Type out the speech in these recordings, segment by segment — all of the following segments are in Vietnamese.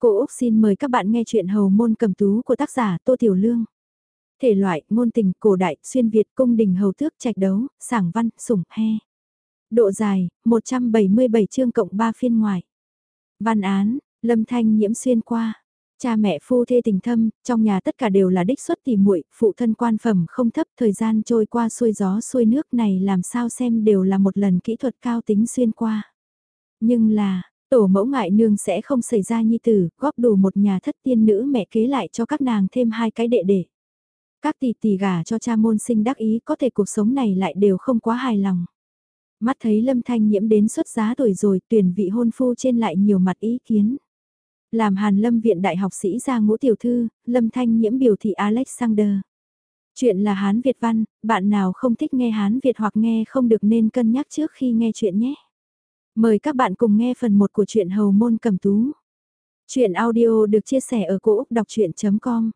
Cô Úc xin mời các bạn nghe chuyện hầu môn cầm tú của tác giả Tô Tiểu Lương. Thể loại, ngôn tình, cổ đại, xuyên Việt, cung đình hầu thước, trạch đấu, sảng văn, sủng, he. Độ dài, 177 chương cộng 3 phiên ngoài. Văn án, lâm thanh nhiễm xuyên qua. Cha mẹ phu thê tình thâm, trong nhà tất cả đều là đích xuất tỉ muội, phụ thân quan phẩm không thấp, thời gian trôi qua xuôi gió xuôi nước này làm sao xem đều là một lần kỹ thuật cao tính xuyên qua. Nhưng là, Tổ mẫu ngại nương sẽ không xảy ra nhi tử, góp đủ một nhà thất tiên nữ mẹ kế lại cho các nàng thêm hai cái đệ đệ. Các tỷ tỷ gả cho cha môn sinh đắc ý có thể cuộc sống này lại đều không quá hài lòng. Mắt thấy lâm thanh nhiễm đến xuất giá tuổi rồi tuyển vị hôn phu trên lại nhiều mặt ý kiến. Làm hàn lâm viện đại học sĩ ra ngũ tiểu thư, lâm thanh nhiễm biểu thị Alexander. Chuyện là Hán Việt văn, bạn nào không thích nghe Hán Việt hoặc nghe không được nên cân nhắc trước khi nghe chuyện nhé. Mời các bạn cùng nghe phần 1 của truyện Hầu Môn Cầm Tú. Chuyện audio được chia sẻ ở cỗ đọc chuyện.com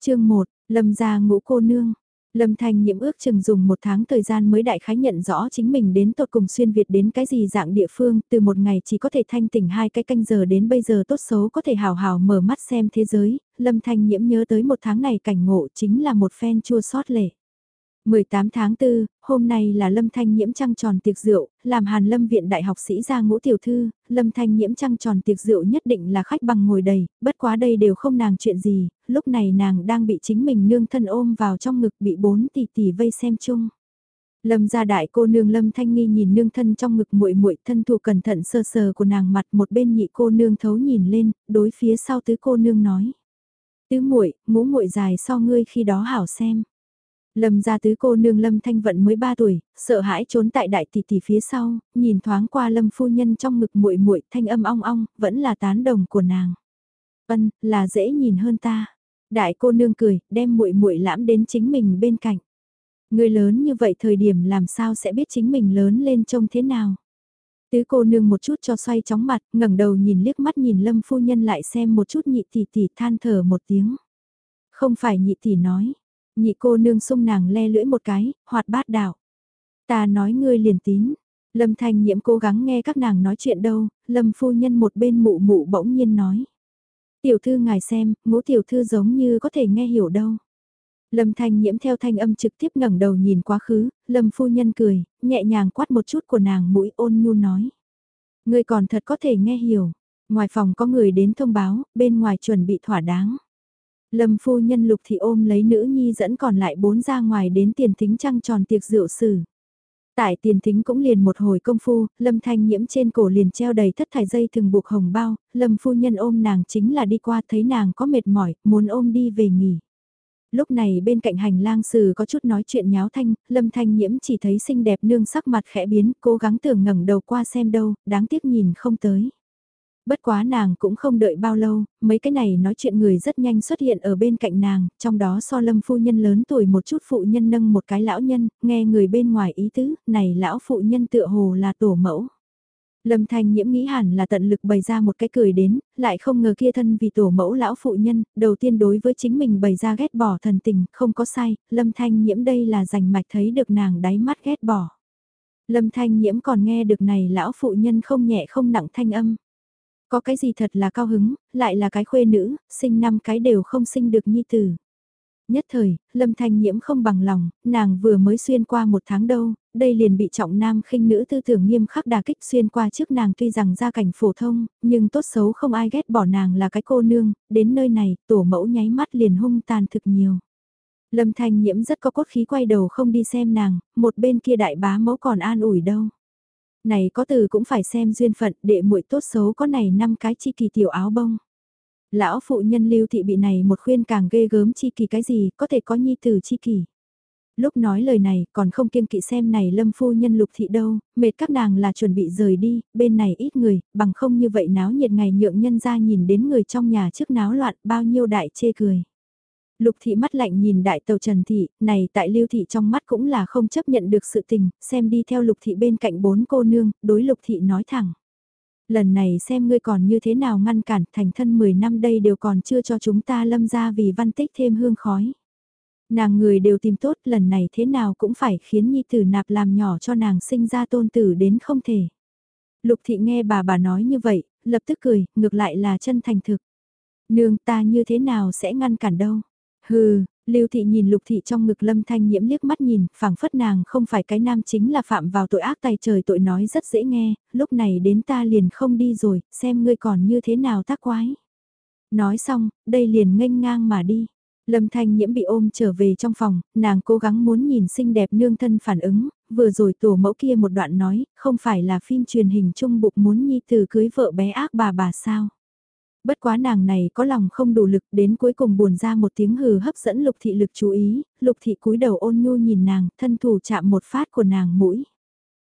Chương 1, Lâm gia ngũ cô nương. Lâm Thanh nhiễm ước chừng dùng một tháng thời gian mới đại khái nhận rõ chính mình đến tột cùng xuyên Việt đến cái gì dạng địa phương, từ một ngày chỉ có thể thanh tỉnh hai cái canh giờ đến bây giờ tốt xấu có thể hào hào mở mắt xem thế giới, Lâm Thanh nhiễm nhớ tới một tháng này cảnh ngộ chính là một phen chua sót lệ. 18 tháng 4, hôm nay là Lâm Thanh nhiễm trăng tròn tiệc rượu, làm Hàn Lâm Viện Đại học sĩ ra ngũ tiểu thư, Lâm Thanh nhiễm trăng tròn tiệc rượu nhất định là khách bằng ngồi đầy, bất quá đây đều không nàng chuyện gì, lúc này nàng đang bị chính mình nương thân ôm vào trong ngực bị bốn tỷ tỷ vây xem chung. Lâm gia đại cô nương Lâm Thanh Nghi nhìn nương thân trong ngực muội muội thân thủ cẩn thận sơ sờ của nàng mặt một bên nhị cô nương thấu nhìn lên, đối phía sau tứ cô nương nói. Tứ muội, ngũ muội dài so ngươi khi đó hảo xem. Lâm gia tứ cô nương Lâm Thanh Vận mới 3 tuổi, sợ hãi trốn tại đại tỷ tỷ phía sau, nhìn thoáng qua Lâm phu nhân trong ngực muội muội, thanh âm ong ong, vẫn là tán đồng của nàng. Ân, là dễ nhìn hơn ta. Đại cô nương cười, đem muội muội lãm đến chính mình bên cạnh. Người lớn như vậy thời điểm làm sao sẽ biết chính mình lớn lên trông thế nào. Tứ cô nương một chút cho xoay chóng mặt, ngẩng đầu nhìn liếc mắt nhìn Lâm phu nhân lại xem một chút nhị tỷ tỷ than thở một tiếng. Không phải nhị tỷ nói, Nhị cô nương sung nàng le lưỡi một cái, hoạt bát đảo. Ta nói ngươi liền tín. Lâm Thanh Nhiễm cố gắng nghe các nàng nói chuyện đâu, Lâm phu nhân một bên mụ mụ bỗng nhiên nói. Tiểu thư ngài xem, ngũ tiểu thư giống như có thể nghe hiểu đâu. Lâm Thanh Nhiễm theo thanh âm trực tiếp ngẩng đầu nhìn quá khứ, Lâm phu nhân cười, nhẹ nhàng quát một chút của nàng mũi ôn nhu nói. Ngươi còn thật có thể nghe hiểu. Ngoài phòng có người đến thông báo, bên ngoài chuẩn bị thỏa đáng. Lâm phu nhân lục thì ôm lấy nữ nhi dẫn còn lại bốn ra ngoài đến tiền thính trăng tròn tiệc rượu sử. Tại tiền thính cũng liền một hồi công phu, lâm thanh nhiễm trên cổ liền treo đầy thất thải dây thường buộc hồng bao, lâm phu nhân ôm nàng chính là đi qua thấy nàng có mệt mỏi, muốn ôm đi về nghỉ. Lúc này bên cạnh hành lang sử có chút nói chuyện nháo thanh, lâm thanh nhiễm chỉ thấy xinh đẹp nương sắc mặt khẽ biến, cố gắng tưởng ngẩng đầu qua xem đâu, đáng tiếc nhìn không tới. Bất quá nàng cũng không đợi bao lâu, mấy cái này nói chuyện người rất nhanh xuất hiện ở bên cạnh nàng, trong đó so lâm phu nhân lớn tuổi một chút phụ nhân nâng một cái lão nhân, nghe người bên ngoài ý tứ, này lão phụ nhân tựa hồ là tổ mẫu. Lâm Thanh nhiễm nghĩ hẳn là tận lực bày ra một cái cười đến, lại không ngờ kia thân vì tổ mẫu lão phụ nhân, đầu tiên đối với chính mình bày ra ghét bỏ thần tình, không có sai, Lâm Thanh nhiễm đây là rành mạch thấy được nàng đáy mắt ghét bỏ. Lâm Thanh nhiễm còn nghe được này lão phụ nhân không nhẹ không nặng thanh âm. Có cái gì thật là cao hứng, lại là cái khuê nữ, sinh năm cái đều không sinh được nhi tử. Nhất thời, Lâm Thanh Nhiễm không bằng lòng, nàng vừa mới xuyên qua một tháng đâu, đây liền bị trọng nam khinh nữ tư tưởng nghiêm khắc đà kích xuyên qua trước nàng tuy rằng gia cảnh phổ thông, nhưng tốt xấu không ai ghét bỏ nàng là cái cô nương, đến nơi này, tổ mẫu nháy mắt liền hung tàn thực nhiều. Lâm Thanh Nhiễm rất có cốt khí quay đầu không đi xem nàng, một bên kia đại bá mẫu còn an ủi đâu. Này có từ cũng phải xem duyên phận, đệ muội tốt xấu có này năm cái chi kỳ tiểu áo bông. Lão phụ nhân lưu thị bị này một khuyên càng ghê gớm chi kỳ cái gì, có thể có nhi tử chi kỳ. Lúc nói lời này, còn không kiêng kỵ xem này lâm phu nhân lục thị đâu, mệt các nàng là chuẩn bị rời đi, bên này ít người, bằng không như vậy náo nhiệt ngày nhượng nhân ra nhìn đến người trong nhà trước náo loạn bao nhiêu đại chê cười. Lục thị mắt lạnh nhìn đại tàu Trần Thị, này tại lưu thị trong mắt cũng là không chấp nhận được sự tình, xem đi theo lục thị bên cạnh bốn cô nương, đối lục thị nói thẳng. Lần này xem ngươi còn như thế nào ngăn cản thành thân 10 năm đây đều còn chưa cho chúng ta lâm ra vì văn tích thêm hương khói. Nàng người đều tìm tốt lần này thế nào cũng phải khiến nhi tử nạp làm nhỏ cho nàng sinh ra tôn tử đến không thể. Lục thị nghe bà bà nói như vậy, lập tức cười, ngược lại là chân thành thực. Nương ta như thế nào sẽ ngăn cản đâu. Hừ, Lưu Thị nhìn Lục Thị trong ngực Lâm Thanh Nhiễm liếc mắt nhìn, phảng phất nàng không phải cái nam chính là phạm vào tội ác tay trời tội nói rất dễ nghe, lúc này đến ta liền không đi rồi, xem ngươi còn như thế nào tác quái. Nói xong, đây liền nghênh ngang mà đi. Lâm Thanh Nhiễm bị ôm trở về trong phòng, nàng cố gắng muốn nhìn xinh đẹp nương thân phản ứng, vừa rồi tổ mẫu kia một đoạn nói, không phải là phim truyền hình chung bụng muốn nhi từ cưới vợ bé ác bà bà sao. Bất quá nàng này có lòng không đủ lực đến cuối cùng buồn ra một tiếng hừ hấp dẫn lục thị lực chú ý, lục thị cúi đầu ôn nhu nhìn nàng, thân thủ chạm một phát của nàng mũi.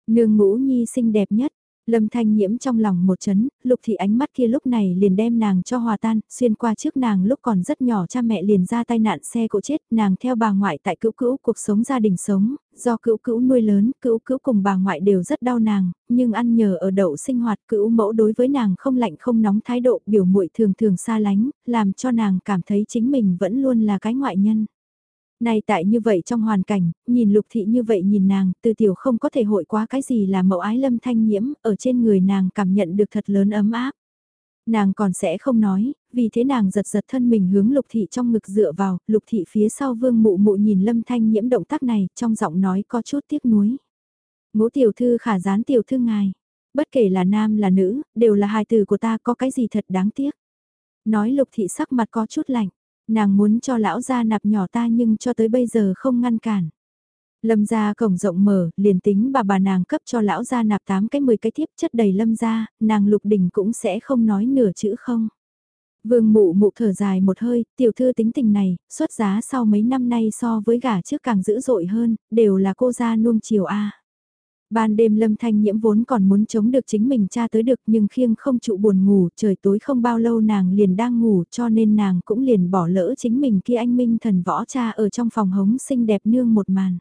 Nương ngũ nhi xinh đẹp nhất, Lâm Thanh Nhiễm trong lòng một chấn, lục thị ánh mắt kia lúc này liền đem nàng cho hòa tan, xuyên qua trước nàng lúc còn rất nhỏ cha mẹ liền ra tai nạn xe cộ chết, nàng theo bà ngoại tại cữu cữu cuộc sống gia đình sống, do cữu cữu nuôi lớn, cữu cữu cùng bà ngoại đều rất đau nàng, nhưng ăn nhờ ở đậu sinh hoạt cữu mẫu đối với nàng không lạnh không nóng thái độ biểu muội thường thường xa lánh, làm cho nàng cảm thấy chính mình vẫn luôn là cái ngoại nhân. Này tại như vậy trong hoàn cảnh, nhìn lục thị như vậy nhìn nàng, từ tiểu không có thể hội quá cái gì là mẫu ái lâm thanh nhiễm, ở trên người nàng cảm nhận được thật lớn ấm áp. Nàng còn sẽ không nói, vì thế nàng giật giật thân mình hướng lục thị trong ngực dựa vào, lục thị phía sau vương mụ mụ nhìn lâm thanh nhiễm động tác này, trong giọng nói có chút tiếc nuối. Ngũ tiểu thư khả gián tiểu thư ngài, bất kể là nam là nữ, đều là hài từ của ta có cái gì thật đáng tiếc. Nói lục thị sắc mặt có chút lạnh Nàng muốn cho lão gia nạp nhỏ ta nhưng cho tới bây giờ không ngăn cản. Lâm gia cổng rộng mở, liền tính bà bà nàng cấp cho lão gia nạp 8 cái 10 cái tiếp chất đầy lâm gia, nàng lục đỉnh cũng sẽ không nói nửa chữ không. Vương mụ mụ thở dài một hơi, tiểu thư tính tình này, xuất giá sau mấy năm nay so với gả trước càng dữ dội hơn, đều là cô gia nuông chiều a. Ban đêm lâm thanh nhiễm vốn còn muốn chống được chính mình cha tới được nhưng khiêng không trụ buồn ngủ, trời tối không bao lâu nàng liền đang ngủ cho nên nàng cũng liền bỏ lỡ chính mình kia anh minh thần võ cha ở trong phòng hống xinh đẹp nương một màn.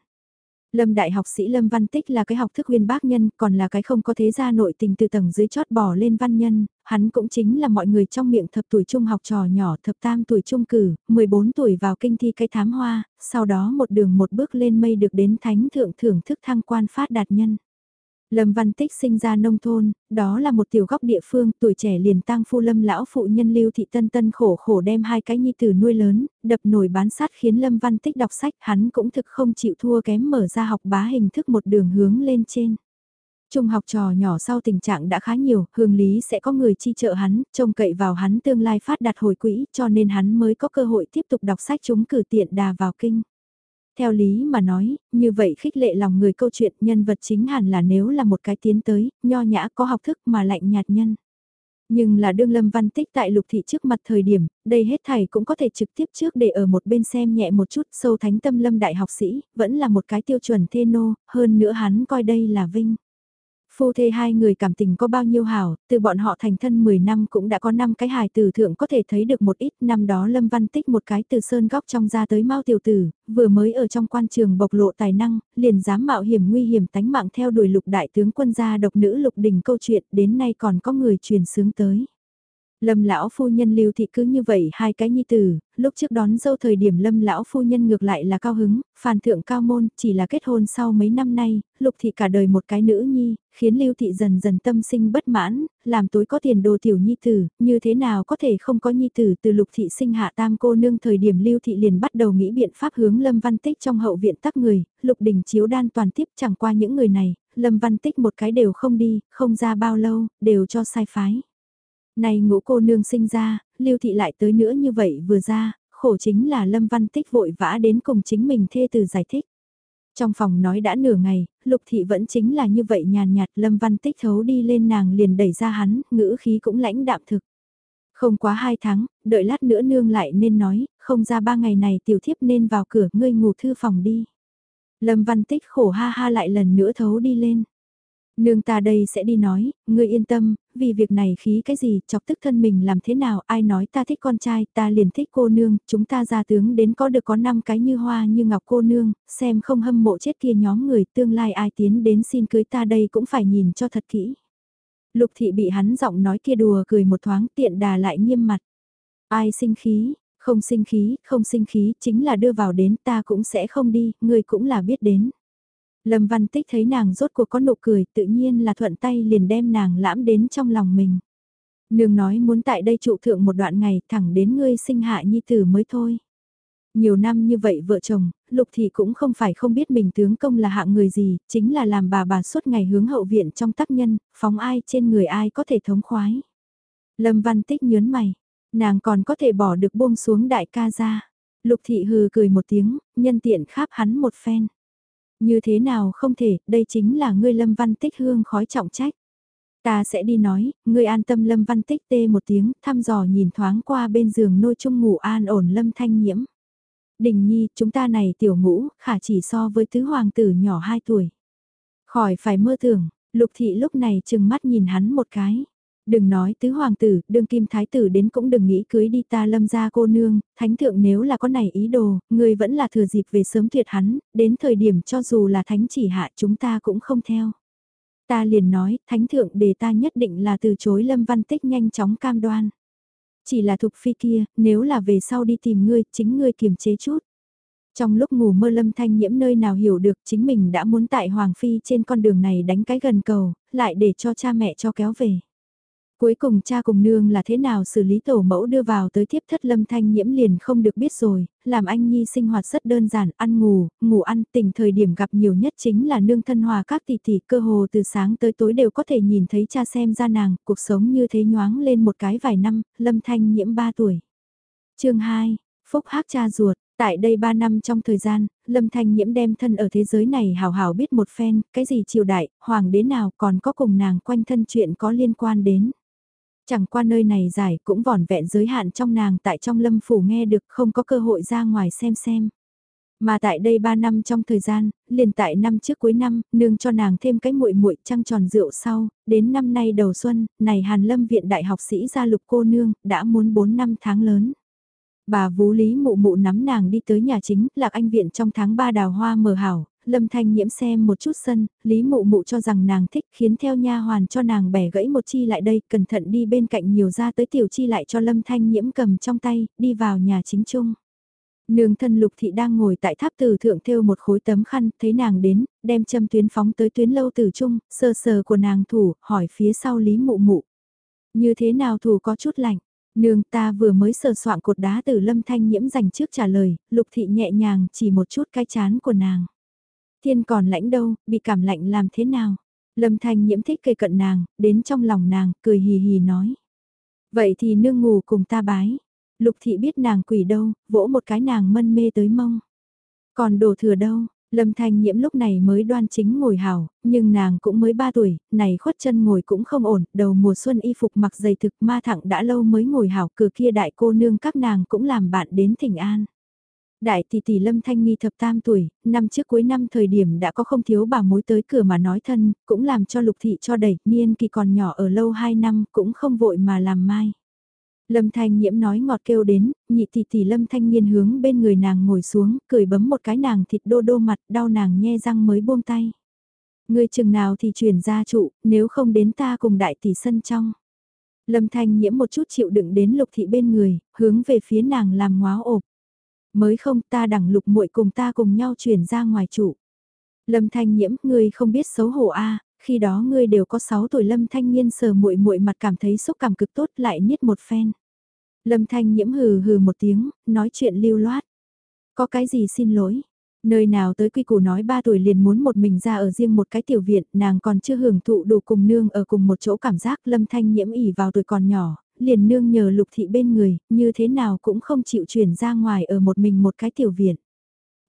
Lâm đại học sĩ Lâm Văn Tích là cái học thức uyên bác nhân, còn là cái không có thế gia nội tình từ tầng dưới chót bỏ lên văn nhân, hắn cũng chính là mọi người trong miệng thập tuổi trung học trò nhỏ thập tam tuổi trung cử, 14 tuổi vào kinh thi cái thám hoa, sau đó một đường một bước lên mây được đến thánh thượng thưởng thức thăng quan phát đạt nhân. Lâm Văn Tích sinh ra nông thôn, đó là một tiểu góc địa phương, tuổi trẻ liền tang phu lâm lão phụ nhân lưu thị tân tân khổ khổ đem hai cái nhi tử nuôi lớn, đập nổi bán sát khiến Lâm Văn Tích đọc sách hắn cũng thực không chịu thua kém mở ra học bá hình thức một đường hướng lên trên. Trung học trò nhỏ sau tình trạng đã khá nhiều, hương lý sẽ có người chi trợ hắn, trông cậy vào hắn tương lai phát đạt hồi quỹ cho nên hắn mới có cơ hội tiếp tục đọc sách chúng cử tiện đà vào kinh. Theo lý mà nói, như vậy khích lệ lòng người câu chuyện nhân vật chính hẳn là nếu là một cái tiến tới, nho nhã có học thức mà lạnh nhạt nhân. Nhưng là đương lâm văn tích tại lục thị trước mặt thời điểm, đây hết thầy cũng có thể trực tiếp trước để ở một bên xem nhẹ một chút sâu thánh tâm lâm đại học sĩ, vẫn là một cái tiêu chuẩn thê nô, hơn nữa hắn coi đây là vinh. Phu thê hai người cảm tình có bao nhiêu hảo, từ bọn họ thành thân 10 năm cũng đã có 5 cái hài tử thượng có thể thấy được một ít năm đó Lâm Văn Tích một cái từ sơn góc trong ra tới mau tiểu tử, vừa mới ở trong quan trường bộc lộ tài năng, liền dám mạo hiểm nguy hiểm tánh mạng theo đuổi lục đại tướng quân gia độc nữ lục đình câu chuyện đến nay còn có người truyền sướng tới. Lâm lão phu nhân lưu thị cứ như vậy hai cái nhi tử, lúc trước đón dâu thời điểm lâm lão phu nhân ngược lại là cao hứng, phàn thượng cao môn, chỉ là kết hôn sau mấy năm nay, lục thị cả đời một cái nữ nhi, khiến lưu thị dần dần tâm sinh bất mãn, làm tối có tiền đồ tiểu nhi tử, như thế nào có thể không có nhi tử từ lục thị sinh hạ tam cô nương thời điểm lưu thị liền bắt đầu nghĩ biện pháp hướng lâm văn tích trong hậu viện tắc người, lục đình chiếu đan toàn tiếp chẳng qua những người này, lâm văn tích một cái đều không đi, không ra bao lâu, đều cho sai phái. Này ngũ cô nương sinh ra, lưu thị lại tới nữa như vậy vừa ra, khổ chính là Lâm Văn Tích vội vã đến cùng chính mình thê từ giải thích. Trong phòng nói đã nửa ngày, lục thị vẫn chính là như vậy nhàn nhạt Lâm Văn Tích thấu đi lên nàng liền đẩy ra hắn, ngữ khí cũng lãnh đạm thực. Không quá hai tháng, đợi lát nữa nương lại nên nói, không ra ba ngày này tiểu thiếp nên vào cửa ngươi ngủ thư phòng đi. Lâm Văn Tích khổ ha ha lại lần nữa thấu đi lên. Nương ta đây sẽ đi nói, ngươi yên tâm, vì việc này khí cái gì, chọc tức thân mình làm thế nào, ai nói ta thích con trai, ta liền thích cô nương, chúng ta ra tướng đến có được có năm cái như hoa như ngọc cô nương, xem không hâm mộ chết kia nhóm người tương lai ai tiến đến xin cưới ta đây cũng phải nhìn cho thật kỹ. Lục thị bị hắn giọng nói kia đùa cười một thoáng tiện đà lại nghiêm mặt. Ai sinh khí, không sinh khí, không sinh khí, chính là đưa vào đến ta cũng sẽ không đi, ngươi cũng là biết đến. Lâm Văn Tích thấy nàng rốt cuộc có nụ cười tự nhiên là thuận tay liền đem nàng lãm đến trong lòng mình. Nương nói muốn tại đây trụ thượng một đoạn ngày thẳng đến ngươi sinh hạ nhi tử mới thôi. Nhiều năm như vậy vợ chồng, Lục Thị cũng không phải không biết mình tướng công là hạng người gì, chính là làm bà bà suốt ngày hướng hậu viện trong tác nhân, phóng ai trên người ai có thể thống khoái. Lâm Văn Tích nhớn mày, nàng còn có thể bỏ được buông xuống đại ca ra. Lục Thị hừ cười một tiếng, nhân tiện kháp hắn một phen. Như thế nào không thể, đây chính là ngươi Lâm Văn Tích hương khói trọng trách. Ta sẽ đi nói, ngươi an tâm Lâm Văn Tích tê một tiếng, thăm dò nhìn thoáng qua bên giường nôi chung ngủ an ổn Lâm Thanh Nhiễm. Đình Nhi, chúng ta này tiểu ngũ, khả chỉ so với tứ hoàng tử nhỏ 2 tuổi. Khỏi phải mơ tưởng, Lục Thị lúc này chừng mắt nhìn hắn một cái. Đừng nói tứ hoàng tử, đương kim thái tử đến cũng đừng nghĩ cưới đi ta lâm ra cô nương, thánh thượng nếu là có này ý đồ, người vẫn là thừa dịp về sớm tuyệt hắn, đến thời điểm cho dù là thánh chỉ hạ chúng ta cũng không theo. Ta liền nói, thánh thượng để ta nhất định là từ chối lâm văn tích nhanh chóng cam đoan. Chỉ là thục phi kia, nếu là về sau đi tìm ngươi, chính ngươi kiềm chế chút. Trong lúc ngủ mơ lâm thanh nhiễm nơi nào hiểu được chính mình đã muốn tại Hoàng Phi trên con đường này đánh cái gần cầu, lại để cho cha mẹ cho kéo về. Cuối cùng cha cùng nương là thế nào xử lý tổ mẫu đưa vào tới tiếp thất lâm thanh nhiễm liền không được biết rồi, làm anh Nhi sinh hoạt rất đơn giản, ăn ngủ, ngủ ăn, tình thời điểm gặp nhiều nhất chính là nương thân hòa các tỷ tỷ cơ hồ từ sáng tới tối đều có thể nhìn thấy cha xem ra nàng, cuộc sống như thế nhoáng lên một cái vài năm, lâm thanh nhiễm 3 tuổi. chương 2, Phúc hát cha ruột, Tại đây 3 năm trong thời gian, Lâm Thanh Nhiễm đem thân ở thế giới này hào hào biết một phen, cái gì triều đại, hoàng đế nào còn có cùng nàng quanh thân chuyện có liên quan đến. Chẳng qua nơi này giải cũng vỏn vẹn giới hạn trong nàng tại trong lâm phủ nghe được không có cơ hội ra ngoài xem xem. Mà tại đây 3 năm trong thời gian, liền tại năm trước cuối năm, nương cho nàng thêm cái muội muội trăng tròn rượu sau, đến năm nay đầu xuân, này Hàn Lâm viện đại học sĩ gia lục cô nương, đã muốn 4 năm tháng lớn. Bà Vú Lý Mụ Mụ nắm nàng đi tới nhà chính, Lạc Anh viện trong tháng 3 đào hoa mờ hảo, Lâm Thanh Nhiễm xem một chút sân, Lý Mụ Mụ cho rằng nàng thích khiến theo nha hoàn cho nàng bẻ gãy một chi lại đây, cẩn thận đi bên cạnh nhiều ra tới tiểu chi lại cho Lâm Thanh Nhiễm cầm trong tay, đi vào nhà chính chung. Nương thân lục thị đang ngồi tại tháp từ thượng thêu một khối tấm khăn, thấy nàng đến, đem châm tuyến phóng tới tuyến lâu tử trung, sơ sờ của nàng thủ, hỏi phía sau Lý Mụ Mụ. Như thế nào thủ có chút lạnh, nương ta vừa mới sờ soạn cột đá từ lâm thanh nhiễm dành trước trả lời, lục thị nhẹ nhàng chỉ một chút cái chán của nàng. Thiên còn lãnh đâu, bị cảm lạnh làm thế nào? Lâm Thanh nhiễm thích cây cận nàng, đến trong lòng nàng, cười hì hì nói. Vậy thì nương ngủ cùng ta bái. Lục thị biết nàng quỷ đâu, vỗ một cái nàng mân mê tới mông. Còn đồ thừa đâu, Lâm Thanh Nhiễm lúc này mới đoan chính ngồi hảo, nhưng nàng cũng mới 3 tuổi, này khuất chân ngồi cũng không ổn, đầu mùa xuân y phục mặc dày thực ma thẳng đã lâu mới ngồi hảo cửa kia đại cô nương các nàng cũng làm bạn đến thỉnh an. Đại tỷ tỷ Lâm Thanh Nghi thập tam tuổi, năm trước cuối năm thời điểm đã có không thiếu bà mối tới cửa mà nói thân, cũng làm cho lục thị cho đẩy, niên kỳ còn nhỏ ở lâu 2 năm cũng không vội mà làm mai. Lâm Thanh Nhiễm nói ngọt kêu đến, nhị tỷ tỷ Lâm Thanh Nghiên hướng bên người nàng ngồi xuống, cười bấm một cái nàng thịt đô đô mặt, đau nàng nhe răng mới buông tay. Người chừng nào thì chuyển ra trụ, nếu không đến ta cùng đại tỷ sân trong. Lâm Thanh Nhiễm một chút chịu đựng đến lục thị bên người, hướng về phía nàng làm ngóa ộp. Mới không ta đẳng lục muội cùng ta cùng nhau chuyển ra ngoài trụ. Lâm Thanh Nhiễm, ngươi không biết xấu hổ a, khi đó ngươi đều có 6 tuổi Lâm Thanh Nhiên sờ muội muội mặt cảm thấy xúc cảm cực tốt lại niết một phen. Lâm Thanh nhiễm hừ hừ một tiếng, nói chuyện lưu loát. Có cái gì xin lỗi? Nơi nào tới quy củ nói ba tuổi liền muốn một mình ra ở riêng một cái tiểu viện, nàng còn chưa hưởng thụ đủ cùng nương ở cùng một chỗ cảm giác lâm thanh nhiễm ỉ vào tuổi còn nhỏ, liền nương nhờ lục thị bên người, như thế nào cũng không chịu chuyển ra ngoài ở một mình một cái tiểu viện.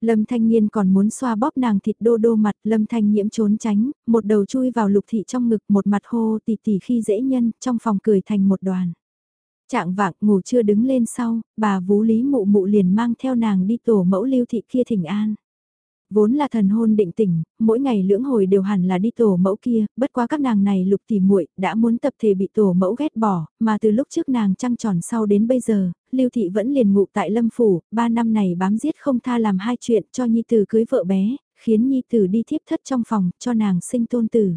Lâm Thanh Niên còn muốn xoa bóp nàng thịt đô đô mặt, Lâm Thanh nhiễm trốn tránh, một đầu chui vào lục thị trong ngực, một mặt hô tỉ tỉ khi dễ nhân, trong phòng cười thành một đoàn. Trạng vạng ngủ chưa đứng lên sau, bà vú lý mụ mụ liền mang theo nàng đi tổ mẫu lưu thị kia thỉnh an. Vốn là thần hôn định tỉnh, mỗi ngày lưỡng hồi đều hẳn là đi tổ mẫu kia, bất quá các nàng này lục tỉ muội đã muốn tập thể bị tổ mẫu ghét bỏ, mà từ lúc trước nàng trăng tròn sau đến bây giờ, lưu thị vẫn liền ngụ tại lâm phủ, ba năm này bám giết không tha làm hai chuyện cho nhi tử cưới vợ bé, khiến nhi tử đi thiếp thất trong phòng, cho nàng sinh tôn tử.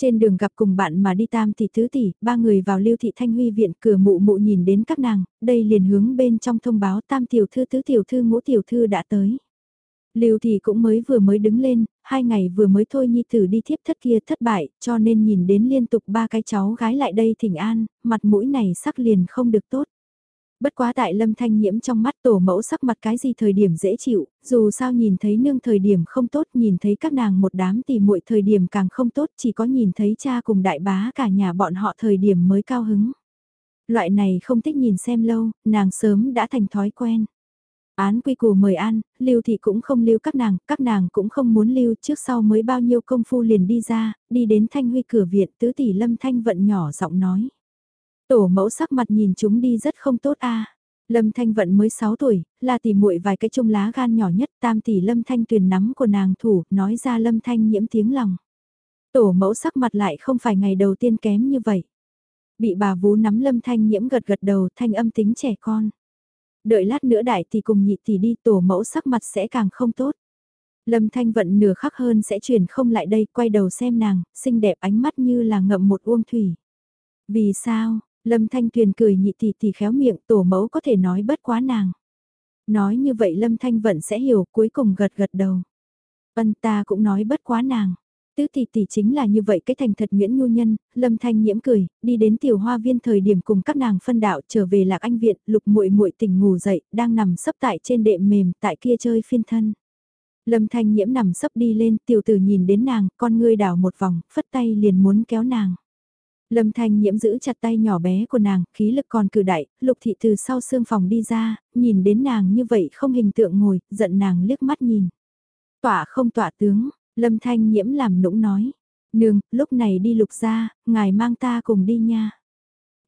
Trên đường gặp cùng bạn mà đi tam tỷ tứ tỷ, ba người vào lưu thị thanh huy viện cửa mụ mụ nhìn đến các nàng, đây liền hướng bên trong thông báo tam tiểu thư tứ tiểu thư ngũ tiểu thư đã tới. Lưu thì cũng mới vừa mới đứng lên, hai ngày vừa mới thôi nhi tử đi thiếp thất kia thất bại, cho nên nhìn đến liên tục ba cái cháu gái lại đây thỉnh an, mặt mũi này sắc liền không được tốt. Bất quá tại lâm thanh nhiễm trong mắt tổ mẫu sắc mặt cái gì thời điểm dễ chịu, dù sao nhìn thấy nương thời điểm không tốt, nhìn thấy các nàng một đám thì muội thời điểm càng không tốt, chỉ có nhìn thấy cha cùng đại bá cả nhà bọn họ thời điểm mới cao hứng. Loại này không thích nhìn xem lâu, nàng sớm đã thành thói quen. Án quy củ mời an, lưu thị cũng không lưu các nàng, các nàng cũng không muốn lưu trước sau mới bao nhiêu công phu liền đi ra, đi đến thanh huy cửa viện tứ tỷ lâm thanh vận nhỏ giọng nói. Tổ mẫu sắc mặt nhìn chúng đi rất không tốt a. Lâm Thanh Vận mới 6 tuổi, là tỷ muội vài cái chung lá gan nhỏ nhất, tam tỷ Lâm Thanh tuyền nắm của nàng thủ, nói ra Lâm Thanh nhiễm tiếng lòng. Tổ mẫu sắc mặt lại không phải ngày đầu tiên kém như vậy. Bị bà vú nắm Lâm Thanh nhiễm gật gật đầu thanh âm tính trẻ con. Đợi lát nữa đại thì cùng nhị tỷ đi tổ mẫu sắc mặt sẽ càng không tốt. Lâm Thanh Vận nửa khắc hơn sẽ chuyển không lại đây, quay đầu xem nàng, xinh đẹp ánh mắt như là ngậm một uông thủy. Vì sao, Lâm Thanh Tuyền cười nhị tỷ tỷ khéo miệng tổ mẫu có thể nói bất quá nàng. Nói như vậy Lâm Thanh Vận sẽ hiểu cuối cùng gật gật đầu. Vân ta cũng nói bất quá nàng. Tứ tỷ tỷ chính là như vậy cái thành thật Nguyễn Nhu Nhân, Lâm Thanh nhiễm cười, đi đến tiểu hoa viên thời điểm cùng các nàng phân đạo trở về lạc anh viện, lục muội muội tỉnh ngủ dậy, đang nằm sấp tại trên đệm mềm tại kia chơi phiên thân. Lâm Thanh nhiễm nằm sấp đi lên, tiểu tử nhìn đến nàng, con ngươi đảo một vòng, phất tay liền muốn kéo nàng. Lâm Thanh nhiễm giữ chặt tay nhỏ bé của nàng, khí lực còn cử đại, lục thị từ sau xương phòng đi ra, nhìn đến nàng như vậy không hình tượng ngồi, giận nàng liếc mắt nhìn. Tỏa không tỏa tướng, Lâm Thanh nhiễm làm nũng nói. Nương, lúc này đi lục ra, ngài mang ta cùng đi nha.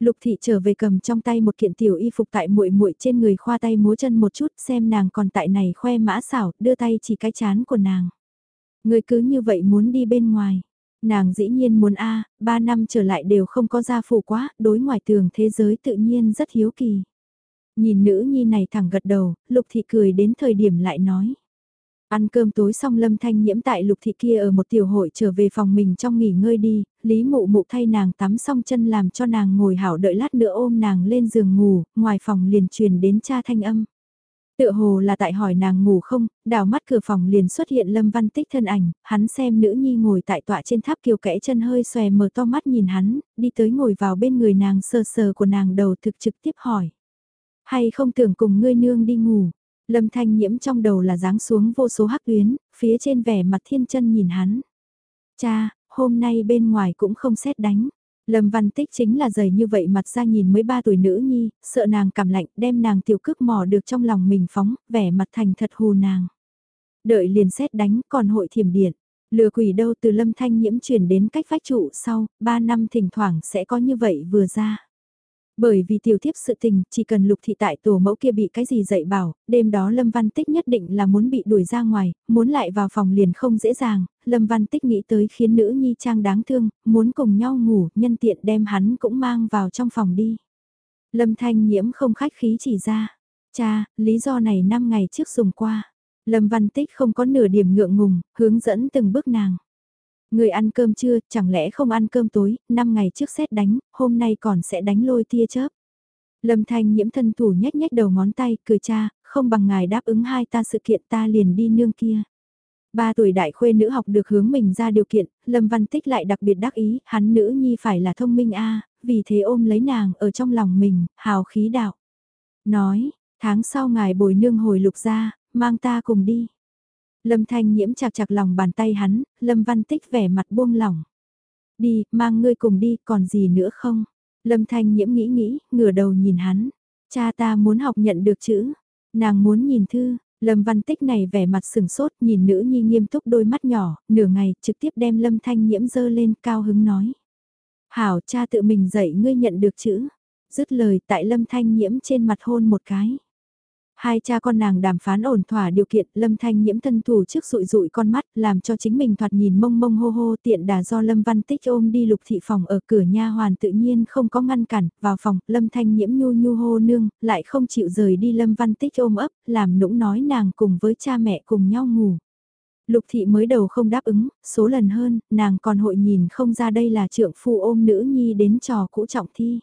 Lục thị trở về cầm trong tay một kiện tiểu y phục tại muội muội trên người khoa tay múa chân một chút xem nàng còn tại này khoe mã xảo, đưa tay chỉ cái chán của nàng. Người cứ như vậy muốn đi bên ngoài. Nàng dĩ nhiên muốn a ba năm trở lại đều không có gia phủ quá, đối ngoài tường thế giới tự nhiên rất hiếu kỳ. Nhìn nữ nhi này thẳng gật đầu, lục thị cười đến thời điểm lại nói. Ăn cơm tối xong lâm thanh nhiễm tại lục thị kia ở một tiểu hội trở về phòng mình trong nghỉ ngơi đi, lý mụ mụ thay nàng tắm xong chân làm cho nàng ngồi hảo đợi lát nữa ôm nàng lên giường ngủ, ngoài phòng liền truyền đến cha thanh âm. Tựa hồ là tại hỏi nàng ngủ không, đào mắt cửa phòng liền xuất hiện Lâm Văn Tích thân ảnh, hắn xem nữ nhi ngồi tại tọa trên tháp kiều kẽ chân hơi xòe mở to mắt nhìn hắn, đi tới ngồi vào bên người nàng sờ sờ của nàng đầu thực trực tiếp hỏi. Hay không tưởng cùng ngươi nương đi ngủ, Lâm Thanh Nhiễm trong đầu là dáng xuống vô số hắc tuyến, phía trên vẻ mặt thiên chân nhìn hắn. Cha, hôm nay bên ngoài cũng không xét đánh. Lâm Văn Tích chính là dày như vậy mặt ra nhìn mới ba tuổi nữ nhi, sợ nàng cảm lạnh đem nàng tiểu cước mò được trong lòng mình phóng, vẻ mặt thành thật hù nàng. Đợi liền xét đánh còn hội thiểm điện, lừa quỷ đâu từ lâm thanh nhiễm chuyển đến cách phách trụ sau, ba năm thỉnh thoảng sẽ có như vậy vừa ra. Bởi vì tiểu thiếp sự tình, chỉ cần lục thị tại tổ mẫu kia bị cái gì dạy bảo, đêm đó Lâm Văn Tích nhất định là muốn bị đuổi ra ngoài, muốn lại vào phòng liền không dễ dàng, Lâm Văn Tích nghĩ tới khiến nữ nhi trang đáng thương, muốn cùng nhau ngủ, nhân tiện đem hắn cũng mang vào trong phòng đi. Lâm Thanh nhiễm không khách khí chỉ ra, cha, lý do này 5 ngày trước dùng qua. Lâm Văn Tích không có nửa điểm ngượng ngùng, hướng dẫn từng bước nàng. Người ăn cơm chưa, chẳng lẽ không ăn cơm tối, 5 ngày trước xét đánh, hôm nay còn sẽ đánh lôi tia chớp. Lâm Thanh nhiễm thân thủ nhếch nhếch đầu ngón tay, cười cha, không bằng ngài đáp ứng hai ta sự kiện ta liền đi nương kia. Ba tuổi đại khuê nữ học được hướng mình ra điều kiện, Lâm Văn Tích lại đặc biệt đắc ý, hắn nữ nhi phải là thông minh a vì thế ôm lấy nàng ở trong lòng mình, hào khí đạo. Nói, tháng sau ngài bồi nương hồi lục ra, mang ta cùng đi. Lâm Thanh nhiễm chạc chạc lòng bàn tay hắn, Lâm Văn Tích vẻ mặt buông lỏng. Đi, mang ngươi cùng đi, còn gì nữa không? Lâm Thanh nhiễm nghĩ nghĩ, ngửa đầu nhìn hắn. Cha ta muốn học nhận được chữ. Nàng muốn nhìn thư, Lâm Văn Tích này vẻ mặt sừng sốt nhìn nữ nhi nghiêm túc đôi mắt nhỏ, nửa ngày trực tiếp đem Lâm Thanh nhiễm dơ lên cao hứng nói. Hảo cha tự mình dạy ngươi nhận được chữ. Dứt lời tại Lâm Thanh nhiễm trên mặt hôn một cái. Hai cha con nàng đàm phán ổn thỏa điều kiện, Lâm Thanh nhiễm thân thủ trước rụi rụi con mắt, làm cho chính mình thoạt nhìn mông mông hô hô tiện đà do Lâm Văn Tích ôm đi lục thị phòng ở cửa nha hoàn tự nhiên không có ngăn cản, vào phòng, Lâm Thanh nhiễm nhu nhu hô nương, lại không chịu rời đi Lâm Văn Tích ôm ấp, làm nũng nói nàng cùng với cha mẹ cùng nhau ngủ. Lục thị mới đầu không đáp ứng, số lần hơn, nàng còn hội nhìn không ra đây là trượng phu ôm nữ nhi đến trò cũ trọng thi.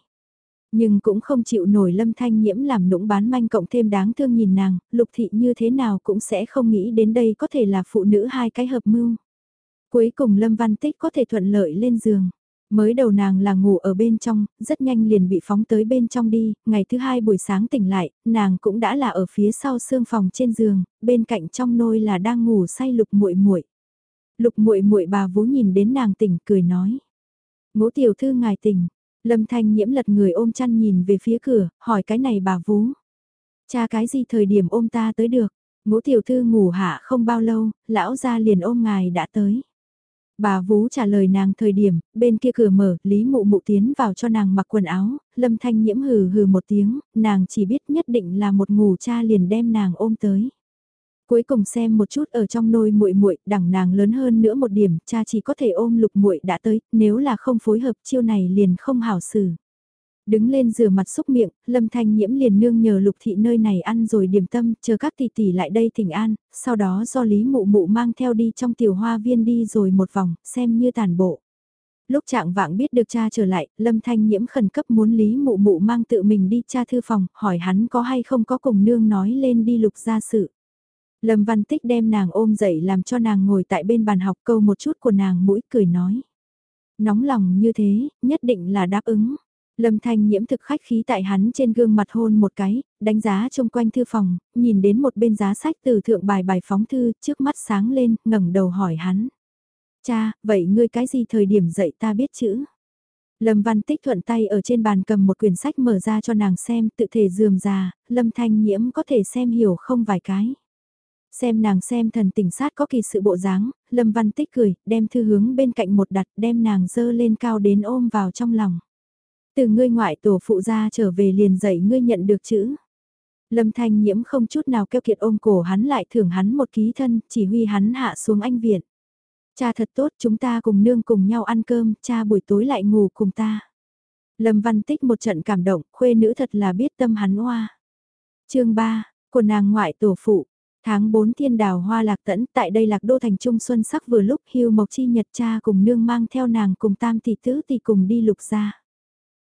Nhưng cũng không chịu nổi lâm thanh nhiễm làm nũng bán manh cộng thêm đáng thương nhìn nàng, lục thị như thế nào cũng sẽ không nghĩ đến đây có thể là phụ nữ hai cái hợp mưu. Cuối cùng lâm văn tích có thể thuận lợi lên giường. Mới đầu nàng là ngủ ở bên trong, rất nhanh liền bị phóng tới bên trong đi, ngày thứ hai buổi sáng tỉnh lại, nàng cũng đã là ở phía sau xương phòng trên giường, bên cạnh trong nôi là đang ngủ say lục muội muội. Lục muội muội bà vú nhìn đến nàng tỉnh cười nói: "Ngũ tiểu thư ngài tỉnh." Lâm Thanh Nhiễm lật người ôm chăn nhìn về phía cửa, hỏi cái này bà vú. Cha cái gì thời điểm ôm ta tới được? Ngũ tiểu thư ngủ hạ không bao lâu, lão gia liền ôm ngài đã tới. Bà Vú trả lời nàng thời điểm, bên kia cửa mở, Lý Mụ Mụ tiến vào cho nàng mặc quần áo, Lâm Thanh Nhiễm hừ hừ một tiếng, nàng chỉ biết nhất định là một ngủ cha liền đem nàng ôm tới. Cuối cùng xem một chút ở trong nôi muội muội, đẳng nàng lớn hơn nữa một điểm, cha chỉ có thể ôm lục muội đã tới, nếu là không phối hợp chiêu này liền không hảo xử. Đứng lên rửa mặt xúc miệng, Lâm Thanh Nhiễm liền nương nhờ lục thị nơi này ăn rồi điểm tâm, chờ các tỷ tỷ lại đây thỉnh an, sau đó do Lý Mụ Mụ mang theo đi trong tiểu hoa viên đi rồi một vòng, xem như tàn bộ. Lúc trạng vạng biết được cha trở lại, Lâm Thanh Nhiễm khẩn cấp muốn Lý Mụ Mụ mang tự mình đi cha thư phòng, hỏi hắn có hay không có cùng nương nói lên đi lục gia sự. Lâm Văn Tích đem nàng ôm dậy làm cho nàng ngồi tại bên bàn học câu một chút của nàng mũi cười nói. Nóng lòng như thế, nhất định là đáp ứng. Lâm Thanh nhiễm thực khách khí tại hắn trên gương mặt hôn một cái, đánh giá chung quanh thư phòng, nhìn đến một bên giá sách từ thượng bài bài phóng thư, trước mắt sáng lên, ngẩng đầu hỏi hắn. Cha, vậy ngươi cái gì thời điểm dạy ta biết chữ? Lâm Văn Tích thuận tay ở trên bàn cầm một quyển sách mở ra cho nàng xem, tự thể dườm già, Lâm Thanh nhiễm có thể xem hiểu không vài cái. Xem nàng xem thần tình sát có kỳ sự bộ dáng, Lâm Văn Tích cười, đem thư hướng bên cạnh một đặt, đem nàng dơ lên cao đến ôm vào trong lòng. Từ ngươi ngoại tổ phụ ra trở về liền dạy ngươi nhận được chữ. Lâm Thanh Nhiễm không chút nào keo kiệt ôm cổ hắn lại thưởng hắn một ký thân, chỉ huy hắn hạ xuống anh viện. Cha thật tốt, chúng ta cùng nương cùng nhau ăn cơm, cha buổi tối lại ngủ cùng ta. Lâm Văn Tích một trận cảm động, khuê nữ thật là biết tâm hắn hoa. chương 3, của nàng ngoại tổ phụ, tháng 4 thiên đào hoa lạc tẫn, tại đây lạc đô thành trung xuân sắc vừa lúc hưu mộc chi nhật cha cùng nương mang theo nàng cùng tam tỷ tứ tỷ cùng đi lục ra.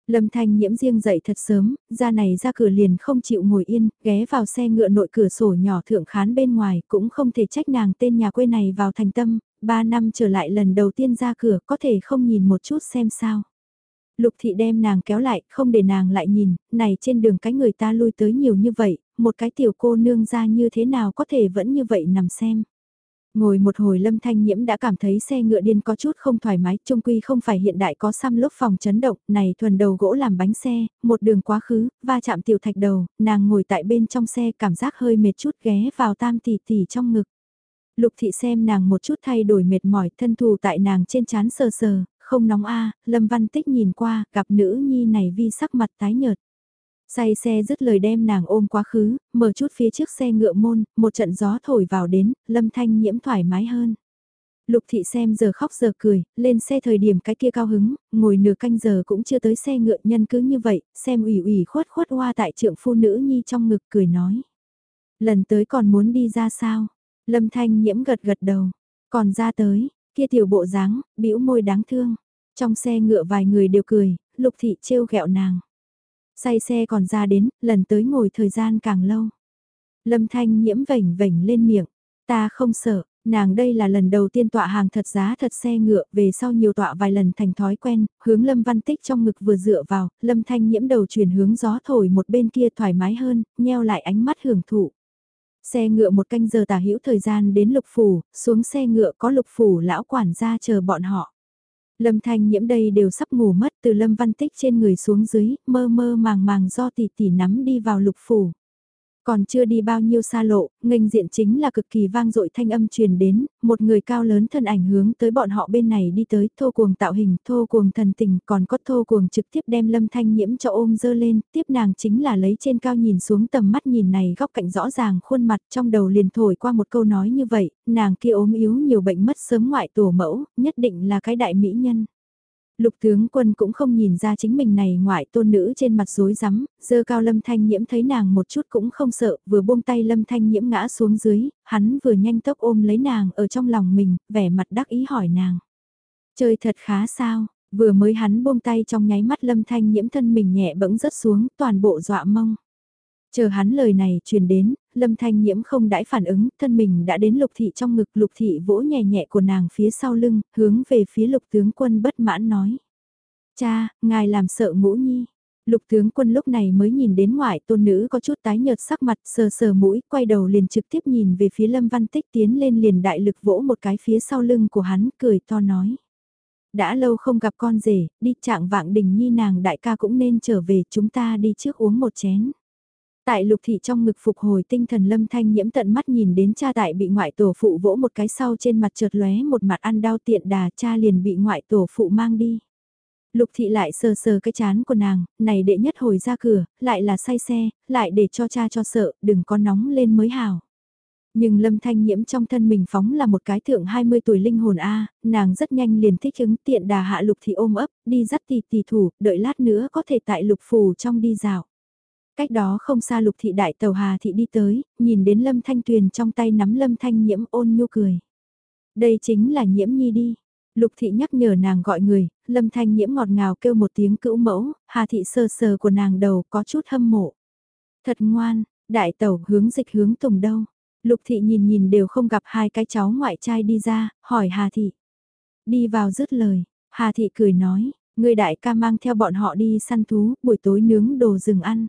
Lâm Thanh nhiễm riêng dậy thật sớm, ra này ra cửa liền không chịu ngồi yên, ghé vào xe ngựa nội cửa sổ nhỏ thượng khán bên ngoài, cũng không thể trách nàng tên nhà quê này vào thành tâm, ba năm trở lại lần đầu tiên ra cửa có thể không nhìn một chút xem sao. Lục thị đem nàng kéo lại, không để nàng lại nhìn, này trên đường cái người ta lui tới nhiều như vậy, một cái tiểu cô nương ra như thế nào có thể vẫn như vậy nằm xem. Ngồi một hồi lâm thanh nhiễm đã cảm thấy xe ngựa điên có chút không thoải mái, trung quy không phải hiện đại có xăm lốp phòng chấn động, này thuần đầu gỗ làm bánh xe, một đường quá khứ, va chạm tiểu thạch đầu, nàng ngồi tại bên trong xe cảm giác hơi mệt chút ghé vào tam tỷ tỷ trong ngực. Lục thị xem nàng một chút thay đổi mệt mỏi thân thù tại nàng trên chán sờ sờ, không nóng a lâm văn tích nhìn qua, gặp nữ nhi này vi sắc mặt tái nhợt. Say xe dứt lời đem nàng ôm quá khứ, mở chút phía trước xe ngựa môn, một trận gió thổi vào đến, lâm thanh nhiễm thoải mái hơn. Lục thị xem giờ khóc giờ cười, lên xe thời điểm cái kia cao hứng, ngồi nửa canh giờ cũng chưa tới xe ngựa nhân cứ như vậy, xem ủy ủy khuất khuất hoa tại trượng phu nữ nhi trong ngực cười nói. Lần tới còn muốn đi ra sao? Lâm thanh nhiễm gật gật đầu, còn ra tới, kia tiểu bộ dáng, bĩu môi đáng thương. Trong xe ngựa vài người đều cười, lục thị trêu ghẹo nàng. Say xe còn ra đến, lần tới ngồi thời gian càng lâu. Lâm Thanh nhiễm vảnh vảnh lên miệng. Ta không sợ, nàng đây là lần đầu tiên tọa hàng thật giá thật xe ngựa, về sau nhiều tọa vài lần thành thói quen, hướng Lâm Văn Tích trong ngực vừa dựa vào, Lâm Thanh nhiễm đầu chuyển hướng gió thổi một bên kia thoải mái hơn, nheo lại ánh mắt hưởng thụ. Xe ngựa một canh giờ tả hữu thời gian đến lục phủ, xuống xe ngựa có lục phủ lão quản gia chờ bọn họ. Lâm Thanh nhiễm đây đều sắp ngủ mất từ Lâm Văn Tích trên người xuống dưới, mơ mơ màng màng do tỷ tỷ nắm đi vào lục phủ. Còn chưa đi bao nhiêu xa lộ, nghênh diện chính là cực kỳ vang dội thanh âm truyền đến, một người cao lớn thân ảnh hướng tới bọn họ bên này đi tới, thô cuồng tạo hình, thô cuồng thần tình, còn có thô cuồng trực tiếp đem lâm thanh nhiễm cho ôm dơ lên, tiếp nàng chính là lấy trên cao nhìn xuống tầm mắt nhìn này góc cạnh rõ ràng khuôn mặt trong đầu liền thổi qua một câu nói như vậy, nàng kia ốm yếu nhiều bệnh mất sớm ngoại tổ mẫu, nhất định là cái đại mỹ nhân. Lục tướng quân cũng không nhìn ra chính mình này ngoại tôn nữ trên mặt rối rắm, dơ cao lâm thanh nhiễm thấy nàng một chút cũng không sợ, vừa buông tay lâm thanh nhiễm ngã xuống dưới, hắn vừa nhanh tốc ôm lấy nàng ở trong lòng mình, vẻ mặt đắc ý hỏi nàng. Chơi thật khá sao, Vừa mới hắn buông tay trong nháy mắt lâm thanh nhiễm thân mình nhẹ bẫng rớt xuống, toàn bộ dọa mông. Chờ hắn lời này truyền đến, lâm thanh nhiễm không đãi phản ứng, thân mình đã đến lục thị trong ngực lục thị vỗ nhẹ nhẹ của nàng phía sau lưng, hướng về phía lục tướng quân bất mãn nói. Cha, ngài làm sợ ngũ nhi. Lục tướng quân lúc này mới nhìn đến ngoại tôn nữ có chút tái nhợt sắc mặt sờ sờ mũi, quay đầu liền trực tiếp nhìn về phía lâm văn tích tiến lên liền đại lực vỗ một cái phía sau lưng của hắn, cười to nói. Đã lâu không gặp con rể, đi trạng vạng đình nhi nàng đại ca cũng nên trở về chúng ta đi trước uống một chén. Tại lục thị trong ngực phục hồi tinh thần lâm thanh nhiễm tận mắt nhìn đến cha tại bị ngoại tổ phụ vỗ một cái sau trên mặt trượt lóe một mặt ăn đau tiện đà cha liền bị ngoại tổ phụ mang đi. Lục thị lại sờ sờ cái chán của nàng, này đệ nhất hồi ra cửa, lại là say xe, lại để cho cha cho sợ, đừng có nóng lên mới hào. Nhưng lâm thanh nhiễm trong thân mình phóng là một cái thượng 20 tuổi linh hồn A, nàng rất nhanh liền thích ứng tiện đà hạ lục thị ôm ấp, đi dắt tì tì thủ, đợi lát nữa có thể tại lục phù trong đi dạo. Cách đó không xa lục thị đại tàu hà thị đi tới, nhìn đến lâm thanh tuyền trong tay nắm lâm thanh nhiễm ôn nhu cười. Đây chính là nhiễm nhi đi. Lục thị nhắc nhở nàng gọi người, lâm thanh nhiễm ngọt ngào kêu một tiếng cữu mẫu, hà thị sơ sờ của nàng đầu có chút hâm mộ. Thật ngoan, đại tàu hướng dịch hướng tùng đâu. Lục thị nhìn nhìn đều không gặp hai cái cháu ngoại trai đi ra, hỏi Hà thị. Đi vào dứt lời, Hà thị cười nói, người đại ca mang theo bọn họ đi săn thú, buổi tối nướng đồ rừng ăn.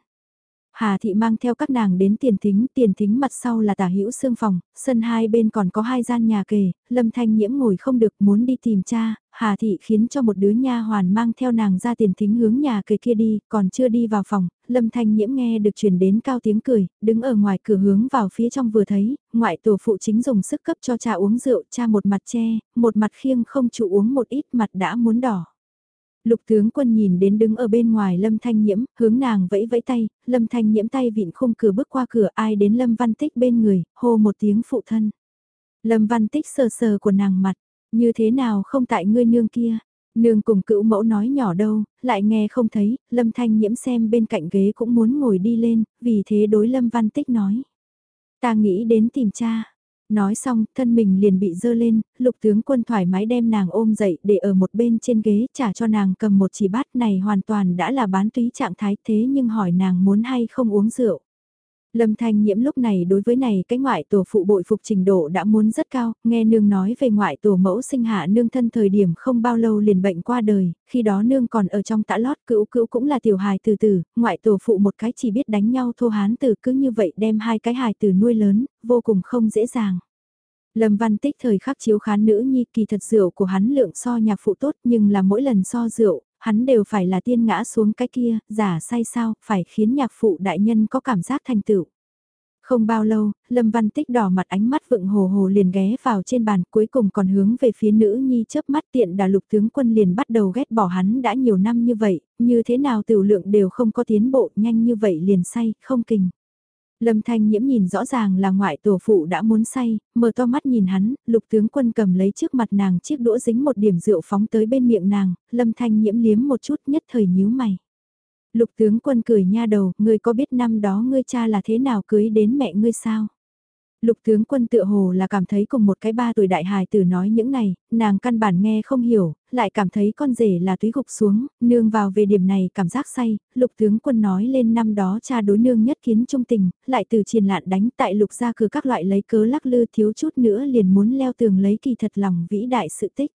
Hà thị mang theo các nàng đến tiền thính, tiền thính mặt sau là tả hữu xương phòng, sân hai bên còn có hai gian nhà kề, lâm thanh nhiễm ngồi không được muốn đi tìm cha, Hà thị khiến cho một đứa nha hoàn mang theo nàng ra tiền thính hướng nhà kề kia đi, còn chưa đi vào phòng, lâm thanh nhiễm nghe được truyền đến cao tiếng cười, đứng ở ngoài cửa hướng vào phía trong vừa thấy, ngoại tổ phụ chính dùng sức cấp cho cha uống rượu, cha một mặt che, một mặt khiêng không chịu uống một ít mặt đã muốn đỏ. Lục tướng quân nhìn đến đứng ở bên ngoài Lâm Thanh Nhiễm, hướng nàng vẫy vẫy tay, Lâm Thanh Nhiễm tay vịn khung cửa bước qua cửa ai đến Lâm Văn Tích bên người, hô một tiếng phụ thân. Lâm Văn Tích sờ sờ của nàng mặt, như thế nào không tại ngươi nương kia. Nương cùng cữu mẫu nói nhỏ đâu, lại nghe không thấy, Lâm Thanh Nhiễm xem bên cạnh ghế cũng muốn ngồi đi lên, vì thế đối Lâm Văn Tích nói. Ta nghĩ đến tìm cha, Nói xong, thân mình liền bị dơ lên, lục tướng quân thoải mái đem nàng ôm dậy để ở một bên trên ghế trả cho nàng cầm một chỉ bát này hoàn toàn đã là bán túy trạng thái thế nhưng hỏi nàng muốn hay không uống rượu. Lâm Thanh Nhiễm lúc này đối với này cái ngoại tổ phụ bội phục trình độ đã muốn rất cao, nghe nương nói về ngoại tổ mẫu sinh hạ nương thân thời điểm không bao lâu liền bệnh qua đời, khi đó nương còn ở trong tã lót cữu cữu cũng là tiểu hài từ từ, ngoại tổ phụ một cái chỉ biết đánh nhau thô hán từ cứ như vậy đem hai cái hài từ nuôi lớn, vô cùng không dễ dàng. Lâm Văn Tích thời khắc chiếu khán nữ nhi kỳ thật rượu của hắn lượng so nhạc phụ tốt nhưng là mỗi lần so rượu, hắn đều phải là tiên ngã xuống cái kia, giả say sao, phải khiến nhạc phụ đại nhân có cảm giác thành tựu. Không bao lâu, Lâm Văn Tích đỏ mặt ánh mắt vựng hồ hồ liền ghé vào trên bàn cuối cùng còn hướng về phía nữ nhi chớp mắt tiện đà lục tướng quân liền bắt đầu ghét bỏ hắn đã nhiều năm như vậy, như thế nào tiểu lượng đều không có tiến bộ nhanh như vậy liền say, không kình. Lâm Thanh Nhiễm nhìn rõ ràng là ngoại tổ phụ đã muốn say, mở to mắt nhìn hắn, lục tướng quân cầm lấy trước mặt nàng chiếc đũa dính một điểm rượu phóng tới bên miệng nàng, Lâm Thanh Nhiễm liếm một chút nhất thời nhíu mày. Lục tướng quân cười nha đầu, ngươi có biết năm đó ngươi cha là thế nào cưới đến mẹ ngươi sao? Lục tướng quân tựa hồ là cảm thấy cùng một cái ba tuổi đại hài tử nói những này, nàng căn bản nghe không hiểu, lại cảm thấy con rể là túy gục xuống, nương vào về điểm này cảm giác say, lục tướng quân nói lên năm đó cha đối nương nhất kiến trung tình, lại từ triền lạn đánh tại lục ra cửa các loại lấy cớ lắc lư thiếu chút nữa liền muốn leo tường lấy kỳ thật lòng vĩ đại sự tích.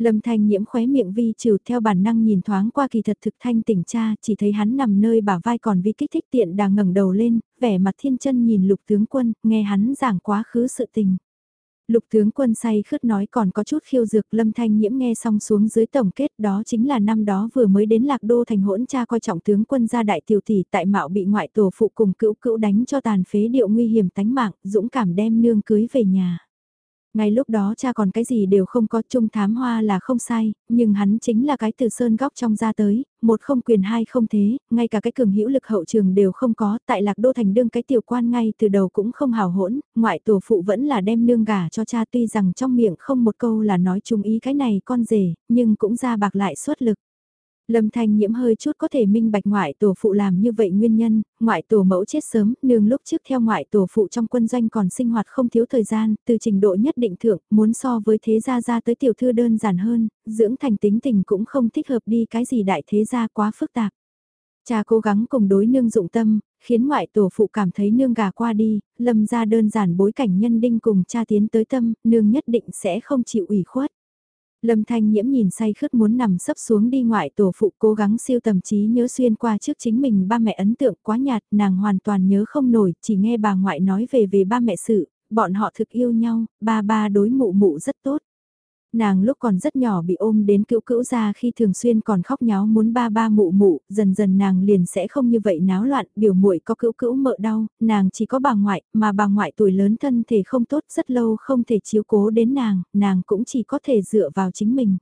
Lâm Thanh nhiễm khóe miệng vi trừ theo bản năng nhìn thoáng qua kỳ thật thực thanh tỉnh cha, chỉ thấy hắn nằm nơi bả vai còn vi kích thích tiện đang ngẩng đầu lên, vẻ mặt thiên chân nhìn lục tướng quân, nghe hắn giảng quá khứ sự tình. Lục tướng quân say khướt nói còn có chút khiêu dược lâm thanh nhiễm nghe xong xuống dưới tổng kết đó chính là năm đó vừa mới đến lạc đô thành hỗn cha coi trọng tướng quân gia đại tiểu tỷ tại mạo bị ngoại tổ phụ cùng cữu cữu đánh cho tàn phế điệu nguy hiểm tánh mạng, dũng cảm đem nương cưới về nhà. Ngay lúc đó cha còn cái gì đều không có trung thám hoa là không sai, nhưng hắn chính là cái từ sơn góc trong ra tới, một không quyền hai không thế, ngay cả cái cường hữu lực hậu trường đều không có, tại lạc đô thành đương cái tiểu quan ngay từ đầu cũng không hào hỗn, ngoại tổ phụ vẫn là đem nương gà cho cha tuy rằng trong miệng không một câu là nói chung ý cái này con rể, nhưng cũng ra bạc lại suất lực. Lâm Thanh Nhiễm hơi chút có thể minh bạch ngoại tổ phụ làm như vậy nguyên nhân, ngoại tổ mẫu chết sớm, nương lúc trước theo ngoại tổ phụ trong quân doanh còn sinh hoạt không thiếu thời gian, từ trình độ nhất định thượng, muốn so với thế gia ra tới tiểu thư đơn giản hơn, dưỡng thành tính tình cũng không thích hợp đi cái gì đại thế gia quá phức tạp. Cha cố gắng cùng đối nương dụng tâm, khiến ngoại tổ phụ cảm thấy nương gà qua đi, lâm ra đơn giản bối cảnh nhân đinh cùng cha tiến tới tâm, nương nhất định sẽ không chịu ủy khuất. Lâm Thanh Nhiễm nhìn say khướt muốn nằm sấp xuống đi ngoại tổ phụ cố gắng siêu tầm trí nhớ xuyên qua trước chính mình ba mẹ ấn tượng quá nhạt, nàng hoàn toàn nhớ không nổi, chỉ nghe bà ngoại nói về về ba mẹ sự, bọn họ thực yêu nhau, ba ba đối mụ mụ rất tốt. Nàng lúc còn rất nhỏ bị ôm đến cữu cữu ra khi thường xuyên còn khóc nháo muốn ba ba mụ mụ, dần dần nàng liền sẽ không như vậy náo loạn, biểu muội có cữu cữu mợ đau, nàng chỉ có bà ngoại, mà bà ngoại tuổi lớn thân thể không tốt rất lâu không thể chiếu cố đến nàng, nàng cũng chỉ có thể dựa vào chính mình.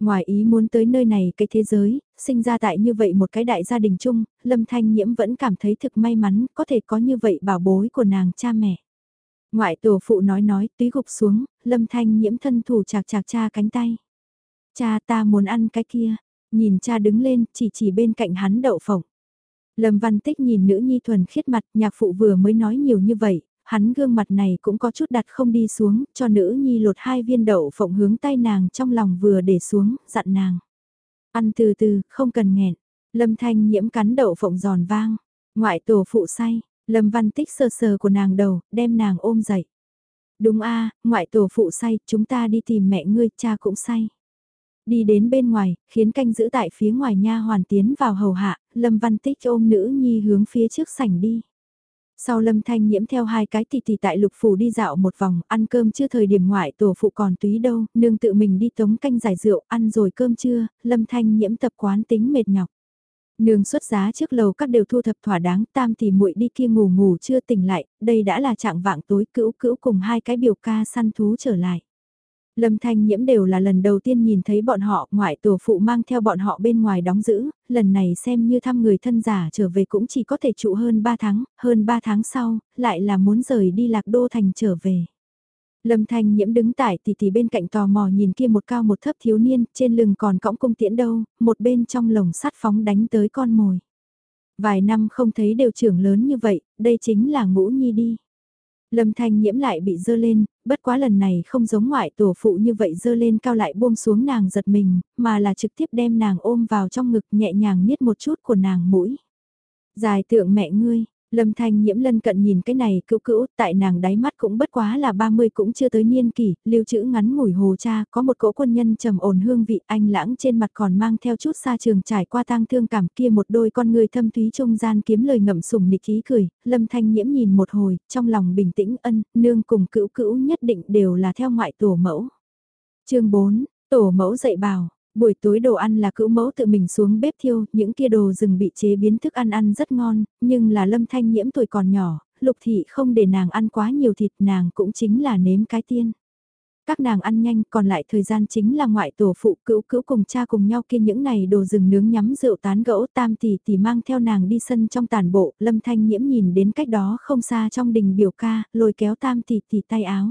Ngoài ý muốn tới nơi này cái thế giới, sinh ra tại như vậy một cái đại gia đình chung, Lâm Thanh Nhiễm vẫn cảm thấy thực may mắn có thể có như vậy bảo bối của nàng cha mẹ. Ngoại tổ phụ nói nói túy gục xuống, lâm thanh nhiễm thân thủ chạc chạc cha cánh tay. Cha ta muốn ăn cái kia, nhìn cha đứng lên chỉ chỉ bên cạnh hắn đậu phộng. Lâm Văn Tích nhìn nữ nhi thuần khiết mặt, nhạc phụ vừa mới nói nhiều như vậy, hắn gương mặt này cũng có chút đặt không đi xuống, cho nữ nhi lột hai viên đậu phộng hướng tay nàng trong lòng vừa để xuống, dặn nàng. Ăn từ từ, không cần nghẹn. Lâm Thanh nhiễm cắn đậu phộng giòn vang, ngoại tổ phụ say, Lâm Văn Tích sờ sờ của nàng đầu, đem nàng ôm dậy. Đúng a, ngoại tổ phụ say, chúng ta đi tìm mẹ ngươi, cha cũng say. Đi đến bên ngoài, khiến canh giữ tại phía ngoài nha hoàn tiến vào hầu hạ, Lâm Văn Tích ôm nữ nhi hướng phía trước sảnh đi. Sau Lâm Thanh nhiễm theo hai cái tỷ tỷ tại lục phủ đi dạo một vòng, ăn cơm chưa thời điểm ngoại tổ phụ còn túy đâu, nương tự mình đi tống canh giải rượu, ăn rồi cơm trưa, Lâm Thanh nhiễm tập quán tính mệt nhọc. Nương xuất giá trước lầu các đều thu thập thỏa đáng, tam tỷ muội đi kia ngủ ngủ chưa tỉnh lại, đây đã là trạng vạng tối cữu cữu cùng hai cái biểu ca săn thú trở lại. Lâm Thanh Nhiễm đều là lần đầu tiên nhìn thấy bọn họ, ngoại tổ phụ mang theo bọn họ bên ngoài đóng giữ, lần này xem như thăm người thân giả trở về cũng chỉ có thể trụ hơn 3 tháng, hơn 3 tháng sau, lại là muốn rời đi lạc đô thành trở về. Lâm Thanh Nhiễm đứng tại tỷ tỷ bên cạnh tò mò nhìn kia một cao một thấp thiếu niên, trên lưng còn cõng cung tiễn đâu, một bên trong lồng sắt phóng đánh tới con mồi. Vài năm không thấy đều trưởng lớn như vậy, đây chính là ngũ nhi đi. Lâm Thanh Nhiễm lại bị dơ lên, bất quá lần này không giống ngoại tổ phụ như vậy dơ lên cao lại buông xuống nàng giật mình, mà là trực tiếp đem nàng ôm vào trong ngực nhẹ nhàng niết một chút của nàng mũi. Dài tượng mẹ ngươi, Lâm Thanh nhiễm lân cận nhìn cái này cứu cữu, tại nàng đáy mắt cũng bất quá là 30 cũng chưa tới niên kỷ, lưu trữ ngắn ngủi hồ cha, có một cỗ quân nhân trầm ổn hương vị anh lãng trên mặt còn mang theo chút xa trường trải qua tang thương cảm kia một đôi con người thâm thúy trung gian kiếm lời ngậm sùng nịch khí cười, Lâm Thanh nhiễm nhìn một hồi, trong lòng bình tĩnh ân, nương cùng cữu cữu nhất định đều là theo ngoại tổ mẫu. chương 4, tổ mẫu dạy bảo, Buổi tối đồ ăn là cữu mẫu tự mình xuống bếp thiêu, những kia đồ rừng bị chế biến thức ăn ăn rất ngon, nhưng là lâm thanh nhiễm tuổi còn nhỏ, lục thị không để nàng ăn quá nhiều thịt nàng cũng chính là nếm cái tiên. Các nàng ăn nhanh còn lại thời gian chính là ngoại tổ phụ cữu cữu cùng cha cùng nhau kia những này đồ rừng nướng nhắm rượu tán gẫu tam tỷ tỷ mang theo nàng đi sân trong tàn bộ, lâm thanh nhiễm nhìn đến cách đó không xa trong đình biểu ca, lôi kéo tam tỷ tỷ tay áo.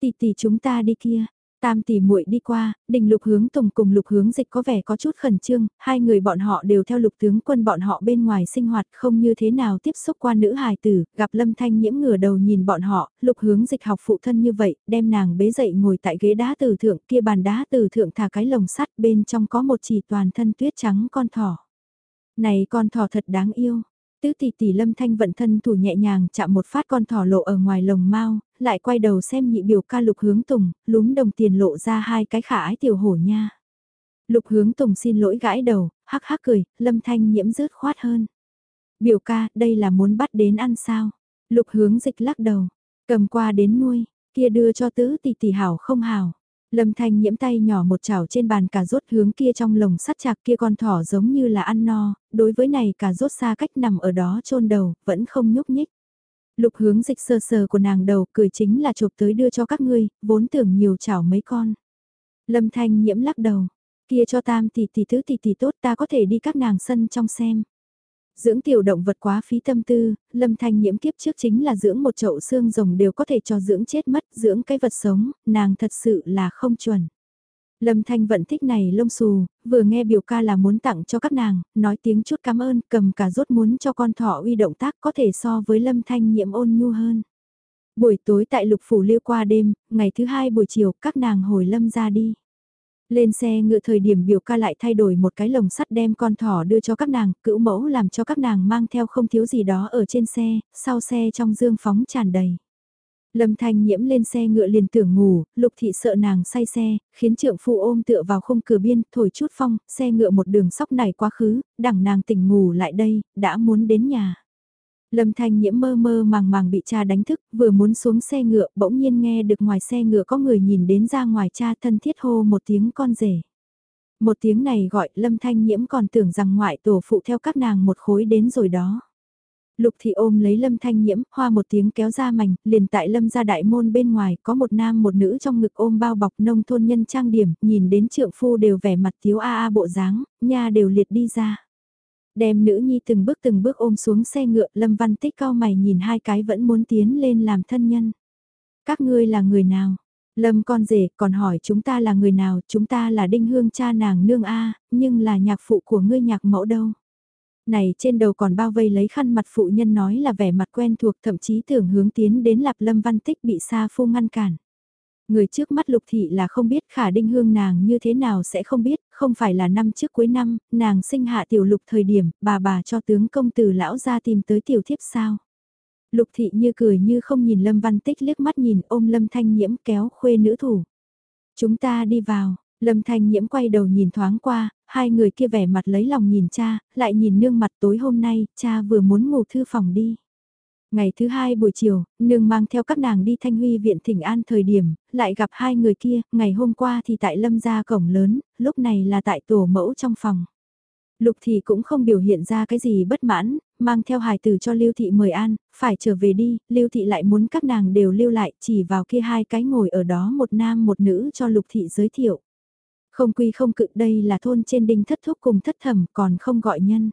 Tỷ tỷ chúng ta đi kia, Tam tỷ muội đi qua, đình lục hướng tùng cùng lục hướng dịch có vẻ có chút khẩn trương, hai người bọn họ đều theo lục tướng quân bọn họ bên ngoài sinh hoạt không như thế nào tiếp xúc qua nữ hài tử, gặp lâm thanh nhiễm ngửa đầu nhìn bọn họ, lục hướng dịch học phụ thân như vậy, đem nàng bế dậy ngồi tại ghế đá từ thượng kia bàn đá từ thượng thả cái lồng sắt bên trong có một chỉ toàn thân tuyết trắng con thỏ. Này con thỏ thật đáng yêu, Tứ tỷ tỷ lâm thanh vận thân thủ nhẹ nhàng chạm một phát con thỏ lộ ở ngoài lồng mau, lại quay đầu xem nhị biểu ca lục hướng tùng, lúm đồng tiền lộ ra hai cái khả ái tiểu hổ nha. Lục hướng tùng xin lỗi gãi đầu, hắc hắc cười, lâm thanh nhiễm rớt khoát hơn. Biểu ca, đây là muốn bắt đến ăn sao? Lục hướng dịch lắc đầu, cầm qua đến nuôi, kia đưa cho tứ tỷ tỷ hảo không hảo. Lâm Thanh nhiễm tay nhỏ một chảo trên bàn cà rốt hướng kia trong lồng sắt chạc kia con thỏ giống như là ăn no, đối với này cà rốt xa cách nằm ở đó chôn đầu, vẫn không nhúc nhích. Lục hướng dịch sơ sờ của nàng đầu cười chính là chụp tới đưa cho các ngươi, vốn tưởng nhiều chảo mấy con. Lâm Thanh nhiễm lắc đầu, kia cho tam tỷ tỷ thứ tỷ tỷ tốt ta có thể đi các nàng sân trong xem. Dưỡng tiểu động vật quá phí tâm tư, lâm thanh nhiễm kiếp trước chính là dưỡng một chậu xương rồng đều có thể cho dưỡng chết mất, dưỡng cái vật sống, nàng thật sự là không chuẩn. Lâm Thanh Vận thích này lông xù, vừa nghe biểu ca là muốn tặng cho các nàng, nói tiếng chút cảm ơn, cầm cả rốt muốn cho con thỏ uy động tác có thể so với Lâm Thanh nhiễm ôn nhu hơn. Buổi tối tại lục phủ liêu qua đêm, ngày thứ hai buổi chiều các nàng hồi Lâm ra đi. Lên xe ngựa thời điểm biểu ca lại thay đổi một cái lồng sắt đem con thỏ đưa cho các nàng, cữu mẫu làm cho các nàng mang theo không thiếu gì đó ở trên xe, sau xe trong dương phóng tràn đầy. Lâm Thanh nhiễm lên xe ngựa liền tưởng ngủ, lục thị sợ nàng say xe, khiến trượng phu ôm tựa vào khung cửa biên, thổi chút phong, xe ngựa một đường sóc này quá khứ, đẳng nàng tỉnh ngủ lại đây, đã muốn đến nhà. Lâm Thanh nhiễm mơ mơ màng màng bị cha đánh thức, vừa muốn xuống xe ngựa, bỗng nhiên nghe được ngoài xe ngựa có người nhìn đến ra ngoài cha thân thiết hô một tiếng con rể. Một tiếng này gọi Lâm Thanh nhiễm còn tưởng rằng ngoại tổ phụ theo các nàng một khối đến rồi đó. Lục thị ôm lấy lâm thanh nhiễm, hoa một tiếng kéo ra mảnh, liền tại lâm gia đại môn bên ngoài, có một nam một nữ trong ngực ôm bao bọc nông thôn nhân trang điểm, nhìn đến trượng phu đều vẻ mặt thiếu a a bộ dáng, nha đều liệt đi ra. Đem nữ nhi từng bước từng bước ôm xuống xe ngựa, lâm văn tích cao mày nhìn hai cái vẫn muốn tiến lên làm thân nhân. Các ngươi là người nào? Lâm con rể còn hỏi chúng ta là người nào, chúng ta là đinh hương cha nàng nương A, nhưng là nhạc phụ của ngươi nhạc mẫu đâu. Này trên đầu còn bao vây lấy khăn mặt phụ nhân nói là vẻ mặt quen thuộc thậm chí tưởng hướng tiến đến lạp lâm văn tích bị xa phu ngăn cản. Người trước mắt lục thị là không biết khả đinh hương nàng như thế nào sẽ không biết, không phải là năm trước cuối năm, nàng sinh hạ tiểu lục thời điểm, bà bà cho tướng công tử lão ra tìm tới tiểu thiếp sao. Lục thị như cười như không nhìn lâm văn tích liếc mắt nhìn ôm lâm thanh nhiễm kéo khuê nữ thủ. Chúng ta đi vào, lâm thanh nhiễm quay đầu nhìn thoáng qua, hai người kia vẻ mặt lấy lòng nhìn cha, lại nhìn nương mặt tối hôm nay, cha vừa muốn ngủ thư phòng đi. Ngày thứ hai buổi chiều, nương mang theo các nàng đi thanh huy viện thỉnh an thời điểm, lại gặp hai người kia, ngày hôm qua thì tại lâm gia cổng lớn, lúc này là tại tổ mẫu trong phòng. Lục thì cũng không biểu hiện ra cái gì bất mãn, mang theo hài tử cho Lưu thị mời an, phải trở về đi, Lưu thị lại muốn các nàng đều lưu lại, chỉ vào kia hai cái ngồi ở đó một nam một nữ cho Lục thị giới thiệu. Không quy không cự đây là thôn trên đinh thất thúc cùng thất thẩm còn không gọi nhân.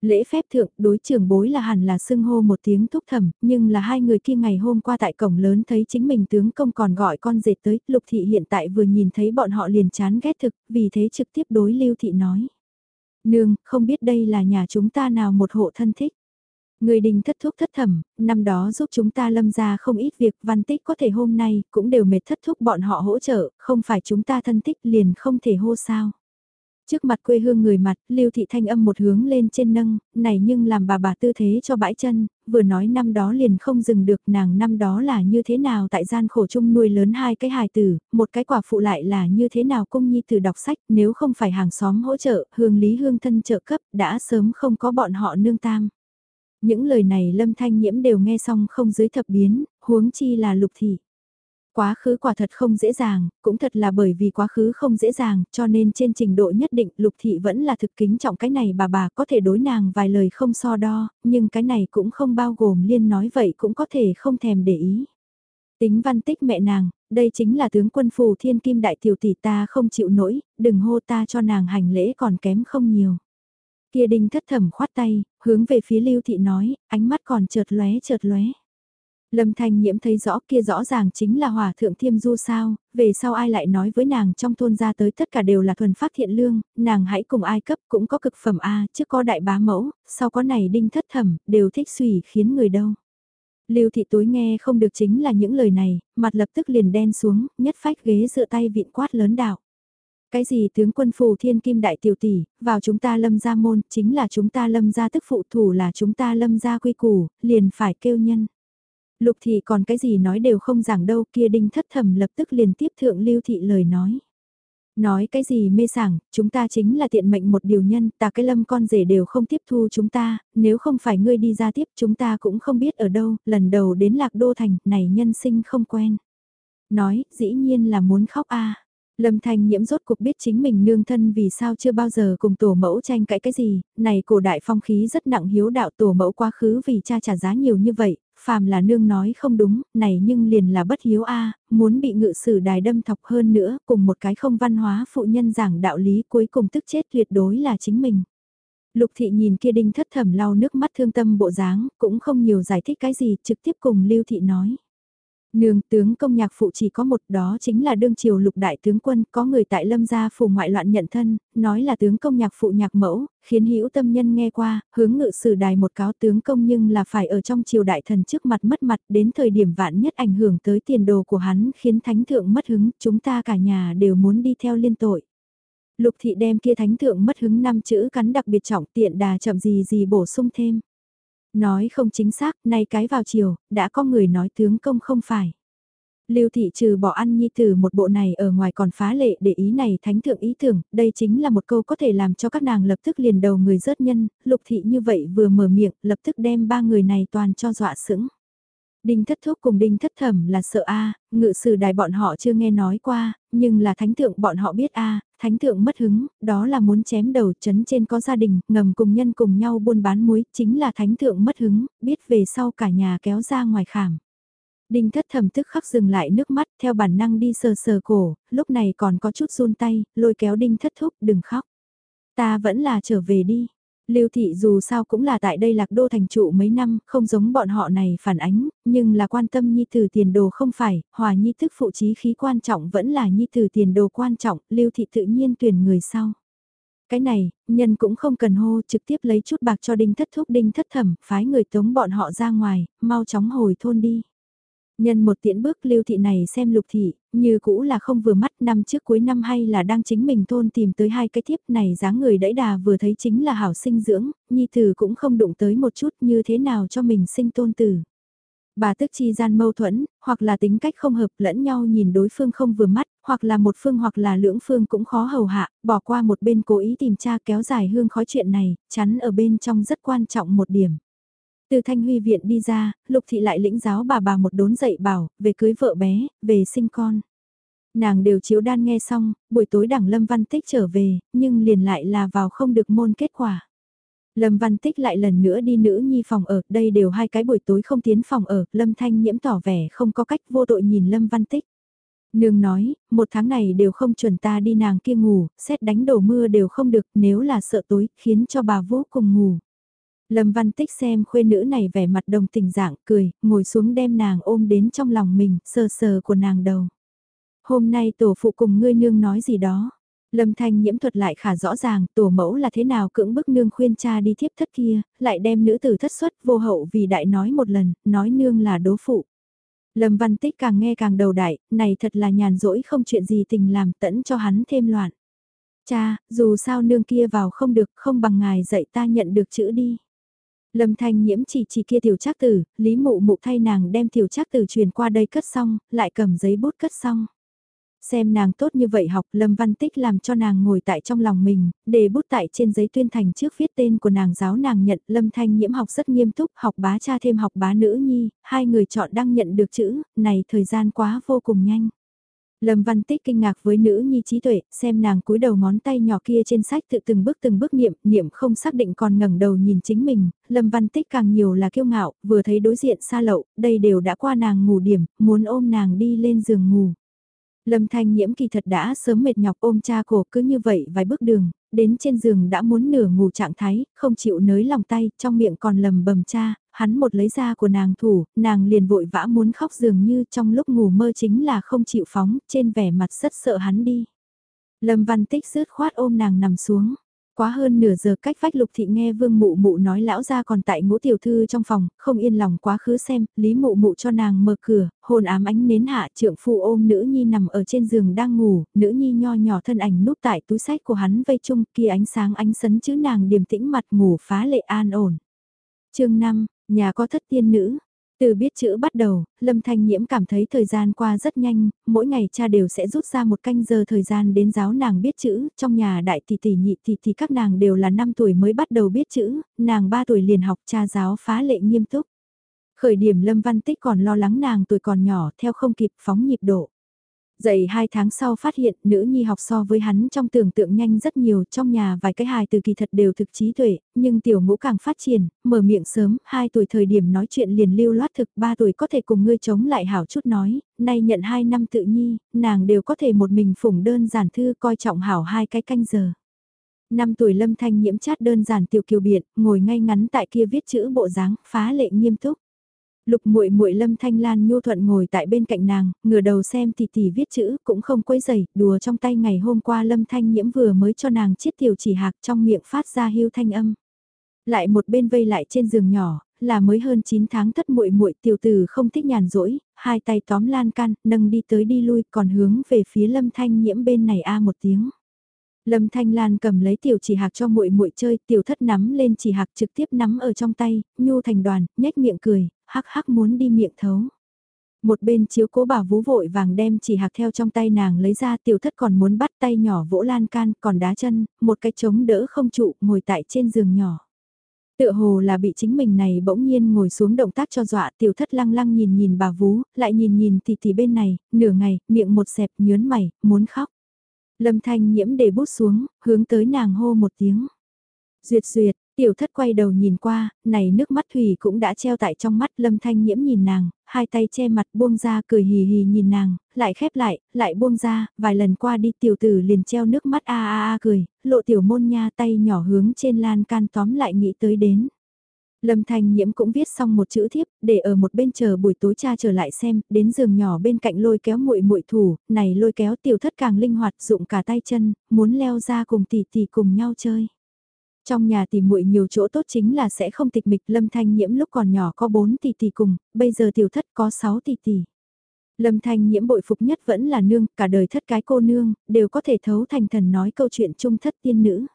Lễ phép thượng đối trưởng bối là hẳn là xưng hô một tiếng thúc thẩm, nhưng là hai người kia ngày hôm qua tại cổng lớn thấy chính mình tướng công còn gọi con dệt tới, lục thị hiện tại vừa nhìn thấy bọn họ liền chán ghét thực, vì thế trực tiếp đối lưu thị nói. Nương, không biết đây là nhà chúng ta nào một hộ thân thích. Người đình thất thúc thất thẩm, năm đó giúp chúng ta lâm ra không ít việc văn tích có thể hôm nay cũng đều mệt thất thúc bọn họ hỗ trợ, không phải chúng ta thân tích liền không thể hô sao. Trước mặt quê hương người mặt, lưu thị thanh âm một hướng lên trên nâng, này nhưng làm bà bà tư thế cho bãi chân, vừa nói năm đó liền không dừng được nàng năm đó là như thế nào tại gian khổ chung nuôi lớn hai cái hài tử, một cái quả phụ lại là như thế nào cung nhi tử đọc sách nếu không phải hàng xóm hỗ trợ, hương lý hương thân trợ cấp đã sớm không có bọn họ nương tam. Những lời này lâm thanh nhiễm đều nghe xong không dưới thập biến, huống chi là lục thị. Quá khứ quả thật không dễ dàng, cũng thật là bởi vì quá khứ không dễ dàng, cho nên trên trình độ nhất định lục thị vẫn là thực kính trọng cái này bà bà có thể đối nàng vài lời không so đo, nhưng cái này cũng không bao gồm liên nói vậy cũng có thể không thèm để ý. Tính văn tích mẹ nàng, đây chính là tướng quân phù thiên kim đại tiểu tỷ ta không chịu nổi, đừng hô ta cho nàng hành lễ còn kém không nhiều. Kia đinh thất thẩm khoát tay, hướng về phía lưu thị nói, ánh mắt còn chợt lóe chợt lóe. Lâm Thanh Nhiễm thấy rõ kia rõ ràng chính là hòa thượng thiêm du sao, về sau ai lại nói với nàng trong thôn ra tới tất cả đều là thuần phát thiện lương, nàng hãy cùng ai cấp cũng có cực phẩm A, chứ có đại bá mẫu, sau có này đinh thất thẩm, đều thích suy khiến người đâu. Lưu thị tối nghe không được chính là những lời này, mặt lập tức liền đen xuống, nhất phách ghế dựa tay vịn quát lớn đạo. Cái gì tướng quân phù thiên kim đại tiểu tỷ, vào chúng ta lâm gia môn, chính là chúng ta lâm gia tức phụ thủ là chúng ta lâm gia quy củ, liền phải kêu nhân. Lục thị còn cái gì nói đều không giảng đâu kia đinh thất thầm lập tức liền tiếp thượng lưu thị lời nói. Nói cái gì mê sảng, chúng ta chính là tiện mệnh một điều nhân, ta cái lâm con rể đều không tiếp thu chúng ta, nếu không phải ngươi đi ra tiếp chúng ta cũng không biết ở đâu, lần đầu đến lạc đô thành, này nhân sinh không quen. Nói, dĩ nhiên là muốn khóc a Lâm Thanh Nhiễm rốt cuộc biết chính mình nương thân vì sao chưa bao giờ cùng tổ mẫu tranh cãi cái gì, này cổ đại phong khí rất nặng hiếu đạo tổ mẫu quá khứ vì cha trả giá nhiều như vậy, phàm là nương nói không đúng, này nhưng liền là bất hiếu a muốn bị ngự sử đài đâm thọc hơn nữa, cùng một cái không văn hóa phụ nhân giảng đạo lý cuối cùng tức chết tuyệt đối là chính mình. Lục thị nhìn kia đinh thất thẩm lau nước mắt thương tâm bộ dáng, cũng không nhiều giải thích cái gì, trực tiếp cùng lưu thị nói. Nương tướng công nhạc phụ chỉ có một đó chính là đương triều lục đại tướng quân có người tại lâm gia phủ ngoại loạn nhận thân, nói là tướng công nhạc phụ nhạc mẫu, khiến hữu tâm nhân nghe qua, hướng ngự sử đài một cáo tướng công nhưng là phải ở trong triều đại thần trước mặt mất mặt đến thời điểm vạn nhất ảnh hưởng tới tiền đồ của hắn khiến thánh thượng mất hứng, chúng ta cả nhà đều muốn đi theo liên tội. Lục thị đem kia thánh thượng mất hứng năm chữ cắn đặc biệt trọng tiện đà chậm gì gì bổ sung thêm. Nói không chính xác, nay cái vào chiều, đã có người nói tướng công không phải. Lưu thị trừ bỏ ăn nhi từ một bộ này ở ngoài còn phá lệ để ý này thánh thượng ý tưởng, đây chính là một câu có thể làm cho các nàng lập tức liền đầu người rớt nhân, lục thị như vậy vừa mở miệng, lập tức đem ba người này toàn cho dọa sững. Đinh thất thúc cùng đinh thất thẩm là sợ a ngự sử đài bọn họ chưa nghe nói qua, nhưng là thánh thượng bọn họ biết a thánh thượng mất hứng, đó là muốn chém đầu chấn trên có gia đình, ngầm cùng nhân cùng nhau buôn bán muối, chính là thánh thượng mất hứng, biết về sau cả nhà kéo ra ngoài khảm. Đinh thất thầm tức khắc dừng lại nước mắt theo bản năng đi sờ sờ cổ, lúc này còn có chút run tay, lôi kéo đinh thất thúc đừng khóc. Ta vẫn là trở về đi. Lưu thị dù sao cũng là tại đây lạc đô thành trụ mấy năm, không giống bọn họ này phản ánh, nhưng là quan tâm nhi tử tiền đồ không phải, hòa nhi thức phụ trí khí quan trọng vẫn là nhi tử tiền đồ quan trọng, lưu thị tự nhiên tuyển người sau. Cái này, nhân cũng không cần hô trực tiếp lấy chút bạc cho đinh thất thúc đinh thất thẩm, phái người tống bọn họ ra ngoài, mau chóng hồi thôn đi. Nhân một tiễn bước lưu thị này xem lục thị, như cũ là không vừa mắt năm trước cuối năm hay là đang chính mình thôn tìm tới hai cái tiếp này dáng người đẫy đà vừa thấy chính là hảo sinh dưỡng, nhi tử cũng không đụng tới một chút như thế nào cho mình sinh tôn tử. Bà tức chi gian mâu thuẫn, hoặc là tính cách không hợp lẫn nhau nhìn đối phương không vừa mắt, hoặc là một phương hoặc là lưỡng phương cũng khó hầu hạ, bỏ qua một bên cố ý tìm tra kéo dài hương khói chuyện này, chắn ở bên trong rất quan trọng một điểm. Từ Thanh Huy viện đi ra, Lục Thị lại lĩnh giáo bà bà một đốn dạy bảo, về cưới vợ bé, về sinh con. Nàng đều chiếu đan nghe xong, buổi tối đảng Lâm Văn Tích trở về, nhưng liền lại là vào không được môn kết quả. Lâm Văn Tích lại lần nữa đi nữ nhi phòng ở, đây đều hai cái buổi tối không tiến phòng ở, Lâm Thanh nhiễm tỏ vẻ không có cách vô tội nhìn Lâm Văn Tích. Nương nói, một tháng này đều không chuẩn ta đi nàng kia ngủ, xét đánh đổ mưa đều không được, nếu là sợ tối, khiến cho bà vô cùng ngủ. Lâm Văn Tích xem khuê nữ này vẻ mặt đồng tình dạng, cười, ngồi xuống đem nàng ôm đến trong lòng mình, sờ sờ của nàng đầu. Hôm nay tổ phụ cùng ngươi nương nói gì đó. Lâm Thanh nhiễm thuật lại khả rõ ràng tổ mẫu là thế nào cưỡng bức nương khuyên cha đi thiếp thất kia, lại đem nữ tử thất xuất vô hậu vì đại nói một lần, nói nương là đố phụ. Lâm Văn Tích càng nghe càng đầu đại, này thật là nhàn rỗi không chuyện gì tình làm tẫn cho hắn thêm loạn. Cha, dù sao nương kia vào không được không bằng ngài dạy ta nhận được chữ đi. Lâm Thanh Nhiễm chỉ chỉ kia tiểu trác tử, Lý Mụ Mụ thay nàng đem tiểu trác tử truyền qua đây cất xong, lại cầm giấy bút cất xong. Xem nàng tốt như vậy học Lâm Văn Tích làm cho nàng ngồi tại trong lòng mình, để bút tại trên giấy tuyên thành trước viết tên của nàng giáo nàng nhận Lâm Thanh Nhiễm học rất nghiêm túc, học bá cha thêm học bá nữ nhi, hai người chọn đăng nhận được chữ, này thời gian quá vô cùng nhanh. Lâm Văn Tích kinh ngạc với nữ nhi trí tuệ, xem nàng cúi đầu ngón tay nhỏ kia trên sách tự từng bước từng bước niệm, niệm không xác định còn ngẩng đầu nhìn chính mình, Lâm Văn Tích càng nhiều là kiêu ngạo, vừa thấy đối diện xa lậu, đây đều đã qua nàng ngủ điểm, muốn ôm nàng đi lên giường ngủ. Lâm Thanh Nhiễm kỳ thật đã sớm mệt nhọc ôm cha cổ cứ như vậy vài bước đường, đến trên giường đã muốn nửa ngủ trạng thái, không chịu nới lòng tay, trong miệng còn lầm bầm cha, hắn một lấy ra của nàng thủ, nàng liền vội vã muốn khóc dường như trong lúc ngủ mơ chính là không chịu phóng, trên vẻ mặt rất sợ hắn đi. Lâm Văn Tích rứt khoát ôm nàng nằm xuống. Quá hơn nửa giờ cách vách lục thị nghe vương mụ mụ nói lão ra còn tại ngũ tiểu thư trong phòng, không yên lòng quá khứ xem, lý mụ mụ cho nàng mở cửa, hồn ám ánh nến hạ trượng phu ôm nữ nhi nằm ở trên giường đang ngủ, nữ nhi nho nhỏ thân ảnh núp tại túi sách của hắn vây chung kia ánh sáng ánh sấn chứ nàng điềm tĩnh mặt ngủ phá lệ an ổn. chương 5, nhà có thất tiên nữ, từ biết chữ bắt đầu, Lâm Thanh Nhiễm cảm thấy thời gian qua rất nhanh, mỗi ngày cha đều sẽ rút ra một canh giờ thời gian đến giáo nàng biết chữ, trong nhà đại tỷ tỷ nhị tỷ tỷ các nàng đều là 5 tuổi mới bắt đầu biết chữ, nàng 3 tuổi liền học cha giáo phá lệ nghiêm túc. Khởi điểm Lâm Văn Tích còn lo lắng nàng tuổi còn nhỏ theo không kịp phóng nhịp độ. Dậy hai tháng sau phát hiện nữ nhi học so với hắn trong tưởng tượng nhanh rất nhiều trong nhà vài cái hài từ kỳ thật đều thực trí tuệ, nhưng tiểu ngũ càng phát triển, mở miệng sớm, hai tuổi thời điểm nói chuyện liền lưu loát thực, ba tuổi có thể cùng ngươi chống lại hảo chút nói, nay nhận hai năm tự nhi, nàng đều có thể một mình phủng đơn giản thư coi trọng hảo hai cái canh giờ. Năm tuổi lâm thanh nhiễm chát đơn giản tiểu kiều biện, ngồi ngay ngắn tại kia viết chữ bộ dáng, phá lệ nghiêm túc. Lục muội muội Lâm Thanh Lan nhu thuận ngồi tại bên cạnh nàng, ngửa đầu xem tỷ tỷ viết chữ, cũng không quấy giày, đùa trong tay ngày hôm qua Lâm Thanh Nhiễm vừa mới cho nàng chiết tiểu chỉ hạc trong miệng phát ra hưu thanh âm. Lại một bên vây lại trên giường nhỏ, là mới hơn 9 tháng thất muội muội tiểu tử không thích nhàn rỗi, hai tay tóm lan can, nâng đi tới đi lui còn hướng về phía Lâm Thanh Nhiễm bên này a một tiếng. Lâm Thanh Lan cầm lấy tiểu chỉ hạc cho muội muội chơi, tiểu thất nắm lên chỉ hạc trực tiếp nắm ở trong tay, nhu thành đoàn, nhếch miệng cười, hắc hắc muốn đi miệng thấu. Một bên chiếu cố bảo vú vội vàng đem chỉ hạc theo trong tay nàng lấy ra tiểu thất còn muốn bắt tay nhỏ vỗ lan can còn đá chân, một cái trống đỡ không trụ ngồi tại trên giường nhỏ. Tựa hồ là bị chính mình này bỗng nhiên ngồi xuống động tác cho dọa tiểu thất lăng lăng nhìn nhìn bà vú, lại nhìn nhìn thì thì bên này, nửa ngày, miệng một xẹp nhớn mày, muốn khóc. Lâm thanh nhiễm để bút xuống, hướng tới nàng hô một tiếng. Duyệt duyệt, tiểu thất quay đầu nhìn qua, này nước mắt Thủy cũng đã treo tại trong mắt lâm thanh nhiễm nhìn nàng, hai tay che mặt buông ra cười hì hì nhìn nàng, lại khép lại, lại buông ra, vài lần qua đi tiểu tử liền treo nước mắt a a a cười, lộ tiểu môn nha tay nhỏ hướng trên lan can tóm lại nghĩ tới đến. Lâm Thanh Nhiễm cũng viết xong một chữ thiếp, để ở một bên chờ buổi tối cha trở lại xem, đến giường nhỏ bên cạnh lôi kéo muội muội thủ, này lôi kéo tiểu thất càng linh hoạt dụng cả tay chân, muốn leo ra cùng tỷ tỷ cùng nhau chơi. Trong nhà tỷ muội nhiều chỗ tốt chính là sẽ không tịch mịch, Lâm Thanh Nhiễm lúc còn nhỏ có 4 tỷ tỷ cùng, bây giờ tiểu thất có 6 tỷ tỷ. Lâm Thanh Nhiễm bội phục nhất vẫn là nương, cả đời thất cái cô nương, đều có thể thấu thành thần nói câu chuyện trung thất tiên nữ.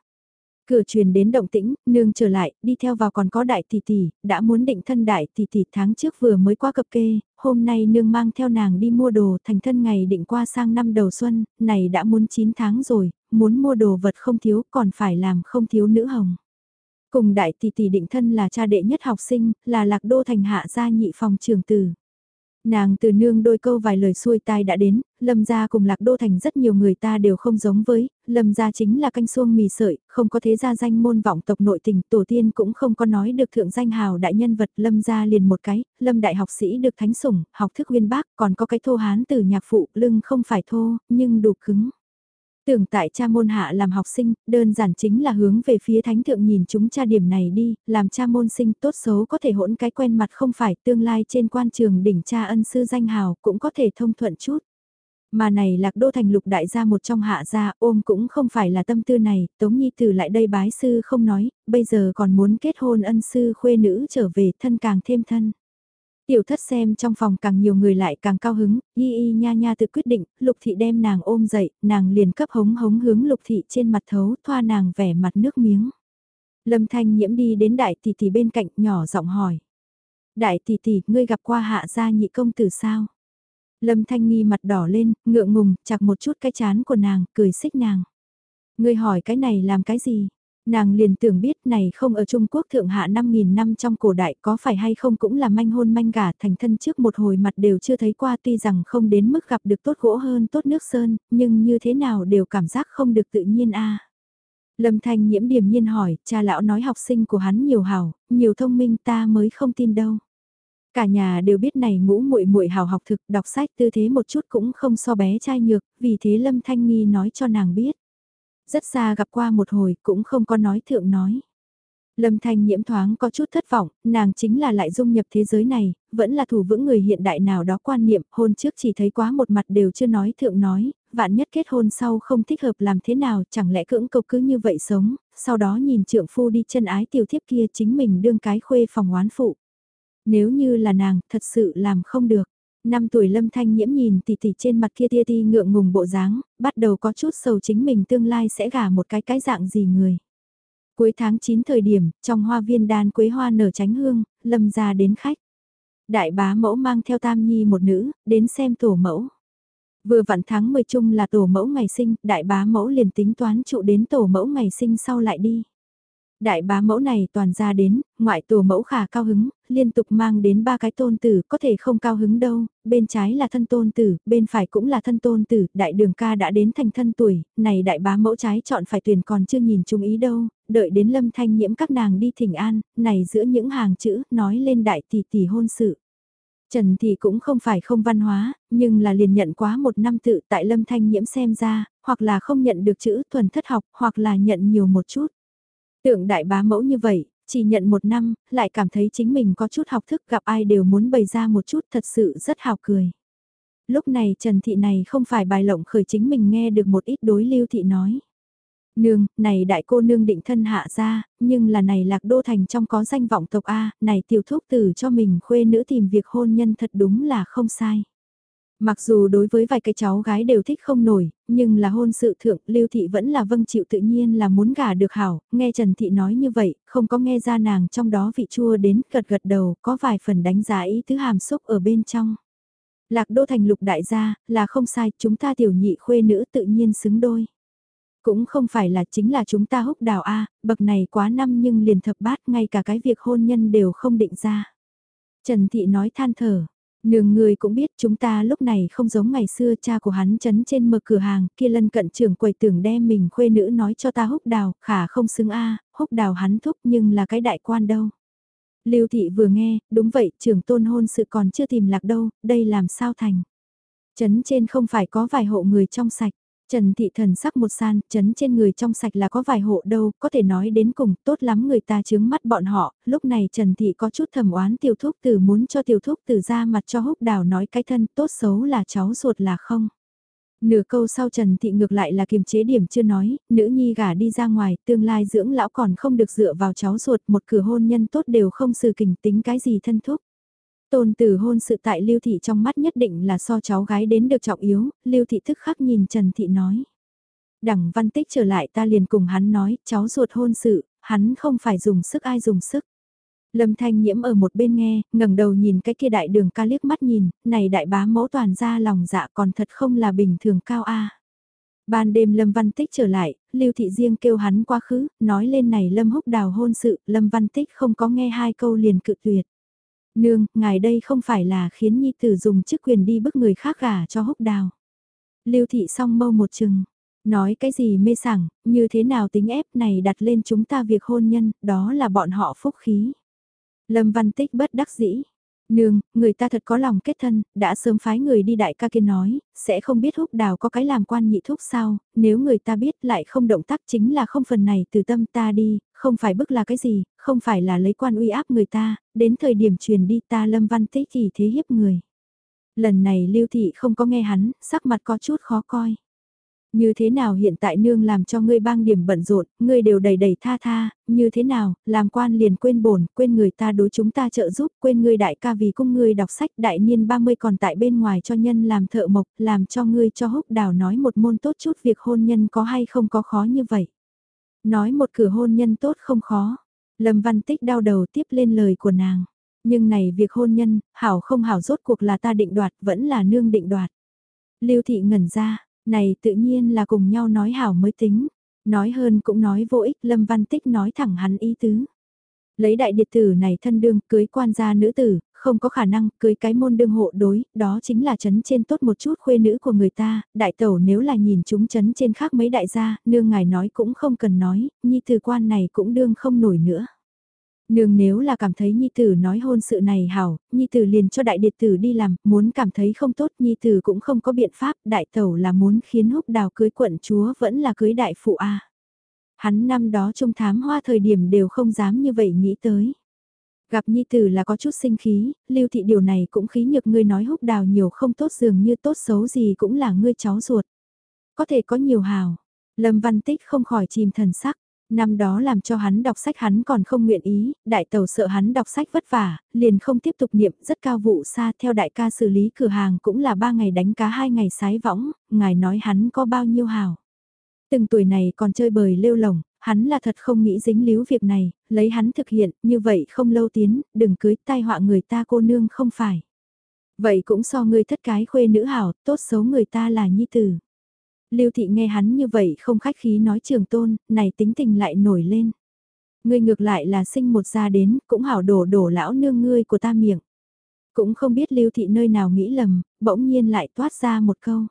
Cửa truyền đến động tĩnh, nương trở lại, đi theo vào còn có đại tỷ tỷ, đã muốn định thân đại tỷ tỷ tháng trước vừa mới qua cập kê, hôm nay nương mang theo nàng đi mua đồ thành thân ngày định qua sang năm đầu xuân, này đã muốn 9 tháng rồi, muốn mua đồ vật không thiếu còn phải làm không thiếu nữ hồng. Cùng đại tỷ tỷ định thân là cha đệ nhất học sinh, là lạc đô thành hạ gia nhị phòng trường tử. Nàng từ nương đôi câu vài lời xuôi tai đã đến, lâm gia cùng lạc đô thành rất nhiều người ta đều không giống với, lâm gia chính là canh xuông mì sợi, không có thế gia danh môn vọng tộc nội tình, tổ tiên cũng không có nói được thượng danh hào đại nhân vật lâm gia liền một cái, lâm đại học sĩ được thánh sủng, học thức uyên bác, còn có cái thô hán từ nhạc phụ, lưng không phải thô, nhưng đủ cứng. Tưởng tại cha môn hạ làm học sinh, đơn giản chính là hướng về phía thánh thượng nhìn chúng cha điểm này đi, làm cha môn sinh tốt xấu có thể hỗn cái quen mặt không phải tương lai trên quan trường đỉnh cha ân sư danh hào cũng có thể thông thuận chút. Mà này lạc đô thành lục đại gia một trong hạ gia ôm cũng không phải là tâm tư này, Tống Nhi từ lại đây bái sư không nói, bây giờ còn muốn kết hôn ân sư khuê nữ trở về thân càng thêm thân. Tiểu thất xem trong phòng càng nhiều người lại càng cao hứng, y y nha nha tự quyết định, lục thị đem nàng ôm dậy, nàng liền cấp hống hống hướng lục thị trên mặt thấu, thoa nàng vẻ mặt nước miếng. Lâm thanh nhiễm đi đến đại tỷ tỷ bên cạnh nhỏ giọng hỏi. Đại tỷ tỷ, ngươi gặp qua hạ gia nhị công tử sao? Lâm thanh nghi mặt đỏ lên, ngượng ngùng, chặt một chút cái chán của nàng, cười xích nàng. Ngươi hỏi cái này làm cái gì? Nàng liền tưởng biết này không ở Trung Quốc thượng hạ 5.000 năm trong cổ đại có phải hay không cũng là manh hôn manh gà thành thân trước một hồi mặt đều chưa thấy qua tuy rằng không đến mức gặp được tốt gỗ hơn tốt nước sơn, nhưng như thế nào đều cảm giác không được tự nhiên a Lâm Thanh nhiễm điềm nhiên hỏi, cha lão nói học sinh của hắn nhiều hảo, nhiều thông minh ta mới không tin đâu. Cả nhà đều biết này ngũ muội muội hào học thực, đọc sách tư thế một chút cũng không so bé trai nhược, vì thế Lâm Thanh Nghi nói cho nàng biết. Rất xa gặp qua một hồi cũng không có nói thượng nói. Lâm Thanh nhiễm thoáng có chút thất vọng, nàng chính là lại dung nhập thế giới này, vẫn là thủ vững người hiện đại nào đó quan niệm, hôn trước chỉ thấy quá một mặt đều chưa nói thượng nói, vạn nhất kết hôn sau không thích hợp làm thế nào, chẳng lẽ cưỡng cầu cứ như vậy sống, sau đó nhìn trượng phu đi chân ái tiểu thiếp kia chính mình đương cái khuê phòng oán phụ. Nếu như là nàng, thật sự làm không được. Năm tuổi lâm thanh nhiễm nhìn tỷ tỷ trên mặt kia tia ti ngượng ngùng bộ dáng, bắt đầu có chút sầu chính mình tương lai sẽ gả một cái cái dạng gì người. Cuối tháng 9 thời điểm, trong hoa viên đan quế hoa nở tránh hương, lâm ra đến khách. Đại bá mẫu mang theo tam nhi một nữ, đến xem tổ mẫu. Vừa vặn tháng 10 chung là tổ mẫu ngày sinh, đại bá mẫu liền tính toán trụ đến tổ mẫu ngày sinh sau lại đi. Đại bá mẫu này toàn ra đến, ngoại tổ mẫu khả cao hứng, liên tục mang đến ba cái tôn tử, có thể không cao hứng đâu, bên trái là thân tôn tử, bên phải cũng là thân tôn tử, đại đường ca đã đến thành thân tuổi, này đại bá mẫu trái chọn phải tuyển còn chưa nhìn chung ý đâu, đợi đến lâm thanh nhiễm các nàng đi thỉnh an, này giữa những hàng chữ, nói lên đại tỷ tỷ hôn sự. Trần thì cũng không phải không văn hóa, nhưng là liền nhận quá một năm tự tại lâm thanh nhiễm xem ra, hoặc là không nhận được chữ thuần thất học, hoặc là nhận nhiều một chút. Tượng đại bá mẫu như vậy, chỉ nhận một năm, lại cảm thấy chính mình có chút học thức gặp ai đều muốn bày ra một chút thật sự rất hào cười. Lúc này Trần Thị này không phải bài lộng khởi chính mình nghe được một ít đối Lưu Thị nói. Nương, này đại cô nương định thân hạ ra, nhưng là này lạc đô thành trong có danh vọng tộc A, này tiểu thúc tử cho mình khuê nữ tìm việc hôn nhân thật đúng là không sai. Mặc dù đối với vài cái cháu gái đều thích không nổi, nhưng là hôn sự thượng, Lưu Thị vẫn là vâng chịu tự nhiên là muốn gả được hảo, nghe Trần Thị nói như vậy, không có nghe ra nàng trong đó vị chua đến gật gật đầu, có vài phần đánh giá ý tứ hàm xúc ở bên trong. Lạc đô thành lục đại gia, là không sai, chúng ta tiểu nhị khuê nữ tự nhiên xứng đôi. Cũng không phải là chính là chúng ta húc đào A, bậc này quá năm nhưng liền thập bát ngay cả cái việc hôn nhân đều không định ra. Trần Thị nói than thở, Nương người cũng biết chúng ta lúc này không giống ngày xưa cha của hắn chấn trên mở cửa hàng, kia lân cận trưởng quầy tưởng đem mình khuê nữ nói cho ta húc đào, khả không xứng a húc đào hắn thúc nhưng là cái đại quan đâu. Lưu thị vừa nghe, đúng vậy, trưởng tôn hôn sự còn chưa tìm lạc đâu, đây làm sao thành. Chấn trên không phải có vài hộ người trong sạch. Trần Thị Thần sắc một san, chấn trên người trong sạch là có vài hộ đâu, có thể nói đến cùng, tốt lắm người ta chướng mắt bọn họ, lúc này Trần Thị có chút thầm oán tiểu thúc tử muốn cho tiểu thúc tử ra mặt cho húc đào nói cái thân tốt xấu là cháu ruột là không. Nửa câu sau Trần Thị ngược lại là kiềm chế điểm chưa nói, nữ nhi gả đi ra ngoài, tương lai dưỡng lão còn không được dựa vào cháu ruột, một cửa hôn nhân tốt đều không sự kình tính cái gì thân thúc. Tôn tử hôn sự tại Lưu Thị trong mắt nhất định là so cháu gái đến được trọng yếu, Lưu Thị thức khắc nhìn Trần Thị nói. Đằng văn tích trở lại ta liền cùng hắn nói, cháu ruột hôn sự, hắn không phải dùng sức ai dùng sức. Lâm Thanh Nhiễm ở một bên nghe, ngẩng đầu nhìn cái kia đại đường ca liếc mắt nhìn, này đại bá mẫu toàn ra lòng dạ còn thật không là bình thường cao a. Ban đêm Lâm Văn Tích trở lại, Lưu Thị Diêng kêu hắn quá khứ, nói lên này Lâm Húc Đào hôn sự, Lâm Văn Tích không có nghe hai câu liền cự tuyệt. Nương, ngài đây không phải là khiến Nhi Tử dùng chức quyền đi bức người khác gả cho húc đào. Lưu thị song mâu một chừng, nói cái gì mê sảng, như thế nào tính ép này đặt lên chúng ta việc hôn nhân, đó là bọn họ phúc khí. Lâm Văn Tích bất đắc dĩ, Nương, người ta thật có lòng kết thân, đã sớm phái người đi đại ca kia nói, sẽ không biết húc đào có cái làm quan nhị thúc sao, nếu người ta biết lại không động tác chính là không phần này từ tâm ta đi, không phải bức là cái gì, không phải là lấy quan uy áp người ta, đến thời điểm truyền đi ta lâm văn tích thì thế hiếp người. Lần này lưu thị không có nghe hắn, sắc mặt có chút khó coi. Như thế nào hiện tại nương làm cho ngươi bang điểm bận rộn, ngươi đều đầy đầy tha tha, như thế nào, làm quan liền quên bổn, quên người ta đối chúng ta trợ giúp, quên ngươi đại ca vì cung ngươi đọc sách đại niên 30 còn tại bên ngoài cho nhân làm thợ mộc, làm cho ngươi cho húc đào nói một môn tốt chút việc hôn nhân có hay không có khó như vậy. Nói một cửa hôn nhân tốt không khó, Lâm Văn Tích đau đầu tiếp lên lời của nàng. Nhưng này việc hôn nhân, hảo không hảo rốt cuộc là ta định đoạt, vẫn là nương định đoạt. Lưu thị ngẩn ra, này tự nhiên là cùng nhau nói hảo mới tính. Nói hơn cũng nói vô ích, Lâm Văn Tích nói thẳng hắn ý tứ. Lấy đại điệt tử này thân đương cưới quan gia nữ tử, không có khả năng cưới cái môn đương hộ đối, đó chính là chấn trên tốt một chút khuê nữ của người ta, đại tẩu nếu là nhìn chúng chấn trên khác mấy đại gia, nương ngài nói cũng không cần nói, nhi tử quan này cũng đương không nổi nữa. Nương nếu là cảm thấy Nhi Tử nói hôn sự này hảo, Nhi Tử liền cho đại điệt tử đi làm, muốn cảm thấy không tốt Nhi Tử cũng không có biện pháp, đại tẩu là muốn khiến húc đào cưới quận chúa vẫn là cưới đại phụ A. Hắn năm đó trung thám hoa thời điểm đều không dám như vậy nghĩ tới. Gặp Nhi Tử là có chút sinh khí, lưu thị điều này cũng khí nhược ngươi nói húc đào nhiều không tốt dường như tốt xấu gì cũng là ngươi cháu ruột. Có thể có nhiều hào. Lâm Văn Tích không khỏi chìm thần sắc. Năm đó làm cho hắn đọc sách hắn còn không nguyện ý, đại tàu sợ hắn đọc sách vất vả, liền không tiếp tục niệm rất cao vụ xa theo đại ca xử lý cửa hàng cũng là ba ngày đánh cá hai ngày sái võng, ngài nói hắn có bao nhiêu hào. Từng tuổi này còn chơi bời lêu lồng, hắn là thật không nghĩ dính líu việc này, lấy hắn thực hiện, như vậy không lâu tiến, đừng cưới tai họa người ta cô nương không phải. Vậy cũng so người thất cái khuê nữ hảo, tốt xấu người ta là nhi tử. Lưu thị nghe hắn như vậy không khách khí nói trường tôn, này tính tình lại nổi lên. Ngươi ngược lại là sinh một gia đến, cũng hảo đổ đổ lão nương ngươi của ta miệng. Cũng không biết lưu thị nơi nào nghĩ lầm, bỗng nhiên lại toát ra một câu.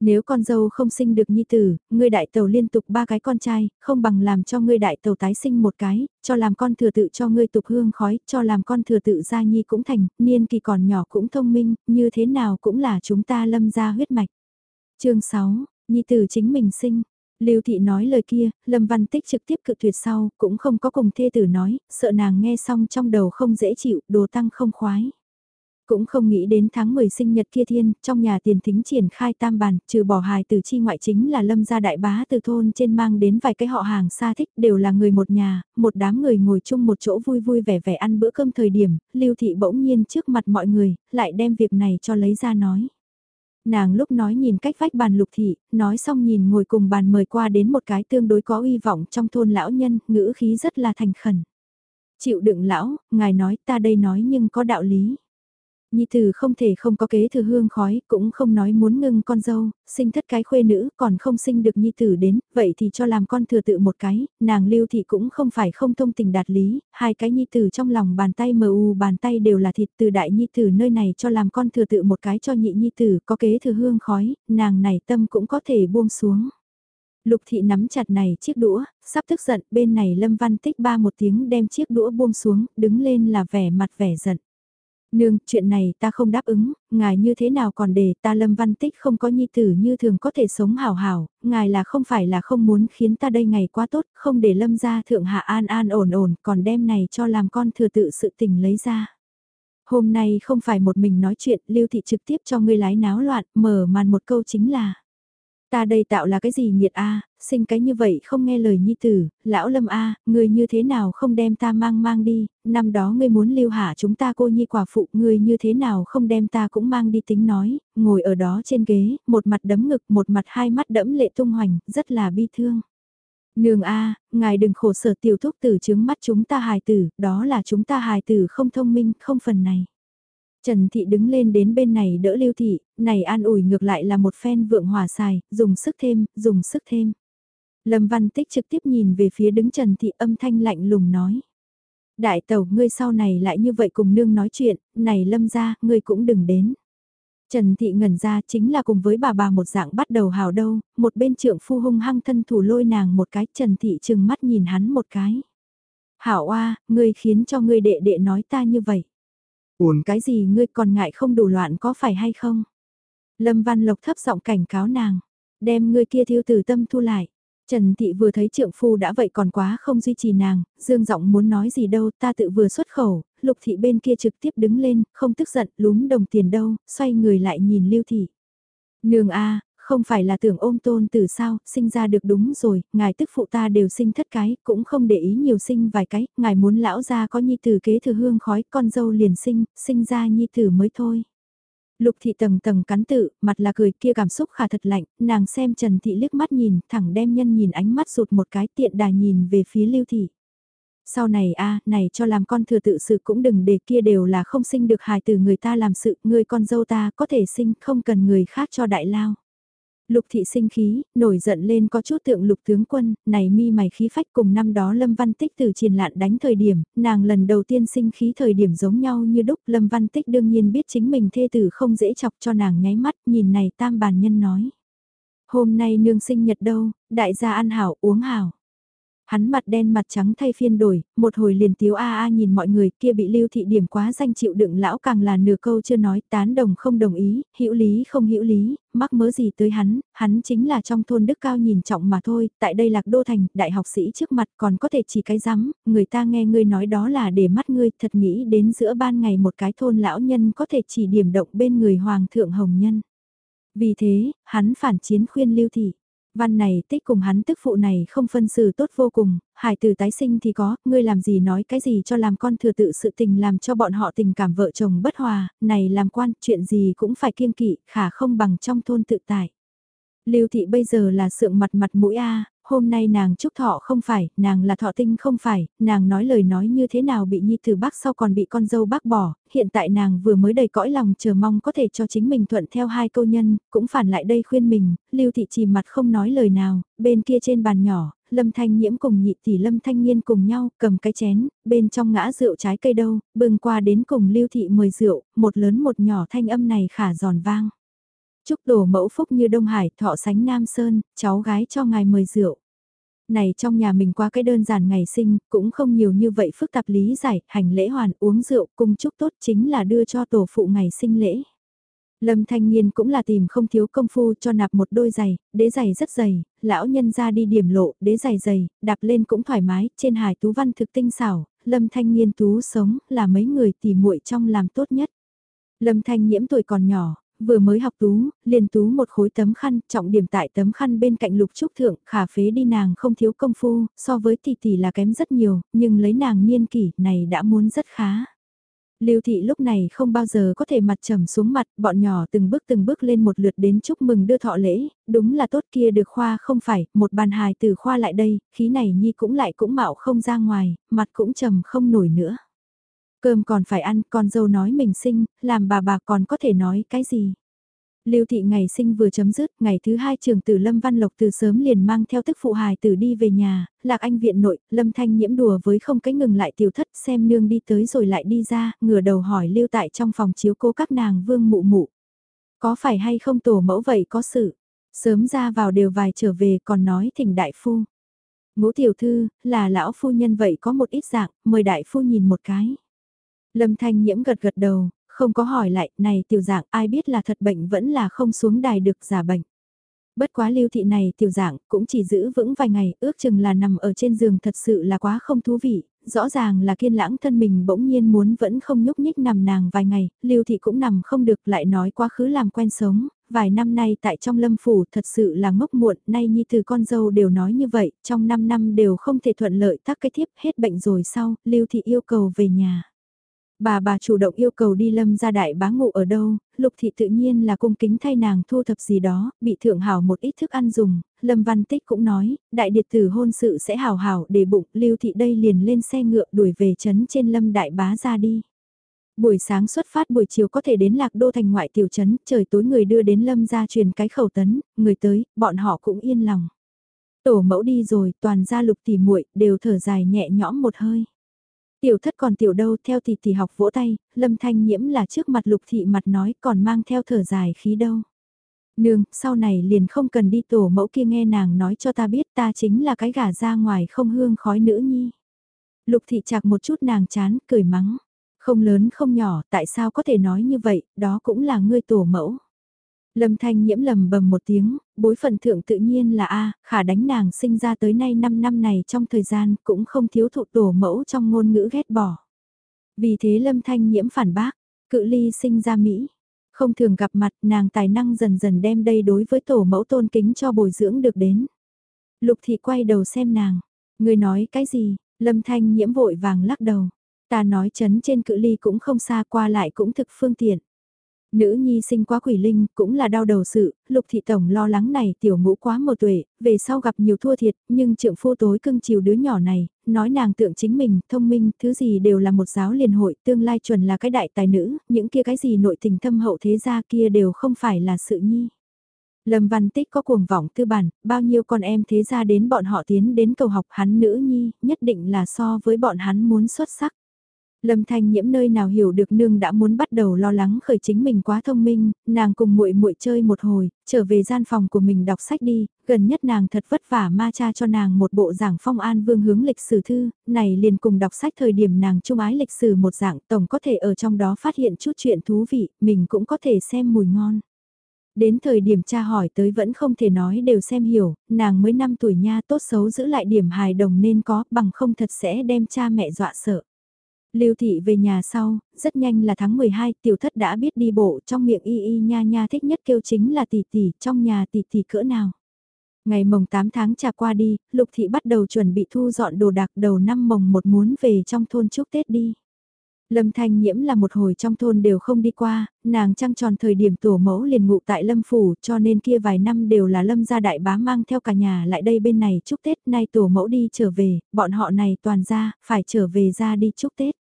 Nếu con dâu không sinh được nhi tử, ngươi đại tàu liên tục ba cái con trai, không bằng làm cho ngươi đại tàu tái sinh một cái, cho làm con thừa tự cho ngươi tục hương khói, cho làm con thừa tự gia nhi cũng thành, niên kỳ còn nhỏ cũng thông minh, như thế nào cũng là chúng ta lâm ra huyết mạch. chương 6, Nhi tử chính mình sinh. Lưu Thị nói lời kia, Lâm Văn Tích trực tiếp cự tuyệt sau, cũng không có cùng thê tử nói, sợ nàng nghe xong trong đầu không dễ chịu, đồ tăng không khoái. Cũng không nghĩ đến tháng 10 sinh nhật kia thiên, trong nhà tiền thính triển khai tam bàn, trừ bỏ hài từ chi ngoại chính là lâm gia đại bá từ thôn trên mang đến vài cái họ hàng xa thích, đều là người một nhà, một đám người ngồi chung một chỗ vui vui vẻ vẻ ăn bữa cơm thời điểm, lưu thị bỗng nhiên trước mặt mọi người, lại đem việc này cho lấy ra nói. Nàng lúc nói nhìn cách vách bàn lục thị, nói xong nhìn ngồi cùng bàn mời qua đến một cái tương đối có uy vọng trong thôn lão nhân, ngữ khí rất là thành khẩn. Chịu đựng lão, ngài nói ta đây nói nhưng có đạo lý. Nhi tử không thể không có kế thừa hương khói, cũng không nói muốn ngưng con dâu, sinh thất cái khuê nữ, còn không sinh được nhi tử đến, vậy thì cho làm con thừa tự một cái, nàng lưu thị cũng không phải không thông tình đạt lý, hai cái nhi tử trong lòng bàn tay mờ u bàn tay đều là thịt từ đại nhi tử nơi này cho làm con thừa tự một cái cho nhị nhi tử, có kế thừa hương khói, nàng này tâm cũng có thể buông xuống. Lục thị nắm chặt này chiếc đũa, sắp tức giận, bên này lâm văn tích ba một tiếng đem chiếc đũa buông xuống, đứng lên là vẻ mặt vẻ giận. Nương, chuyện này ta không đáp ứng, ngài như thế nào còn để ta lâm văn tích không có nhi tử như thường có thể sống hào hào, ngài là không phải là không muốn khiến ta đây ngày quá tốt, không để lâm ra thượng hạ an an ổn ổn, còn đem này cho làm con thừa tự sự tình lấy ra. Hôm nay không phải một mình nói chuyện, lưu thị trực tiếp cho ngươi lái náo loạn, mở màn một câu chính là Ta đây tạo là cái gì nhiệt a sinh cái như vậy không nghe lời nhi tử, lão lâm a người như thế nào không đem ta mang mang đi, năm đó ngươi muốn lưu hạ chúng ta cô nhi quả phụ, người như thế nào không đem ta cũng mang đi tính nói, ngồi ở đó trên ghế, một mặt đấm ngực, một mặt hai mắt đẫm lệ tung hoành, rất là bi thương. Nương a ngài đừng khổ sở tiểu thúc tử chứng mắt chúng ta hài tử, đó là chúng ta hài tử không thông minh, không phần này. Trần Thị đứng lên đến bên này đỡ Lưu Thị, này an ủi ngược lại là một phen vượng hòa xài, dùng sức thêm, dùng sức thêm. Lâm Văn Tích trực tiếp nhìn về phía đứng Trần Thị âm thanh lạnh lùng nói. Đại tàu ngươi sau này lại như vậy cùng nương nói chuyện, này Lâm ra, ngươi cũng đừng đến. Trần Thị ngẩn ra chính là cùng với bà bà một dạng bắt đầu hào đâu, một bên trưởng phu hung hăng thân thủ lôi nàng một cái, Trần Thị chừng mắt nhìn hắn một cái. Hảo oa, ngươi khiến cho ngươi đệ đệ nói ta như vậy. Uồn cái gì ngươi còn ngại không đủ loạn có phải hay không? Lâm Văn Lộc thấp giọng cảnh cáo nàng, đem ngươi kia thiếu tử tâm thu lại. Trần Thị vừa thấy trượng phu đã vậy còn quá không duy trì nàng, dương giọng muốn nói gì đâu, ta tự vừa xuất khẩu, lục thị bên kia trực tiếp đứng lên, không tức giận, lúm đồng tiền đâu, xoay người lại nhìn lưu thị. Nương a không phải là tưởng ôm tôn từ sao, sinh ra được đúng rồi, ngài tức phụ ta đều sinh thất cái, cũng không để ý nhiều sinh vài cái, ngài muốn lão gia có nhi tử kế thừa hương khói, con dâu liền sinh, sinh ra nhi tử mới thôi. Lục thị tầng tầng cắn tự, mặt là cười kia cảm xúc khả thật lạnh, nàng xem Trần thị liếc mắt nhìn, thẳng đem nhân nhìn ánh mắt rụt một cái tiện đà nhìn về phía lưu thị. Sau này a này cho làm con thừa tự sự cũng đừng để kia đều là không sinh được hài từ người ta làm sự, người con dâu ta có thể sinh, không cần người khác cho đại lao. Lục thị sinh khí, nổi giận lên có chút tượng lục tướng quân, này mi mày khí phách cùng năm đó Lâm Văn Tích từ triền lạn đánh thời điểm, nàng lần đầu tiên sinh khí thời điểm giống nhau như đúc Lâm Văn Tích đương nhiên biết chính mình thê tử không dễ chọc cho nàng nháy mắt, nhìn này tam bàn nhân nói. Hôm nay nương sinh nhật đâu, đại gia ăn hảo uống hảo. Hắn mặt đen mặt trắng thay phiên đổi, một hồi liền tiếu a a nhìn mọi người kia bị lưu thị điểm quá danh chịu đựng lão càng là nửa câu chưa nói tán đồng không đồng ý, hữu lý không hữu lý, mắc mớ gì tới hắn, hắn chính là trong thôn đức cao nhìn trọng mà thôi, tại đây lạc đô thành, đại học sĩ trước mặt còn có thể chỉ cái rắm, người ta nghe ngươi nói đó là để mắt ngươi, thật nghĩ đến giữa ban ngày một cái thôn lão nhân có thể chỉ điểm động bên người hoàng thượng hồng nhân. Vì thế, hắn phản chiến khuyên lưu thị. Văn này tích cùng hắn tức phụ này không phân xử tốt vô cùng, hải tử tái sinh thì có, ngươi làm gì nói cái gì cho làm con thừa tự sự tình làm cho bọn họ tình cảm vợ chồng bất hòa, này làm quan, chuyện gì cũng phải kiêng kỵ, khả không bằng trong thôn tự tại. Lưu thị bây giờ là sượng mặt mặt mũi a, hôm nay nàng chúc thọ không phải, nàng là thọ tinh không phải, nàng nói lời nói như thế nào bị nhi tử bác sau còn bị con dâu bác bỏ, hiện tại nàng vừa mới đầy cõi lòng chờ mong có thể cho chính mình thuận theo hai câu nhân, cũng phản lại đây khuyên mình, lưu thị chỉ mặt không nói lời nào, bên kia trên bàn nhỏ, lâm thanh nhiễm cùng nhị tỷ lâm thanh nhiên cùng nhau, cầm cái chén, bên trong ngã rượu trái cây đâu, bưng qua đến cùng lưu thị mời rượu, một lớn một nhỏ thanh âm này khả giòn vang. Chúc đổ mẫu phúc như Đông Hải, thọ sánh Nam Sơn, cháu gái cho ngài mời rượu. Này trong nhà mình qua cái đơn giản ngày sinh, cũng không nhiều như vậy phức tạp lý giải, hành lễ hoàn uống rượu cung chúc tốt chính là đưa cho tổ phụ ngày sinh lễ. Lâm Thanh Nhiên cũng là tìm không thiếu công phu cho nạp một đôi giày, đế giày rất dày, lão nhân ra đi điểm lộ, đế giày dày, đạp lên cũng thoải mái, trên hải tú văn thực tinh xảo, Lâm Thanh Nhiên tú sống là mấy người tỉ muội trong làm tốt nhất. Lâm Thanh nhiễm tuổi còn nhỏ, vừa mới học tú, liền tú một khối tấm khăn, trọng điểm tại tấm khăn bên cạnh lục trúc thượng, khả phế đi nàng không thiếu công phu, so với tỷ tỷ là kém rất nhiều, nhưng lấy nàng niên kỷ này đã muốn rất khá. Lưu thị lúc này không bao giờ có thể mặt trầm xuống mặt, bọn nhỏ từng bước từng bước lên một lượt đến chúc mừng đưa thọ lễ, đúng là tốt kia được khoa không phải, một bàn hài từ khoa lại đây, khí này nhi cũng lại cũng mạo không ra ngoài, mặt cũng trầm không nổi nữa. Cơm còn phải ăn, con dâu nói mình sinh, làm bà bà còn có thể nói cái gì. Lưu thị ngày sinh vừa chấm dứt, ngày thứ hai trường tử Lâm Văn Lộc từ sớm liền mang theo tức phụ hài tử đi về nhà, lạc anh viện nội, Lâm Thanh nhiễm đùa với không cái ngừng lại tiểu thất xem nương đi tới rồi lại đi ra, ngửa đầu hỏi lưu tại trong phòng chiếu cố các nàng vương mụ mụ. Có phải hay không tổ mẫu vậy có sự, sớm ra vào đều vài trở về còn nói thỉnh đại phu. Ngũ tiểu thư, là lão phu nhân vậy có một ít dạng, mời đại phu nhìn một cái. Lâm Thanh nhiễm gật gật đầu, không có hỏi lại, này tiểu dạng ai biết là thật bệnh vẫn là không xuống đài được giả bệnh. Bất quá lưu thị này tiểu dạng cũng chỉ giữ vững vài ngày, ước chừng là nằm ở trên giường thật sự là quá không thú vị, rõ ràng là kiên lãng thân mình bỗng nhiên muốn vẫn không nhúc nhích nằm nàng vài ngày, lưu thị cũng nằm không được lại nói quá khứ làm quen sống, vài năm nay tại trong lâm phủ thật sự là ngốc muộn, nay nhi từ con dâu đều nói như vậy, trong 5 năm đều không thể thuận lợi tác cái thiếp hết bệnh rồi sau, lưu thị yêu cầu về nhà. Bà bà chủ động yêu cầu đi lâm ra đại bá ngụ ở đâu, lục thị tự nhiên là cung kính thay nàng thu thập gì đó, bị thượng hảo một ít thức ăn dùng, lâm văn tích cũng nói, đại điệt tử hôn sự sẽ hảo hảo để bụng, lưu thị đây liền lên xe ngựa đuổi về trấn trên lâm đại bá ra đi. Buổi sáng xuất phát buổi chiều có thể đến lạc đô thành ngoại tiểu trấn, trời tối người đưa đến lâm ra truyền cái khẩu tấn, người tới, bọn họ cũng yên lòng. Tổ mẫu đi rồi, toàn gia lục tỉ muội đều thở dài nhẹ nhõm một hơi. Tiểu thất còn tiểu đâu theo thì thì học vỗ tay, lâm thanh nhiễm là trước mặt lục thị mặt nói còn mang theo thở dài khí đâu. Nương, sau này liền không cần đi tổ mẫu kia nghe nàng nói cho ta biết ta chính là cái gà ra ngoài không hương khói nữ nhi. Lục thị chạc một chút nàng chán, cười mắng. Không lớn không nhỏ, tại sao có thể nói như vậy, đó cũng là ngươi tổ mẫu. Lâm Thanh nhiễm lầm bầm một tiếng, bối phận thượng tự nhiên là A, khả đánh nàng sinh ra tới nay 5 năm này trong thời gian cũng không thiếu thụ tổ mẫu trong ngôn ngữ ghét bỏ. Vì thế Lâm Thanh nhiễm phản bác, cự ly sinh ra Mỹ. Không thường gặp mặt nàng tài năng dần dần đem đây đối với tổ mẫu tôn kính cho bồi dưỡng được đến. Lục thị quay đầu xem nàng, người nói cái gì, Lâm Thanh nhiễm vội vàng lắc đầu. Ta nói chấn trên cự ly cũng không xa qua lại cũng thực phương tiện. Nữ nhi sinh quá quỷ linh cũng là đau đầu sự, lục thị tổng lo lắng này tiểu ngũ quá một tuổi, về sau gặp nhiều thua thiệt, nhưng trượng phu tối cưng chiều đứa nhỏ này, nói nàng tượng chính mình, thông minh, thứ gì đều là một giáo liền hội, tương lai chuẩn là cái đại tài nữ, những kia cái gì nội tình thâm hậu thế gia kia đều không phải là sự nhi. Lâm Văn Tích có cuồng vọng tư bản, bao nhiêu con em thế gia đến bọn họ tiến đến cầu học hắn nữ nhi, nhất định là so với bọn hắn muốn xuất sắc. Lâm Thanh Nhiễm nơi nào hiểu được nương đã muốn bắt đầu lo lắng khởi chính mình quá thông minh, nàng cùng muội muội chơi một hồi, trở về gian phòng của mình đọc sách đi, gần nhất nàng thật vất vả ma cha cho nàng một bộ giảng phong an vương hướng lịch sử thư, này liền cùng đọc sách thời điểm nàng trung ái lịch sử một dạng tổng có thể ở trong đó phát hiện chút chuyện thú vị, mình cũng có thể xem mùi ngon. Đến thời điểm cha hỏi tới vẫn không thể nói đều xem hiểu, nàng mới 5 tuổi nha tốt xấu giữ lại điểm hài đồng nên có bằng không thật sẽ đem cha mẹ dọa sợ. Lưu thị về nhà sau, rất nhanh là tháng 12, tiểu thất đã biết đi bộ trong miệng y y nha nha thích nhất kêu chính là tỷ tỷ, trong nhà tỷ tỷ cỡ nào. Ngày mồng 8 tháng trà qua đi, Lục thị bắt đầu chuẩn bị thu dọn đồ đạc đầu năm mồng một muốn về trong thôn chúc Tết đi. Lâm Thanh Nhiễm là một hồi trong thôn đều không đi qua, nàng trăng tròn thời điểm tổ mẫu liền ngụ tại Lâm Phủ cho nên kia vài năm đều là Lâm gia đại bá mang theo cả nhà lại đây bên này chúc Tết nay tổ mẫu đi trở về, bọn họ này toàn ra, phải trở về ra đi chúc Tết.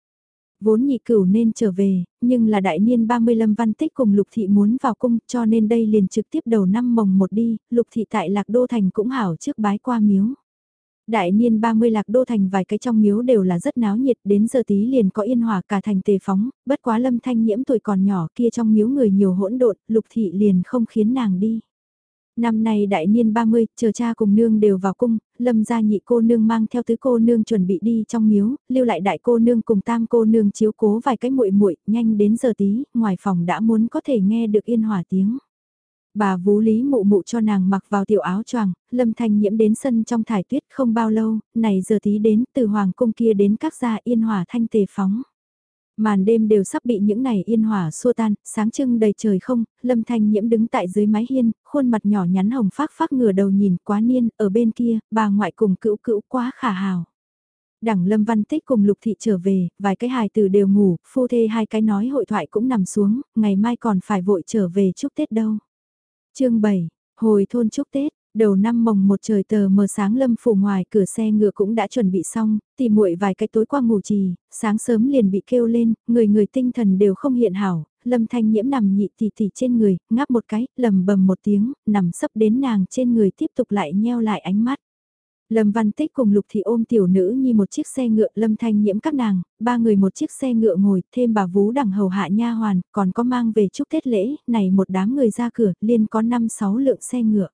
Vốn nhị cửu nên trở về, nhưng là đại niên 30 lâm văn tích cùng lục thị muốn vào cung cho nên đây liền trực tiếp đầu năm mồng một đi, lục thị tại lạc đô thành cũng hảo trước bái qua miếu. Đại niên 30 lạc đô thành vài cái trong miếu đều là rất náo nhiệt đến giờ tí liền có yên hòa cả thành tề phóng, bất quá lâm thanh nhiễm tuổi còn nhỏ kia trong miếu người nhiều hỗn độn, lục thị liền không khiến nàng đi. Năm nay đại niên 30, chờ cha cùng nương đều vào cung, lâm gia nhị cô nương mang theo tứ cô nương chuẩn bị đi trong miếu, lưu lại đại cô nương cùng tam cô nương chiếu cố vài cái muội muội nhanh đến giờ tí, ngoài phòng đã muốn có thể nghe được yên hòa tiếng. Bà vú lý mụ mụ cho nàng mặc vào tiểu áo choàng, lâm thanh nhiễm đến sân trong thải tuyết không bao lâu, này giờ tí đến từ hoàng cung kia đến các gia yên hòa thanh tề phóng. Màn đêm đều sắp bị những này yên hỏa xua tan, sáng trưng đầy trời không, lâm thanh nhiễm đứng tại dưới mái hiên, khuôn mặt nhỏ nhắn hồng phác phác ngửa đầu nhìn quá niên, ở bên kia, bà ngoại cùng cữu cữu quá khả hào. Đẳng Lâm Văn Tích cùng Lục Thị trở về, vài cái hài từ đều ngủ, phu thê hai cái nói hội thoại cũng nằm xuống, ngày mai còn phải vội trở về chúc Tết đâu. chương 7, hồi thôn chúc Tết, Đầu năm mồng một trời tờ mờ sáng lâm phủ ngoài cửa xe ngựa cũng đã chuẩn bị xong, tỉ muội vài cái tối qua ngủ trì, sáng sớm liền bị kêu lên, người người tinh thần đều không hiện hảo, lâm thanh nhiễm nằm nhị tỉ tỉ trên người, ngáp một cái, lầm bầm một tiếng, nằm sấp đến nàng trên người tiếp tục lại nheo lại ánh mắt. Lâm Văn Tích cùng Lục Thị ôm tiểu nữ như một chiếc xe ngựa Lâm Thanh nhiễm các nàng, ba người một chiếc xe ngựa ngồi, thêm bà vú đằng hầu hạ nha hoàn, còn có mang về chúc Tết lễ, này một đám người ra cửa, liên có 5-6 lượng xe ngựa.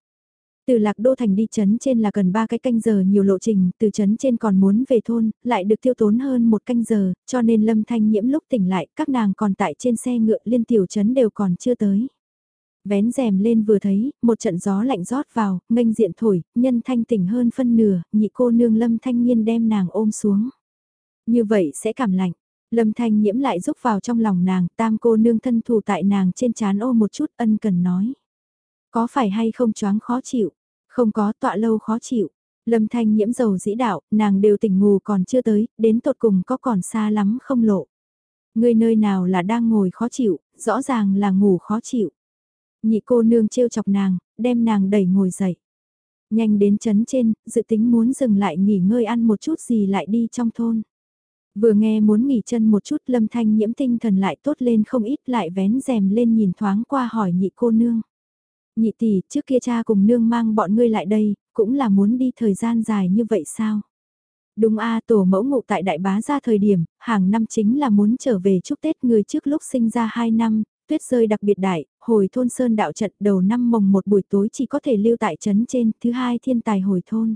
Từ lạc đô thành đi chấn trên là gần 3 cái canh giờ nhiều lộ trình, từ chấn trên còn muốn về thôn, lại được tiêu tốn hơn một canh giờ, cho nên lâm thanh nhiễm lúc tỉnh lại, các nàng còn tại trên xe ngựa liên tiểu chấn đều còn chưa tới. Vén rèm lên vừa thấy, một trận gió lạnh rót vào, nghênh diện thổi, nhân thanh tỉnh hơn phân nửa, nhị cô nương lâm thanh nhiên đem nàng ôm xuống. Như vậy sẽ cảm lạnh. Lâm thanh nhiễm lại rúc vào trong lòng nàng, tam cô nương thân thủ tại nàng trên chán ô một chút ân cần nói. Có phải hay không choáng khó chịu? Không có tọa lâu khó chịu. Lâm thanh nhiễm dầu dĩ đạo, nàng đều tỉnh ngủ còn chưa tới, đến tột cùng có còn xa lắm không lộ. Người nơi nào là đang ngồi khó chịu, rõ ràng là ngủ khó chịu. Nhị cô nương trêu chọc nàng, đem nàng đẩy ngồi dậy. Nhanh đến chấn trên, dự tính muốn dừng lại nghỉ ngơi ăn một chút gì lại đi trong thôn. Vừa nghe muốn nghỉ chân một chút lâm thanh nhiễm tinh thần lại tốt lên không ít lại vén rèm lên nhìn thoáng qua hỏi nhị cô nương nhị tỷ, trước kia cha cùng nương mang bọn ngươi lại đây, cũng là muốn đi thời gian dài như vậy sao? Đúng a tổ mẫu ngụ tại đại bá ra thời điểm, hàng năm chính là muốn trở về chúc Tết người trước lúc sinh ra 2 năm, tuyết rơi đặc biệt đại, hồi thôn sơn đạo trận đầu năm mồng một buổi tối chỉ có thể lưu tại trấn trên, thứ hai thiên tài hồi thôn.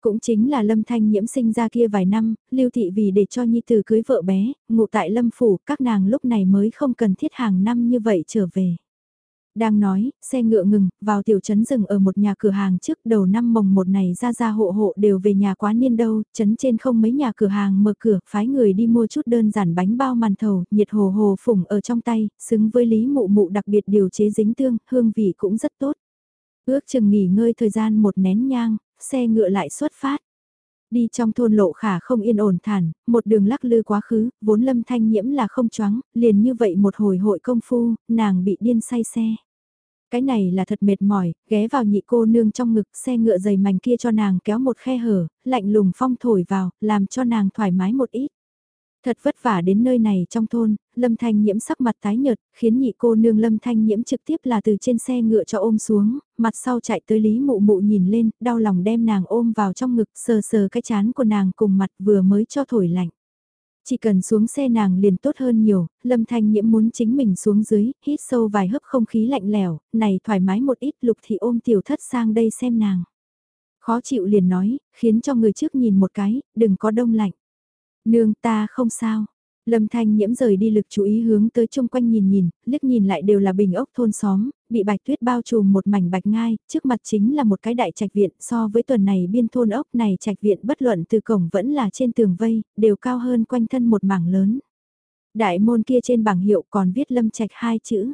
Cũng chính là lâm thanh nhiễm sinh ra kia vài năm, lưu thị vì để cho nhi tử cưới vợ bé, ngụ tại lâm phủ, các nàng lúc này mới không cần thiết hàng năm như vậy trở về. Đang nói, xe ngựa ngừng, vào tiểu trấn rừng ở một nhà cửa hàng trước đầu năm mồng một này ra ra hộ hộ đều về nhà quá niên đâu, trấn trên không mấy nhà cửa hàng mở cửa, phái người đi mua chút đơn giản bánh bao màn thầu, nhiệt hồ hồ phủng ở trong tay, xứng với lý mụ mụ đặc biệt điều chế dính tương, hương vị cũng rất tốt. Ước chừng nghỉ ngơi thời gian một nén nhang, xe ngựa lại xuất phát. Đi trong thôn lộ khả không yên ổn thản, một đường lắc lư quá khứ, vốn lâm thanh nhiễm là không choáng, liền như vậy một hồi hội công phu, nàng bị điên say xe. Cái này là thật mệt mỏi, ghé vào nhị cô nương trong ngực xe ngựa dày mảnh kia cho nàng kéo một khe hở, lạnh lùng phong thổi vào, làm cho nàng thoải mái một ít. Thật vất vả đến nơi này trong thôn, Lâm Thanh Nhiễm sắc mặt tái nhợt, khiến nhị cô nương Lâm Thanh Nhiễm trực tiếp là từ trên xe ngựa cho ôm xuống, mặt sau chạy tới Lý Mụ Mụ nhìn lên, đau lòng đem nàng ôm vào trong ngực, sờ sờ cái chán của nàng cùng mặt vừa mới cho thổi lạnh. Chỉ cần xuống xe nàng liền tốt hơn nhiều, Lâm Thanh Nhiễm muốn chính mình xuống dưới, hít sâu vài hớp không khí lạnh lẽo, này thoải mái một ít lục thì ôm tiểu thất sang đây xem nàng. Khó chịu liền nói, khiến cho người trước nhìn một cái, đừng có đông lạnh. Nương ta không sao, Lâm Thanh Nhiễm rời đi lực chú ý hướng tới chung quanh nhìn nhìn, liếc nhìn lại đều là bình ốc thôn xóm, bị bạch tuyết bao trùm một mảnh bạch ngai, trước mặt chính là một cái đại trạch viện, so với tuần này biên thôn ốc này trạch viện bất luận từ cổng vẫn là trên tường vây, đều cao hơn quanh thân một mảng lớn. Đại môn kia trên bảng hiệu còn viết lâm trạch hai chữ.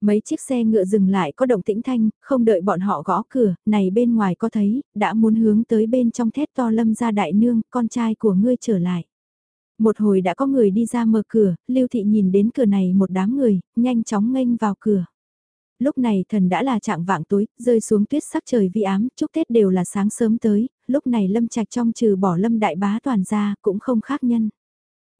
Mấy chiếc xe ngựa dừng lại có động tĩnh thanh, không đợi bọn họ gõ cửa, này bên ngoài có thấy, đã muốn hướng tới bên trong thét to lâm ra đại nương, con trai của ngươi trở lại. Một hồi đã có người đi ra mở cửa, Lưu Thị nhìn đến cửa này một đám người, nhanh chóng nghênh vào cửa. Lúc này thần đã là trạng vạng tối, rơi xuống tuyết sắc trời vi ám, chúc Tết đều là sáng sớm tới, lúc này lâm trạch trong trừ bỏ lâm đại bá toàn ra, cũng không khác nhân.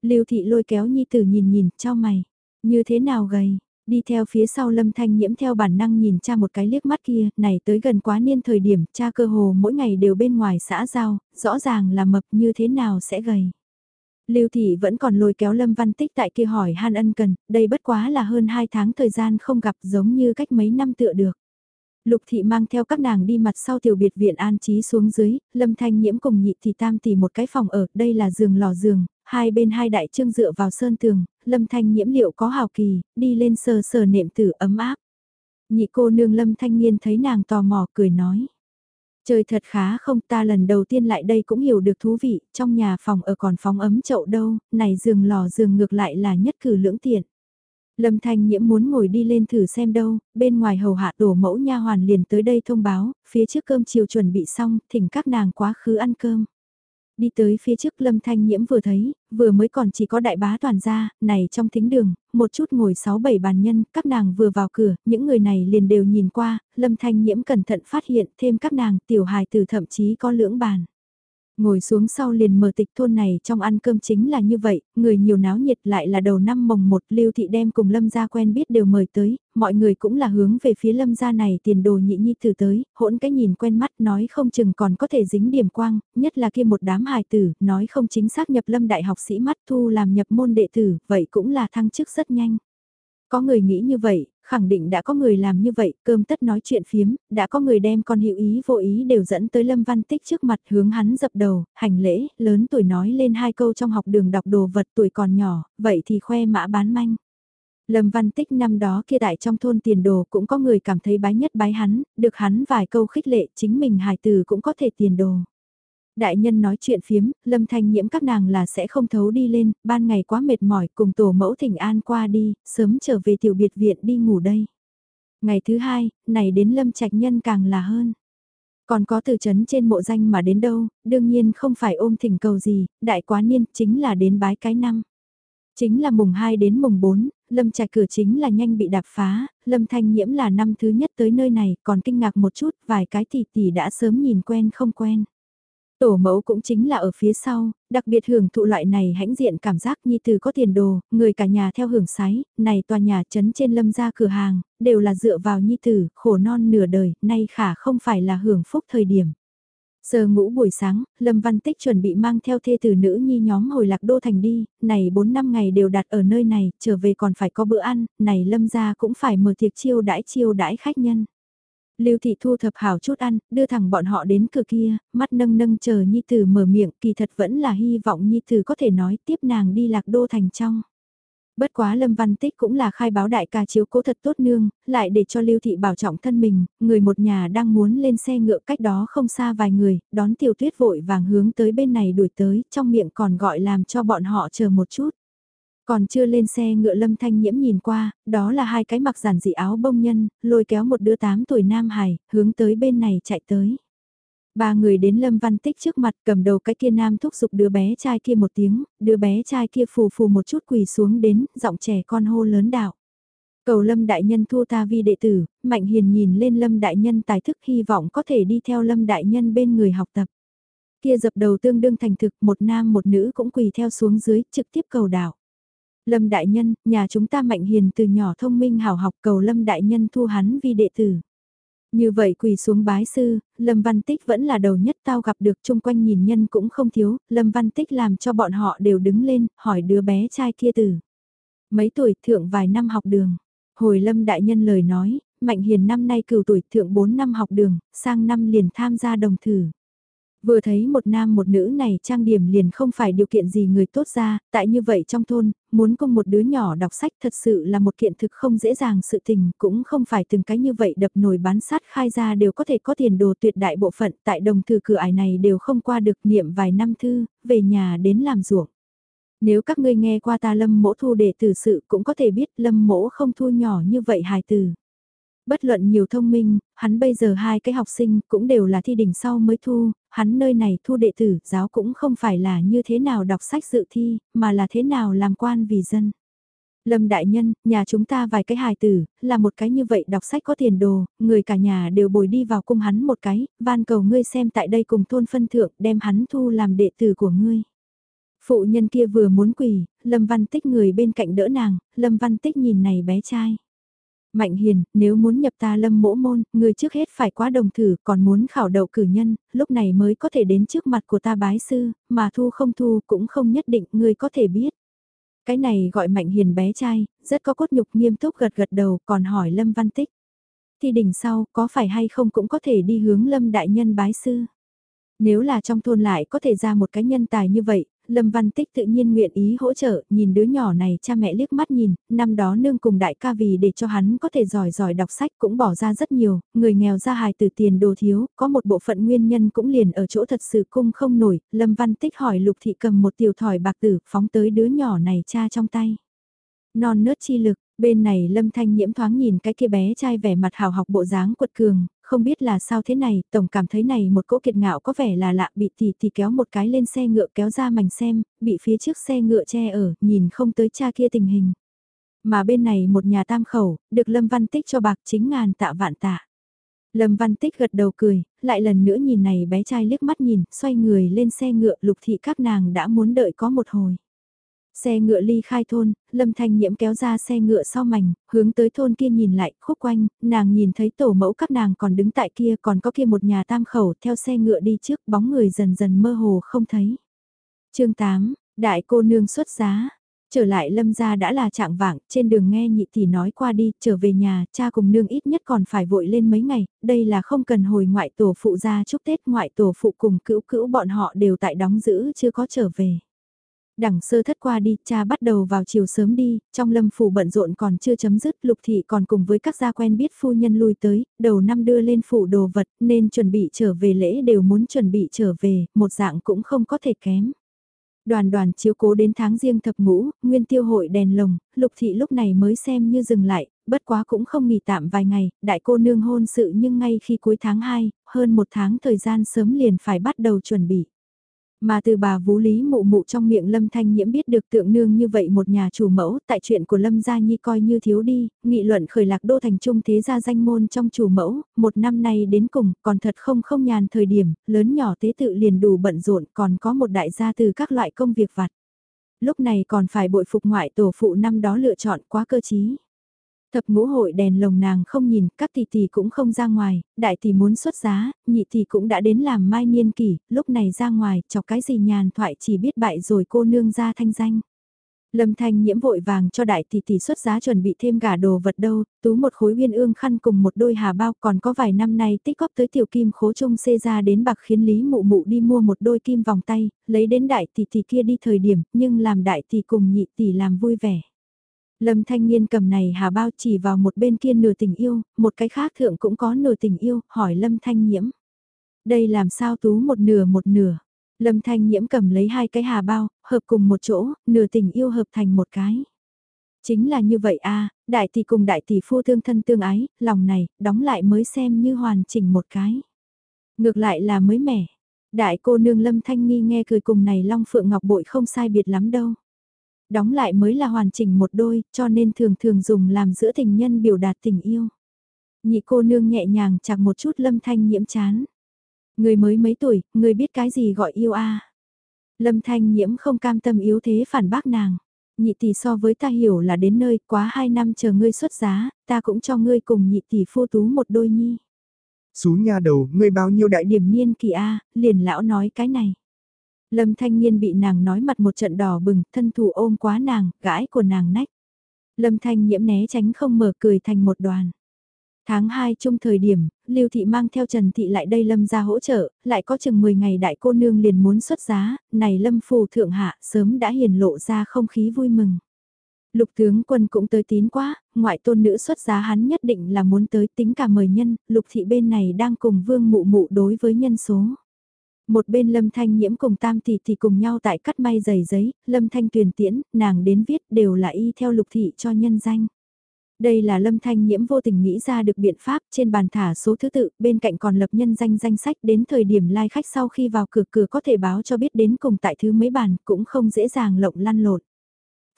Lưu Thị lôi kéo Nhi Tử nhìn nhìn, cho mày, như thế nào gầy, đi theo phía sau lâm thanh nhiễm theo bản năng nhìn cha một cái liếc mắt kia, này tới gần quá niên thời điểm, cha cơ hồ mỗi ngày đều bên ngoài xã giao, rõ ràng là mập như thế nào sẽ gầy. Lưu Thị vẫn còn lôi kéo Lâm Văn Tích tại kia hỏi han ân cần, đây bất quá là hơn 2 tháng thời gian không gặp giống như cách mấy năm tựa được. Lục thị mang theo các nàng đi mặt sau tiểu biệt viện an trí xuống dưới, lâm thanh nhiễm cùng nhị thì tam tỷ một cái phòng ở, đây là giường lò giường, hai bên hai đại trương dựa vào sơn tường, lâm thanh nhiễm liệu có hào kỳ, đi lên sờ sờ nệm tử ấm áp. Nhị cô nương lâm thanh niên thấy nàng tò mò cười nói. Trời thật khá không ta lần đầu tiên lại đây cũng hiểu được thú vị, trong nhà phòng ở còn phóng ấm chậu đâu, này giường lò giường ngược lại là nhất cử lưỡng tiện. Lâm Thanh Nhiễm muốn ngồi đi lên thử xem đâu, bên ngoài hầu hạ đổ mẫu nha hoàn liền tới đây thông báo, phía trước cơm chiều chuẩn bị xong, thỉnh các nàng quá khứ ăn cơm. Đi tới phía trước Lâm Thanh Nhiễm vừa thấy, vừa mới còn chỉ có đại bá toàn gia, này trong thính đường, một chút ngồi 6-7 bàn nhân, các nàng vừa vào cửa, những người này liền đều nhìn qua, Lâm Thanh Nhiễm cẩn thận phát hiện thêm các nàng tiểu hài từ thậm chí có lưỡng bàn. Ngồi xuống sau liền mở tịch thôn này trong ăn cơm chính là như vậy, người nhiều náo nhiệt lại là đầu năm mồng một lưu thị đem cùng lâm gia quen biết đều mời tới, mọi người cũng là hướng về phía lâm gia này tiền đồ nhị nhi từ tới, hỗn cái nhìn quen mắt nói không chừng còn có thể dính điểm quang, nhất là kia một đám hài tử, nói không chính xác nhập lâm đại học sĩ mắt thu làm nhập môn đệ tử, vậy cũng là thăng chức rất nhanh. Có người nghĩ như vậy, khẳng định đã có người làm như vậy, cơm tất nói chuyện phiếm, đã có người đem con hữu ý vô ý đều dẫn tới Lâm Văn Tích trước mặt hướng hắn dập đầu, hành lễ, lớn tuổi nói lên hai câu trong học đường đọc đồ vật tuổi còn nhỏ, vậy thì khoe mã bán manh. Lâm Văn Tích năm đó kia tại trong thôn tiền đồ cũng có người cảm thấy bái nhất bái hắn, được hắn vài câu khích lệ chính mình hài từ cũng có thể tiền đồ. Đại nhân nói chuyện phiếm, lâm thanh nhiễm các nàng là sẽ không thấu đi lên, ban ngày quá mệt mỏi cùng tổ mẫu thỉnh an qua đi, sớm trở về tiểu biệt viện đi ngủ đây. Ngày thứ hai, này đến lâm trạch nhân càng là hơn. Còn có từ chấn trên mộ danh mà đến đâu, đương nhiên không phải ôm thỉnh cầu gì, đại quá niên chính là đến bái cái năm. Chính là mùng 2 đến mùng 4, lâm trạch cửa chính là nhanh bị đạp phá, lâm thanh nhiễm là năm thứ nhất tới nơi này, còn kinh ngạc một chút, vài cái tỷ tỷ đã sớm nhìn quen không quen. Tổ mẫu cũng chính là ở phía sau, đặc biệt hưởng thụ loại này hãnh diện cảm giác như từ có tiền đồ, người cả nhà theo hưởng sái, này tòa nhà chấn trên lâm gia cửa hàng, đều là dựa vào nhi tử, khổ non nửa đời, nay khả không phải là hưởng phúc thời điểm. Giờ ngũ buổi sáng, Lâm Văn Tích chuẩn bị mang theo thê tử nữ nhi nhóm hồi lạc đô thành đi, này 4 năm ngày đều đặt ở nơi này, trở về còn phải có bữa ăn, này Lâm gia cũng phải mở tiệc chiêu đãi chiêu đãi khách nhân. Lưu Thị thu thập hảo chút ăn, đưa thẳng bọn họ đến cửa kia, mắt nâng nâng chờ Nhi Tử mở miệng, kỳ thật vẫn là hy vọng Nhi Tử có thể nói tiếp nàng đi lạc đô thành trong. Bất quá Lâm Văn Tích cũng là khai báo đại ca chiếu cố thật tốt nương, lại để cho Lưu Thị bảo trọng thân mình, người một nhà đang muốn lên xe ngựa cách đó không xa vài người, đón tiểu tuyết vội vàng hướng tới bên này đuổi tới, trong miệng còn gọi làm cho bọn họ chờ một chút. Còn chưa lên xe ngựa lâm thanh nhiễm nhìn qua, đó là hai cái mặc giản dị áo bông nhân, lôi kéo một đứa 8 tuổi nam hài, hướng tới bên này chạy tới. Ba người đến Lâm Văn Tích trước mặt cầm đầu cái kia nam thúc giục đứa bé trai kia một tiếng, đứa bé trai kia phù phù một chút quỳ xuống đến, giọng trẻ con hô lớn đạo. Cầu Lâm Đại Nhân thu ta vi đệ tử, Mạnh Hiền nhìn lên Lâm Đại Nhân tài thức hy vọng có thể đi theo Lâm Đại Nhân bên người học tập. Kia dập đầu tương đương thành thực, một nam một nữ cũng quỳ theo xuống dưới, trực tiếp cầu đạo. Lâm Đại Nhân, nhà chúng ta mạnh hiền từ nhỏ thông minh hảo học cầu Lâm Đại Nhân thu hắn vi đệ tử. Như vậy quỳ xuống bái sư, Lâm Văn Tích vẫn là đầu nhất tao gặp được chung quanh nhìn nhân cũng không thiếu, Lâm Văn Tích làm cho bọn họ đều đứng lên, hỏi đứa bé trai kia tử Mấy tuổi thượng vài năm học đường. Hồi Lâm Đại Nhân lời nói, Mạnh Hiền năm nay cửu tuổi thượng 4 năm học đường, sang năm liền tham gia đồng thử. Vừa thấy một nam một nữ này trang điểm liền không phải điều kiện gì người tốt ra, tại như vậy trong thôn, muốn cùng một đứa nhỏ đọc sách thật sự là một kiện thực không dễ dàng sự tình, cũng không phải từng cái như vậy đập nồi bán sát khai ra đều có thể có tiền đồ tuyệt đại bộ phận tại đồng thư cửa ải này đều không qua được niệm vài năm thư, về nhà đến làm ruộng. Nếu các ngươi nghe qua ta lâm mỗ thu đệ tử sự cũng có thể biết lâm mỗ không thu nhỏ như vậy hài từ. Bất luận nhiều thông minh, hắn bây giờ hai cái học sinh cũng đều là thi đỉnh sau mới thu, hắn nơi này thu đệ tử, giáo cũng không phải là như thế nào đọc sách dự thi, mà là thế nào làm quan vì dân. Lâm đại nhân, nhà chúng ta vài cái hài tử, là một cái như vậy đọc sách có tiền đồ, người cả nhà đều bồi đi vào cung hắn một cái, van cầu ngươi xem tại đây cùng thôn phân thượng đem hắn thu làm đệ tử của ngươi. Phụ nhân kia vừa muốn quỳ, Lâm Văn Tích người bên cạnh đỡ nàng, Lâm Văn Tích nhìn này bé trai. Mạnh hiền, nếu muốn nhập ta lâm mỗ môn, người trước hết phải quá đồng thử, còn muốn khảo đậu cử nhân, lúc này mới có thể đến trước mặt của ta bái sư, mà thu không thu cũng không nhất định người có thể biết. Cái này gọi mạnh hiền bé trai, rất có cốt nhục nghiêm túc gật gật đầu, còn hỏi Lâm Văn Tích. thi đỉnh sau có phải hay không cũng có thể đi hướng lâm đại nhân bái sư. Nếu là trong thôn lại có thể ra một cái nhân tài như vậy, Lâm Văn Tích tự nhiên nguyện ý hỗ trợ, nhìn đứa nhỏ này cha mẹ liếc mắt nhìn, năm đó nương cùng đại ca vì để cho hắn có thể giỏi giỏi đọc sách cũng bỏ ra rất nhiều, người nghèo ra hài từ tiền đồ thiếu, có một bộ phận nguyên nhân cũng liền ở chỗ thật sự cung không nổi, Lâm Văn Tích hỏi Lục Thị cầm một tiểu thỏi bạc tử phóng tới đứa nhỏ này cha trong tay. Non nớt chi lực, bên này Lâm Thanh Nhiễm thoáng nhìn cái kia bé trai vẻ mặt hào học bộ dáng quật cường, không biết là sao thế này, tổng cảm thấy này một cỗ kiệt ngạo có vẻ là lạ bị tỷ tỷ kéo một cái lên xe ngựa kéo ra mảnh xem, bị phía trước xe ngựa che ở, nhìn không tới cha kia tình hình. Mà bên này một nhà tam khẩu, được Lâm Văn Tích cho bạc chính ngàn tạ vạn tạ. Lâm Văn Tích gật đầu cười, lại lần nữa nhìn này bé trai liếc mắt nhìn, xoay người lên xe ngựa lục thị các nàng đã muốn đợi có một hồi. Xe ngựa ly khai thôn, Lâm Thanh Nhiễm kéo ra xe ngựa sau mảnh, hướng tới thôn kia nhìn lại, khúc quanh, nàng nhìn thấy tổ mẫu các nàng còn đứng tại kia còn có kia một nhà tam khẩu theo xe ngựa đi trước bóng người dần dần mơ hồ không thấy. chương 8, Đại cô nương xuất giá, Trở lại lâm gia đã là trạng vạng, trên đường nghe nhị tỷ nói qua đi, trở về nhà, cha cùng nương ít nhất còn phải vội lên mấy ngày, đây là không cần hồi ngoại tổ phụ ra chúc Tết ngoại tổ phụ cùng cữu cữu bọn họ đều tại đóng giữ chưa có trở về đằng sơ thất qua đi, cha bắt đầu vào chiều sớm đi, trong lâm phủ bận rộn còn chưa chấm dứt, lục thị còn cùng với các gia quen biết phu nhân lui tới, đầu năm đưa lên phủ đồ vật nên chuẩn bị trở về lễ đều muốn chuẩn bị trở về, một dạng cũng không có thể kém. Đoàn đoàn chiếu cố đến tháng riêng thập ngũ, nguyên tiêu hội đèn lồng, lục thị lúc này mới xem như dừng lại, bất quá cũng không nghỉ tạm vài ngày, đại cô nương hôn sự nhưng ngay khi cuối tháng 2, hơn một tháng thời gian sớm liền phải bắt đầu chuẩn bị. Mà từ bà Vũ Lý mụ mụ trong miệng Lâm Thanh Nhiễm biết được tượng nương như vậy một nhà chủ mẫu tại chuyện của Lâm Gia Nhi coi như thiếu đi, nghị luận khởi lạc đô thành trung thế gia danh môn trong chủ mẫu, một năm nay đến cùng còn thật không không nhàn thời điểm, lớn nhỏ tế tự liền đủ bận rộn còn có một đại gia từ các loại công việc vặt. Lúc này còn phải bội phục ngoại tổ phụ năm đó lựa chọn quá cơ chí. Thập ngũ hội đèn lồng nàng không nhìn, các tỷ tỷ cũng không ra ngoài, đại tỷ muốn xuất giá, nhị tỷ cũng đã đến làm mai niên kỷ, lúc này ra ngoài, chọc cái gì nhàn thoại chỉ biết bại rồi cô nương ra thanh danh. Lâm Thanh nhiễm vội vàng cho đại tỷ tỷ xuất giá chuẩn bị thêm cả đồ vật đâu, tú một khối uyên ương khăn cùng một đôi hà bao còn có vài năm nay tích góp tới tiểu kim khố trung xê ra đến bạc khiến Lý Mụ Mụ đi mua một đôi kim vòng tay, lấy đến đại tỷ tỷ kia đi thời điểm, nhưng làm đại tỷ cùng nhị tỷ làm vui vẻ. Lâm thanh niên cầm này hà bao chỉ vào một bên kia nửa tình yêu, một cái khác thượng cũng có nửa tình yêu, hỏi Lâm thanh nhiễm. Đây làm sao tú một nửa một nửa. Lâm thanh nhiễm cầm lấy hai cái hà bao, hợp cùng một chỗ, nửa tình yêu hợp thành một cái. Chính là như vậy a đại tỷ cùng đại tỷ phu thương thân tương ái, lòng này, đóng lại mới xem như hoàn chỉnh một cái. Ngược lại là mới mẻ. Đại cô nương Lâm Thanh Nghi nghe cười cùng này Long Phượng Ngọc Bội không sai biệt lắm đâu đóng lại mới là hoàn chỉnh một đôi, cho nên thường thường dùng làm giữa tình nhân biểu đạt tình yêu. Nhị cô nương nhẹ nhàng chặt một chút lâm thanh nhiễm chán. Người mới mấy tuổi, người biết cái gì gọi yêu a Lâm thanh nhiễm không cam tâm yếu thế phản bác nàng. Nhị tỷ so với ta hiểu là đến nơi quá hai năm chờ ngươi xuất giá, ta cũng cho ngươi cùng nhị tỷ phu tú một đôi nhi. Xú nha đầu, ngươi bao nhiêu đại điểm niên kỳ a liền lão nói cái này. Lâm thanh niên bị nàng nói mặt một trận đỏ bừng, thân thủ ôm quá nàng, gãi của nàng nách. Lâm thanh nhiễm né tránh không mở cười thành một đoàn. Tháng 2 chung thời điểm, Lưu Thị mang theo Trần Thị lại đây Lâm ra hỗ trợ, lại có chừng 10 ngày đại cô nương liền muốn xuất giá, này Lâm phù thượng hạ sớm đã hiền lộ ra không khí vui mừng. Lục tướng quân cũng tới tín quá, ngoại tôn nữ xuất giá hắn nhất định là muốn tới tính cả mời nhân, lục thị bên này đang cùng vương mụ mụ đối với nhân số. Một bên Lâm Thanh Nhiễm cùng Tam Tỷ thì cùng nhau tại cắt may giày giấy, Lâm Thanh tuyển tiễn, nàng đến viết đều là y theo lục thị cho nhân danh. Đây là Lâm Thanh Nhiễm vô tình nghĩ ra được biện pháp trên bàn thả số thứ tự, bên cạnh còn lập nhân danh danh sách đến thời điểm lai like khách sau khi vào cửa cửa có thể báo cho biết đến cùng tại thứ mấy bàn cũng không dễ dàng lộng lăn lộn.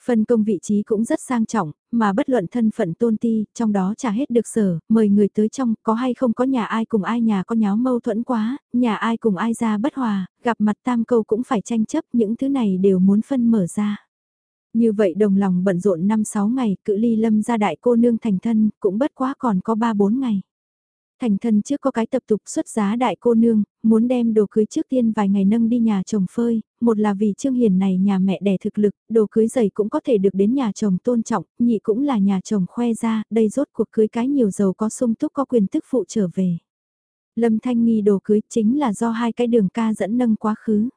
Phân công vị trí cũng rất sang trọng, mà bất luận thân phận tôn ti, trong đó trả hết được sở, mời người tới trong, có hay không có nhà ai cùng ai nhà có nháo mâu thuẫn quá, nhà ai cùng ai ra bất hòa, gặp mặt tam câu cũng phải tranh chấp, những thứ này đều muốn phân mở ra. Như vậy đồng lòng bận rộn 5-6 ngày, cự ly lâm ra đại cô nương thành thân, cũng bất quá còn có 3-4 ngày. Thành thân trước có cái tập tục xuất giá đại cô nương, muốn đem đồ cưới trước tiên vài ngày nâng đi nhà chồng phơi, một là vì Trương Hiền này nhà mẹ đẻ thực lực, đồ cưới giày cũng có thể được đến nhà chồng tôn trọng, nhị cũng là nhà chồng khoe ra, đây rốt cuộc cưới cái nhiều giàu có sung túc có quyền tức phụ trở về. Lâm Thanh Nghi đồ cưới chính là do hai cái đường ca dẫn nâng quá khứ.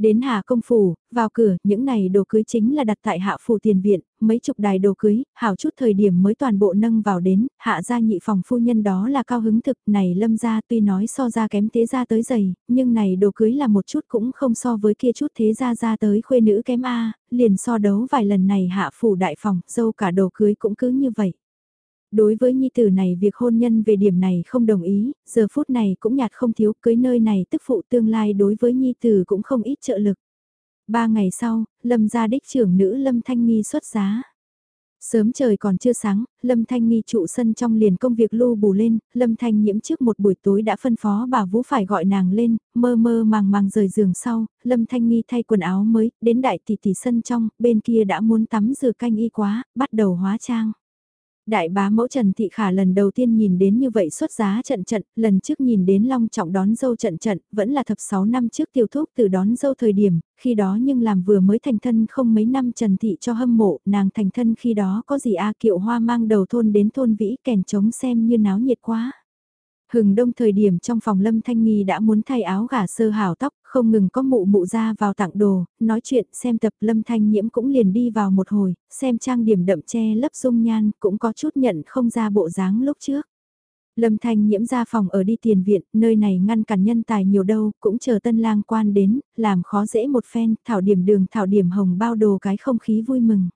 Đến hạ công phủ, vào cửa, những này đồ cưới chính là đặt tại hạ phủ tiền viện, mấy chục đài đồ cưới, hảo chút thời điểm mới toàn bộ nâng vào đến, hạ gia nhị phòng phu nhân đó là cao hứng thực, này lâm gia tuy nói so ra kém thế gia tới dày nhưng này đồ cưới là một chút cũng không so với kia chút thế gia ra tới khuê nữ kém A, liền so đấu vài lần này hạ phủ đại phòng, dâu cả đồ cưới cũng cứ như vậy. Đối với nhi tử này việc hôn nhân về điểm này không đồng ý, giờ phút này cũng nhạt không thiếu cưới nơi này tức phụ tương lai đối với nhi tử cũng không ít trợ lực. Ba ngày sau, Lâm gia đích trưởng nữ Lâm Thanh Nghi xuất giá. Sớm trời còn chưa sáng, Lâm Thanh Nghi trụ sân trong liền công việc lưu bù lên, Lâm Thanh nhiễm trước một buổi tối đã phân phó bà Vũ phải gọi nàng lên, mơ mơ màng màng rời giường sau, Lâm Thanh Nghi thay quần áo mới, đến đại tỷ tỷ sân trong, bên kia đã muốn tắm rửa canh y quá, bắt đầu hóa trang. Đại bá mẫu Trần Thị Khả lần đầu tiên nhìn đến như vậy xuất giá trận trận, lần trước nhìn đến long trọng đón dâu trận trận, vẫn là thập 6 năm trước tiêu thúc từ đón dâu thời điểm, khi đó nhưng làm vừa mới thành thân không mấy năm Trần Thị cho hâm mộ, nàng thành thân khi đó có gì a kiệu hoa mang đầu thôn đến thôn vĩ kèn trống xem như náo nhiệt quá. Hừng đông thời điểm trong phòng Lâm Thanh Nghi đã muốn thay áo gà sơ hào tóc, không ngừng có mụ mụ ra vào tặng đồ, nói chuyện, xem tập Lâm Thanh Nhiễm cũng liền đi vào một hồi, xem trang điểm đậm che lấp dung nhan, cũng có chút nhận không ra bộ dáng lúc trước. Lâm Thanh Nhiễm ra phòng ở đi tiền viện, nơi này ngăn cản nhân tài nhiều đâu, cũng chờ tân lang quan đến, làm khó dễ một phen, thảo điểm đường thảo điểm hồng bao đồ cái không khí vui mừng.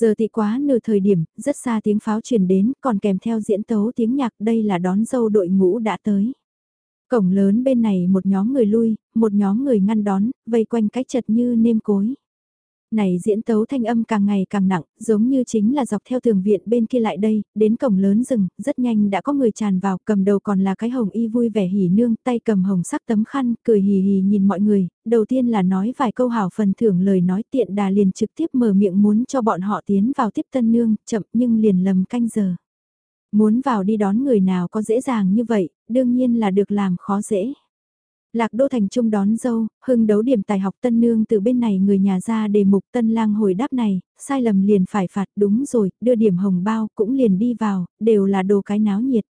Giờ thì quá nửa thời điểm, rất xa tiếng pháo truyền đến, còn kèm theo diễn tấu tiếng nhạc đây là đón dâu đội ngũ đã tới. Cổng lớn bên này một nhóm người lui, một nhóm người ngăn đón, vây quanh cách chật như nêm cối. Này diễn tấu thanh âm càng ngày càng nặng, giống như chính là dọc theo tường viện bên kia lại đây, đến cổng lớn rừng, rất nhanh đã có người tràn vào, cầm đầu còn là cái hồng y vui vẻ hỉ nương, tay cầm hồng sắc tấm khăn, cười hì hì nhìn mọi người, đầu tiên là nói vài câu hảo phần thưởng lời nói tiện đà liền trực tiếp mở miệng muốn cho bọn họ tiến vào tiếp tân nương, chậm nhưng liền lầm canh giờ. Muốn vào đi đón người nào có dễ dàng như vậy, đương nhiên là được làm khó dễ. Lạc Đô Thành Trung đón dâu, hưng đấu điểm tài học tân nương từ bên này người nhà ra đề mục tân lang hồi đáp này, sai lầm liền phải phạt đúng rồi, đưa điểm hồng bao cũng liền đi vào, đều là đồ cái náo nhiệt.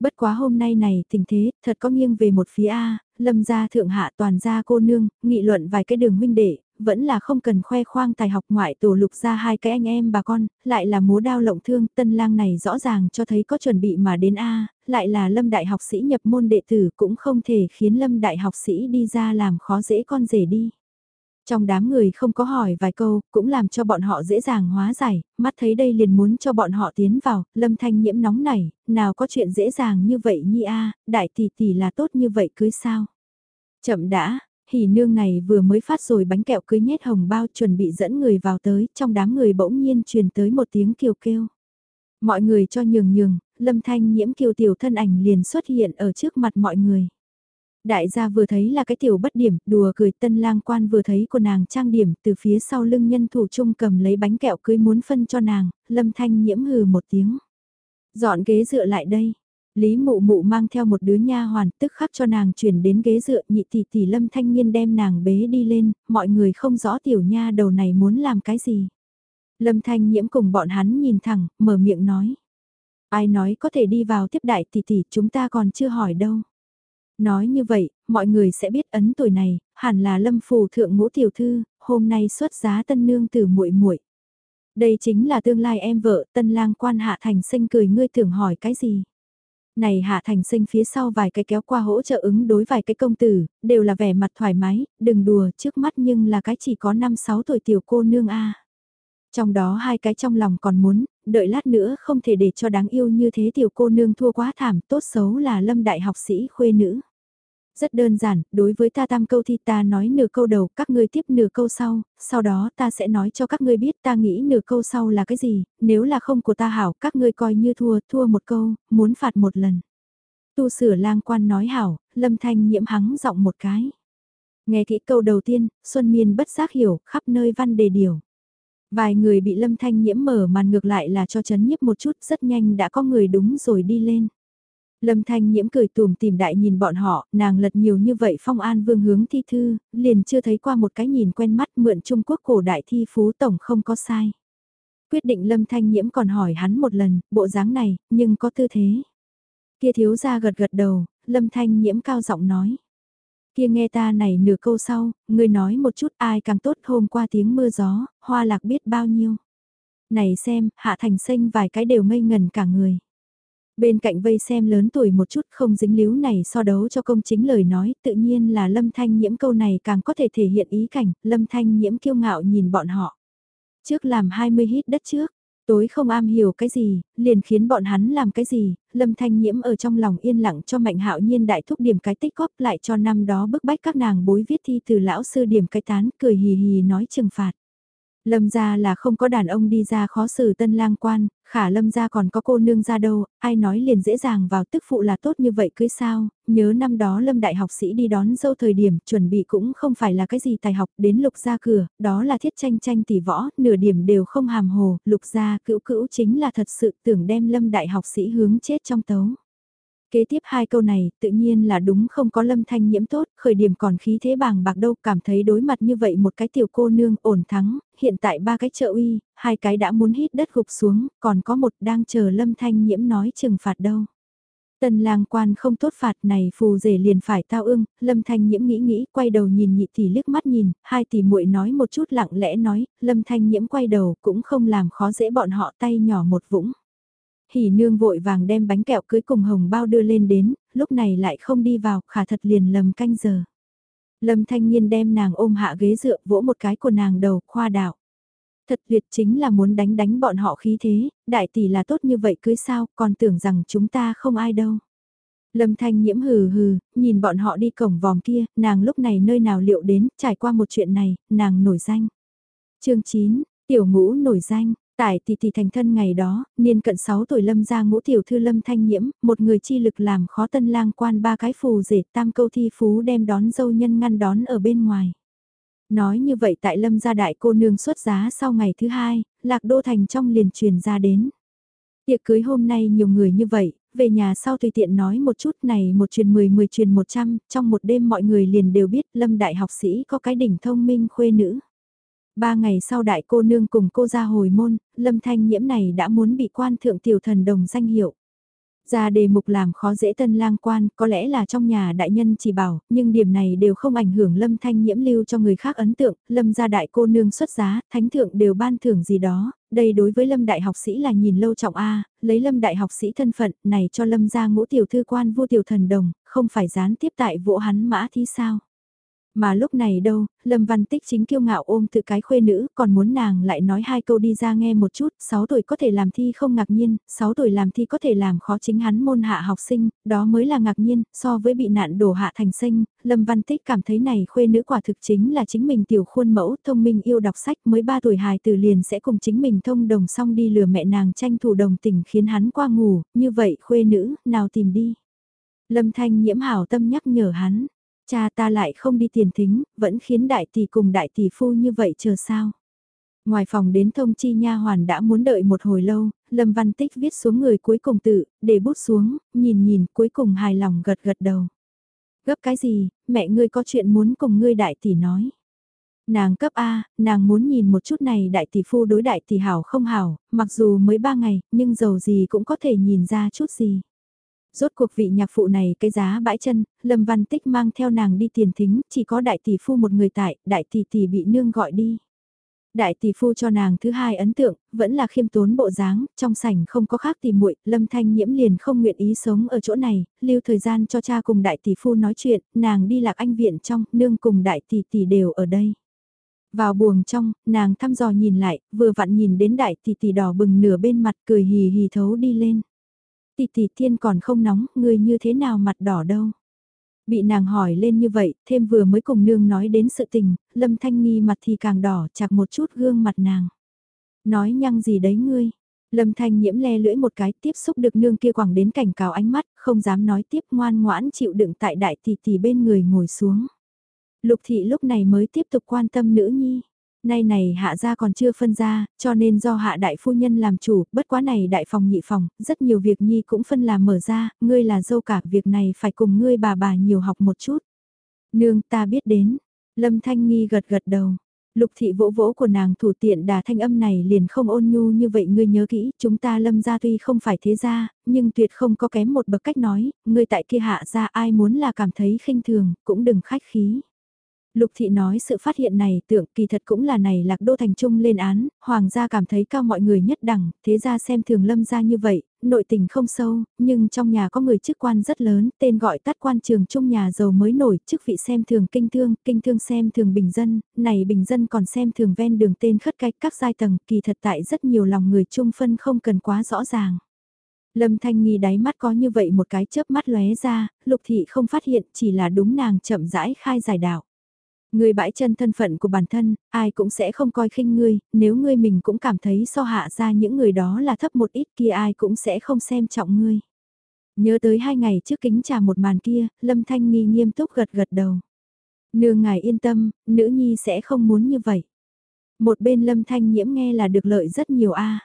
Bất quá hôm nay này tình thế, thật có nghiêng về một phía A, lâm gia thượng hạ toàn gia cô nương, nghị luận vài cái đường huynh đệ, vẫn là không cần khoe khoang tài học ngoại tổ lục ra hai cái anh em bà con, lại là múa đao lộng thương, tân lang này rõ ràng cho thấy có chuẩn bị mà đến A, lại là lâm đại học sĩ nhập môn đệ tử cũng không thể khiến lâm đại học sĩ đi ra làm khó dễ con rể đi. Trong đám người không có hỏi vài câu, cũng làm cho bọn họ dễ dàng hóa giải, mắt thấy đây liền muốn cho bọn họ tiến vào, lâm thanh nhiễm nóng nảy, nào có chuyện dễ dàng như vậy nhi a đại tỷ tỷ là tốt như vậy cưới sao. Chậm đã, hỉ nương này vừa mới phát rồi bánh kẹo cưới nhét hồng bao chuẩn bị dẫn người vào tới, trong đám người bỗng nhiên truyền tới một tiếng kiều kêu. Mọi người cho nhường nhường, lâm thanh nhiễm kiều tiểu thân ảnh liền xuất hiện ở trước mặt mọi người. Đại gia vừa thấy là cái tiểu bất điểm, đùa cười tân lang quan vừa thấy của nàng trang điểm từ phía sau lưng nhân thủ trung cầm lấy bánh kẹo cưới muốn phân cho nàng, lâm thanh nhiễm hừ một tiếng. Dọn ghế dựa lại đây. Lý mụ mụ mang theo một đứa nha hoàn tức khắc cho nàng chuyển đến ghế dựa nhị tỷ tỷ lâm thanh niên đem nàng bế đi lên, mọi người không rõ tiểu nha đầu này muốn làm cái gì. Lâm thanh nhiễm cùng bọn hắn nhìn thẳng, mở miệng nói. Ai nói có thể đi vào tiếp đại tỷ tỷ chúng ta còn chưa hỏi đâu. Nói như vậy, mọi người sẽ biết ấn tuổi này, hẳn là lâm phù thượng ngũ tiểu thư, hôm nay xuất giá tân nương từ muội muội. Đây chính là tương lai em vợ, tân lang quan hạ thành sinh cười ngươi tưởng hỏi cái gì. Này hạ thành sinh phía sau vài cái kéo qua hỗ trợ ứng đối vài cái công tử, đều là vẻ mặt thoải mái, đừng đùa trước mắt nhưng là cái chỉ có 5-6 tuổi tiểu cô nương a Trong đó hai cái trong lòng còn muốn, đợi lát nữa không thể để cho đáng yêu như thế tiểu cô nương thua quá thảm, tốt xấu là lâm đại học sĩ khuê nữ. Rất đơn giản, đối với ta tam câu thì ta nói nửa câu đầu, các ngươi tiếp nửa câu sau, sau đó ta sẽ nói cho các ngươi biết ta nghĩ nửa câu sau là cái gì, nếu là không của ta hảo, các ngươi coi như thua, thua một câu, muốn phạt một lần. Tu sửa lang quan nói hảo, lâm thanh nhiễm hắng giọng một cái. Nghe kỹ câu đầu tiên, Xuân Miên bất giác hiểu, khắp nơi văn đề điều. Vài người bị lâm thanh nhiễm mở màn ngược lại là cho chấn nhiếp một chút, rất nhanh đã có người đúng rồi đi lên. Lâm Thanh Nhiễm cười tùm tìm đại nhìn bọn họ, nàng lật nhiều như vậy phong an vương hướng thi thư, liền chưa thấy qua một cái nhìn quen mắt mượn Trung Quốc cổ đại thi phú tổng không có sai. Quyết định Lâm Thanh Nhiễm còn hỏi hắn một lần, bộ dáng này, nhưng có tư thế. Kia thiếu ra gật gật đầu, Lâm Thanh Nhiễm cao giọng nói. Kia nghe ta này nửa câu sau, người nói một chút ai càng tốt hôm qua tiếng mưa gió, hoa lạc biết bao nhiêu. Này xem, hạ thành xanh vài cái đều ngây ngần cả người. Bên cạnh vây xem lớn tuổi một chút không dính líu này so đấu cho công chính lời nói, tự nhiên là Lâm Thanh Nhiễm câu này càng có thể thể hiện ý cảnh, Lâm Thanh Nhiễm kiêu ngạo nhìn bọn họ. Trước làm 20 hít đất trước, tối không am hiểu cái gì, liền khiến bọn hắn làm cái gì, Lâm Thanh Nhiễm ở trong lòng yên lặng cho Mạnh Hạo Nhiên đại thúc điểm cái tích góp lại cho năm đó bức bách các nàng bối viết thi từ lão sư điểm cái tán, cười hì hì nói trừng phạt. Lâm gia là không có đàn ông đi ra khó xử tân lang quan, khả lâm gia còn có cô nương ra đâu, ai nói liền dễ dàng vào tức phụ là tốt như vậy cưới sao, nhớ năm đó lâm đại học sĩ đi đón dâu thời điểm, chuẩn bị cũng không phải là cái gì tài học, đến lục gia cửa, đó là thiết tranh tranh tỷ võ, nửa điểm đều không hàm hồ, lục gia cữu cữu chính là thật sự tưởng đem lâm đại học sĩ hướng chết trong tấu. Kế tiếp hai câu này tự nhiên là đúng không có lâm thanh nhiễm tốt, khởi điểm còn khí thế bàng bạc đâu cảm thấy đối mặt như vậy một cái tiểu cô nương ổn thắng, hiện tại ba cái trợ uy, hai cái đã muốn hít đất gục xuống, còn có một đang chờ lâm thanh nhiễm nói trừng phạt đâu. Tần lang quan không tốt phạt này phù rể liền phải tao ương, lâm thanh nhiễm nghĩ nghĩ, quay đầu nhìn nhị tỷ liếc mắt nhìn, hai tỷ muội nói một chút lặng lẽ nói, lâm thanh nhiễm quay đầu cũng không làm khó dễ bọn họ tay nhỏ một vũng hỉ nương vội vàng đem bánh kẹo cưới cùng hồng bao đưa lên đến, lúc này lại không đi vào, khả thật liền lầm canh giờ. Lâm thanh niên đem nàng ôm hạ ghế dựa vỗ một cái của nàng đầu, khoa đạo. Thật tuyệt chính là muốn đánh đánh bọn họ khí thế, đại tỷ là tốt như vậy cưới sao, còn tưởng rằng chúng ta không ai đâu. Lâm thanh nhiễm hừ hừ, nhìn bọn họ đi cổng vòm kia, nàng lúc này nơi nào liệu đến, trải qua một chuyện này, nàng nổi danh. chương 9, tiểu ngũ nổi danh, Tại tỷ tỷ thành thân ngày đó, niên cận 6 tuổi lâm ra ngũ tiểu thư lâm thanh nhiễm, một người chi lực làm khó tân lang quan ba cái phù rể tam câu thi phú đem đón dâu nhân ngăn đón ở bên ngoài. Nói như vậy tại lâm gia đại cô nương xuất giá sau ngày thứ hai, lạc đô thành trong liền truyền ra đến. Tiệc cưới hôm nay nhiều người như vậy, về nhà sau tùy tiện nói một chút này một truyền 10 10 truyền 100, trong một đêm mọi người liền đều biết lâm đại học sĩ có cái đỉnh thông minh khuê nữ. Ba ngày sau đại cô nương cùng cô ra hồi môn, lâm thanh nhiễm này đã muốn bị quan thượng tiểu thần đồng danh hiệu. Ra đề mục làm khó dễ tân lang quan, có lẽ là trong nhà đại nhân chỉ bảo, nhưng điểm này đều không ảnh hưởng lâm thanh nhiễm lưu cho người khác ấn tượng, lâm gia đại cô nương xuất giá, thánh thượng đều ban thưởng gì đó, đây đối với lâm đại học sĩ là nhìn lâu trọng A, lấy lâm đại học sĩ thân phận này cho lâm gia ngũ tiểu thư quan vua tiểu thần đồng, không phải gián tiếp tại vỗ hắn mã thi sao. Mà lúc này đâu, Lâm Văn Tích chính kiêu ngạo ôm tự cái khuê nữ, còn muốn nàng lại nói hai câu đi ra nghe một chút, 6 tuổi có thể làm thi không ngạc nhiên, 6 tuổi làm thi có thể làm khó chính hắn môn hạ học sinh, đó mới là ngạc nhiên, so với bị nạn đổ hạ thành sinh, Lâm Văn Tích cảm thấy này khuê nữ quả thực chính là chính mình tiểu khuôn mẫu, thông minh yêu đọc sách, mới 3 tuổi hài từ liền sẽ cùng chính mình thông đồng xong đi lừa mẹ nàng tranh thủ đồng tình khiến hắn qua ngủ, như vậy khuê nữ, nào tìm đi. Lâm Thanh nhiễm hảo tâm nhắc nhở hắn, Cha ta lại không đi tiền thính, vẫn khiến đại tỷ cùng đại tỷ phu như vậy chờ sao. Ngoài phòng đến thông chi nha hoàn đã muốn đợi một hồi lâu, Lâm Văn Tích viết xuống người cuối cùng tự, để bút xuống, nhìn nhìn cuối cùng hài lòng gật gật đầu. Gấp cái gì, mẹ ngươi có chuyện muốn cùng ngươi đại tỷ nói. Nàng cấp A, nàng muốn nhìn một chút này đại tỷ phu đối đại tỷ hảo không hảo, mặc dù mới ba ngày, nhưng dầu gì cũng có thể nhìn ra chút gì. Rốt cuộc vị nhạc phụ này cái giá bãi chân, Lâm Văn Tích mang theo nàng đi tiền thính, chỉ có đại tỷ phu một người tại, đại tỷ tỷ bị nương gọi đi. Đại tỷ phu cho nàng thứ hai ấn tượng, vẫn là khiêm tốn bộ dáng, trong sảnh không có khác tỷ muội, Lâm Thanh Nhiễm liền không nguyện ý sống ở chỗ này, lưu thời gian cho cha cùng đại tỷ phu nói chuyện, nàng đi lạc anh viện trong, nương cùng đại tỷ tỷ đều ở đây. Vào buồng trong, nàng thăm dò nhìn lại, vừa vặn nhìn đến đại tỷ tỷ đỏ bừng nửa bên mặt cười hì hì thấu đi lên. Tỷ tỷ thiên còn không nóng, người như thế nào mặt đỏ đâu. Bị nàng hỏi lên như vậy, thêm vừa mới cùng nương nói đến sự tình, lâm thanh nghi mặt thì càng đỏ chạc một chút gương mặt nàng. Nói nhăng gì đấy ngươi. Lâm thanh nhiễm le lưỡi một cái tiếp xúc được nương kia quẳng đến cảnh cáo ánh mắt, không dám nói tiếp ngoan ngoãn chịu đựng tại đại tỷ tỷ bên người ngồi xuống. Lục thị lúc này mới tiếp tục quan tâm nữ nhi. Nay này hạ gia còn chưa phân ra, cho nên do hạ đại phu nhân làm chủ, bất quá này đại phòng nhị phòng, rất nhiều việc nhi cũng phân làm mở ra, ngươi là dâu cả, việc này phải cùng ngươi bà bà nhiều học một chút. Nương ta biết đến, Lâm Thanh Nghi gật gật đầu. Lục thị vỗ vỗ của nàng thủ tiện đà thanh âm này liền không ôn nhu như vậy ngươi nhớ kỹ, chúng ta lâm gia tuy không phải thế gia, nhưng tuyệt không có kém một bậc cách nói, ngươi tại kia hạ ra ai muốn là cảm thấy khinh thường, cũng đừng khách khí. Lục thị nói sự phát hiện này tưởng kỳ thật cũng là này lạc đô thành trung lên án, hoàng gia cảm thấy cao mọi người nhất đẳng, thế ra xem thường lâm gia như vậy, nội tình không sâu, nhưng trong nhà có người chức quan rất lớn, tên gọi tắt quan trường trung nhà giàu mới nổi, chức vị xem thường kinh thương, kinh thương xem thường bình dân, này bình dân còn xem thường ven đường tên khất cách các giai tầng, kỳ thật tại rất nhiều lòng người trung phân không cần quá rõ ràng. Lâm Thanh Nghi đáy mắt có như vậy một cái chớp mắt lóe ra, lục thị không phát hiện chỉ là đúng nàng chậm rãi khai giải đạo. Ngươi bãi chân thân phận của bản thân, ai cũng sẽ không coi khinh ngươi, nếu ngươi mình cũng cảm thấy so hạ ra những người đó là thấp một ít kia ai cũng sẽ không xem trọng ngươi. Nhớ tới hai ngày trước kính trà một màn kia, Lâm Thanh Nghi nghiêm túc gật gật đầu. Nương ngài yên tâm, nữ nhi sẽ không muốn như vậy. Một bên Lâm Thanh nhiễm nghe là được lợi rất nhiều a.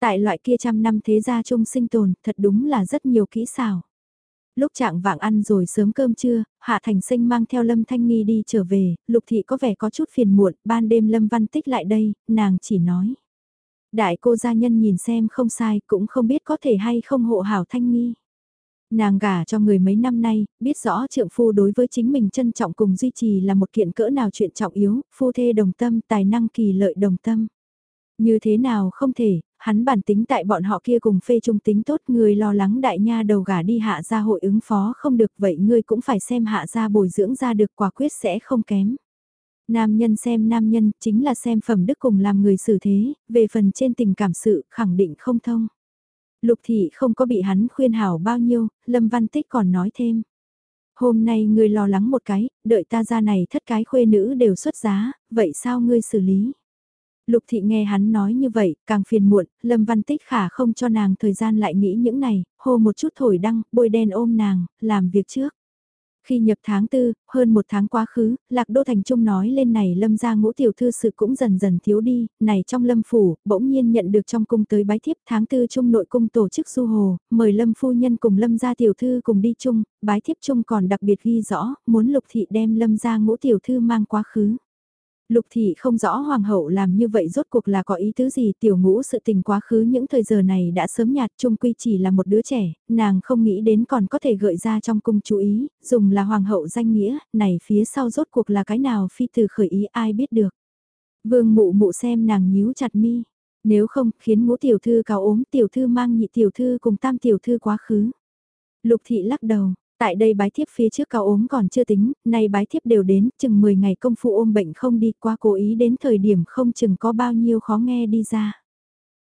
Tại loại kia trăm năm thế gia chung sinh tồn, thật đúng là rất nhiều kỹ xảo lúc trạng vạng ăn rồi sớm cơm trưa, Hạ Thành Sinh mang theo Lâm Thanh Nghi đi trở về, Lục Thị có vẻ có chút phiền muộn, ban đêm Lâm Văn Tích lại đây, nàng chỉ nói. Đại cô gia nhân nhìn xem không sai, cũng không biết có thể hay không hộ hảo Thanh Nghi. Nàng gả cho người mấy năm nay, biết rõ trượng phu đối với chính mình trân trọng cùng duy trì là một kiện cỡ nào chuyện trọng yếu, phu thê đồng tâm, tài năng kỳ lợi đồng tâm. Như thế nào không thể, hắn bản tính tại bọn họ kia cùng phê trung tính tốt người lo lắng đại nha đầu gả đi hạ gia hội ứng phó không được vậy ngươi cũng phải xem hạ gia bồi dưỡng ra được quả quyết sẽ không kém. Nam nhân xem nam nhân chính là xem phẩm đức cùng làm người xử thế, về phần trên tình cảm sự khẳng định không thông. Lục thị không có bị hắn khuyên hảo bao nhiêu, Lâm Văn Tích còn nói thêm. Hôm nay ngươi lo lắng một cái, đợi ta ra này thất cái khuê nữ đều xuất giá, vậy sao ngươi xử lý? Lục thị nghe hắn nói như vậy, càng phiền muộn, Lâm Văn Tích khả không cho nàng thời gian lại nghĩ những này, hô một chút thổi đăng, bôi đen ôm nàng, làm việc trước. Khi nhập tháng tư, hơn một tháng quá khứ, Lạc Đô Thành Trung nói lên này lâm gia ngũ tiểu thư sự cũng dần dần thiếu đi, này trong lâm phủ, bỗng nhiên nhận được trong cung tới bái thiếp tháng tư trung nội cung tổ chức du hồ, mời lâm phu nhân cùng lâm gia tiểu thư cùng đi chung, bái thiếp Trung còn đặc biệt ghi rõ, muốn lục thị đem lâm gia ngũ tiểu thư mang quá khứ. Lục thị không rõ hoàng hậu làm như vậy rốt cuộc là có ý tứ gì tiểu ngũ sự tình quá khứ những thời giờ này đã sớm nhạt trung quy chỉ là một đứa trẻ, nàng không nghĩ đến còn có thể gợi ra trong cung chú ý, dùng là hoàng hậu danh nghĩa, này phía sau rốt cuộc là cái nào phi từ khởi ý ai biết được. Vương mụ mụ xem nàng nhíu chặt mi, nếu không khiến ngũ tiểu thư cao ốm tiểu thư mang nhị tiểu thư cùng tam tiểu thư quá khứ. Lục thị lắc đầu, Tại đây bái thiếp phía trước cao ốm còn chưa tính, nay bái thiếp đều đến, chừng 10 ngày công phu ôm bệnh không đi qua cố ý đến thời điểm không chừng có bao nhiêu khó nghe đi ra.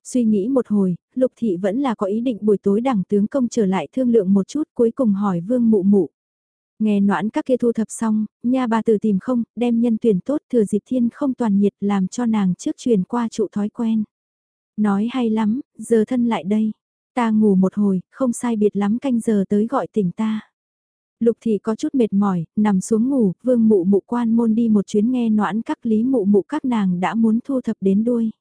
Suy nghĩ một hồi, Lục Thị vẫn là có ý định buổi tối đảng tướng công trở lại thương lượng một chút cuối cùng hỏi vương mụ mụ. Nghe noãn các kia thu thập xong, nha bà tử tìm không, đem nhân tuyển tốt thừa dịp thiên không toàn nhiệt làm cho nàng trước truyền qua trụ thói quen. Nói hay lắm, giờ thân lại đây. Ta ngủ một hồi, không sai biệt lắm canh giờ tới gọi tỉnh ta. Lục thị có chút mệt mỏi, nằm xuống ngủ, vương mụ mụ quan môn đi một chuyến nghe noãn các lý mụ mụ các nàng đã muốn thu thập đến đuôi.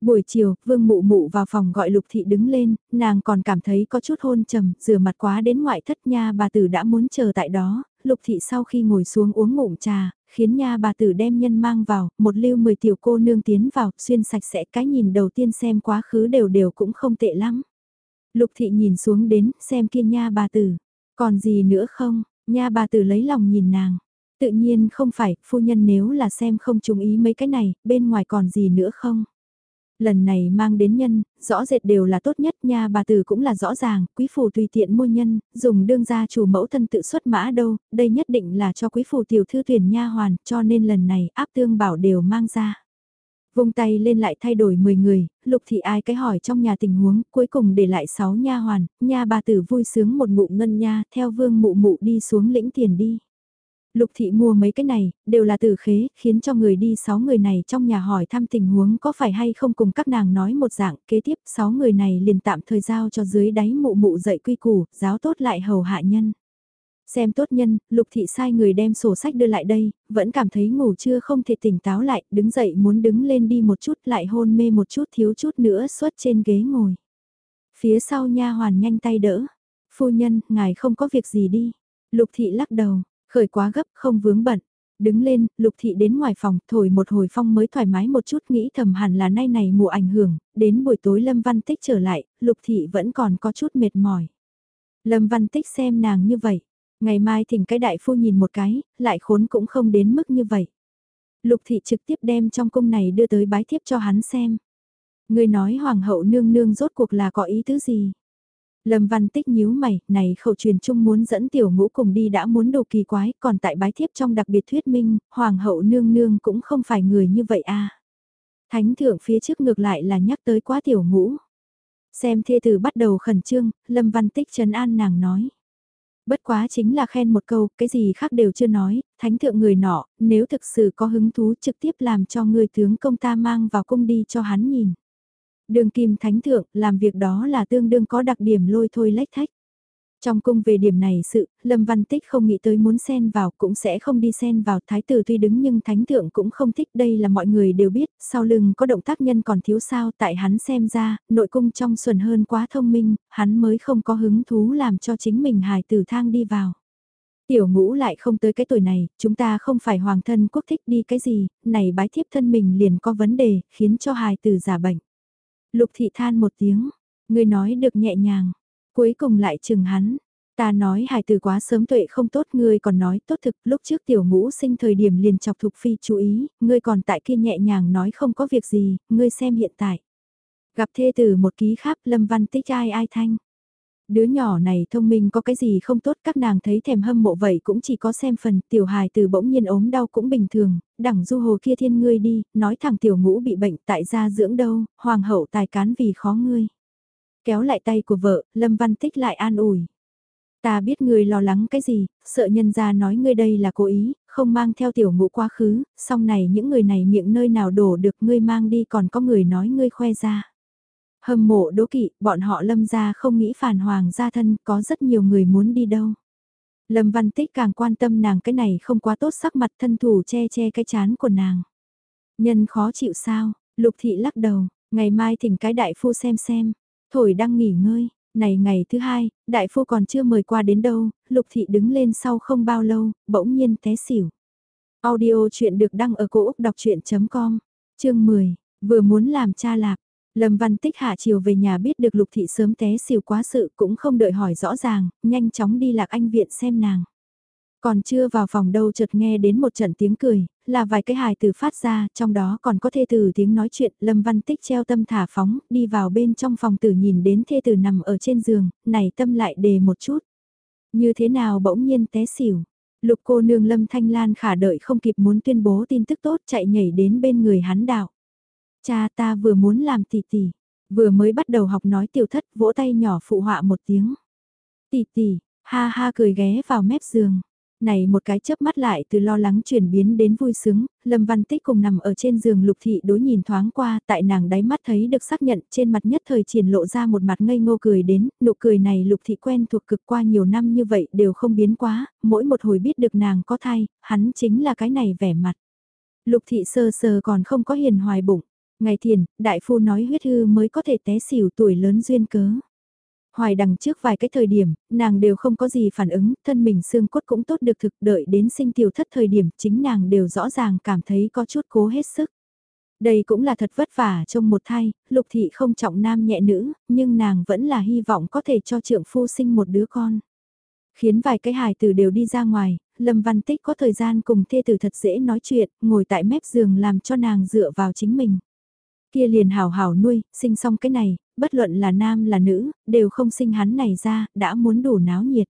Buổi chiều, vương mụ mụ vào phòng gọi lục thị đứng lên, nàng còn cảm thấy có chút hôn trầm, rửa mặt quá đến ngoại thất nha bà tử đã muốn chờ tại đó, lục thị sau khi ngồi xuống uống ngụm trà, khiến nha bà tử đem nhân mang vào, một lưu mười tiểu cô nương tiến vào, xuyên sạch sẽ cái nhìn đầu tiên xem quá khứ đều đều cũng không tệ lắm. Lục thị nhìn xuống đến, xem kia nha bà tử, còn gì nữa không, nha bà tử lấy lòng nhìn nàng. Tự nhiên không phải, phu nhân nếu là xem không chú ý mấy cái này, bên ngoài còn gì nữa không? Lần này mang đến nhân, rõ rệt đều là tốt nhất nha bà tử cũng là rõ ràng, quý phủ tùy tiện mua nhân, dùng đương gia chủ mẫu thân tự xuất mã đâu, đây nhất định là cho quý phủ tiểu thư tuyển nha hoàn, cho nên lần này áp tương bảo đều mang ra. Vung tay lên lại thay đổi 10 người, lục thị ai cái hỏi trong nhà tình huống, cuối cùng để lại 6 nha hoàn, nha bà tử vui sướng một ngụm ngân nha, theo vương mụ mụ đi xuống lĩnh tiền đi. Lục thị mua mấy cái này, đều là tử khế, khiến cho người đi 6 người này trong nhà hỏi thăm tình huống có phải hay không cùng các nàng nói một dạng, kế tiếp 6 người này liền tạm thời giao cho dưới đáy mụ mụ dạy quy củ, giáo tốt lại hầu hạ nhân. Xem tốt nhân, lục thị sai người đem sổ sách đưa lại đây, vẫn cảm thấy ngủ chưa không thể tỉnh táo lại, đứng dậy muốn đứng lên đi một chút lại hôn mê một chút thiếu chút nữa suốt trên ghế ngồi. Phía sau nha hoàn nhanh tay đỡ. Phu nhân, ngài không có việc gì đi. Lục thị lắc đầu, khởi quá gấp không vướng bận. Đứng lên, lục thị đến ngoài phòng, thổi một hồi phong mới thoải mái một chút nghĩ thầm hẳn là nay này mùa ảnh hưởng, đến buổi tối Lâm Văn Tích trở lại, lục thị vẫn còn có chút mệt mỏi. Lâm Văn Tích xem nàng như vậy, ngày mai thỉnh cái đại phu nhìn một cái, lại khốn cũng không đến mức như vậy. Lục thị trực tiếp đem trong cung này đưa tới bái thiếp cho hắn xem. Người nói hoàng hậu nương nương rốt cuộc là có ý tứ gì? Lâm Văn Tích nhíu mày, này khẩu truyền chung muốn dẫn tiểu ngũ cùng đi đã muốn đồ kỳ quái, còn tại bái thiếp trong đặc biệt thuyết minh, hoàng hậu nương nương cũng không phải người như vậy a. À. Thánh thượng phía trước ngược lại là nhắc tới quá tiểu ngũ. Xem thê tử bắt đầu khẩn trương, Lâm Văn Tích trấn an nàng nói. Bất quá chính là khen một câu, cái gì khác đều chưa nói, thánh thượng người nọ, nếu thực sự có hứng thú trực tiếp làm cho người tướng công ta mang vào cung đi cho hắn nhìn. Đường kim thánh thượng, làm việc đó là tương đương có đặc điểm lôi thôi lách thách. Trong cung về điểm này sự, Lâm Văn Tích không nghĩ tới muốn xen vào cũng sẽ không đi xen vào thái tử tuy đứng nhưng thánh thượng cũng không thích đây là mọi người đều biết, sau lưng có động tác nhân còn thiếu sao tại hắn xem ra, nội cung trong xuẩn hơn quá thông minh, hắn mới không có hứng thú làm cho chính mình hài tử thang đi vào. Tiểu ngũ lại không tới cái tuổi này, chúng ta không phải hoàng thân quốc thích đi cái gì, này bái thiếp thân mình liền có vấn đề, khiến cho hài tử giả bệnh. Lục thị than một tiếng, người nói được nhẹ nhàng, cuối cùng lại chừng hắn. Ta nói hài từ quá sớm tuệ không tốt ngươi còn nói tốt thực lúc trước tiểu ngũ sinh thời điểm liền chọc thục phi chú ý, ngươi còn tại kia nhẹ nhàng nói không có việc gì, ngươi xem hiện tại. Gặp thê tử một ký khác lâm văn tích ai ai thanh. Đứa nhỏ này thông minh có cái gì không tốt các nàng thấy thèm hâm mộ vậy cũng chỉ có xem phần tiểu hài từ bỗng nhiên ốm đau cũng bình thường, đẳng du hồ kia thiên ngươi đi, nói thằng tiểu ngũ bị bệnh tại gia dưỡng đâu, hoàng hậu tài cán vì khó ngươi. Kéo lại tay của vợ, Lâm Văn Tích lại an ủi. Ta biết ngươi lo lắng cái gì, sợ nhân gia nói ngươi đây là cố ý, không mang theo tiểu ngũ quá khứ, Song này những người này miệng nơi nào đổ được ngươi mang đi còn có người nói ngươi khoe ra. Hâm mộ đố kỵ, bọn họ lâm ra không nghĩ phản hoàng gia thân, có rất nhiều người muốn đi đâu. Lâm Văn Tích càng quan tâm nàng cái này không quá tốt sắc mặt thân thủ che che cái chán của nàng. Nhân khó chịu sao, Lục Thị lắc đầu, ngày mai thỉnh cái đại phu xem xem, thổi đang nghỉ ngơi, này ngày thứ hai, đại phu còn chưa mời qua đến đâu, Lục Thị đứng lên sau không bao lâu, bỗng nhiên té xỉu. Audio chuyện được đăng ở cổ Úc đọc chuyện.com, chương 10, vừa muốn làm cha lạc, Lâm Văn Tích hạ chiều về nhà biết được Lục Thị sớm té xìu quá sự cũng không đợi hỏi rõ ràng, nhanh chóng đi lạc anh viện xem nàng. Còn chưa vào phòng đâu chợt nghe đến một trận tiếng cười, là vài cái hài từ phát ra, trong đó còn có thê từ tiếng nói chuyện, Lâm Văn Tích treo tâm thả phóng, đi vào bên trong phòng tử nhìn đến thê tử nằm ở trên giường, này tâm lại đề một chút. Như thế nào bỗng nhiên té xỉu. Lục cô nương Lâm Thanh Lan khả đợi không kịp muốn tuyên bố tin tức tốt chạy nhảy đến bên người hắn đạo. Cha ta vừa muốn làm tỷ tỷ, vừa mới bắt đầu học nói tiểu thất vỗ tay nhỏ phụ họa một tiếng. Tỷ tỷ, ha ha cười ghé vào mép giường. Này một cái chớp mắt lại từ lo lắng chuyển biến đến vui sướng, Lâm Văn Tích cùng nằm ở trên giường lục thị đối nhìn thoáng qua tại nàng đáy mắt thấy được xác nhận trên mặt nhất thời triển lộ ra một mặt ngây ngô cười đến, nụ cười này lục thị quen thuộc cực qua nhiều năm như vậy đều không biến quá, mỗi một hồi biết được nàng có thai, hắn chính là cái này vẻ mặt. Lục thị sơ sơ còn không có hiền hoài bụng, Ngày thiền, đại phu nói huyết hư mới có thể té xỉu tuổi lớn duyên cớ. Hoài đằng trước vài cái thời điểm, nàng đều không có gì phản ứng, thân mình xương cốt cũng tốt được thực đợi đến sinh tiểu thất thời điểm chính nàng đều rõ ràng cảm thấy có chút cố hết sức. Đây cũng là thật vất vả trong một thai, lục thị không trọng nam nhẹ nữ, nhưng nàng vẫn là hy vọng có thể cho trượng phu sinh một đứa con. Khiến vài cái hài tử đều đi ra ngoài, Lâm Văn Tích có thời gian cùng thê tử thật dễ nói chuyện, ngồi tại mép giường làm cho nàng dựa vào chính mình. Kia liền hào hào nuôi, sinh xong cái này, bất luận là nam là nữ, đều không sinh hắn này ra, đã muốn đủ náo nhiệt.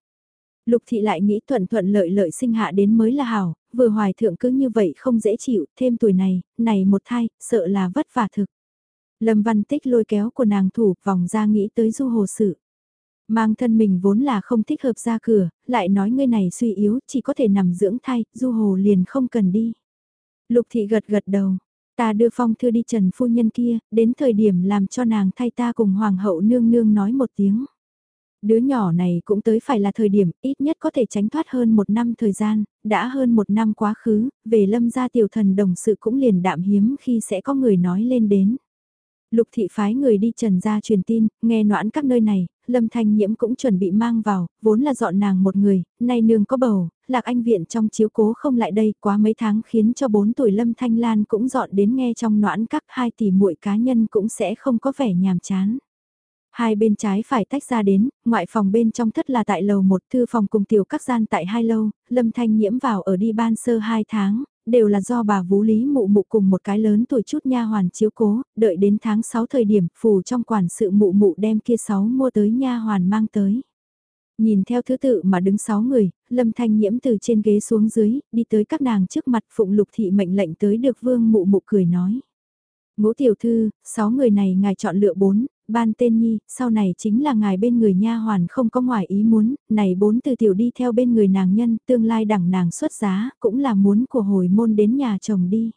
Lục thị lại nghĩ thuận thuận lợi lợi sinh hạ đến mới là hảo, vừa hoài thượng cứ như vậy không dễ chịu, thêm tuổi này, này một thai, sợ là vất vả thực. Lâm văn tích lôi kéo của nàng thủ vòng ra nghĩ tới du hồ sự. Mang thân mình vốn là không thích hợp ra cửa, lại nói ngươi này suy yếu, chỉ có thể nằm dưỡng thai, du hồ liền không cần đi. Lục thị gật gật đầu, Ta đưa phong thư đi trần phu nhân kia, đến thời điểm làm cho nàng thay ta cùng hoàng hậu nương nương nói một tiếng. Đứa nhỏ này cũng tới phải là thời điểm ít nhất có thể tránh thoát hơn một năm thời gian, đã hơn một năm quá khứ, về lâm gia tiểu thần đồng sự cũng liền đạm hiếm khi sẽ có người nói lên đến. Lục thị phái người đi trần ra truyền tin, nghe noãn các nơi này, Lâm Thanh Nhiễm cũng chuẩn bị mang vào, vốn là dọn nàng một người, nay nương có bầu, lạc anh viện trong chiếu cố không lại đây quá mấy tháng khiến cho bốn tuổi Lâm Thanh Lan cũng dọn đến nghe trong noãn các hai tỷ muội cá nhân cũng sẽ không có vẻ nhàm chán. Hai bên trái phải tách ra đến, ngoại phòng bên trong thất là tại lầu một thư phòng cùng tiểu các gian tại hai lâu, Lâm Thanh Nhiễm vào ở đi ban sơ hai tháng, đều là do bà Vũ Lý mụ mụ cùng một cái lớn tuổi chút nha hoàn chiếu cố, đợi đến tháng 6 thời điểm phủ trong quản sự mụ mụ đem kia 6 mua tới nha hoàn mang tới. Nhìn theo thứ tự mà đứng 6 người, Lâm Thanh Nhiễm từ trên ghế xuống dưới, đi tới các nàng trước mặt phụng lục thị mệnh lệnh tới được vương mụ mụ cười nói. Ngũ tiểu thư, 6 người này ngài chọn lựa 4, ban tên nhi, sau này chính là ngài bên người nha hoàn không có ngoài ý muốn, này bốn từ tiểu đi theo bên người nàng nhân, tương lai đẳng nàng xuất giá, cũng là muốn của hồi môn đến nhà chồng đi.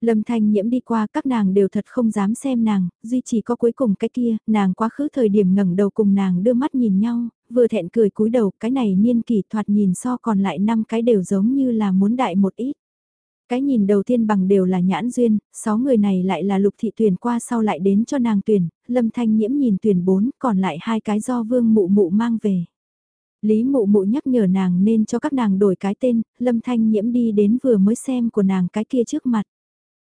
Lâm Thanh Nhiễm đi qua các nàng đều thật không dám xem nàng, duy chỉ có cuối cùng cái kia, nàng quá khứ thời điểm ngẩng đầu cùng nàng đưa mắt nhìn nhau, vừa thẹn cười cúi đầu, cái này niên kỷ thoạt nhìn so còn lại năm cái đều giống như là muốn đại một ít. Cái nhìn đầu tiên bằng đều là nhãn duyên, sáu người này lại là lục thị tuyển qua sau lại đến cho nàng tuyển, lâm thanh nhiễm nhìn tuyển bốn, còn lại hai cái do vương mụ mụ mang về. Lý mụ mụ nhắc nhở nàng nên cho các nàng đổi cái tên, lâm thanh nhiễm đi đến vừa mới xem của nàng cái kia trước mặt.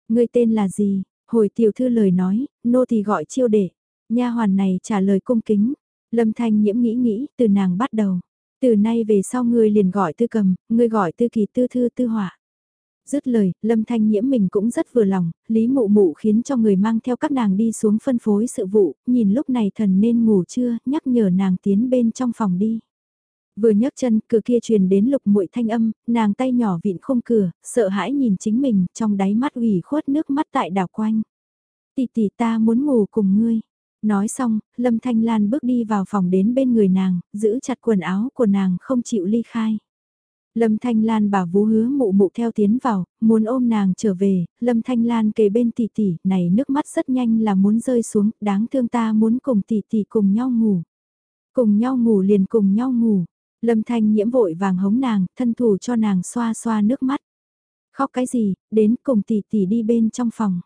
Người tên là gì? Hồi tiểu thư lời nói, nô thì gọi chiêu đệ. Nha hoàn này trả lời cung kính. Lâm thanh nhiễm nghĩ nghĩ, từ nàng bắt đầu. Từ nay về sau ngươi liền gọi tư cầm, ngươi gọi tư kỳ tư thư tư họa. Dứt lời, Lâm Thanh Nhiễm mình cũng rất vừa lòng, Lý Mụ Mụ khiến cho người mang theo các nàng đi xuống phân phối sự vụ, nhìn lúc này thần nên ngủ chưa, nhắc nhở nàng tiến bên trong phòng đi. Vừa nhấc chân, cửa kia truyền đến lục muội thanh âm, nàng tay nhỏ vịn không cửa, sợ hãi nhìn chính mình, trong đáy mắt ủy khuất nước mắt tại đảo quanh. Tỷ tỷ ta muốn ngủ cùng ngươi. Nói xong, Lâm Thanh Lan bước đi vào phòng đến bên người nàng, giữ chặt quần áo của nàng không chịu ly khai. Lâm Thanh Lan bà vú hứa mụ mụ theo tiến vào, muốn ôm nàng trở về, Lâm Thanh Lan kề bên tỷ tỷ, này nước mắt rất nhanh là muốn rơi xuống, đáng thương ta muốn cùng tỷ tỷ cùng nhau ngủ. Cùng nhau ngủ liền cùng nhau ngủ, Lâm Thanh nhiễm vội vàng hống nàng, thân thủ cho nàng xoa xoa nước mắt. Khóc cái gì, đến cùng tỷ tỷ đi bên trong phòng.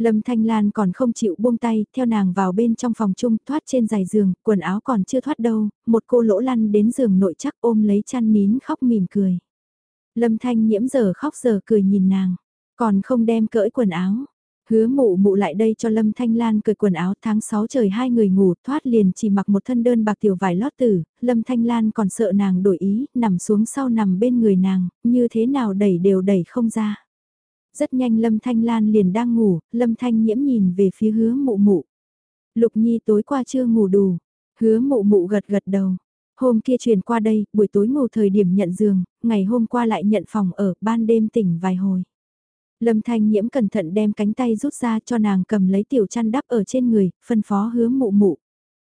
Lâm Thanh Lan còn không chịu buông tay, theo nàng vào bên trong phòng chung, thoát trên dài giường, quần áo còn chưa thoát đâu, một cô lỗ lăn đến giường nội chắc ôm lấy chăn nín khóc mỉm cười. Lâm Thanh nhiễm giờ khóc giờ cười nhìn nàng, còn không đem cởi quần áo. Hứa mụ mụ lại đây cho Lâm Thanh Lan cởi quần áo tháng 6 trời hai người ngủ thoát liền chỉ mặc một thân đơn bạc tiểu vải lót tử, Lâm Thanh Lan còn sợ nàng đổi ý, nằm xuống sau nằm bên người nàng, như thế nào đẩy đều đẩy không ra. Rất nhanh Lâm Thanh Lan liền đang ngủ, Lâm Thanh nhiễm nhìn về phía hứa mụ mụ. Lục Nhi tối qua chưa ngủ đủ, hứa mụ mụ gật gật đầu. Hôm kia truyền qua đây, buổi tối ngủ thời điểm nhận giường, ngày hôm qua lại nhận phòng ở, ban đêm tỉnh vài hồi. Lâm Thanh nhiễm cẩn thận đem cánh tay rút ra cho nàng cầm lấy tiểu chăn đắp ở trên người, phân phó hứa mụ mụ.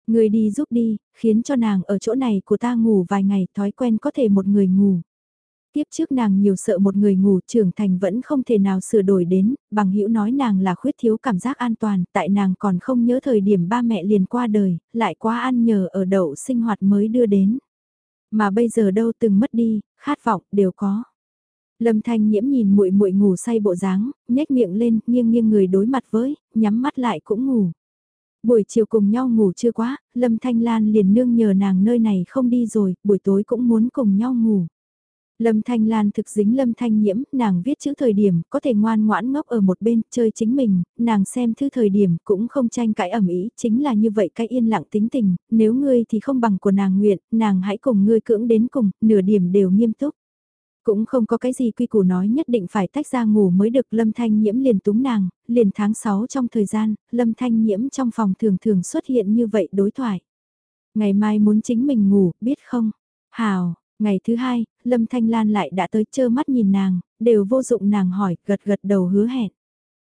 Người đi giúp đi, khiến cho nàng ở chỗ này của ta ngủ vài ngày, thói quen có thể một người ngủ. Tiếp trước nàng nhiều sợ một người ngủ trưởng thành vẫn không thể nào sửa đổi đến, bằng hữu nói nàng là khuyết thiếu cảm giác an toàn, tại nàng còn không nhớ thời điểm ba mẹ liền qua đời, lại quá ăn nhờ ở đậu sinh hoạt mới đưa đến. Mà bây giờ đâu từng mất đi, khát vọng đều có. Lâm Thanh Nhiễm nhìn muội muội ngủ say bộ dáng, nhếch miệng lên, nghiêng nghiêng người đối mặt với, nhắm mắt lại cũng ngủ. Buổi chiều cùng nhau ngủ chưa quá, Lâm Thanh Lan liền nương nhờ nàng nơi này không đi rồi, buổi tối cũng muốn cùng nhau ngủ. Lâm Thanh Lan thực dính Lâm Thanh Nhiễm, nàng viết chữ thời điểm, có thể ngoan ngoãn ngốc ở một bên, chơi chính mình, nàng xem thư thời điểm, cũng không tranh cãi ẩm ý, chính là như vậy cái yên lặng tính tình, nếu ngươi thì không bằng của nàng nguyện, nàng hãy cùng ngươi cưỡng đến cùng, nửa điểm đều nghiêm túc. Cũng không có cái gì quy củ nói nhất định phải tách ra ngủ mới được Lâm Thanh Nhiễm liền túng nàng, liền tháng 6 trong thời gian, Lâm Thanh Nhiễm trong phòng thường thường xuất hiện như vậy đối thoại. Ngày mai muốn chính mình ngủ, biết không? Hào, Ngày thứ hai, Lâm Thanh Lan lại đã tới chơ mắt nhìn nàng, đều vô dụng nàng hỏi, gật gật đầu hứa hẹn.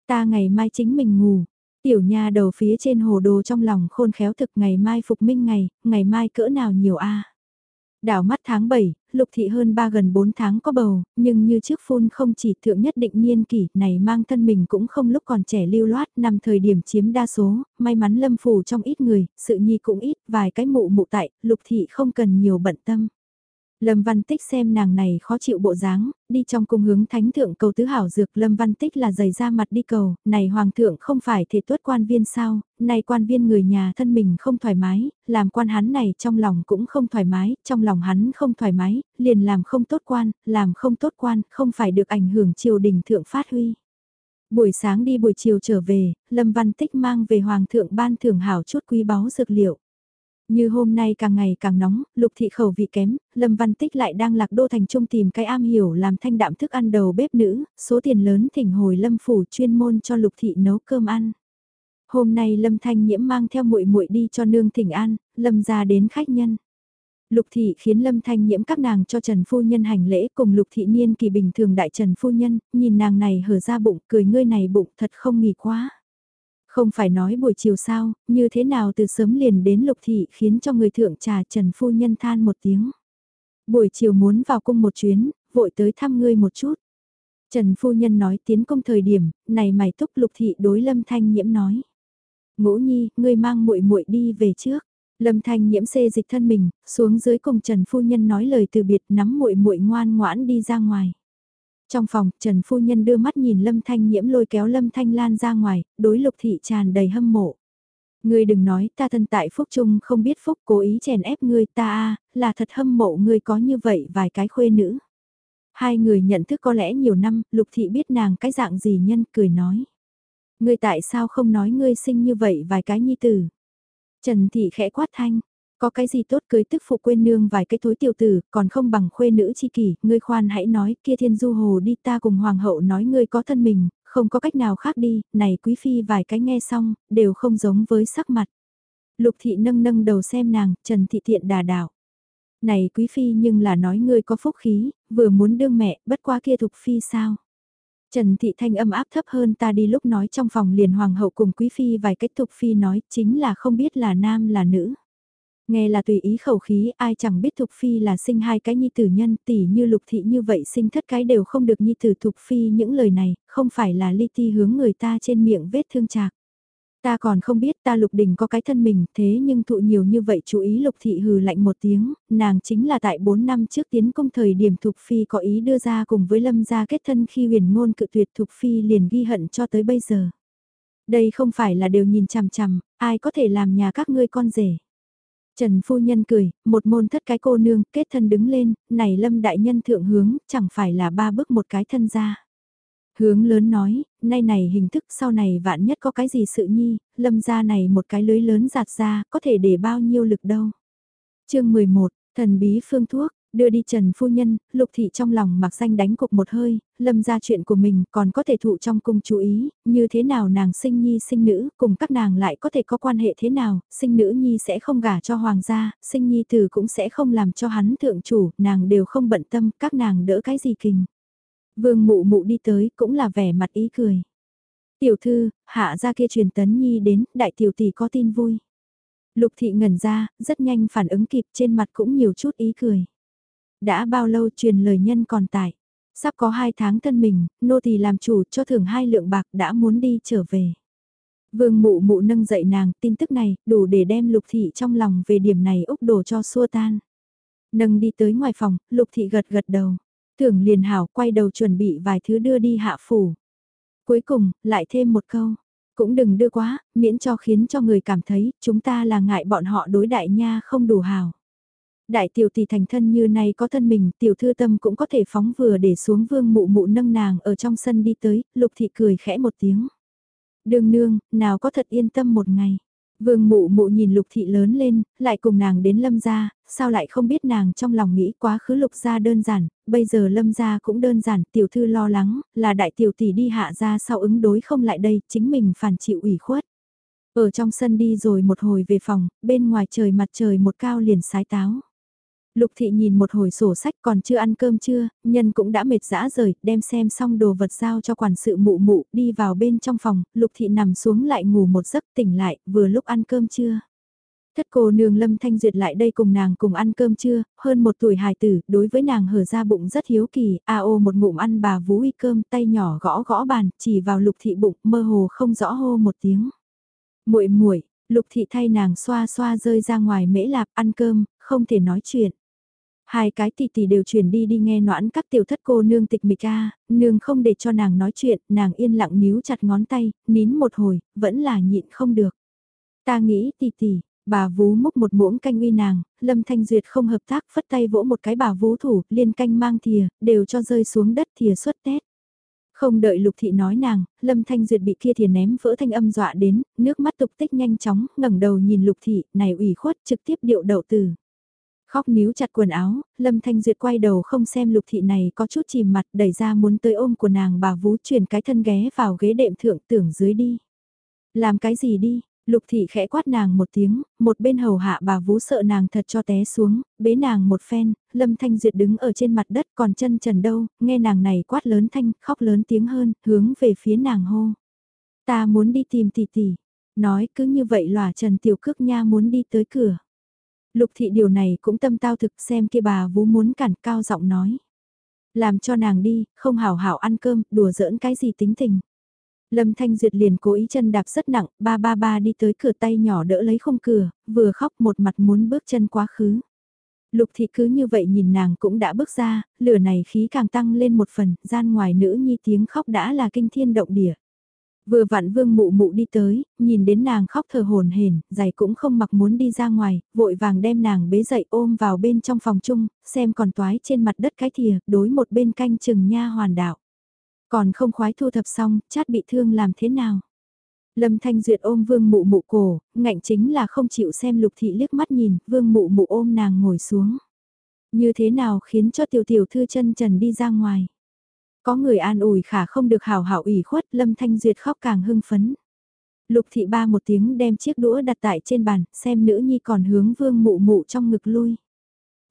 Ta ngày mai chính mình ngủ, tiểu nha đầu phía trên hồ đồ trong lòng khôn khéo thực ngày mai phục minh ngày, ngày mai cỡ nào nhiều a Đảo mắt tháng 7, lục thị hơn 3 gần 4 tháng có bầu, nhưng như trước phun không chỉ thượng nhất định niên kỷ này mang thân mình cũng không lúc còn trẻ lưu loát nằm thời điểm chiếm đa số, may mắn lâm phủ trong ít người, sự nhi cũng ít, vài cái mụ mụ tại, lục thị không cần nhiều bận tâm. Lâm Văn Tích xem nàng này khó chịu bộ dáng, đi trong cung hướng thánh thượng cầu tứ hảo dược Lâm Văn Tích là giày ra mặt đi cầu, này hoàng thượng không phải thể tuất quan viên sao, này quan viên người nhà thân mình không thoải mái, làm quan hắn này trong lòng cũng không thoải mái, trong lòng hắn không thoải mái, liền làm không tốt quan, làm không tốt quan, không phải được ảnh hưởng triều đình thượng phát huy. Buổi sáng đi buổi chiều trở về, Lâm Văn Tích mang về hoàng thượng ban thưởng hảo chút quý báu dược liệu. Như hôm nay càng ngày càng nóng, lục thị khẩu vị kém, Lâm Văn Tích lại đang lạc đô thành trung tìm cái am hiểu làm thanh đạm thức ăn đầu bếp nữ, số tiền lớn thỉnh hồi Lâm phủ chuyên môn cho lục thị nấu cơm ăn. Hôm nay Lâm Thanh Nhiễm mang theo muội muội đi cho nương thỉnh an, Lâm ra đến khách nhân. Lục thị khiến Lâm Thanh Nhiễm các nàng cho Trần Phu Nhân hành lễ cùng Lục thị niên kỳ bình thường đại Trần Phu Nhân, nhìn nàng này hở ra bụng, cười ngươi này bụng thật không nghỉ quá. Không phải nói buổi chiều sao, như thế nào từ sớm liền đến lục thị khiến cho người thượng trà Trần Phu Nhân than một tiếng. Buổi chiều muốn vào cung một chuyến, vội tới thăm ngươi một chút. Trần Phu Nhân nói tiến công thời điểm, này mày túc lục thị đối lâm thanh nhiễm nói. Ngũ nhi, ngươi mang muội muội đi về trước. Lâm Thanh nhiễm xê dịch thân mình, xuống dưới cùng Trần Phu Nhân nói lời từ biệt nắm muội muội ngoan ngoãn đi ra ngoài. Trong phòng, Trần Phu Nhân đưa mắt nhìn Lâm Thanh Nhiễm lôi kéo Lâm Thanh Lan ra ngoài, đối lục thị tràn đầy hâm mộ. Ngươi đừng nói ta thân tại phúc trung không biết phúc cố ý chèn ép ngươi ta a là thật hâm mộ ngươi có như vậy vài cái khuê nữ. Hai người nhận thức có lẽ nhiều năm, lục thị biết nàng cái dạng gì nhân cười nói. Ngươi tại sao không nói ngươi sinh như vậy vài cái nhi tử. Trần thị khẽ quát thanh, có cái gì tốt cưới tức phụ quên nương vài cái thối tiểu tử, còn không bằng khuê nữ chi kỷ, ngươi khoan hãy nói, kia thiên du hồ đi ta cùng hoàng hậu nói ngươi có thân mình, không có cách nào khác đi, này quý phi vài cái nghe xong, đều không giống với sắc mặt. Lục thị nâng nâng đầu xem nàng, Trần thị thiện đà đảo. Này quý phi nhưng là nói ngươi có phúc khí, vừa muốn đương mẹ, bất qua kia thục phi sao? Trần thị thanh âm áp thấp hơn ta đi lúc nói trong phòng liền hoàng hậu cùng quý phi vài cách thục phi nói chính là không biết là nam là nữ. Nghe là tùy ý khẩu khí, ai chẳng biết Thục Phi là sinh hai cái nhi tử nhân tỷ như lục thị như vậy sinh thất cái đều không được nhi tử Thục Phi những lời này, không phải là ly ti hướng người ta trên miệng vết thương chạc. Ta còn không biết ta lục đình có cái thân mình thế nhưng thụ nhiều như vậy chú ý lục thị hừ lạnh một tiếng, nàng chính là tại 4 năm trước tiến công thời điểm Thục Phi có ý đưa ra cùng với lâm gia kết thân khi huyền ngôn cự tuyệt Thục Phi liền ghi hận cho tới bây giờ. Đây không phải là đều nhìn chằm chằm, ai có thể làm nhà các ngươi con rể. Trần phu nhân cười, một môn thất cái cô nương, kết thân đứng lên, này lâm đại nhân thượng hướng, chẳng phải là ba bước một cái thân ra. Hướng lớn nói, nay này hình thức sau này vạn nhất có cái gì sự nhi, lâm ra này một cái lưới lớn giạt ra, có thể để bao nhiêu lực đâu. chương 11, thần bí phương thuốc, Đưa đi Trần Phu Nhân, Lục Thị trong lòng mặc danh đánh cục một hơi, lâm ra chuyện của mình còn có thể thụ trong cung chú ý, như thế nào nàng sinh nhi sinh nữ, cùng các nàng lại có thể có quan hệ thế nào, sinh nữ nhi sẽ không gả cho hoàng gia, sinh nhi tử cũng sẽ không làm cho hắn thượng chủ, nàng đều không bận tâm, các nàng đỡ cái gì kình. Vương mụ mụ đi tới cũng là vẻ mặt ý cười. Tiểu thư, hạ ra kia truyền tấn nhi đến, đại tiểu tỷ có tin vui. Lục thị ngẩn ra, rất nhanh phản ứng kịp trên mặt cũng nhiều chút ý cười. Đã bao lâu truyền lời nhân còn tại. Sắp có hai tháng thân mình, nô tỳ làm chủ cho thưởng hai lượng bạc đã muốn đi trở về. Vương mụ mụ nâng dậy nàng, tin tức này, đủ để đem lục thị trong lòng về điểm này úc đổ cho xua tan. Nâng đi tới ngoài phòng, lục thị gật gật đầu. Thưởng liền hảo quay đầu chuẩn bị vài thứ đưa đi hạ phủ. Cuối cùng, lại thêm một câu. Cũng đừng đưa quá, miễn cho khiến cho người cảm thấy chúng ta là ngại bọn họ đối đại nha không đủ hào Đại tiểu tỷ thành thân như này có thân mình, tiểu thư tâm cũng có thể phóng vừa để xuống vương mụ mụ nâng nàng ở trong sân đi tới, lục thị cười khẽ một tiếng. Đường nương, nào có thật yên tâm một ngày. Vương mụ mụ nhìn lục thị lớn lên, lại cùng nàng đến lâm gia, sao lại không biết nàng trong lòng nghĩ quá khứ lục gia đơn giản, bây giờ lâm gia cũng đơn giản, tiểu thư lo lắng, là đại tiểu tỷ đi hạ gia sau ứng đối không lại đây, chính mình phản chịu ủy khuất. Ở trong sân đi rồi một hồi về phòng, bên ngoài trời mặt trời một cao liền sái táo. Lục thị nhìn một hồi sổ sách còn chưa ăn cơm chưa, nhân cũng đã mệt dã rời, đem xem xong đồ vật giao cho quản sự mụ mụ, đi vào bên trong phòng, lục thị nằm xuống lại ngủ một giấc tỉnh lại, vừa lúc ăn cơm chưa. Thất cô nương Lâm Thanh Duyệt lại đây cùng nàng cùng ăn cơm trưa, hơn một tuổi hài tử, đối với nàng hở ra bụng rất hiếu kỳ, a ô một ngụm ăn bà vú y cơm tay nhỏ gõ gõ bàn, chỉ vào lục thị bụng mơ hồ không rõ hô một tiếng. muội muội lục thị thay nàng xoa xoa rơi ra ngoài mễ lạp ăn cơm, không thể nói chuyện. Hai cái tỷ tỷ đều chuyển đi đi nghe noãn các tiểu thất cô nương tịch mịch a nương không để cho nàng nói chuyện, nàng yên lặng níu chặt ngón tay, nín một hồi, vẫn là nhịn không được. Ta nghĩ tỷ tỷ, bà vú múc một muỗng canh uy nàng, lâm thanh duyệt không hợp tác phất tay vỗ một cái bà vú thủ, liên canh mang thìa, đều cho rơi xuống đất thìa xuất tét. Không đợi lục thị nói nàng, lâm thanh duyệt bị kia thìa ném vỡ thanh âm dọa đến, nước mắt tục tích nhanh chóng, ngẩng đầu nhìn lục thị, này ủy khuất trực tiếp điệu đậu từ. Khóc níu chặt quần áo, Lâm Thanh Duyệt quay đầu không xem lục thị này có chút chìm mặt đẩy ra muốn tới ôm của nàng bà vú chuyển cái thân ghé vào ghế đệm thượng tưởng dưới đi. Làm cái gì đi, lục thị khẽ quát nàng một tiếng, một bên hầu hạ bà vú sợ nàng thật cho té xuống, bế nàng một phen, Lâm Thanh Duyệt đứng ở trên mặt đất còn chân trần đâu, nghe nàng này quát lớn thanh, khóc lớn tiếng hơn, hướng về phía nàng hô. Ta muốn đi tìm tỷ tỷ, nói cứ như vậy lòa trần tiểu cước nha muốn đi tới cửa. Lục thị điều này cũng tâm tao thực xem kia bà vú muốn cản cao giọng nói. Làm cho nàng đi, không hảo hảo ăn cơm, đùa giỡn cái gì tính tình. Lâm Thanh Duyệt liền cố ý chân đạp rất nặng, ba ba ba đi tới cửa tay nhỏ đỡ lấy không cửa, vừa khóc một mặt muốn bước chân quá khứ. Lục thị cứ như vậy nhìn nàng cũng đã bước ra, lửa này khí càng tăng lên một phần, gian ngoài nữ nhi tiếng khóc đã là kinh thiên động địa. Vừa vặn vương mụ mụ đi tới, nhìn đến nàng khóc thờ hồn hển, giày cũng không mặc muốn đi ra ngoài, vội vàng đem nàng bế dậy ôm vào bên trong phòng chung, xem còn toái trên mặt đất cái thìa, đối một bên canh chừng nha hoàn đạo. Còn không khoái thu thập xong, chát bị thương làm thế nào? Lâm Thanh Duyệt ôm vương mụ mụ cổ, ngạnh chính là không chịu xem lục thị liếc mắt nhìn, vương mụ mụ ôm nàng ngồi xuống. Như thế nào khiến cho tiểu tiểu thư chân trần đi ra ngoài? Có người an ủi khả không được hào hảo ủy khuất, Lâm Thanh Duyệt khóc càng hưng phấn. Lục thị ba một tiếng đem chiếc đũa đặt tại trên bàn, xem nữ nhi còn hướng vương mụ mụ trong ngực lui.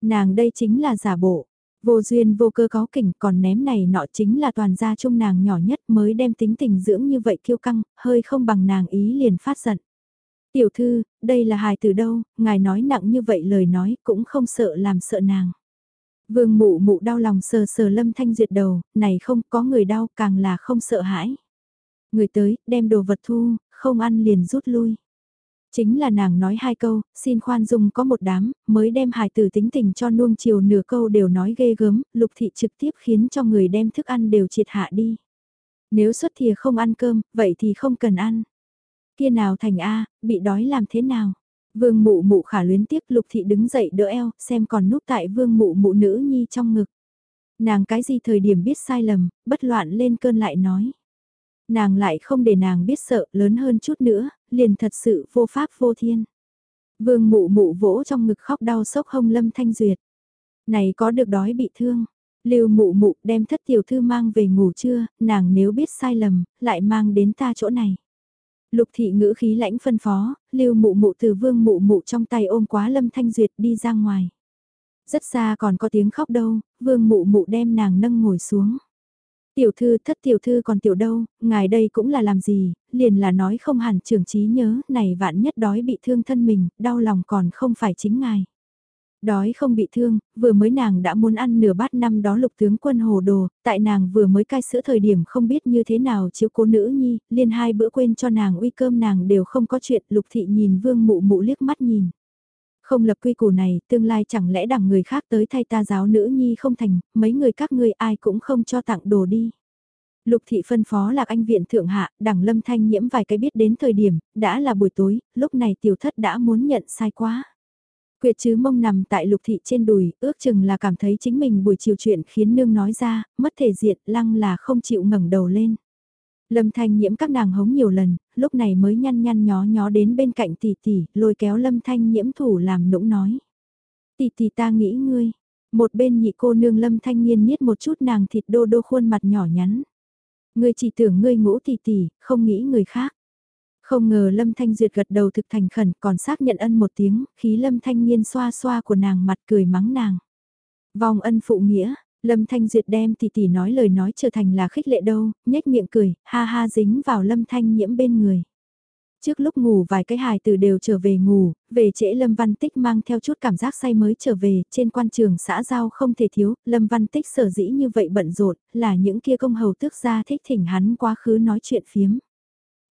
Nàng đây chính là giả bộ, vô duyên vô cơ có kỉnh còn ném này nọ chính là toàn gia chung nàng nhỏ nhất mới đem tính tình dưỡng như vậy kiêu căng, hơi không bằng nàng ý liền phát giận. Tiểu thư, đây là hài từ đâu, ngài nói nặng như vậy lời nói cũng không sợ làm sợ nàng. Vương mụ mụ đau lòng sờ sờ lâm thanh duyệt đầu, này không có người đau càng là không sợ hãi. Người tới, đem đồ vật thu, không ăn liền rút lui. Chính là nàng nói hai câu, xin khoan dung có một đám, mới đem hài tử tính tình cho nuông chiều nửa câu đều nói ghê gớm, lục thị trực tiếp khiến cho người đem thức ăn đều triệt hạ đi. Nếu xuất thìa không ăn cơm, vậy thì không cần ăn. Kia nào thành A, bị đói làm thế nào? Vương mụ mụ khả luyến tiếc lục thị đứng dậy đỡ eo, xem còn núp tại vương mụ mụ nữ nhi trong ngực. Nàng cái gì thời điểm biết sai lầm, bất loạn lên cơn lại nói. Nàng lại không để nàng biết sợ lớn hơn chút nữa, liền thật sự vô pháp vô thiên. Vương mụ mụ vỗ trong ngực khóc đau sốc hông lâm thanh duyệt. Này có được đói bị thương. Lưu mụ mụ đem thất tiểu thư mang về ngủ trưa, nàng nếu biết sai lầm, lại mang đến ta chỗ này. Lục thị ngữ khí lãnh phân phó, lưu mụ mụ từ vương mụ mụ trong tay ôm quá lâm thanh duyệt đi ra ngoài. Rất xa còn có tiếng khóc đâu, vương mụ mụ đem nàng nâng ngồi xuống. Tiểu thư thất tiểu thư còn tiểu đâu, ngài đây cũng là làm gì, liền là nói không hẳn trưởng trí nhớ, này vạn nhất đói bị thương thân mình, đau lòng còn không phải chính ngài. Đói không bị thương, vừa mới nàng đã muốn ăn nửa bát năm đó lục tướng quân hồ đồ, tại nàng vừa mới cai sữa thời điểm không biết như thế nào chiếu cố nữ nhi, liên hai bữa quên cho nàng uy cơm nàng đều không có chuyện, lục thị nhìn vương mụ mụ liếc mắt nhìn. Không lập quy củ này, tương lai chẳng lẽ đằng người khác tới thay ta giáo nữ nhi không thành, mấy người các ngươi ai cũng không cho tặng đồ đi. Lục thị phân phó lạc anh viện thượng hạ, đằng lâm thanh nhiễm vài cái biết đến thời điểm, đã là buổi tối, lúc này tiểu thất đã muốn nhận sai quá. Quyệt chứ mông nằm tại lục thị trên đùi, ước chừng là cảm thấy chính mình buổi chiều chuyện khiến nương nói ra, mất thể diện, lăng là không chịu ngẩng đầu lên. Lâm Thanh nhiễm các nàng hống nhiều lần, lúc này mới nhăn nhăn nhó nhó đến bên cạnh tỷ tỷ, lôi kéo Lâm Thanh nhiễm thủ làm nũng nói. Tỷ tỷ ta nghĩ ngươi, một bên nhị cô nương Lâm Thanh nhiên niết một chút nàng thịt đô đô khuôn mặt nhỏ nhắn. Ngươi chỉ tưởng ngươi ngũ tỷ tỷ, không nghĩ người khác. Không ngờ Lâm Thanh Duyệt gật đầu thực thành khẩn còn xác nhận ân một tiếng, khí Lâm Thanh Nhiên xoa xoa của nàng mặt cười mắng nàng. Vòng ân phụ nghĩa, Lâm Thanh Duyệt đem tỷ tỷ nói lời nói trở thành là khích lệ đâu, nhếch miệng cười, ha ha dính vào Lâm Thanh nhiễm bên người. Trước lúc ngủ vài cái hài từ đều trở về ngủ, về trễ Lâm Văn Tích mang theo chút cảm giác say mới trở về, trên quan trường xã giao không thể thiếu, Lâm Văn Tích sở dĩ như vậy bận rộn là những kia công hầu tước gia thích thỉnh hắn quá khứ nói chuyện phiếm.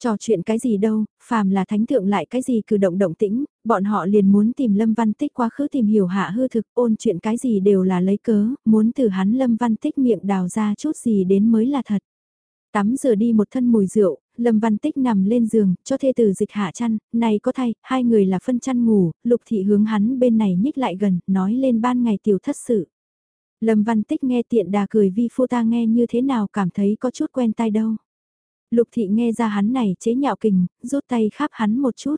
Trò chuyện cái gì đâu, phàm là thánh thượng lại cái gì cử động động tĩnh, bọn họ liền muốn tìm Lâm Văn Tích quá khứ tìm hiểu hạ hư thực ôn chuyện cái gì đều là lấy cớ, muốn từ hắn Lâm Văn Tích miệng đào ra chút gì đến mới là thật. Tắm rửa đi một thân mùi rượu, Lâm Văn Tích nằm lên giường, cho thê tử dịch hạ chăn, này có thay, hai người là phân chăn ngủ, lục thị hướng hắn bên này nhích lại gần, nói lên ban ngày tiểu thất sự. Lâm Văn Tích nghe tiện đà cười vi phu ta nghe như thế nào cảm thấy có chút quen tai đâu. Lục thị nghe ra hắn này chế nhạo kình, rút tay khắp hắn một chút.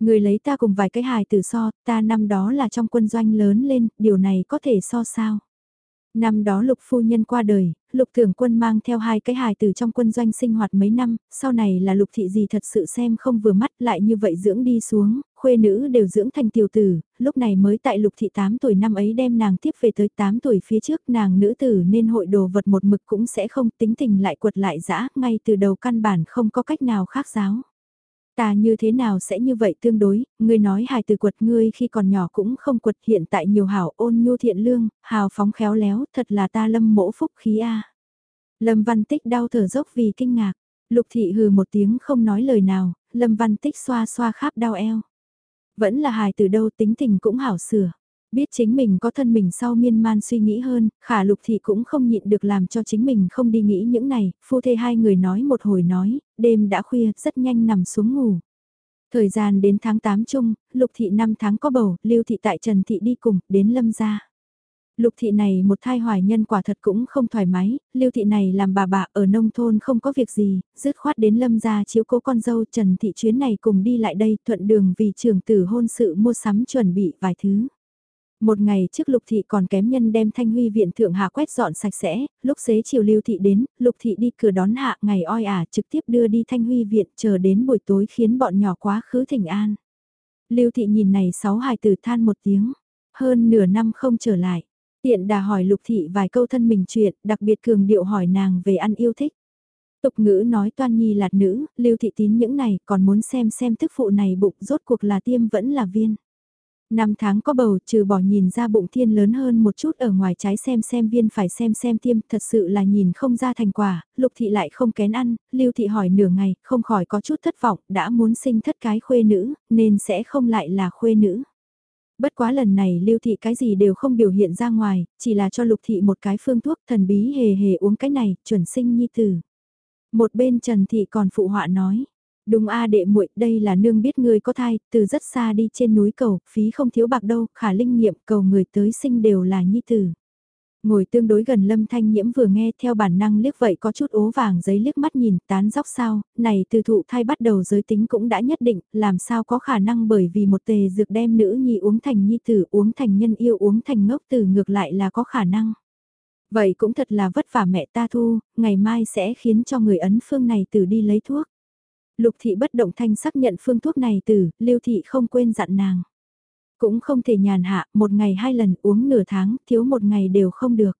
Người lấy ta cùng vài cái hài tử so, ta năm đó là trong quân doanh lớn lên, điều này có thể so sao. Năm đó lục phu nhân qua đời, lục thường quân mang theo hai cái hài từ trong quân doanh sinh hoạt mấy năm, sau này là lục thị gì thật sự xem không vừa mắt lại như vậy dưỡng đi xuống, khuê nữ đều dưỡng thành tiểu tử, lúc này mới tại lục thị 8 tuổi năm ấy đem nàng tiếp về tới 8 tuổi phía trước nàng nữ tử nên hội đồ vật một mực cũng sẽ không tính tình lại quật lại dã ngay từ đầu căn bản không có cách nào khác giáo. Ta như thế nào sẽ như vậy tương đối, ngươi nói hài từ quật ngươi khi còn nhỏ cũng không quật hiện tại nhiều hảo ôn nhu thiện lương, hào phóng khéo léo, thật là ta lâm mỗ phúc khí a. Lâm Văn Tích đau thở dốc vì kinh ngạc, Lục Thị hừ một tiếng không nói lời nào, Lâm Văn Tích xoa xoa khắp đau eo. Vẫn là hài từ đâu tính tình cũng hảo sửa. Biết chính mình có thân mình sau miên man suy nghĩ hơn, khả lục thị cũng không nhịn được làm cho chính mình không đi nghĩ những này, phu thê hai người nói một hồi nói, đêm đã khuya, rất nhanh nằm xuống ngủ. Thời gian đến tháng 8 chung, lục thị 5 tháng có bầu, lưu thị tại Trần thị đi cùng, đến lâm gia. Lục thị này một thai hoài nhân quả thật cũng không thoải mái, lưu thị này làm bà bà ở nông thôn không có việc gì, dứt khoát đến lâm gia chiếu cố con dâu Trần thị chuyến này cùng đi lại đây thuận đường vì trường tử hôn sự mua sắm chuẩn bị vài thứ. Một ngày trước Lục Thị còn kém nhân đem Thanh Huy viện thượng hạ quét dọn sạch sẽ, lúc xế chiều Lưu Thị đến, Lục Thị đi cửa đón hạ ngày oi ả trực tiếp đưa đi Thanh Huy viện chờ đến buổi tối khiến bọn nhỏ quá khứ thỉnh an. Lưu Thị nhìn này sáu hài tử than một tiếng, hơn nửa năm không trở lại. Tiện đà hỏi Lục Thị vài câu thân mình chuyện, đặc biệt cường điệu hỏi nàng về ăn yêu thích. Tục ngữ nói toan nhi lạt nữ, Lưu Thị tín những này còn muốn xem xem thức phụ này bụng rốt cuộc là tiêm vẫn là viên. Năm tháng có bầu trừ bỏ nhìn ra bụng thiên lớn hơn một chút ở ngoài trái xem xem viên phải xem xem tiêm thật sự là nhìn không ra thành quả, lục thị lại không kén ăn, lưu thị hỏi nửa ngày, không khỏi có chút thất vọng, đã muốn sinh thất cái khuê nữ, nên sẽ không lại là khuê nữ. Bất quá lần này lưu thị cái gì đều không biểu hiện ra ngoài, chỉ là cho lục thị một cái phương thuốc thần bí hề hề uống cái này, chuẩn sinh nhi tử. Một bên Trần Thị còn phụ họa nói, Đúng a đệ muội, đây là nương biết ngươi có thai, từ rất xa đi trên núi cầu, phí không thiếu bạc đâu, khả linh nghiệm cầu người tới sinh đều là nhi tử. Ngồi tương đối gần lâm thanh nhiễm vừa nghe theo bản năng liếc vậy có chút ố vàng giấy liếc mắt nhìn tán dóc sao, này từ thụ thai bắt đầu giới tính cũng đã nhất định, làm sao có khả năng bởi vì một tề dược đem nữ nhi uống thành nhi tử uống thành nhân yêu uống thành ngốc tử ngược lại là có khả năng. Vậy cũng thật là vất vả mẹ ta thu, ngày mai sẽ khiến cho người ấn phương này từ đi lấy thuốc. Lục thị bất động thanh xác nhận phương thuốc này từ, lưu thị không quên dặn nàng. Cũng không thể nhàn hạ, một ngày hai lần uống nửa tháng, thiếu một ngày đều không được.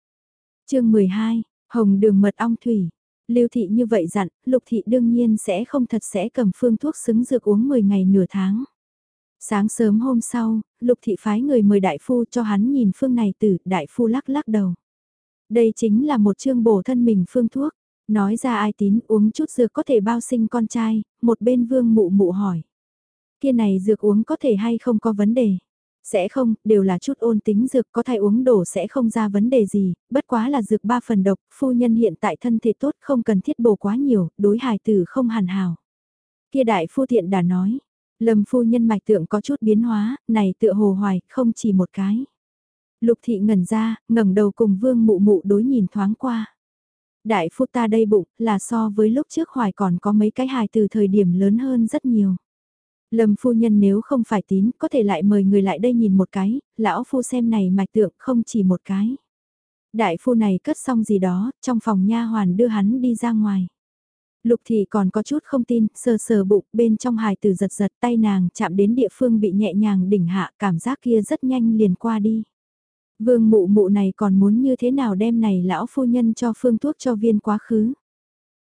chương 12, Hồng đường mật ong thủy. Lưu thị như vậy dặn, lục thị đương nhiên sẽ không thật sẽ cầm phương thuốc xứng dược uống 10 ngày nửa tháng. Sáng sớm hôm sau, lục thị phái người mời đại phu cho hắn nhìn phương này từ, đại phu lắc lắc đầu. Đây chính là một chương bổ thân mình phương thuốc. Nói ra ai tín uống chút dược có thể bao sinh con trai, một bên vương mụ mụ hỏi. Kia này dược uống có thể hay không có vấn đề. Sẽ không, đều là chút ôn tính dược có thai uống đổ sẽ không ra vấn đề gì, bất quá là dược ba phần độc, phu nhân hiện tại thân thể tốt không cần thiết bổ quá nhiều, đối hài tử không hàn hào. Kia đại phu thiện đã nói, lầm phu nhân mạch tượng có chút biến hóa, này tựa hồ hoài, không chỉ một cái. Lục thị ngẩn ra, ngẩng đầu cùng vương mụ mụ đối nhìn thoáng qua. Đại phu ta đây bụng là so với lúc trước hoài còn có mấy cái hài từ thời điểm lớn hơn rất nhiều. Lâm phu nhân nếu không phải tín có thể lại mời người lại đây nhìn một cái, lão phu xem này mạch tượng không chỉ một cái. Đại phu này cất xong gì đó, trong phòng nha hoàn đưa hắn đi ra ngoài. Lục thị còn có chút không tin, sờ sờ bụng bên trong hài từ giật giật tay nàng chạm đến địa phương bị nhẹ nhàng đỉnh hạ cảm giác kia rất nhanh liền qua đi. Vương mụ mụ này còn muốn như thế nào đem này lão phu nhân cho phương thuốc cho viên quá khứ.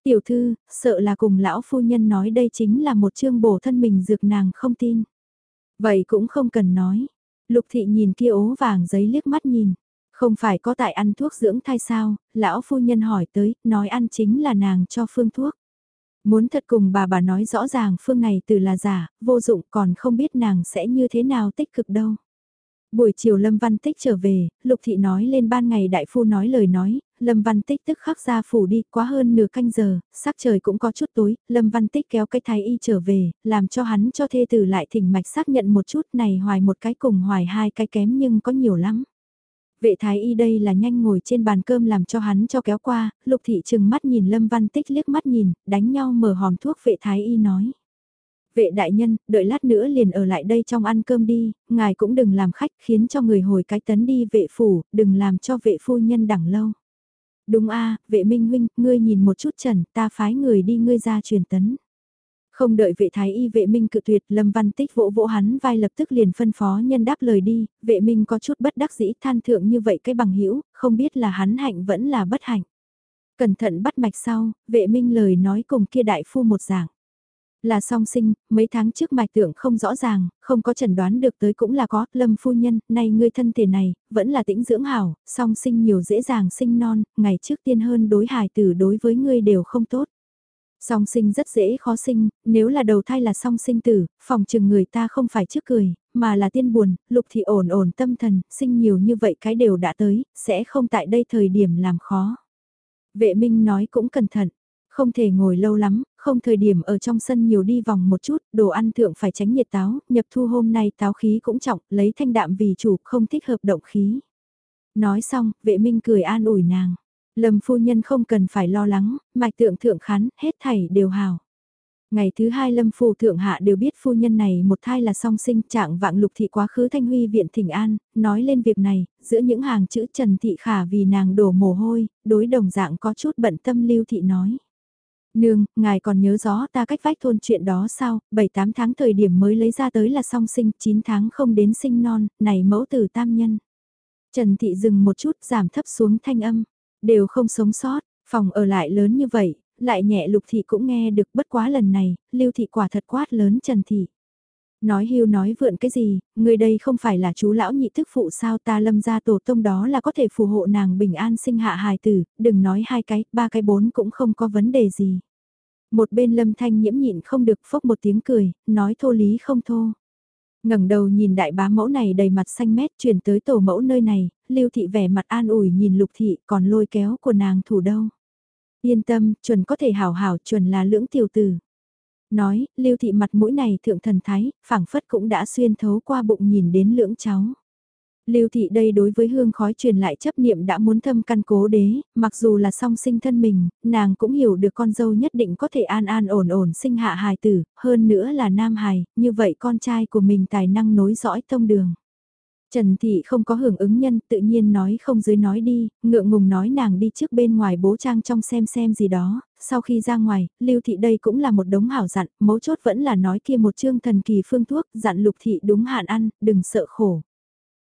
Tiểu thư, sợ là cùng lão phu nhân nói đây chính là một chương bổ thân mình dược nàng không tin. Vậy cũng không cần nói. Lục thị nhìn kia ố vàng giấy liếc mắt nhìn. Không phải có tại ăn thuốc dưỡng thai sao, lão phu nhân hỏi tới, nói ăn chính là nàng cho phương thuốc. Muốn thật cùng bà bà nói rõ ràng phương này từ là giả, vô dụng còn không biết nàng sẽ như thế nào tích cực đâu. Buổi chiều Lâm Văn Tích trở về, Lục Thị nói lên ban ngày đại phu nói lời nói, Lâm Văn Tích tức khắc ra phủ đi quá hơn nửa canh giờ, sắc trời cũng có chút tối, Lâm Văn Tích kéo cái thái y trở về, làm cho hắn cho thê tử lại thỉnh mạch xác nhận một chút này hoài một cái cùng hoài hai cái kém nhưng có nhiều lắm. Vệ thái y đây là nhanh ngồi trên bàn cơm làm cho hắn cho kéo qua, lục thị chừng mắt nhìn Lâm Văn Tích liếc mắt nhìn, đánh nhau mở hòm thuốc vệ thái y nói. Vệ đại nhân, đợi lát nữa liền ở lại đây trong ăn cơm đi, ngài cũng đừng làm khách khiến cho người hồi cái tấn đi vệ phủ, đừng làm cho vệ phu nhân đẳng lâu. Đúng a vệ minh huynh, ngươi nhìn một chút trần, ta phái người đi ngươi ra truyền tấn. Không đợi vệ thái y vệ minh cự tuyệt, Lâm Văn Tích vỗ vỗ hắn vai lập tức liền phân phó nhân đáp lời đi, vệ minh có chút bất đắc dĩ than thượng như vậy cái bằng hữu không biết là hắn hạnh vẫn là bất hạnh. Cẩn thận bắt mạch sau, vệ minh lời nói cùng kia đại phu một dạng. Là song sinh, mấy tháng trước mạch tượng không rõ ràng, không có chẩn đoán được tới cũng là có, lâm phu nhân, nay ngươi thân thể này, vẫn là tĩnh dưỡng hảo, song sinh nhiều dễ dàng sinh non, ngày trước tiên hơn đối hài tử đối với ngươi đều không tốt. Song sinh rất dễ khó sinh, nếu là đầu thai là song sinh tử, phòng chừng người ta không phải trước cười, mà là tiên buồn, lục thì ổn ổn tâm thần, sinh nhiều như vậy cái đều đã tới, sẽ không tại đây thời điểm làm khó. Vệ minh nói cũng cẩn thận, không thể ngồi lâu lắm, không thời điểm ở trong sân nhiều đi vòng một chút, đồ ăn thượng phải tránh nhiệt táo, nhập thu hôm nay táo khí cũng trọng, lấy thanh đạm vì chủ, không thích hợp động khí. Nói xong, vệ minh cười an ủi nàng. Lâm phu nhân không cần phải lo lắng, mạch tượng thượng khán, hết thảy đều hào. Ngày thứ hai lâm phù thượng hạ đều biết phu nhân này một thai là song sinh trạng vạng lục thị quá khứ thanh huy viện thỉnh an, nói lên việc này, giữa những hàng chữ Trần Thị Khả vì nàng đổ mồ hôi, đối đồng dạng có chút bận tâm lưu thị nói. Nương, ngài còn nhớ rõ ta cách vách thôn chuyện đó sao, 7-8 tháng thời điểm mới lấy ra tới là song sinh, 9 tháng không đến sinh non, này mẫu tử tam nhân. Trần Thị dừng một chút giảm thấp xuống thanh âm, đều không sống sót, phòng ở lại lớn như vậy, lại nhẹ lục thị cũng nghe được bất quá lần này, lưu thị quả thật quát lớn Trần Thị. Nói hưu nói vượn cái gì, người đây không phải là chú lão nhị thức phụ sao ta lâm ra tổ tông đó là có thể phù hộ nàng bình an sinh hạ hài tử, đừng nói hai cái, ba cái bốn cũng không có vấn đề gì. Một bên lâm thanh nhiễm nhịn không được phốc một tiếng cười, nói thô lý không thô. ngẩng đầu nhìn đại bá mẫu này đầy mặt xanh mét chuyển tới tổ mẫu nơi này, lưu thị vẻ mặt an ủi nhìn lục thị còn lôi kéo của nàng thủ đâu. Yên tâm, chuẩn có thể hảo hảo chuẩn là lưỡng tiểu tử. Nói, lưu thị mặt mũi này thượng thần thái, phảng phất cũng đã xuyên thấu qua bụng nhìn đến lưỡng cháu. Lưu thị đây đối với hương khói truyền lại chấp niệm đã muốn thâm căn cố đế, mặc dù là song sinh thân mình, nàng cũng hiểu được con dâu nhất định có thể an an ổn ổn sinh hạ hài tử, hơn nữa là nam hài, như vậy con trai của mình tài năng nối dõi tông đường. Trần Thị không có hưởng ứng nhân tự nhiên nói không dưới nói đi, ngượng ngùng nói nàng đi trước bên ngoài bố trang trong xem xem gì đó, sau khi ra ngoài, Lưu Thị đây cũng là một đống hảo dặn, mấu chốt vẫn là nói kia một chương thần kỳ phương thuốc, dặn Lục Thị đúng hạn ăn, đừng sợ khổ.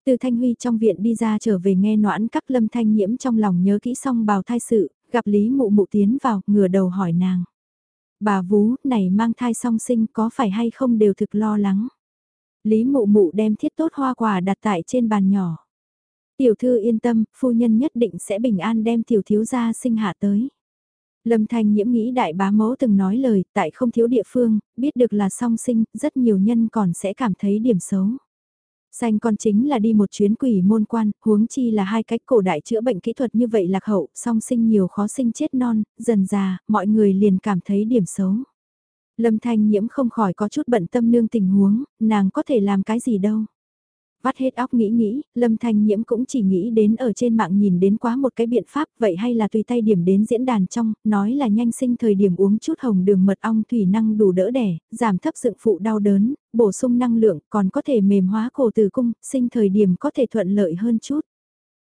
Từ Thanh Huy trong viện đi ra trở về nghe noãn các lâm thanh nhiễm trong lòng nhớ kỹ xong bào thai sự, gặp Lý Mụ Mụ tiến vào, ngửa đầu hỏi nàng. Bà Vú, này mang thai song sinh có phải hay không đều thực lo lắng. Lý Mụ Mụ đem thiết tốt hoa quả đặt tại trên bàn nhỏ. Tiểu thư yên tâm, phu nhân nhất định sẽ bình an đem tiểu thiếu gia sinh hạ tới. Lâm Thanh Nhiễm nghĩ đại bá mẫu từng nói lời, tại không thiếu địa phương, biết được là song sinh, rất nhiều nhân còn sẽ cảm thấy điểm xấu. Xanh con chính là đi một chuyến quỷ môn quan, huống chi là hai cách cổ đại chữa bệnh kỹ thuật như vậy lạc hậu, song sinh nhiều khó sinh chết non, dần già, mọi người liền cảm thấy điểm xấu. Lâm Thanh Nhiễm không khỏi có chút bận tâm nương tình huống, nàng có thể làm cái gì đâu. Vắt hết óc nghĩ nghĩ, Lâm Thanh Nhiễm cũng chỉ nghĩ đến ở trên mạng nhìn đến quá một cái biện pháp vậy hay là tùy tay điểm đến diễn đàn trong, nói là nhanh sinh thời điểm uống chút hồng đường mật ong thủy năng đủ đỡ đẻ, giảm thấp dựng phụ đau đớn, bổ sung năng lượng còn có thể mềm hóa cổ tử cung, sinh thời điểm có thể thuận lợi hơn chút.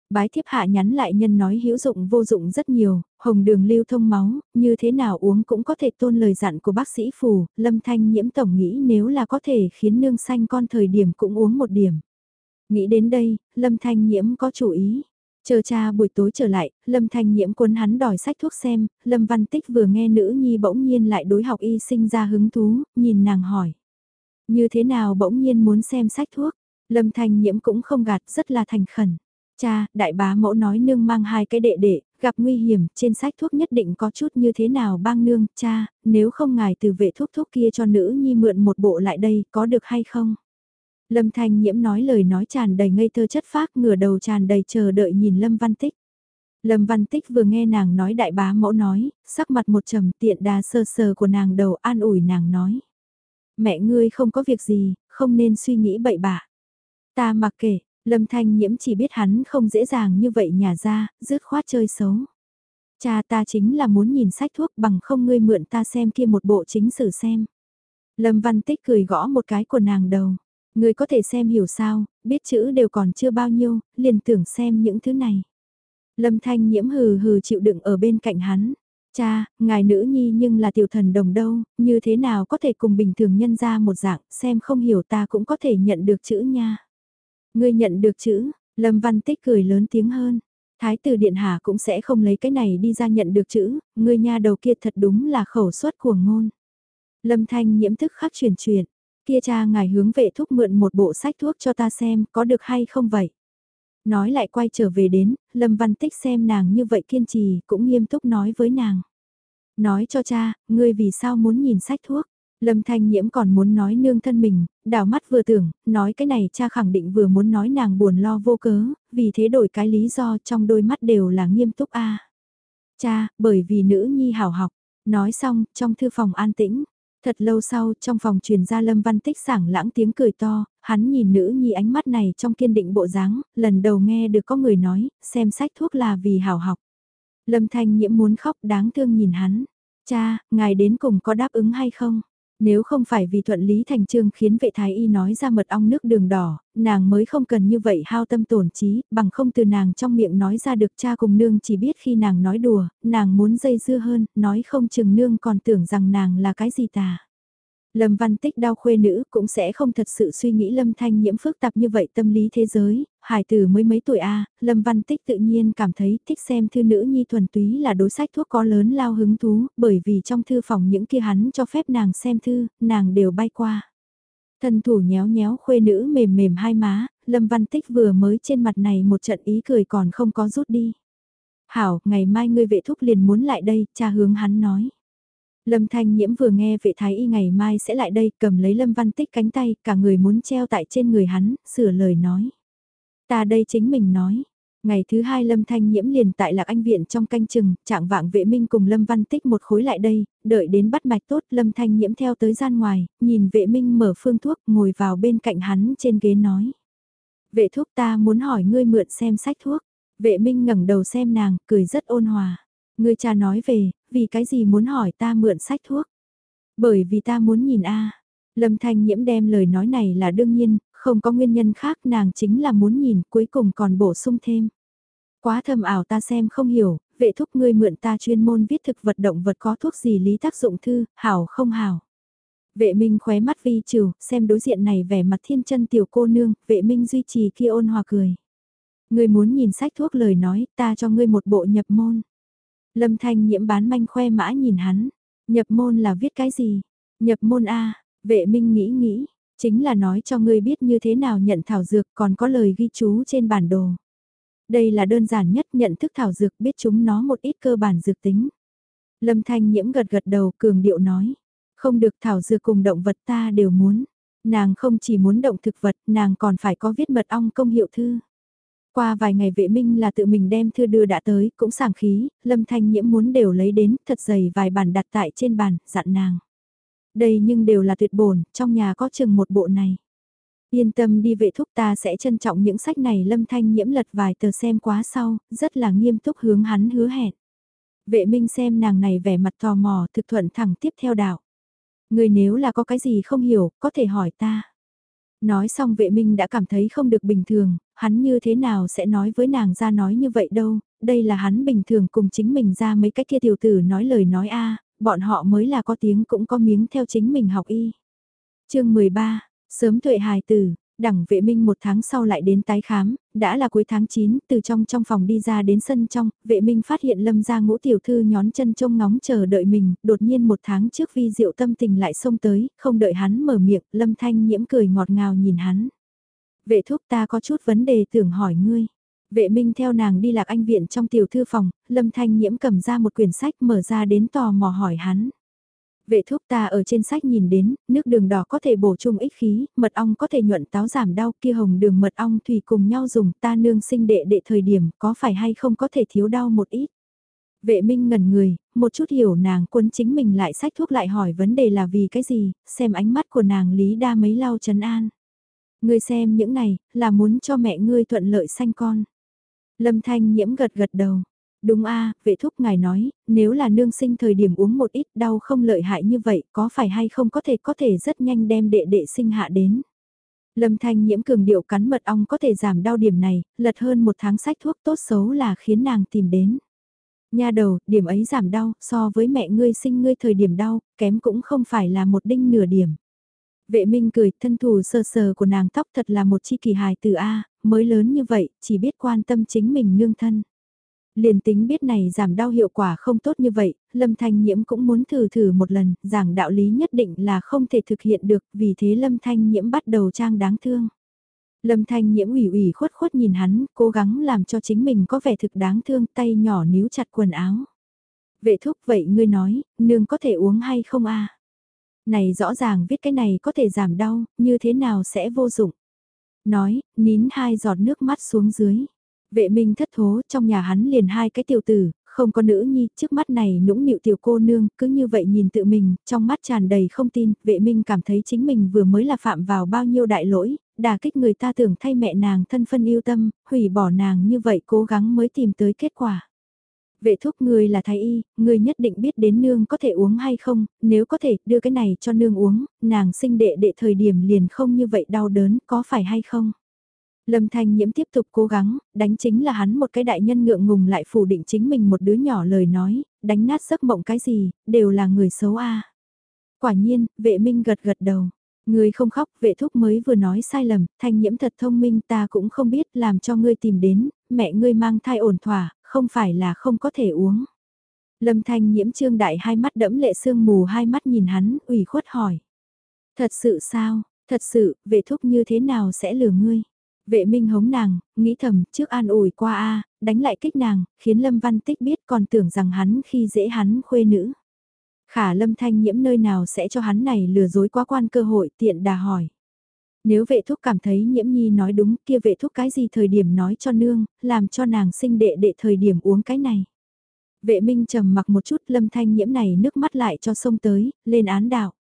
Bái thiếp hạ nhắn lại nhân nói hữu dụng vô dụng rất nhiều, hồng đường lưu thông máu, như thế nào uống cũng có thể tôn lời dặn của bác sĩ phù, lâm thanh nhiễm tổng nghĩ nếu là có thể khiến nương xanh con thời điểm cũng uống một điểm. Nghĩ đến đây, lâm thanh nhiễm có chủ ý. Chờ cha buổi tối trở lại, Lâm Thanh Nhiễm cuốn hắn đòi sách thuốc xem, Lâm Văn Tích vừa nghe nữ nhi bỗng nhiên lại đối học y sinh ra hứng thú, nhìn nàng hỏi. Như thế nào bỗng nhiên muốn xem sách thuốc? Lâm Thanh Nhiễm cũng không gạt, rất là thành khẩn. Cha, đại bá mẫu nói nương mang hai cái đệ đệ, gặp nguy hiểm, trên sách thuốc nhất định có chút như thế nào bang nương, cha, nếu không ngài từ vệ thuốc thuốc kia cho nữ nhi mượn một bộ lại đây, có được hay không? Lâm Thanh Nhiễm nói lời nói tràn đầy ngây thơ chất phác ngửa đầu tràn đầy chờ đợi nhìn Lâm Văn Tích. Lâm Văn Tích vừa nghe nàng nói đại bá mẫu nói, sắc mặt một trầm tiện đà sơ sờ của nàng đầu an ủi nàng nói. Mẹ ngươi không có việc gì, không nên suy nghĩ bậy bạ. Ta mặc kệ, Lâm Thanh Nhiễm chỉ biết hắn không dễ dàng như vậy nhà ra, dứt khoát chơi xấu. Cha ta chính là muốn nhìn sách thuốc bằng không ngươi mượn ta xem kia một bộ chính sử xem. Lâm Văn Tích cười gõ một cái của nàng đầu người có thể xem hiểu sao, biết chữ đều còn chưa bao nhiêu, liền tưởng xem những thứ này. Lâm Thanh Nhiễm hừ hừ chịu đựng ở bên cạnh hắn. Cha, ngài nữ nhi nhưng là tiểu thần đồng đâu, như thế nào có thể cùng bình thường nhân ra một dạng, xem không hiểu ta cũng có thể nhận được chữ nha. Ngươi nhận được chữ, Lâm Văn Tích cười lớn tiếng hơn. Thái tử Điện Hạ cũng sẽ không lấy cái này đi ra nhận được chữ, ngươi nha đầu kia thật đúng là khẩu suất của ngôn. Lâm Thanh nhiễm thức khắc truyền truyền, kia cha ngài hướng vệ thúc mượn một bộ sách thuốc cho ta xem có được hay không vậy. Nói lại quay trở về đến, Lâm Văn Tích xem nàng như vậy kiên trì cũng nghiêm túc nói với nàng. Nói cho cha, ngươi vì sao muốn nhìn sách thuốc? Lâm Thanh Nhiễm còn muốn nói nương thân mình, đảo mắt vừa tưởng, nói cái này cha khẳng định vừa muốn nói nàng buồn lo vô cớ, vì thế đổi cái lý do trong đôi mắt đều là nghiêm túc a. Cha, bởi vì nữ nhi hảo học, nói xong, trong thư phòng an tĩnh, Thật lâu sau, trong phòng truyền ra Lâm Văn Tích sảng lãng tiếng cười to, hắn nhìn nữ nhi ánh mắt này trong kiên định bộ dáng, lần đầu nghe được có người nói, xem sách thuốc là vì hảo học. Lâm Thanh Nhiễm muốn khóc đáng thương nhìn hắn. Cha, ngài đến cùng có đáp ứng hay không? Nếu không phải vì thuận lý thành trương khiến vệ thái y nói ra mật ong nước đường đỏ, nàng mới không cần như vậy hao tâm tổn trí, bằng không từ nàng trong miệng nói ra được cha cùng nương chỉ biết khi nàng nói đùa, nàng muốn dây dưa hơn, nói không chừng nương còn tưởng rằng nàng là cái gì tà. Lâm Văn Tích đau khuê nữ cũng sẽ không thật sự suy nghĩ Lâm Thanh nhiễm phức tạp như vậy tâm lý thế giới, hải tử mới mấy tuổi A, Lâm Văn Tích tự nhiên cảm thấy thích xem thư nữ nhi thuần túy là đối sách thuốc có lớn lao hứng thú, bởi vì trong thư phòng những kia hắn cho phép nàng xem thư, nàng đều bay qua. Thân thủ nhéo nhéo khuê nữ mềm mềm hai má, Lâm Văn Tích vừa mới trên mặt này một trận ý cười còn không có rút đi. Hảo, ngày mai ngươi vệ thúc liền muốn lại đây, cha hướng hắn nói. Lâm Thanh Nhiễm vừa nghe vệ thái y ngày mai sẽ lại đây cầm lấy Lâm Văn Tích cánh tay, cả người muốn treo tại trên người hắn, sửa lời nói. Ta đây chính mình nói. Ngày thứ hai Lâm Thanh Nhiễm liền tại Lạc Anh Viện trong canh chừng, trạng vạng vệ minh cùng Lâm Văn Tích một khối lại đây, đợi đến bắt mạch tốt Lâm Thanh Nhiễm theo tới gian ngoài, nhìn vệ minh mở phương thuốc ngồi vào bên cạnh hắn trên ghế nói. Vệ thuốc ta muốn hỏi ngươi mượn xem sách thuốc. Vệ minh ngẩng đầu xem nàng, cười rất ôn hòa người cha nói về, vì cái gì muốn hỏi ta mượn sách thuốc? Bởi vì ta muốn nhìn a. Lâm Thanh Nhiễm đem lời nói này là đương nhiên, không có nguyên nhân khác nàng chính là muốn nhìn cuối cùng còn bổ sung thêm. Quá thầm ảo ta xem không hiểu, vệ thúc ngươi mượn ta chuyên môn viết thực vật động vật có thuốc gì lý tác dụng thư, hảo không hảo. Vệ minh khóe mắt vi trừ, xem đối diện này vẻ mặt thiên chân tiểu cô nương, vệ minh duy trì kia ôn hòa cười. Ngươi muốn nhìn sách thuốc lời nói, ta cho ngươi một bộ nhập môn. Lâm Thanh nhiễm bán manh khoe mã nhìn hắn. Nhập môn là viết cái gì? Nhập môn A, vệ minh nghĩ nghĩ, chính là nói cho ngươi biết như thế nào nhận thảo dược còn có lời ghi chú trên bản đồ. Đây là đơn giản nhất nhận thức thảo dược biết chúng nó một ít cơ bản dược tính. Lâm Thanh nhiễm gật gật đầu cường điệu nói. Không được thảo dược cùng động vật ta đều muốn. Nàng không chỉ muốn động thực vật, nàng còn phải có viết mật ong công hiệu thư. Qua vài ngày vệ minh là tự mình đem thư đưa đã tới, cũng sảng khí, lâm thanh nhiễm muốn đều lấy đến, thật dày vài bản đặt tại trên bàn, dặn nàng. Đây nhưng đều là tuyệt bổn, trong nhà có chừng một bộ này. Yên tâm đi vệ thúc ta sẽ trân trọng những sách này lâm thanh nhiễm lật vài tờ xem quá sau, rất là nghiêm túc hướng hắn hứa hẹn. Vệ minh xem nàng này vẻ mặt tò mò thực thuận thẳng tiếp theo đạo. Người nếu là có cái gì không hiểu, có thể hỏi ta. Nói xong vệ minh đã cảm thấy không được bình thường, hắn như thế nào sẽ nói với nàng ra nói như vậy đâu, đây là hắn bình thường cùng chính mình ra mấy cái kia tiểu tử nói lời nói a bọn họ mới là có tiếng cũng có miếng theo chính mình học y. chương 13, sớm tuệ hài tử, Đẳng vệ minh một tháng sau lại đến tái khám, đã là cuối tháng 9, từ trong trong phòng đi ra đến sân trong, vệ minh phát hiện lâm ra ngũ tiểu thư nhón chân trông ngóng chờ đợi mình, đột nhiên một tháng trước vi diệu tâm tình lại xông tới, không đợi hắn mở miệng, lâm thanh nhiễm cười ngọt ngào nhìn hắn. Vệ thúc ta có chút vấn đề tưởng hỏi ngươi. Vệ minh theo nàng đi lạc anh viện trong tiểu thư phòng, lâm thanh nhiễm cầm ra một quyển sách mở ra đến tò mò hỏi hắn. Vệ thuốc ta ở trên sách nhìn đến, nước đường đỏ có thể bổ sung ích khí, mật ong có thể nhuận táo giảm đau kia hồng đường mật ong thủy cùng nhau dùng ta nương sinh đệ đệ thời điểm có phải hay không có thể thiếu đau một ít. Vệ minh ngẩn người, một chút hiểu nàng quân chính mình lại sách thuốc lại hỏi vấn đề là vì cái gì, xem ánh mắt của nàng lý đa mấy lau trấn an. Ngươi xem những này, là muốn cho mẹ ngươi thuận lợi sanh con. Lâm thanh nhiễm gật gật đầu. Đúng a vệ thúc ngài nói, nếu là nương sinh thời điểm uống một ít đau không lợi hại như vậy, có phải hay không có thể có thể rất nhanh đem đệ đệ sinh hạ đến. Lâm thanh nhiễm cường điệu cắn mật ong có thể giảm đau điểm này, lật hơn một tháng sách thuốc tốt xấu là khiến nàng tìm đến. Nha đầu, điểm ấy giảm đau, so với mẹ ngươi sinh ngươi thời điểm đau, kém cũng không phải là một đinh nửa điểm. Vệ minh cười, thân thủ sờ sờ của nàng tóc thật là một chi kỳ hài từ A, mới lớn như vậy, chỉ biết quan tâm chính mình nương thân. Liền tính biết này giảm đau hiệu quả không tốt như vậy, Lâm Thanh Nhiễm cũng muốn thử thử một lần, giảng đạo lý nhất định là không thể thực hiện được, vì thế Lâm Thanh Nhiễm bắt đầu trang đáng thương. Lâm Thanh Nhiễm ủy ủy khuất khuất nhìn hắn, cố gắng làm cho chính mình có vẻ thực đáng thương, tay nhỏ níu chặt quần áo. Vệ thúc vậy ngươi nói, nương có thể uống hay không a? Này rõ ràng viết cái này có thể giảm đau, như thế nào sẽ vô dụng. Nói, nín hai giọt nước mắt xuống dưới. Vệ minh thất thố trong nhà hắn liền hai cái tiểu tử, không có nữ nhi, trước mắt này nũng nịu tiểu cô nương, cứ như vậy nhìn tự mình, trong mắt tràn đầy không tin, vệ minh cảm thấy chính mình vừa mới là phạm vào bao nhiêu đại lỗi, đà kích người ta tưởng thay mẹ nàng thân phân yêu tâm, hủy bỏ nàng như vậy cố gắng mới tìm tới kết quả. Vệ thúc người là thái y, người nhất định biết đến nương có thể uống hay không, nếu có thể đưa cái này cho nương uống, nàng sinh đệ đệ thời điểm liền không như vậy đau đớn, có phải hay không? Lâm Thanh Nhiễm tiếp tục cố gắng, đánh chính là hắn một cái đại nhân ngượng ngùng lại phủ định chính mình một đứa nhỏ lời nói, đánh nát giấc mộng cái gì, đều là người xấu a. Quả nhiên, vệ minh gật gật đầu. Người không khóc, vệ thúc mới vừa nói sai lầm, thanh nhiễm thật thông minh ta cũng không biết làm cho ngươi tìm đến, mẹ ngươi mang thai ổn thỏa, không phải là không có thể uống. Lâm thanh nhiễm trương đại hai mắt đẫm lệ sương mù hai mắt nhìn hắn, ủy khuất hỏi. Thật sự sao, thật sự, vệ thúc như thế nào sẽ lừa ngươi? Vệ minh hống nàng, nghĩ thầm, trước an ủi qua a đánh lại kích nàng, khiến Lâm Văn Tích biết còn tưởng rằng hắn khi dễ hắn khuê nữ. Khả Lâm Thanh nhiễm nơi nào sẽ cho hắn này lừa dối quá quan cơ hội tiện đà hỏi. Nếu vệ thúc cảm thấy nhiễm nhi nói đúng kia vệ thúc cái gì thời điểm nói cho nương, làm cho nàng sinh đệ đệ thời điểm uống cái này. Vệ minh trầm mặc một chút lâm thanh nhiễm này nước mắt lại cho sông tới, lên án đạo.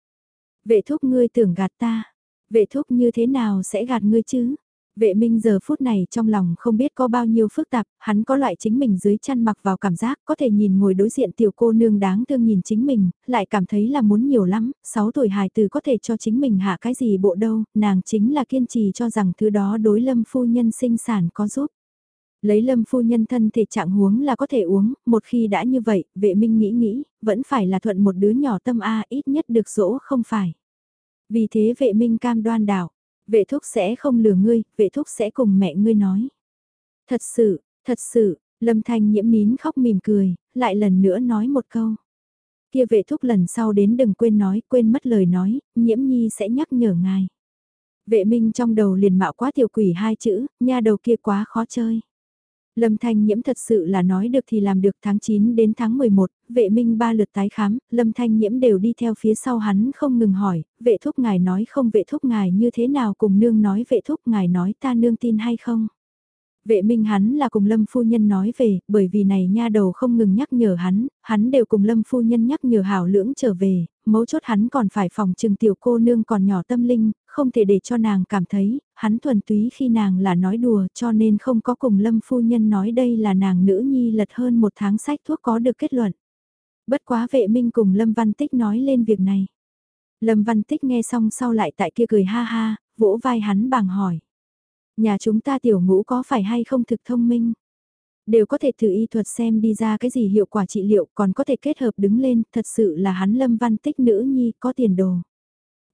Vệ thúc ngươi tưởng gạt ta, vệ thúc như thế nào sẽ gạt ngươi chứ? Vệ minh giờ phút này trong lòng không biết có bao nhiêu phức tạp, hắn có loại chính mình dưới chăn mặc vào cảm giác có thể nhìn ngồi đối diện tiểu cô nương đáng thương nhìn chính mình, lại cảm thấy là muốn nhiều lắm, 6 tuổi hài từ có thể cho chính mình hạ cái gì bộ đâu, nàng chính là kiên trì cho rằng thứ đó đối lâm phu nhân sinh sản có giúp. Lấy lâm phu nhân thân thể trạng huống là có thể uống, một khi đã như vậy, vệ minh nghĩ nghĩ, vẫn phải là thuận một đứa nhỏ tâm A ít nhất được dỗ không phải. Vì thế vệ minh cam đoan đảo Vệ thúc sẽ không lừa ngươi, vệ thúc sẽ cùng mẹ ngươi nói. Thật sự, thật sự, lâm thanh nhiễm nín khóc mỉm cười, lại lần nữa nói một câu. Kia vệ thúc lần sau đến đừng quên nói, quên mất lời nói, nhiễm nhi sẽ nhắc nhở ngài. Vệ minh trong đầu liền mạo quá tiểu quỷ hai chữ, nha đầu kia quá khó chơi. Lâm Thanh Nhiễm thật sự là nói được thì làm được tháng 9 đến tháng 11, vệ minh ba lượt tái khám, Lâm Thanh Nhiễm đều đi theo phía sau hắn không ngừng hỏi, vệ thúc ngài nói không vệ thúc ngài như thế nào cùng nương nói vệ thúc ngài nói ta nương tin hay không. Vệ minh hắn là cùng Lâm Phu Nhân nói về, bởi vì này nha đầu không ngừng nhắc nhở hắn, hắn đều cùng Lâm Phu Nhân nhắc nhở hảo lưỡng trở về, mấu chốt hắn còn phải phòng trừng tiểu cô nương còn nhỏ tâm linh, không thể để cho nàng cảm thấy, hắn thuần túy khi nàng là nói đùa cho nên không có cùng Lâm Phu Nhân nói đây là nàng nữ nhi lật hơn một tháng sách thuốc có được kết luận. Bất quá vệ minh cùng Lâm Văn Tích nói lên việc này. Lâm Văn Tích nghe xong sau lại tại kia cười ha ha, vỗ vai hắn bàng hỏi. Nhà chúng ta tiểu ngũ có phải hay không thực thông minh? Đều có thể thử y thuật xem đi ra cái gì hiệu quả trị liệu còn có thể kết hợp đứng lên, thật sự là hắn lâm văn tích nữ nhi có tiền đồ.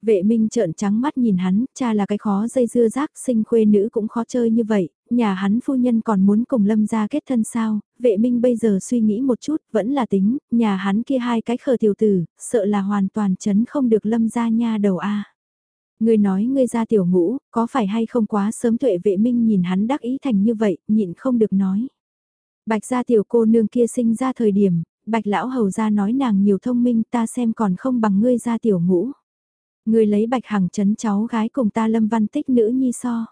Vệ minh trợn trắng mắt nhìn hắn, cha là cái khó dây dưa rác, sinh khuê nữ cũng khó chơi như vậy, nhà hắn phu nhân còn muốn cùng lâm gia kết thân sao, vệ minh bây giờ suy nghĩ một chút, vẫn là tính, nhà hắn kia hai cái khờ tiểu tử, sợ là hoàn toàn chấn không được lâm gia nha đầu a. Ngươi nói ngươi ra tiểu ngũ, có phải hay không quá sớm tuệ vệ minh nhìn hắn đắc ý thành như vậy, nhịn không được nói. Bạch gia tiểu cô nương kia sinh ra thời điểm, bạch lão hầu ra nói nàng nhiều thông minh ta xem còn không bằng ngươi ra tiểu ngũ người lấy bạch hằng chấn cháu gái cùng ta lâm văn tích nữ nhi so.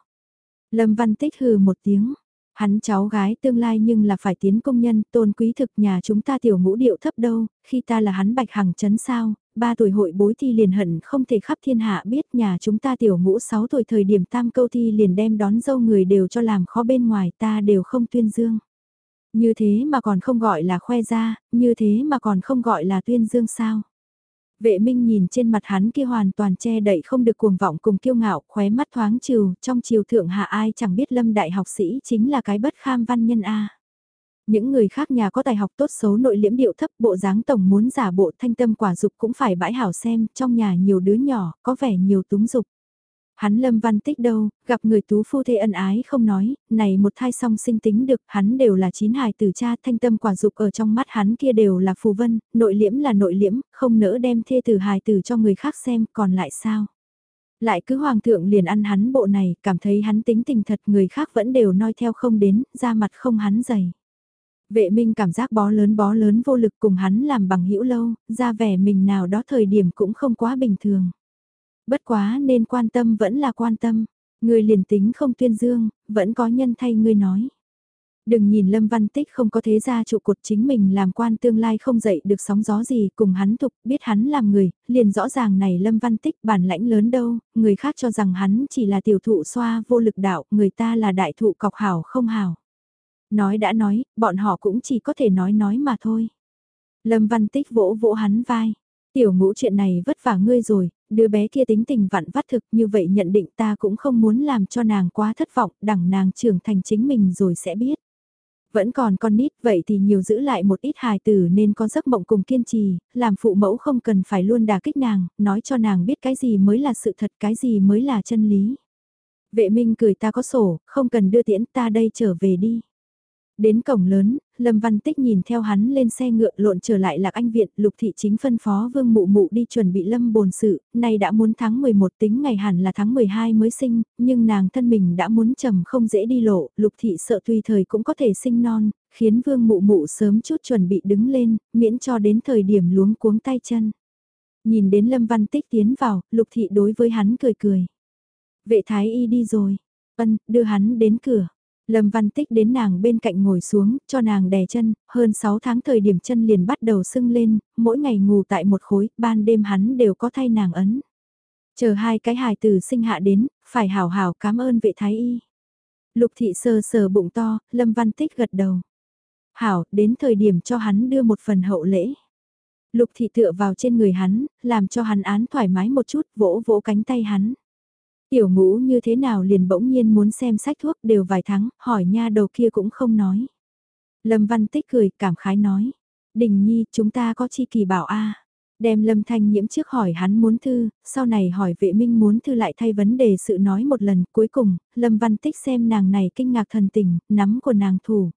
Lâm văn tích hừ một tiếng. Hắn cháu gái tương lai nhưng là phải tiến công nhân, tôn quý thực nhà chúng ta tiểu ngũ điệu thấp đâu, khi ta là hắn bạch hằng chấn sao, ba tuổi hội bối thi liền hận không thể khắp thiên hạ biết nhà chúng ta tiểu ngũ 6 tuổi thời điểm tam câu thi liền đem đón dâu người đều cho làm khó bên ngoài ta đều không tuyên dương. Như thế mà còn không gọi là khoe ra, như thế mà còn không gọi là tuyên dương sao. Vệ minh nhìn trên mặt hắn kia hoàn toàn che đậy không được cuồng vọng cùng kiêu ngạo, khóe mắt thoáng trừ, trong chiều thượng hạ ai chẳng biết lâm đại học sĩ chính là cái bất kham văn nhân A. Những người khác nhà có tài học tốt xấu nội liễm điệu thấp bộ dáng tổng muốn giả bộ thanh tâm quả dục cũng phải bãi hảo xem, trong nhà nhiều đứa nhỏ, có vẻ nhiều túng dục. Hắn lâm văn tích đâu, gặp người tú phu thê ân ái không nói, này một thai song sinh tính được, hắn đều là chín hài tử cha thanh tâm quả dục ở trong mắt hắn kia đều là phù vân, nội liễm là nội liễm, không nỡ đem thê tử hài tử cho người khác xem, còn lại sao? Lại cứ hoàng thượng liền ăn hắn bộ này, cảm thấy hắn tính tình thật người khác vẫn đều noi theo không đến, ra mặt không hắn dày. Vệ minh cảm giác bó lớn bó lớn vô lực cùng hắn làm bằng hữu lâu, ra vẻ mình nào đó thời điểm cũng không quá bình thường. Bất quá nên quan tâm vẫn là quan tâm, người liền tính không tuyên dương, vẫn có nhân thay ngươi nói. Đừng nhìn Lâm Văn Tích không có thế gia trụ cột chính mình làm quan tương lai không dậy được sóng gió gì cùng hắn thục biết hắn làm người, liền rõ ràng này Lâm Văn Tích bản lãnh lớn đâu, người khác cho rằng hắn chỉ là tiểu thụ xoa vô lực đạo, người ta là đại thụ cọc hảo không hảo. Nói đã nói, bọn họ cũng chỉ có thể nói nói mà thôi. Lâm Văn Tích vỗ vỗ hắn vai. Tiểu ngũ chuyện này vất vả ngươi rồi, đứa bé kia tính tình vặn vắt thực như vậy nhận định ta cũng không muốn làm cho nàng quá thất vọng, đẳng nàng trưởng thành chính mình rồi sẽ biết. Vẫn còn con nít vậy thì nhiều giữ lại một ít hài tử nên có giấc mộng cùng kiên trì, làm phụ mẫu không cần phải luôn đả kích nàng, nói cho nàng biết cái gì mới là sự thật, cái gì mới là chân lý. Vệ minh cười ta có sổ, không cần đưa tiễn ta đây trở về đi. Đến cổng lớn, Lâm Văn Tích nhìn theo hắn lên xe ngựa lộn trở lại lạc anh viện, lục thị chính phân phó vương mụ mụ đi chuẩn bị lâm bồn sự, nay đã muốn tháng 11 tính ngày hẳn là tháng 12 mới sinh, nhưng nàng thân mình đã muốn trầm không dễ đi lộ, lục thị sợ tùy thời cũng có thể sinh non, khiến vương mụ mụ sớm chút chuẩn bị đứng lên, miễn cho đến thời điểm luống cuống tay chân. Nhìn đến Lâm Văn Tích tiến vào, lục thị đối với hắn cười cười. Vệ thái y đi rồi, ân, đưa hắn đến cửa. Lâm Văn Tích đến nàng bên cạnh ngồi xuống, cho nàng đè chân, hơn 6 tháng thời điểm chân liền bắt đầu sưng lên, mỗi ngày ngủ tại một khối, ban đêm hắn đều có thay nàng ấn. Chờ hai cái hài tử sinh hạ đến, phải hảo hảo cảm ơn vệ thái y. Lục thị sờ sờ bụng to, Lâm Văn Tích gật đầu. Hảo, đến thời điểm cho hắn đưa một phần hậu lễ. Lục thị tựa vào trên người hắn, làm cho hắn án thoải mái một chút, vỗ vỗ cánh tay hắn. Tiểu ngũ như thế nào liền bỗng nhiên muốn xem sách thuốc đều vài tháng, hỏi nha đầu kia cũng không nói. Lâm Văn Tích cười, cảm khái nói. Đình Nhi, chúng ta có chi kỳ bảo a Đem Lâm Thanh Nhiễm trước hỏi hắn muốn thư, sau này hỏi vệ minh muốn thư lại thay vấn đề sự nói một lần. Cuối cùng, Lâm Văn Tích xem nàng này kinh ngạc thần tình, nắm của nàng thủ.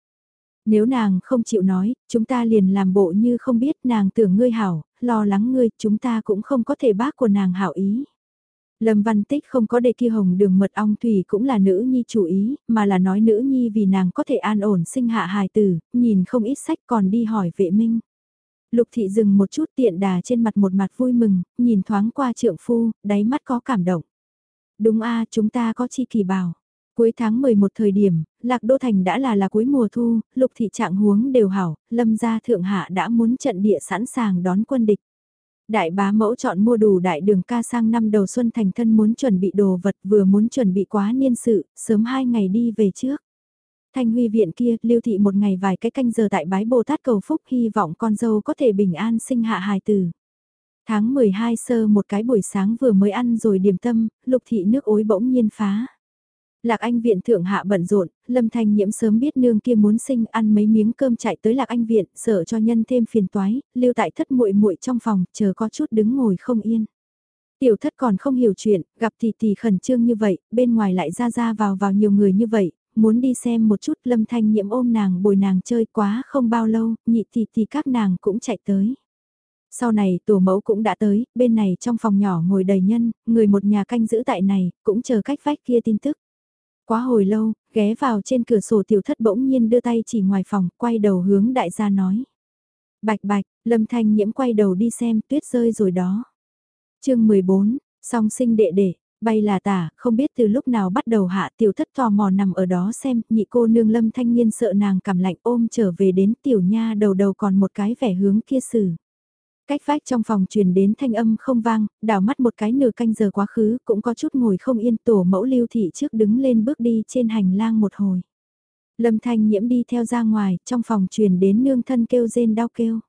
Nếu nàng không chịu nói, chúng ta liền làm bộ như không biết nàng tưởng ngươi hảo, lo lắng ngươi, chúng ta cũng không có thể bác của nàng hảo ý. Lâm Văn Tích không có đề kia hồng đường mật ong thủy cũng là nữ nhi chủ ý, mà là nói nữ nhi vì nàng có thể an ổn sinh hạ hài tử, nhìn không ít sách còn đi hỏi vệ minh. Lục thị dừng một chút tiện đà trên mặt một mặt vui mừng, nhìn thoáng qua trượng phu, đáy mắt có cảm động. Đúng a chúng ta có chi kỳ bảo. Cuối tháng 11 thời điểm, Lạc Đô Thành đã là là cuối mùa thu, lục thị trạng huống đều hảo, lâm gia thượng hạ đã muốn trận địa sẵn sàng đón quân địch. Đại bá mẫu chọn mua đủ đại đường ca sang năm đầu xuân thành thân muốn chuẩn bị đồ vật vừa muốn chuẩn bị quá niên sự, sớm hai ngày đi về trước. Thanh huy viện kia, lưu thị một ngày vài cái canh giờ tại bái Bồ Tát cầu phúc hy vọng con dâu có thể bình an sinh hạ hài tử. Tháng 12 sơ một cái buổi sáng vừa mới ăn rồi điểm tâm, lục thị nước ối bỗng nhiên phá. Lạc Anh viện thượng hạ bận rộn, Lâm Thanh Nhiễm sớm biết nương kia muốn sinh ăn mấy miếng cơm chạy tới Lạc Anh viện, sợ cho nhân thêm phiền toái, lưu tại thất muội muội trong phòng, chờ có chút đứng ngồi không yên. Tiểu thất còn không hiểu chuyện, gặp tỷ tỷ khẩn trương như vậy, bên ngoài lại ra ra vào vào nhiều người như vậy, muốn đi xem một chút lâm thanh nhiễm ôm nàng bồi nàng chơi quá không bao lâu, nhị tỷ tỷ các nàng cũng chạy tới. Sau này tổ mẫu cũng đã tới, bên này trong phòng nhỏ ngồi đầy nhân, người một nhà canh giữ tại này, cũng chờ cách vách kia tin tức. Quá hồi lâu, ghé vào trên cửa sổ tiểu thất bỗng nhiên đưa tay chỉ ngoài phòng, quay đầu hướng đại gia nói. Bạch bạch, lâm thanh nhiễm quay đầu đi xem tuyết rơi rồi đó. chương 14, song sinh đệ đệ, bay là tả, không biết từ lúc nào bắt đầu hạ tiểu thất tò mò nằm ở đó xem, nhị cô nương lâm thanh niên sợ nàng cảm lạnh ôm trở về đến tiểu nha đầu đầu còn một cái vẻ hướng kia xử. Cách vách trong phòng truyền đến thanh âm không vang, đảo mắt một cái nửa canh giờ quá khứ cũng có chút ngồi không yên tổ mẫu lưu thị trước đứng lên bước đi trên hành lang một hồi. Lâm thanh nhiễm đi theo ra ngoài, trong phòng truyền đến nương thân kêu rên đau kêu.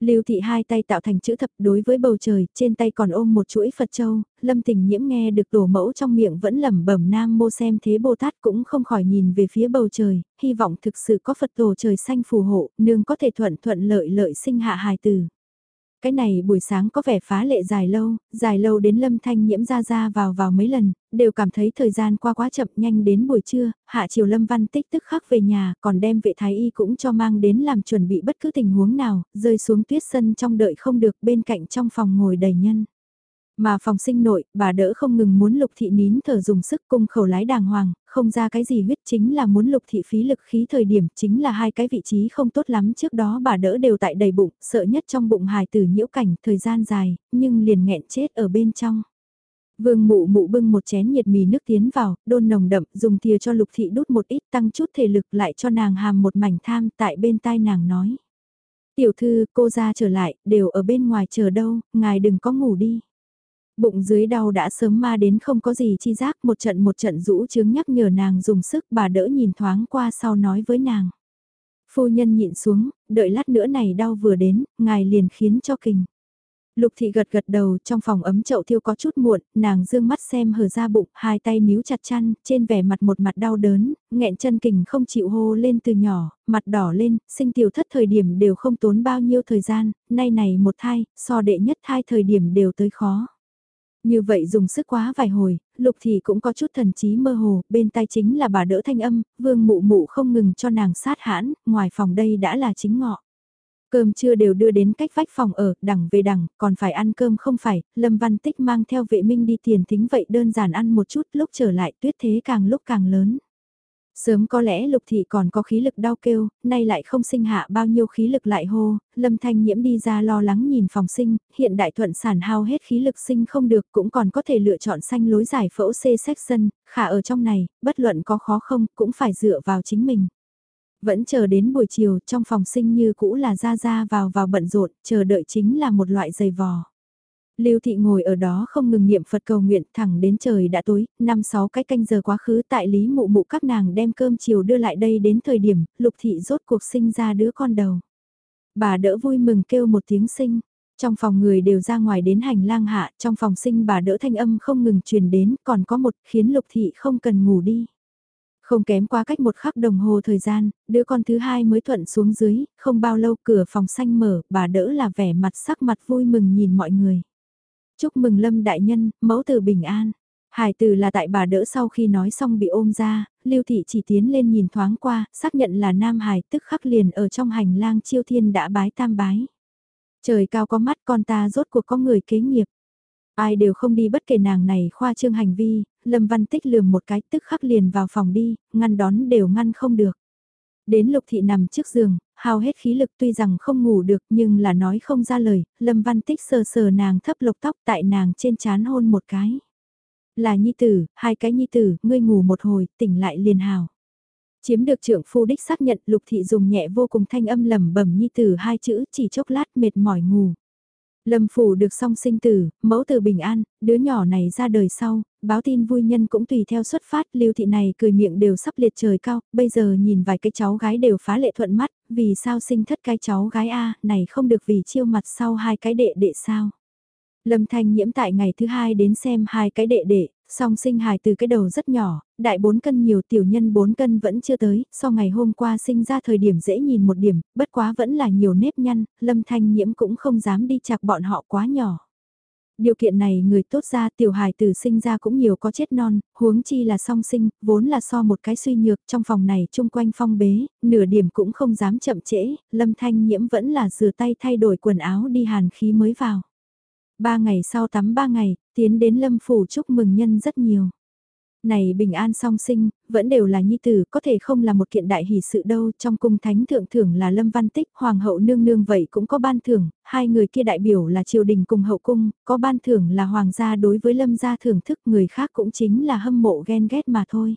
Lưu thị hai tay tạo thành chữ thập đối với bầu trời, trên tay còn ôm một chuỗi Phật Châu, lâm tình nhiễm nghe được tổ mẫu trong miệng vẫn lẩm bẩm nam mô xem thế Bồ Tát cũng không khỏi nhìn về phía bầu trời, hy vọng thực sự có Phật tổ trời xanh phù hộ, nương có thể thuận thuận lợi lợi sinh hạ hài tử cái này buổi sáng có vẻ phá lệ dài lâu, dài lâu đến lâm thanh nhiễm ra ra vào vào mấy lần, đều cảm thấy thời gian qua quá chậm nhanh đến buổi trưa, hạ chiều lâm văn tích tức khắc về nhà, còn đem vệ thái y cũng cho mang đến làm chuẩn bị bất cứ tình huống nào, rơi xuống tuyết sân trong đợi không được bên cạnh trong phòng ngồi đầy nhân. Mà phòng sinh nội, bà đỡ không ngừng muốn lục thị nín thở dùng sức cung khẩu lái đàng hoàng, không ra cái gì huyết chính là muốn lục thị phí lực khí thời điểm chính là hai cái vị trí không tốt lắm trước đó bà đỡ đều tại đầy bụng, sợ nhất trong bụng hài tử nhiễu cảnh thời gian dài, nhưng liền nghẹn chết ở bên trong. Vương mụ mụ bưng một chén nhiệt mì nước tiến vào, đôn nồng đậm, dùng thìa cho lục thị đút một ít tăng chút thể lực lại cho nàng hàm một mảnh tham tại bên tai nàng nói. Tiểu thư, cô ra trở lại, đều ở bên ngoài chờ đâu, ngài đừng có ngủ đi. Bụng dưới đau đã sớm ma đến không có gì chi giác một trận một trận rũ chướng nhắc nhở nàng dùng sức bà đỡ nhìn thoáng qua sau nói với nàng. Phu nhân nhịn xuống, đợi lát nữa này đau vừa đến, ngài liền khiến cho kình. Lục thị gật gật đầu trong phòng ấm chậu thiêu có chút muộn, nàng dương mắt xem hở ra bụng, hai tay níu chặt chăn, trên vẻ mặt một mặt đau đớn, nghẹn chân kình không chịu hô lên từ nhỏ, mặt đỏ lên, sinh tiểu thất thời điểm đều không tốn bao nhiêu thời gian, nay này một thai, so đệ nhất thai thời điểm đều tới khó. Như vậy dùng sức quá vài hồi, lục thì cũng có chút thần trí mơ hồ, bên tai chính là bà đỡ thanh âm, vương mụ mụ không ngừng cho nàng sát hãn, ngoài phòng đây đã là chính ngọ. Cơm chưa đều đưa đến cách vách phòng ở, đẳng về đẳng, còn phải ăn cơm không phải, Lâm Văn Tích mang theo vệ minh đi tiền thính vậy đơn giản ăn một chút lúc trở lại tuyết thế càng lúc càng lớn. Sớm có lẽ lục thị còn có khí lực đau kêu, nay lại không sinh hạ bao nhiêu khí lực lại hô, lâm thanh nhiễm đi ra lo lắng nhìn phòng sinh, hiện đại thuận sản hao hết khí lực sinh không được cũng còn có thể lựa chọn xanh lối giải phẫu C section, khả ở trong này, bất luận có khó không cũng phải dựa vào chính mình. Vẫn chờ đến buổi chiều trong phòng sinh như cũ là ra ra vào vào bận rộn, chờ đợi chính là một loại giày vò. Lưu thị ngồi ở đó không ngừng niệm Phật cầu nguyện thẳng đến trời đã tối, năm sáu cái canh giờ quá khứ tại lý mụ mụ các nàng đem cơm chiều đưa lại đây đến thời điểm, lục thị rốt cuộc sinh ra đứa con đầu. Bà đỡ vui mừng kêu một tiếng sinh, trong phòng người đều ra ngoài đến hành lang hạ, trong phòng sinh bà đỡ thanh âm không ngừng truyền đến, còn có một khiến lục thị không cần ngủ đi. Không kém qua cách một khắc đồng hồ thời gian, đứa con thứ hai mới thuận xuống dưới, không bao lâu cửa phòng xanh mở, bà đỡ là vẻ mặt sắc mặt vui mừng nhìn mọi người. Chúc mừng Lâm Đại Nhân, mẫu tử bình an. Hải từ là tại bà đỡ sau khi nói xong bị ôm ra, Lưu Thị chỉ tiến lên nhìn thoáng qua, xác nhận là Nam Hải tức khắc liền ở trong hành lang chiêu thiên đã bái tam bái. Trời cao có mắt con ta rốt cuộc có người kế nghiệp. Ai đều không đi bất kể nàng này khoa trương hành vi, Lâm Văn Tích lườm một cái tức khắc liền vào phòng đi, ngăn đón đều ngăn không được. Đến lục thị nằm trước giường, hao hết khí lực tuy rằng không ngủ được nhưng là nói không ra lời, Lâm Văn Tích sờ sờ nàng thấp lục tóc tại nàng trên chán hôn một cái. Là nhi tử, hai cái nhi tử, ngươi ngủ một hồi, tỉnh lại liền hào. Chiếm được trưởng phu đích xác nhận lục thị dùng nhẹ vô cùng thanh âm lầm bẩm nhi tử hai chữ chỉ chốc lát mệt mỏi ngủ. Lâm phủ được song sinh tử, mẫu tử bình an, đứa nhỏ này ra đời sau, báo tin vui nhân cũng tùy theo xuất phát, lưu thị này cười miệng đều sắp liệt trời cao, bây giờ nhìn vài cái cháu gái đều phá lệ thuận mắt, vì sao sinh thất cái cháu gái A, này không được vì chiêu mặt sau hai cái đệ đệ sao. Lâm Thanh nhiễm tại ngày thứ hai đến xem hai cái đệ đệ, song sinh hài từ cái đầu rất nhỏ, đại 4 cân nhiều tiểu nhân 4 cân vẫn chưa tới, so ngày hôm qua sinh ra thời điểm dễ nhìn một điểm, bất quá vẫn là nhiều nếp nhăn, lâm thanh nhiễm cũng không dám đi chạc bọn họ quá nhỏ. Điều kiện này người tốt ra tiểu hài tử sinh ra cũng nhiều có chết non, huống chi là song sinh, vốn là so một cái suy nhược trong phòng này chung quanh phong bế, nửa điểm cũng không dám chậm trễ, lâm thanh nhiễm vẫn là rửa tay thay đổi quần áo đi hàn khí mới vào. Ba ngày sau tắm ba ngày, tiến đến lâm phủ chúc mừng nhân rất nhiều này bình an song sinh, vẫn đều là nhi tử, có thể không là một kiện đại hỷ sự đâu, trong cung thánh thượng thưởng là Lâm Văn Tích, hoàng hậu nương nương vậy cũng có ban thưởng, hai người kia đại biểu là triều đình cùng hậu cung, có ban thưởng là hoàng gia đối với Lâm gia thưởng thức người khác cũng chính là hâm mộ ghen ghét mà thôi.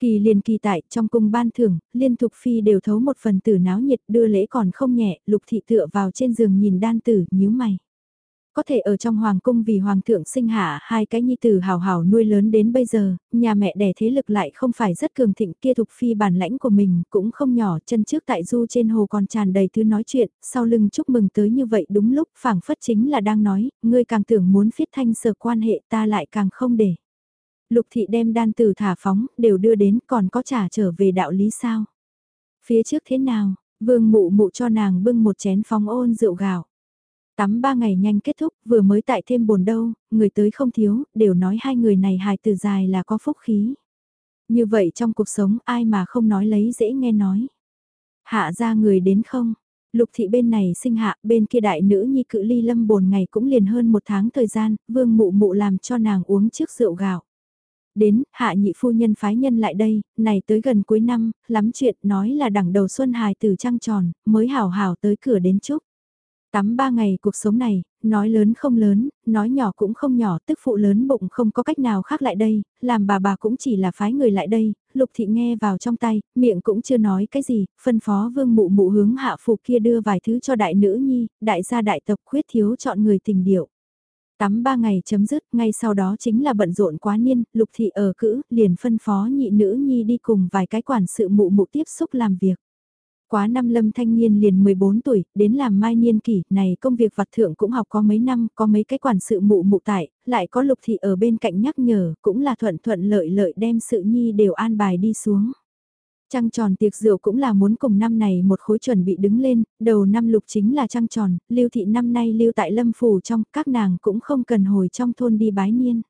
Kỳ liền kỳ tại, trong cung ban thưởng, liên tục phi đều thấu một phần tử náo nhiệt đưa lễ còn không nhẹ, lục thị tựa vào trên giường nhìn đan tử, nhíu mày. Có thể ở trong hoàng cung vì hoàng thượng sinh hạ hai cái nhi tử hào hào nuôi lớn đến bây giờ, nhà mẹ đẻ thế lực lại không phải rất cường thịnh kia thục phi bản lãnh của mình cũng không nhỏ chân trước tại du trên hồ còn tràn đầy thứ nói chuyện, sau lưng chúc mừng tới như vậy đúng lúc phảng phất chính là đang nói, ngươi càng tưởng muốn phiết thanh sở quan hệ ta lại càng không để. Lục thị đem đan tử thả phóng, đều đưa đến còn có trả trở về đạo lý sao. Phía trước thế nào, vương mụ mụ cho nàng bưng một chén phóng ôn rượu gạo. Tắm ba ngày nhanh kết thúc, vừa mới tại thêm bồn đâu, người tới không thiếu, đều nói hai người này hài từ dài là có phúc khí. Như vậy trong cuộc sống ai mà không nói lấy dễ nghe nói. Hạ ra người đến không? Lục thị bên này sinh hạ, bên kia đại nữ nhi cự ly lâm bồn ngày cũng liền hơn một tháng thời gian, vương mụ mụ làm cho nàng uống trước rượu gạo. Đến, hạ nhị phu nhân phái nhân lại đây, này tới gần cuối năm, lắm chuyện nói là đẳng đầu xuân hài từ trăng tròn, mới hảo hảo tới cửa đến chúc. Tắm ba ngày cuộc sống này, nói lớn không lớn, nói nhỏ cũng không nhỏ, tức phụ lớn bụng không có cách nào khác lại đây, làm bà bà cũng chỉ là phái người lại đây, lục thị nghe vào trong tay, miệng cũng chưa nói cái gì, phân phó vương mụ mụ hướng hạ phụ kia đưa vài thứ cho đại nữ nhi, đại gia đại tộc khuyết thiếu chọn người tình điệu. Tắm ba ngày chấm dứt, ngay sau đó chính là bận rộn quá niên, lục thị ở cữ, liền phân phó nhị nữ nhi đi cùng vài cái quản sự mụ mụ tiếp xúc làm việc. Quá năm lâm thanh niên liền 14 tuổi, đến làm mai niên kỷ, này công việc vặt thượng cũng học có mấy năm, có mấy cái quản sự mụ mụ tại, lại có lục thị ở bên cạnh nhắc nhở, cũng là thuận thuận lợi lợi đem sự nhi đều an bài đi xuống. Trăng tròn tiệc rượu cũng là muốn cùng năm này một khối chuẩn bị đứng lên, đầu năm lục chính là trăng tròn, lưu thị năm nay lưu tại lâm phủ trong, các nàng cũng không cần hồi trong thôn đi bái niên.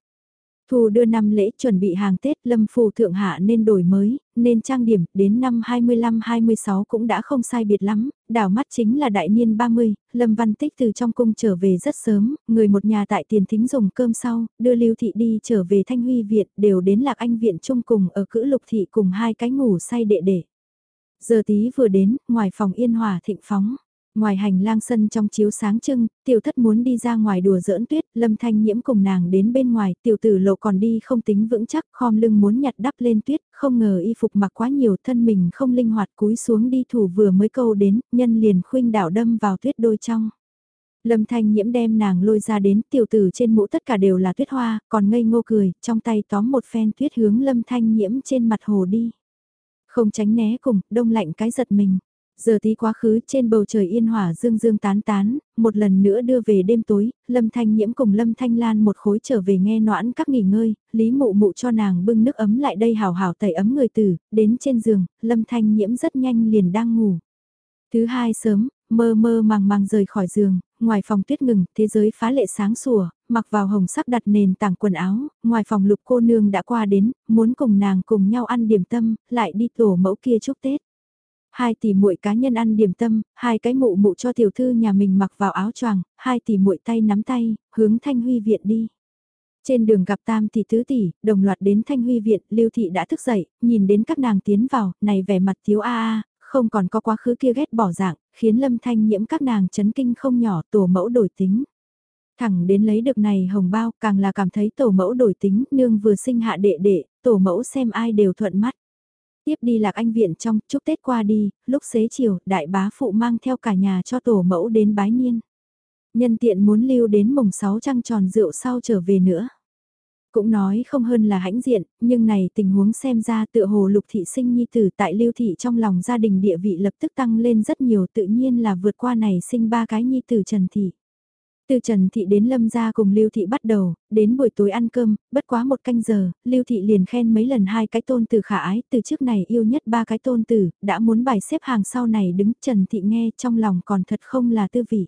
Thu đưa năm lễ chuẩn bị hàng Tết lâm phù thượng hạ nên đổi mới, nên trang điểm, đến năm 25-26 cũng đã không sai biệt lắm, đảo mắt chính là đại niên 30, lâm văn tích từ trong cung trở về rất sớm, người một nhà tại tiền thính dùng cơm sau, đưa lưu thị đi trở về thanh huy viện, đều đến lạc anh viện chung cùng ở cữ lục thị cùng hai cái ngủ say đệ đệ. Giờ tí vừa đến, ngoài phòng yên hòa thịnh phóng. Ngoài hành lang sân trong chiếu sáng trưng, tiểu thất muốn đi ra ngoài đùa giỡn tuyết, lâm thanh nhiễm cùng nàng đến bên ngoài, tiểu tử lộ còn đi không tính vững chắc, khom lưng muốn nhặt đắp lên tuyết, không ngờ y phục mặc quá nhiều thân mình không linh hoạt cúi xuống đi thủ vừa mới câu đến, nhân liền khuynh đảo đâm vào tuyết đôi trong. Lâm thanh nhiễm đem nàng lôi ra đến tiểu tử trên mũ tất cả đều là tuyết hoa, còn ngây ngô cười, trong tay tóm một phen tuyết hướng lâm thanh nhiễm trên mặt hồ đi. Không tránh né cùng, đông lạnh cái giật mình. Giờ tí quá khứ trên bầu trời yên hỏa dương dương tán tán, một lần nữa đưa về đêm tối, Lâm Thanh Nhiễm cùng Lâm Thanh Lan một khối trở về nghe noãn các nghỉ ngơi, Lý Mụ Mụ cho nàng bưng nước ấm lại đây hào hào tẩy ấm người tử, đến trên giường, Lâm Thanh Nhiễm rất nhanh liền đang ngủ. Thứ hai sớm, mơ mơ màng màng rời khỏi giường, ngoài phòng tuyết ngừng, thế giới phá lệ sáng sủa, mặc vào hồng sắc đặt nền tảng quần áo, ngoài phòng lục cô nương đã qua đến, muốn cùng nàng cùng nhau ăn điểm tâm, lại đi tổ mẫu kia chúc Tết. Hai tỷ muội cá nhân ăn điểm tâm, hai cái mụ mụ cho tiểu thư nhà mình mặc vào áo choàng, hai tỷ muội tay nắm tay, hướng Thanh Huy viện đi. Trên đường gặp Tam tỷ tứ tỷ, đồng loạt đến Thanh Huy viện, Lưu thị đã thức dậy, nhìn đến các nàng tiến vào, này vẻ mặt thiếu a a, không còn có quá khứ kia ghét bỏ dạng, khiến Lâm Thanh nhiễm các nàng chấn kinh không nhỏ, tổ mẫu đổi tính. Thẳng đến lấy được này hồng bao, càng là cảm thấy tổ mẫu đổi tính, nương vừa sinh hạ đệ đệ, tổ mẫu xem ai đều thuận mắt. Tiếp đi lạc anh viện trong, chúc Tết qua đi, lúc xế chiều, đại bá phụ mang theo cả nhà cho tổ mẫu đến bái niên. Nhân tiện muốn lưu đến mùng 6 trăng tròn rượu sau trở về nữa. Cũng nói không hơn là hãnh diện, nhưng này tình huống xem ra tựa hồ lục thị sinh nhi tử tại lưu thị trong lòng gia đình địa vị lập tức tăng lên rất nhiều tự nhiên là vượt qua này sinh ba cái nhi tử trần thị. Từ Trần Thị đến Lâm gia cùng Lưu Thị bắt đầu, đến buổi tối ăn cơm, bất quá một canh giờ, Lưu Thị liền khen mấy lần hai cái tôn tử khả ái, từ trước này yêu nhất ba cái tôn tử, đã muốn bài xếp hàng sau này đứng Trần Thị nghe trong lòng còn thật không là tư vị.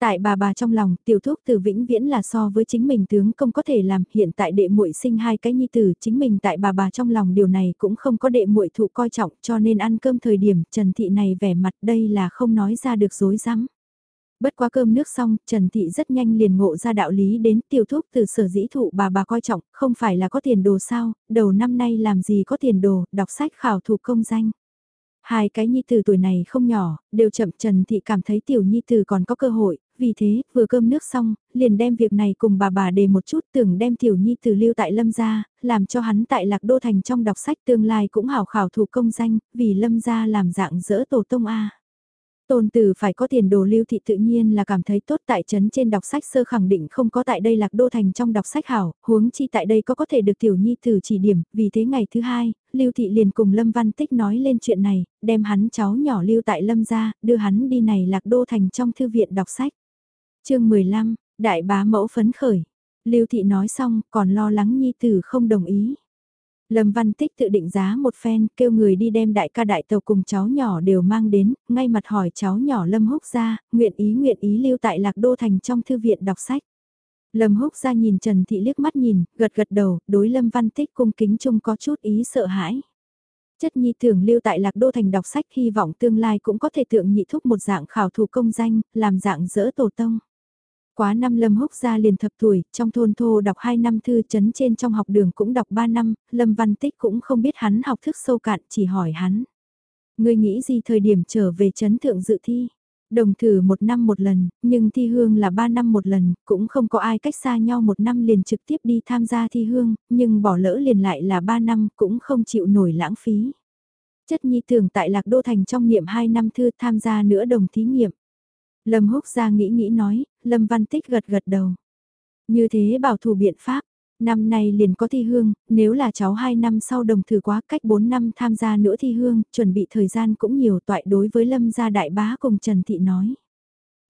Tại bà bà trong lòng, tiểu thúc từ vĩnh viễn là so với chính mình tướng công có thể làm, hiện tại đệ muội sinh hai cái nhi tử, chính mình tại bà bà trong lòng điều này cũng không có đệ muội thụ coi trọng, cho nên ăn cơm thời điểm, Trần Thị này vẻ mặt đây là không nói ra được dối rắm Bất quá cơm nước xong, Trần Thị rất nhanh liền ngộ ra đạo lý đến tiểu thúc từ sở dĩ thụ bà bà coi trọng, không phải là có tiền đồ sao, đầu năm nay làm gì có tiền đồ, đọc sách khảo thủ công danh. Hai cái nhi tử tuổi này không nhỏ, đều chậm Trần Thị cảm thấy tiểu nhi tử còn có cơ hội, vì thế, vừa cơm nước xong, liền đem việc này cùng bà bà đề một chút tưởng đem tiểu nhi tử lưu tại lâm gia, làm cho hắn tại lạc đô thành trong đọc sách tương lai cũng hảo khảo thủ công danh, vì lâm gia làm dạng dỡ tổ tông A. Tôn tử phải có tiền đồ lưu thị tự nhiên là cảm thấy tốt tại trấn trên đọc sách sơ khẳng định không có tại đây lạc đô thành trong đọc sách hảo, huống chi tại đây có có thể được tiểu nhi tử chỉ điểm, vì thế ngày thứ hai, lưu thị liền cùng Lâm Văn Tích nói lên chuyện này, đem hắn cháu nhỏ lưu tại Lâm ra, đưa hắn đi này lạc đô thành trong thư viện đọc sách. chương 15, Đại bá mẫu phấn khởi. Lưu thị nói xong, còn lo lắng nhi tử không đồng ý. Lâm Văn Tích tự định giá một phen, kêu người đi đem đại ca đại tàu cùng cháu nhỏ đều mang đến, ngay mặt hỏi cháu nhỏ Lâm Húc ra, nguyện ý nguyện ý lưu tại Lạc Đô Thành trong thư viện đọc sách. Lâm Húc ra nhìn Trần Thị liếc mắt nhìn, gật gật đầu, đối Lâm Văn Tích cung kính chung có chút ý sợ hãi. Chất nhi tưởng lưu tại Lạc Đô Thành đọc sách hy vọng tương lai cũng có thể tượng nhị thúc một dạng khảo thủ công danh, làm dạng dỡ tổ tông. Quá năm Lâm Húc ra liền thập tuổi, trong thôn thô đọc 2 năm thư chấn trên trong học đường cũng đọc 3 năm, Lâm Văn Tích cũng không biết hắn học thức sâu cạn, chỉ hỏi hắn. Ngươi nghĩ gì thời điểm trở về chấn thượng dự thi? Đồng thử một năm một lần, nhưng thi hương là ba năm một lần, cũng không có ai cách xa nhau một năm liền trực tiếp đi tham gia thi hương, nhưng bỏ lỡ liền lại là ba năm cũng không chịu nổi lãng phí. Chất nhi tưởng tại Lạc Đô Thành trong niệm hai năm thư tham gia nữa đồng thí nghiệm. Lâm Húc ra nghĩ nghĩ nói, Lâm Văn Tích gật gật đầu. Như thế bảo thủ biện pháp, năm nay liền có thi hương, nếu là cháu 2 năm sau đồng thử quá cách 4 năm tham gia nữa thi hương, chuẩn bị thời gian cũng nhiều toại đối với Lâm gia đại bá cùng Trần Thị nói.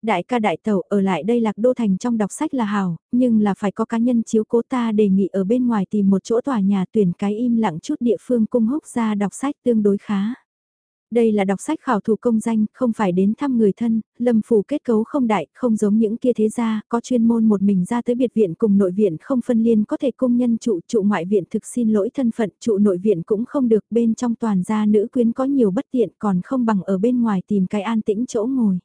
Đại ca đại tẩu ở lại đây lạc đô thành trong đọc sách là hào, nhưng là phải có cá nhân chiếu cố ta đề nghị ở bên ngoài tìm một chỗ tòa nhà tuyển cái im lặng chút địa phương cung húc ra đọc sách tương đối khá. Đây là đọc sách khảo thủ công danh, không phải đến thăm người thân, lâm phủ kết cấu không đại, không giống những kia thế gia, có chuyên môn một mình ra tới biệt viện cùng nội viện không phân liên có thể công nhân trụ, trụ ngoại viện thực xin lỗi thân phận, trụ nội viện cũng không được, bên trong toàn gia nữ quyến có nhiều bất tiện còn không bằng ở bên ngoài tìm cái an tĩnh chỗ ngồi.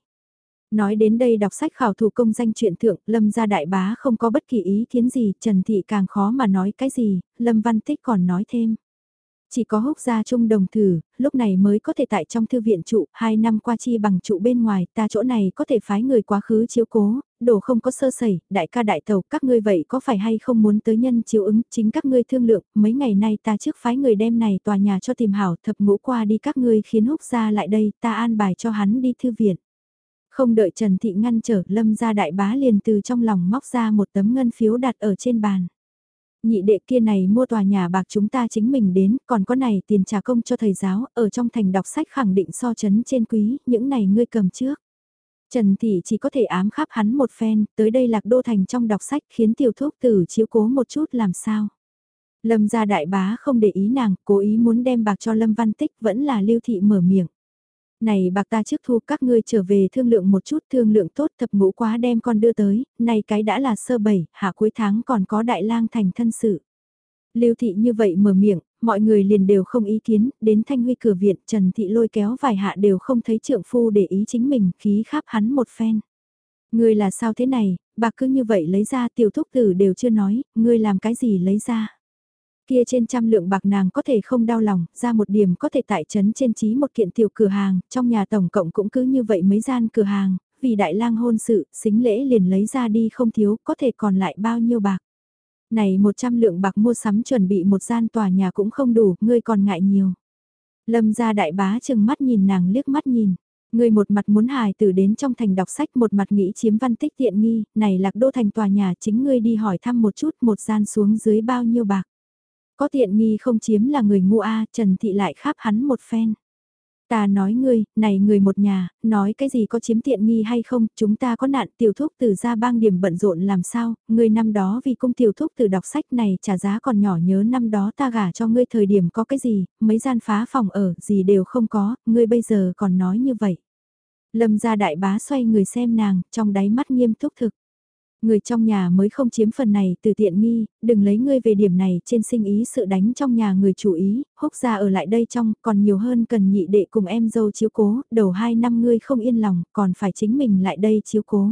Nói đến đây đọc sách khảo thủ công danh chuyện thượng, Lâm gia đại bá không có bất kỳ ý kiến gì, Trần Thị càng khó mà nói cái gì, Lâm Văn Tích còn nói thêm. Chỉ có húc gia trung đồng thử, lúc này mới có thể tại trong thư viện trụ, hai năm qua chi bằng trụ bên ngoài, ta chỗ này có thể phái người quá khứ chiếu cố, đồ không có sơ sẩy, đại ca đại tàu, các ngươi vậy có phải hay không muốn tới nhân chiếu ứng, chính các ngươi thương lượng, mấy ngày nay ta trước phái người đem này tòa nhà cho tìm hảo, thập ngũ qua đi các ngươi khiến húc gia lại đây, ta an bài cho hắn đi thư viện. Không đợi Trần Thị ngăn trở, lâm gia đại bá liền từ trong lòng móc ra một tấm ngân phiếu đặt ở trên bàn nhị đệ kia này mua tòa nhà bạc chúng ta chính mình đến, còn có này tiền trả công cho thầy giáo, ở trong thành đọc sách khẳng định so chấn trên quý, những này ngươi cầm trước. Trần Thị chỉ có thể ám khắp hắn một phen, tới đây lạc đô thành trong đọc sách khiến tiểu thuốc tử chiếu cố một chút làm sao. Lâm gia đại bá không để ý nàng, cố ý muốn đem bạc cho Lâm Văn Tích vẫn là lưu thị mở miệng này bạc ta trước thu các ngươi trở về thương lượng một chút thương lượng tốt thập ngũ quá đem con đưa tới, này cái đã là sơ bảy, hạ cuối tháng còn có đại lang thành thân sự. Lưu thị như vậy mở miệng, mọi người liền đều không ý kiến, đến thanh huy cửa viện Trần thị lôi kéo vài hạ đều không thấy trượng phu để ý chính mình, khí khắp hắn một phen. Ngươi là sao thế này, bạc cứ như vậy lấy ra tiểu thúc tử đều chưa nói, ngươi làm cái gì lấy ra. Kia trên trăm lượng bạc nàng có thể không đau lòng, ra một điểm có thể tại trấn trên trí một kiện tiểu cửa hàng, trong nhà tổng cộng cũng cứ như vậy mấy gian cửa hàng, vì đại lang hôn sự, xính lễ liền lấy ra đi không thiếu, có thể còn lại bao nhiêu bạc. Này một trăm lượng bạc mua sắm chuẩn bị một gian tòa nhà cũng không đủ, ngươi còn ngại nhiều. Lâm gia đại bá chừng mắt nhìn nàng liếc mắt nhìn. Ngươi một mặt muốn hài tử đến trong thành đọc sách một mặt nghĩ chiếm văn tích tiện nghi, này lạc đô thành tòa nhà chính ngươi đi hỏi thăm một chút một gian xuống dưới bao nhiêu bạc. Có tiện nghi không chiếm là người ngu a Trần Thị lại khắp hắn một phen. Ta nói ngươi, này người một nhà, nói cái gì có chiếm tiện nghi hay không, chúng ta có nạn tiểu thúc từ ra bang điểm bận rộn làm sao, ngươi năm đó vì cung tiểu thúc từ đọc sách này trả giá còn nhỏ nhớ năm đó ta gả cho ngươi thời điểm có cái gì, mấy gian phá phòng ở, gì đều không có, ngươi bây giờ còn nói như vậy. Lâm gia đại bá xoay người xem nàng, trong đáy mắt nghiêm túc thực. Người trong nhà mới không chiếm phần này từ tiện nghi, đừng lấy ngươi về điểm này trên sinh ý sự đánh trong nhà người chủ ý, húc ra ở lại đây trong, còn nhiều hơn cần nhị đệ cùng em dâu chiếu cố, đầu hai năm ngươi không yên lòng, còn phải chính mình lại đây chiếu cố.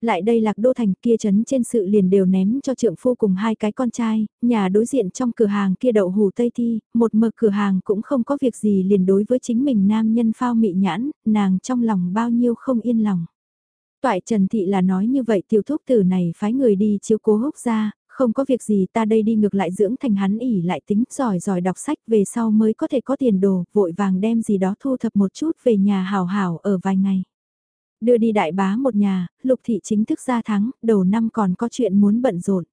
Lại đây lạc đô thành kia chấn trên sự liền đều ném cho trượng phu cùng hai cái con trai, nhà đối diện trong cửa hàng kia đậu hủ Tây Thi, một mở cửa hàng cũng không có việc gì liền đối với chính mình nam nhân phao mị nhãn, nàng trong lòng bao nhiêu không yên lòng. Toại Trần Thị là nói như vậy tiểu thúc tử này phái người đi chiếu cố húc ra, không có việc gì ta đây đi ngược lại dưỡng thành hắn ỉ lại tính giỏi giỏi đọc sách về sau mới có thể có tiền đồ, vội vàng đem gì đó thu thập một chút về nhà hào hảo ở vài ngày. Đưa đi đại bá một nhà, lục thị chính thức ra thắng, đầu năm còn có chuyện muốn bận rộn.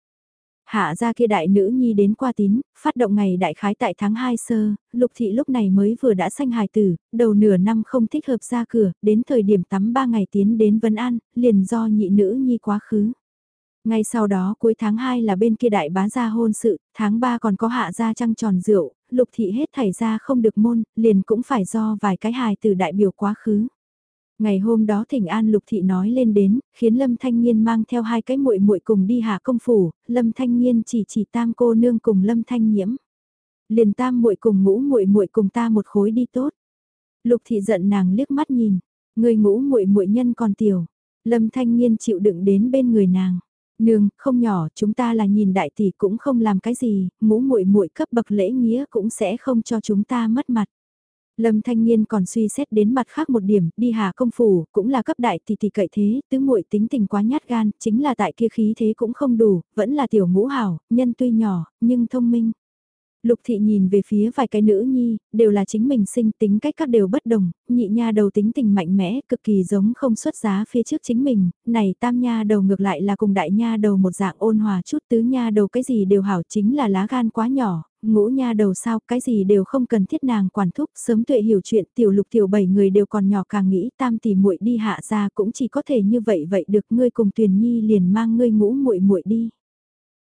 Hạ ra kia đại nữ nhi đến qua tín, phát động ngày đại khái tại tháng 2 sơ, lục thị lúc này mới vừa đã sanh hài tử, đầu nửa năm không thích hợp ra cửa, đến thời điểm tắm 3 ngày tiến đến Vân An, liền do nhị nữ nhi quá khứ. Ngay sau đó cuối tháng 2 là bên kia đại bá ra hôn sự, tháng 3 còn có hạ ra trăng tròn rượu, lục thị hết thảy ra không được môn, liền cũng phải do vài cái hài từ đại biểu quá khứ. Ngày hôm đó Thỉnh An Lục Thị nói lên đến, khiến Lâm Thanh Niên mang theo hai cái muội muội cùng đi hạ công phủ, Lâm Thanh Niên chỉ chỉ tam cô nương cùng Lâm Thanh Nhiễm. Liền tam muội cùng ngũ muội muội cùng ta một khối đi tốt. Lục Thị giận nàng liếc mắt nhìn, người ngũ muội muội nhân còn tiểu. Lâm Thanh Niên chịu đựng đến bên người nàng. Nương, không nhỏ, chúng ta là nhìn đại tỷ cũng không làm cái gì, ngũ muội muội cấp bậc lễ nghĩa cũng sẽ không cho chúng ta mất mặt. Lâm Thanh Niên còn suy xét đến mặt khác một điểm, đi hà công phủ, cũng là cấp đại tỷ tỷ cậy thế, tứ muội tính tình quá nhát gan, chính là tại kia khí thế cũng không đủ, vẫn là tiểu ngũ hảo, nhân tuy nhỏ, nhưng thông minh. Lục thị nhìn về phía vài cái nữ nhi, đều là chính mình sinh tính cách các đều bất đồng, nhị nha đầu tính tình mạnh mẽ, cực kỳ giống không xuất giá phía trước chính mình, này tam nha đầu ngược lại là cùng đại nha đầu một dạng ôn hòa chút tứ nha đầu cái gì đều hảo chính là lá gan quá nhỏ, ngũ nha đầu sao cái gì đều không cần thiết nàng quản thúc sớm tuệ hiểu chuyện tiểu lục tiểu bảy người đều còn nhỏ càng nghĩ tam tỷ muội đi hạ ra cũng chỉ có thể như vậy vậy được ngươi cùng tuyền nhi liền mang ngươi ngũ muội muội đi.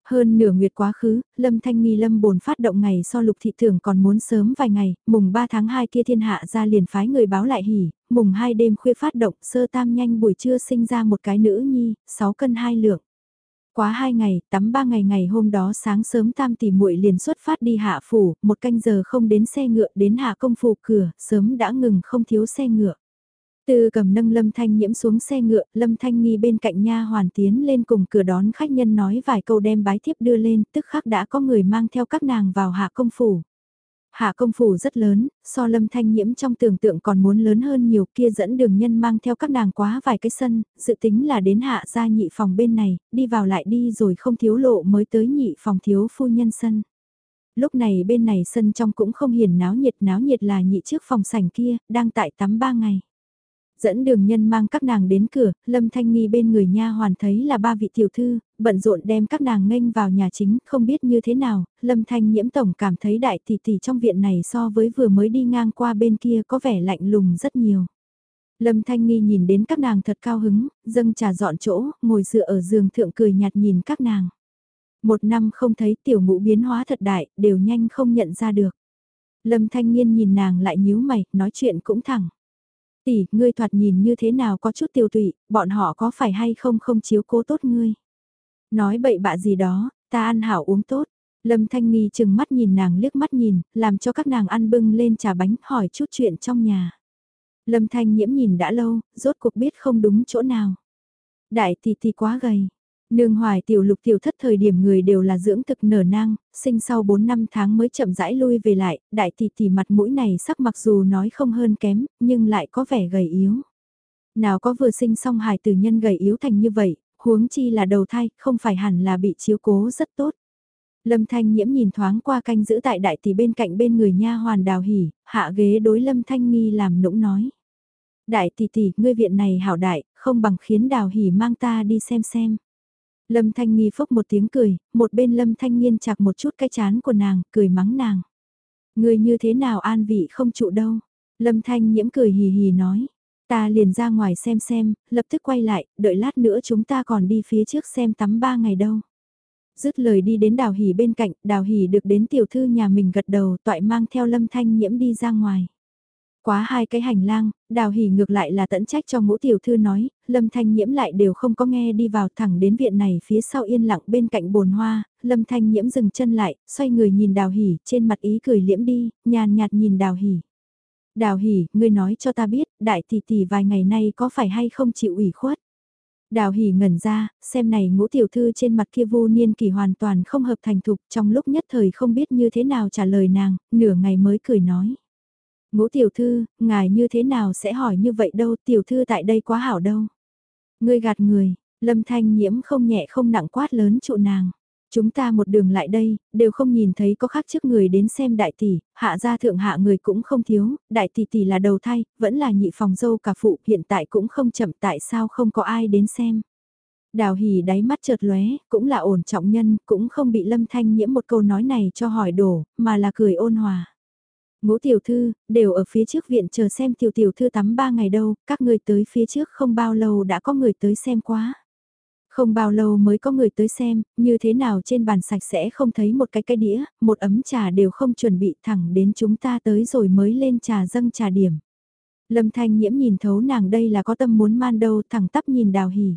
Hơn nửa nguyệt quá khứ, Lâm Thanh Nghi Lâm bồn phát động ngày so lục thị thưởng còn muốn sớm vài ngày, mùng 3 tháng 2 kia thiên hạ ra liền phái người báo lại hỉ, mùng 2 đêm khuya phát động sơ tam nhanh buổi trưa sinh ra một cái nữ nhi, 6 cân 2 lượng. Quá 2 ngày, tắm 3 ngày ngày hôm đó sáng sớm tam tỷ muội liền xuất phát đi hạ phủ, một canh giờ không đến xe ngựa đến hạ công phủ cửa, sớm đã ngừng không thiếu xe ngựa tư cầm nâng Lâm Thanh nhiễm xuống xe ngựa, Lâm Thanh nghi bên cạnh nha hoàn tiến lên cùng cửa đón khách nhân nói vài câu đem bái thiếp đưa lên, tức khắc đã có người mang theo các nàng vào hạ công phủ. Hạ công phủ rất lớn, so lâm thanh nhiễm trong tưởng tượng còn muốn lớn hơn nhiều kia dẫn đường nhân mang theo các nàng quá vài cái sân, dự tính là đến hạ ra nhị phòng bên này, đi vào lại đi rồi không thiếu lộ mới tới nhị phòng thiếu phu nhân sân. Lúc này bên này sân trong cũng không hiền náo nhiệt náo nhiệt là nhị trước phòng sảnh kia, đang tại tắm ba ngày dẫn đường nhân mang các nàng đến cửa, Lâm Thanh Nghi bên người nha hoàn thấy là ba vị tiểu thư, bận rộn đem các nàng nghênh vào nhà chính, không biết như thế nào, Lâm Thanh nhiễm tổng cảm thấy đại tỷ tỷ trong viện này so với vừa mới đi ngang qua bên kia có vẻ lạnh lùng rất nhiều. Lâm Thanh Nghi nhìn đến các nàng thật cao hứng, dâng trà dọn chỗ, ngồi dựa ở giường thượng cười nhạt nhìn các nàng. Một năm không thấy tiểu ngũ biến hóa thật đại, đều nhanh không nhận ra được. Lâm Thanh Nhiên nhìn nàng lại nhíu mày, nói chuyện cũng thẳng. Tỷ, ngươi thoạt nhìn như thế nào có chút tiêu tụy, bọn họ có phải hay không không chiếu cố tốt ngươi. Nói bậy bạ gì đó, ta ăn hảo uống tốt. Lâm Thanh Nghi chừng mắt nhìn nàng liếc mắt nhìn, làm cho các nàng ăn bưng lên trà bánh hỏi chút chuyện trong nhà. Lâm Thanh nhiễm nhìn đã lâu, rốt cuộc biết không đúng chỗ nào. Đại tỷ tỷ quá gầy, Nương hoài tiểu lục tiểu thất thời điểm người đều là dưỡng thực nở nang, sinh sau 4 năm tháng mới chậm rãi lui về lại, đại tỷ tỷ mặt mũi này sắc mặc dù nói không hơn kém, nhưng lại có vẻ gầy yếu. Nào có vừa sinh xong hài tử nhân gầy yếu thành như vậy, huống chi là đầu thai, không phải hẳn là bị chiếu cố rất tốt. Lâm Thanh Nhiễm nhìn thoáng qua canh giữ tại đại tỷ bên cạnh bên người nha hoàn đào hỉ, hạ ghế đối Lâm Thanh Nghi làm nũng nói. Đại tỷ tỷ, ngươi viện này hảo đại, không bằng khiến đào hỉ mang ta đi xem xem. Lâm Thanh Nghi phốc một tiếng cười, một bên Lâm Thanh Nghiên chạc một chút cái chán của nàng, cười mắng nàng. Người như thế nào an vị không trụ đâu. Lâm Thanh nhiễm cười hì hì nói. Ta liền ra ngoài xem xem, lập tức quay lại, đợi lát nữa chúng ta còn đi phía trước xem tắm ba ngày đâu. Dứt lời đi đến đào hỉ bên cạnh, đào hỉ được đến tiểu thư nhà mình gật đầu toại mang theo lâm thanh nhiễm đi ra ngoài. Quá hai cái hành lang, đào hỉ ngược lại là tận trách cho ngũ tiểu thư nói, lâm thanh nhiễm lại đều không có nghe đi vào thẳng đến viện này phía sau yên lặng bên cạnh bồn hoa, lâm thanh nhiễm dừng chân lại, xoay người nhìn đào hỉ, trên mặt ý cười liễm đi, nhàn nhạt nhìn đào hỉ. Đào hỉ, ngươi nói cho ta biết, đại tỷ tỷ vài ngày nay có phải hay không chịu ủy khuất? Đào hỉ ngẩn ra, xem này ngũ tiểu thư trên mặt kia vô niên kỳ hoàn toàn không hợp thành thục trong lúc nhất thời không biết như thế nào trả lời nàng, nửa ngày mới cười nói. Ngũ tiểu thư, ngài như thế nào sẽ hỏi như vậy đâu, tiểu thư tại đây quá hảo đâu. Ngươi gạt người, lâm thanh nhiễm không nhẹ không nặng quát lớn trụ nàng. Chúng ta một đường lại đây, đều không nhìn thấy có khác trước người đến xem đại tỷ, hạ gia thượng hạ người cũng không thiếu, đại tỷ tỷ là đầu thai vẫn là nhị phòng dâu cả phụ, hiện tại cũng không chậm tại sao không có ai đến xem. Đào hỉ đáy mắt chợt lóe, cũng là ổn trọng nhân, cũng không bị lâm thanh nhiễm một câu nói này cho hỏi đổ, mà là cười ôn hòa. Ngũ tiểu thư, đều ở phía trước viện chờ xem tiểu tiểu thư tắm ba ngày đâu, các người tới phía trước không bao lâu đã có người tới xem quá. Không bao lâu mới có người tới xem, như thế nào trên bàn sạch sẽ không thấy một cái cái đĩa, một ấm trà đều không chuẩn bị thẳng đến chúng ta tới rồi mới lên trà dâng trà điểm. Lâm Thanh Nhiễm nhìn thấu nàng đây là có tâm muốn man đâu thẳng tắp nhìn đào hỉ.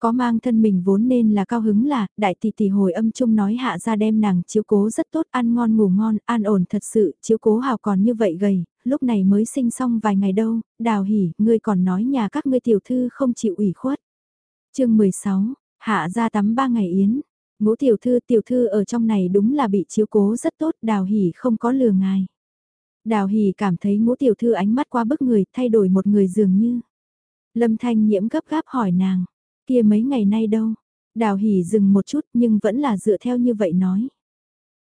Có mang thân mình vốn nên là cao hứng là, đại tỷ tỷ hồi âm chung nói hạ ra đem nàng chiếu cố rất tốt, ăn ngon ngủ ngon, an ổn thật sự, chiếu cố hào còn như vậy gầy, lúc này mới sinh xong vài ngày đâu, đào hỉ, ngươi còn nói nhà các ngươi tiểu thư không chịu ủy khuất. chương 16, hạ ra tắm ba ngày yến, ngũ tiểu thư tiểu thư ở trong này đúng là bị chiếu cố rất tốt, đào hỉ không có lừa ngài. Đào hỉ cảm thấy ngũ tiểu thư ánh mắt qua bức người, thay đổi một người dường như. Lâm thanh nhiễm gấp gáp hỏi nàng, kia mấy ngày nay đâu? Đào hỉ dừng một chút nhưng vẫn là dựa theo như vậy nói.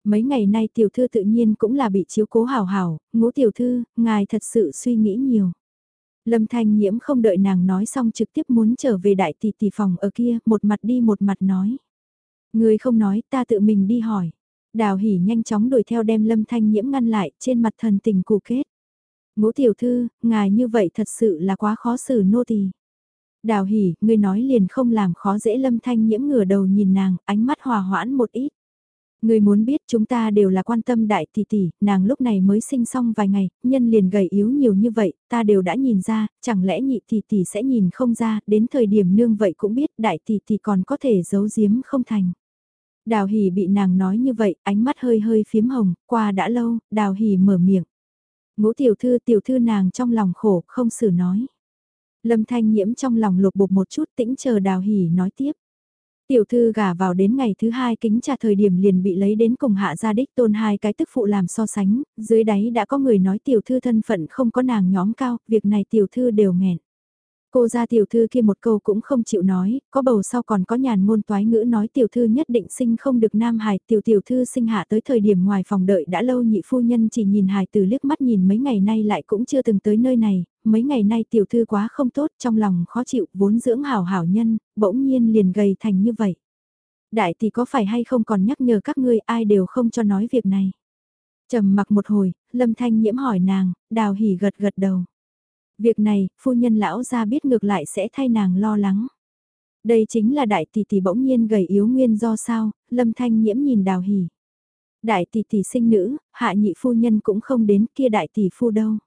Mấy ngày nay tiểu thư tự nhiên cũng là bị chiếu cố hảo hảo, ngũ tiểu thư, ngài thật sự suy nghĩ nhiều. Lâm Thanh Nhiễm không đợi nàng nói xong trực tiếp muốn trở về đại tỷ tỷ phòng ở kia, một mặt đi một mặt nói. Người không nói, ta tự mình đi hỏi. Đào hỉ nhanh chóng đuổi theo đem Lâm Thanh Nhiễm ngăn lại, trên mặt thần tình cù kết. Ngũ tiểu thư, ngài như vậy thật sự là quá khó xử nô tỳ. Đào hỉ, ngươi nói liền không làm khó dễ lâm thanh nhiễm ngửa đầu nhìn nàng, ánh mắt hòa hoãn một ít. Ngươi muốn biết chúng ta đều là quan tâm đại tỷ tỷ, nàng lúc này mới sinh xong vài ngày, nhân liền gầy yếu nhiều như vậy, ta đều đã nhìn ra, chẳng lẽ nhị tỷ tỷ sẽ nhìn không ra, đến thời điểm nương vậy cũng biết đại tỷ tỷ còn có thể giấu giếm không thành. Đào hỉ bị nàng nói như vậy, ánh mắt hơi hơi phím hồng, qua đã lâu, đào hỉ mở miệng. Ngũ tiểu thư tiểu thư nàng trong lòng khổ, không xử nói. Lâm Thanh Nhiễm trong lòng lục bục một chút tĩnh chờ Đào Hỷ nói tiếp. Tiểu thư gả vào đến ngày thứ hai kính trà thời điểm liền bị lấy đến cùng hạ gia đích tôn hai cái tức phụ làm so sánh, dưới đáy đã có người nói tiểu thư thân phận không có nàng nhóm cao, việc này tiểu thư đều nghẹn. Cô ra tiểu thư kia một câu cũng không chịu nói, có bầu sau còn có nhàn ngôn toái ngữ nói tiểu thư nhất định sinh không được nam hài, tiểu tiểu thư sinh hạ tới thời điểm ngoài phòng đợi đã lâu nhị phu nhân chỉ nhìn hài từ liếc mắt nhìn mấy ngày nay lại cũng chưa từng tới nơi này, mấy ngày nay tiểu thư quá không tốt trong lòng khó chịu vốn dưỡng hảo hảo nhân, bỗng nhiên liền gầy thành như vậy. Đại tỷ có phải hay không còn nhắc nhở các ngươi ai đều không cho nói việc này. trầm mặc một hồi, lâm thanh nhiễm hỏi nàng, đào hỉ gật gật đầu. Việc này, phu nhân lão ra biết ngược lại sẽ thay nàng lo lắng. Đây chính là đại tỷ tỷ bỗng nhiên gầy yếu nguyên do sao, lâm thanh nhiễm nhìn đào hỉ. Đại tỷ tỷ sinh nữ, hạ nhị phu nhân cũng không đến kia đại tỷ phu đâu.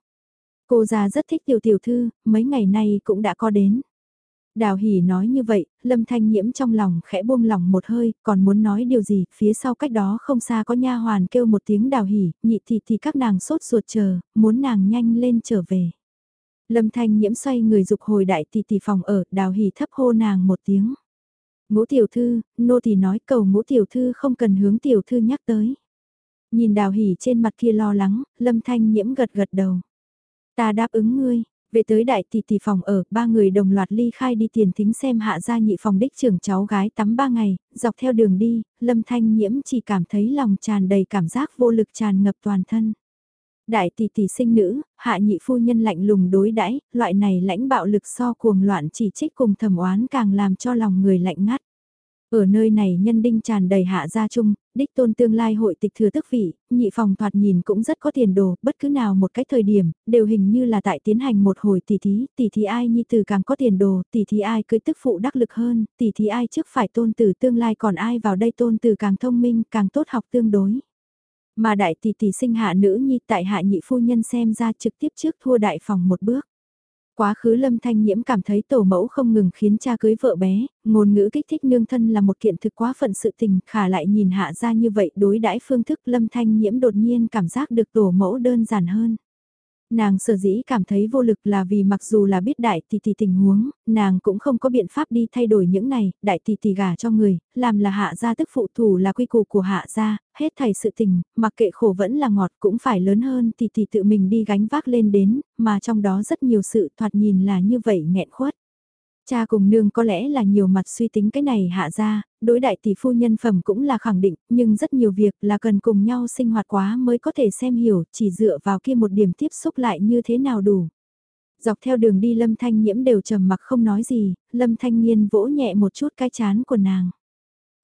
Cô già rất thích tiểu tiểu thư, mấy ngày nay cũng đã có đến. Đào hỉ nói như vậy, lâm thanh nhiễm trong lòng khẽ buông lòng một hơi, còn muốn nói điều gì, phía sau cách đó không xa có nha hoàn kêu một tiếng đào hỉ, nhị thì thì các nàng sốt ruột chờ, muốn nàng nhanh lên trở về. Lâm thanh nhiễm xoay người dục hồi đại tỷ tỷ phòng ở, đào hỉ thấp hô nàng một tiếng. Ngũ tiểu thư, nô thì nói cầu ngũ tiểu thư không cần hướng tiểu thư nhắc tới. Nhìn đào hỉ trên mặt kia lo lắng, lâm thanh nhiễm gật gật đầu. Ta đáp ứng ngươi, về tới đại tỷ tỷ phòng ở, ba người đồng loạt ly khai đi tiền thính xem hạ gia nhị phòng đích trưởng cháu gái tắm ba ngày, dọc theo đường đi, lâm thanh nhiễm chỉ cảm thấy lòng tràn đầy cảm giác vô lực tràn ngập toàn thân. Đại tỷ tỷ sinh nữ, hạ nhị phu nhân lạnh lùng đối đãi loại này lãnh bạo lực so cuồng loạn chỉ trích cùng thầm oán càng làm cho lòng người lạnh ngắt. Ở nơi này nhân đinh tràn đầy hạ gia chung, đích tôn tương lai hội tịch thừa tức vị, nhị phòng thoạt nhìn cũng rất có tiền đồ, bất cứ nào một cái thời điểm, đều hình như là tại tiến hành một hồi tỷ thí, tỷ thí ai nhi từ càng có tiền đồ, tỷ thí ai cưới tức phụ đắc lực hơn, tỷ thí ai trước phải tôn tử tương lai còn ai vào đây tôn tử càng thông minh, càng tốt học tương đối. Mà đại tỷ tỷ sinh hạ nữ nhi tại hạ nhị phu nhân xem ra trực tiếp trước thua đại phòng một bước. Quá khứ lâm thanh nhiễm cảm thấy tổ mẫu không ngừng khiến cha cưới vợ bé, ngôn ngữ kích thích nương thân là một kiện thực quá phận sự tình, khả lại nhìn hạ ra như vậy đối đãi phương thức lâm thanh nhiễm đột nhiên cảm giác được tổ mẫu đơn giản hơn. Nàng sở dĩ cảm thấy vô lực là vì mặc dù là biết đại tỷ tỷ tình huống, nàng cũng không có biện pháp đi thay đổi những này, đại tỷ tỷ gả cho người, làm là hạ gia tức phụ thủ là quy củ của hạ gia, hết thảy sự tình, mặc kệ khổ vẫn là ngọt cũng phải lớn hơn tỷ tỷ tự mình đi gánh vác lên đến, mà trong đó rất nhiều sự thoạt nhìn là như vậy nghẹn khuất. Cha cùng nương có lẽ là nhiều mặt suy tính cái này hạ ra, đối đại tỷ phu nhân phẩm cũng là khẳng định, nhưng rất nhiều việc là cần cùng nhau sinh hoạt quá mới có thể xem hiểu, chỉ dựa vào kia một điểm tiếp xúc lại như thế nào đủ. Dọc theo đường đi Lâm Thanh Nhiễm đều trầm mặc không nói gì, Lâm Thanh Nhiên vỗ nhẹ một chút cái chán của nàng.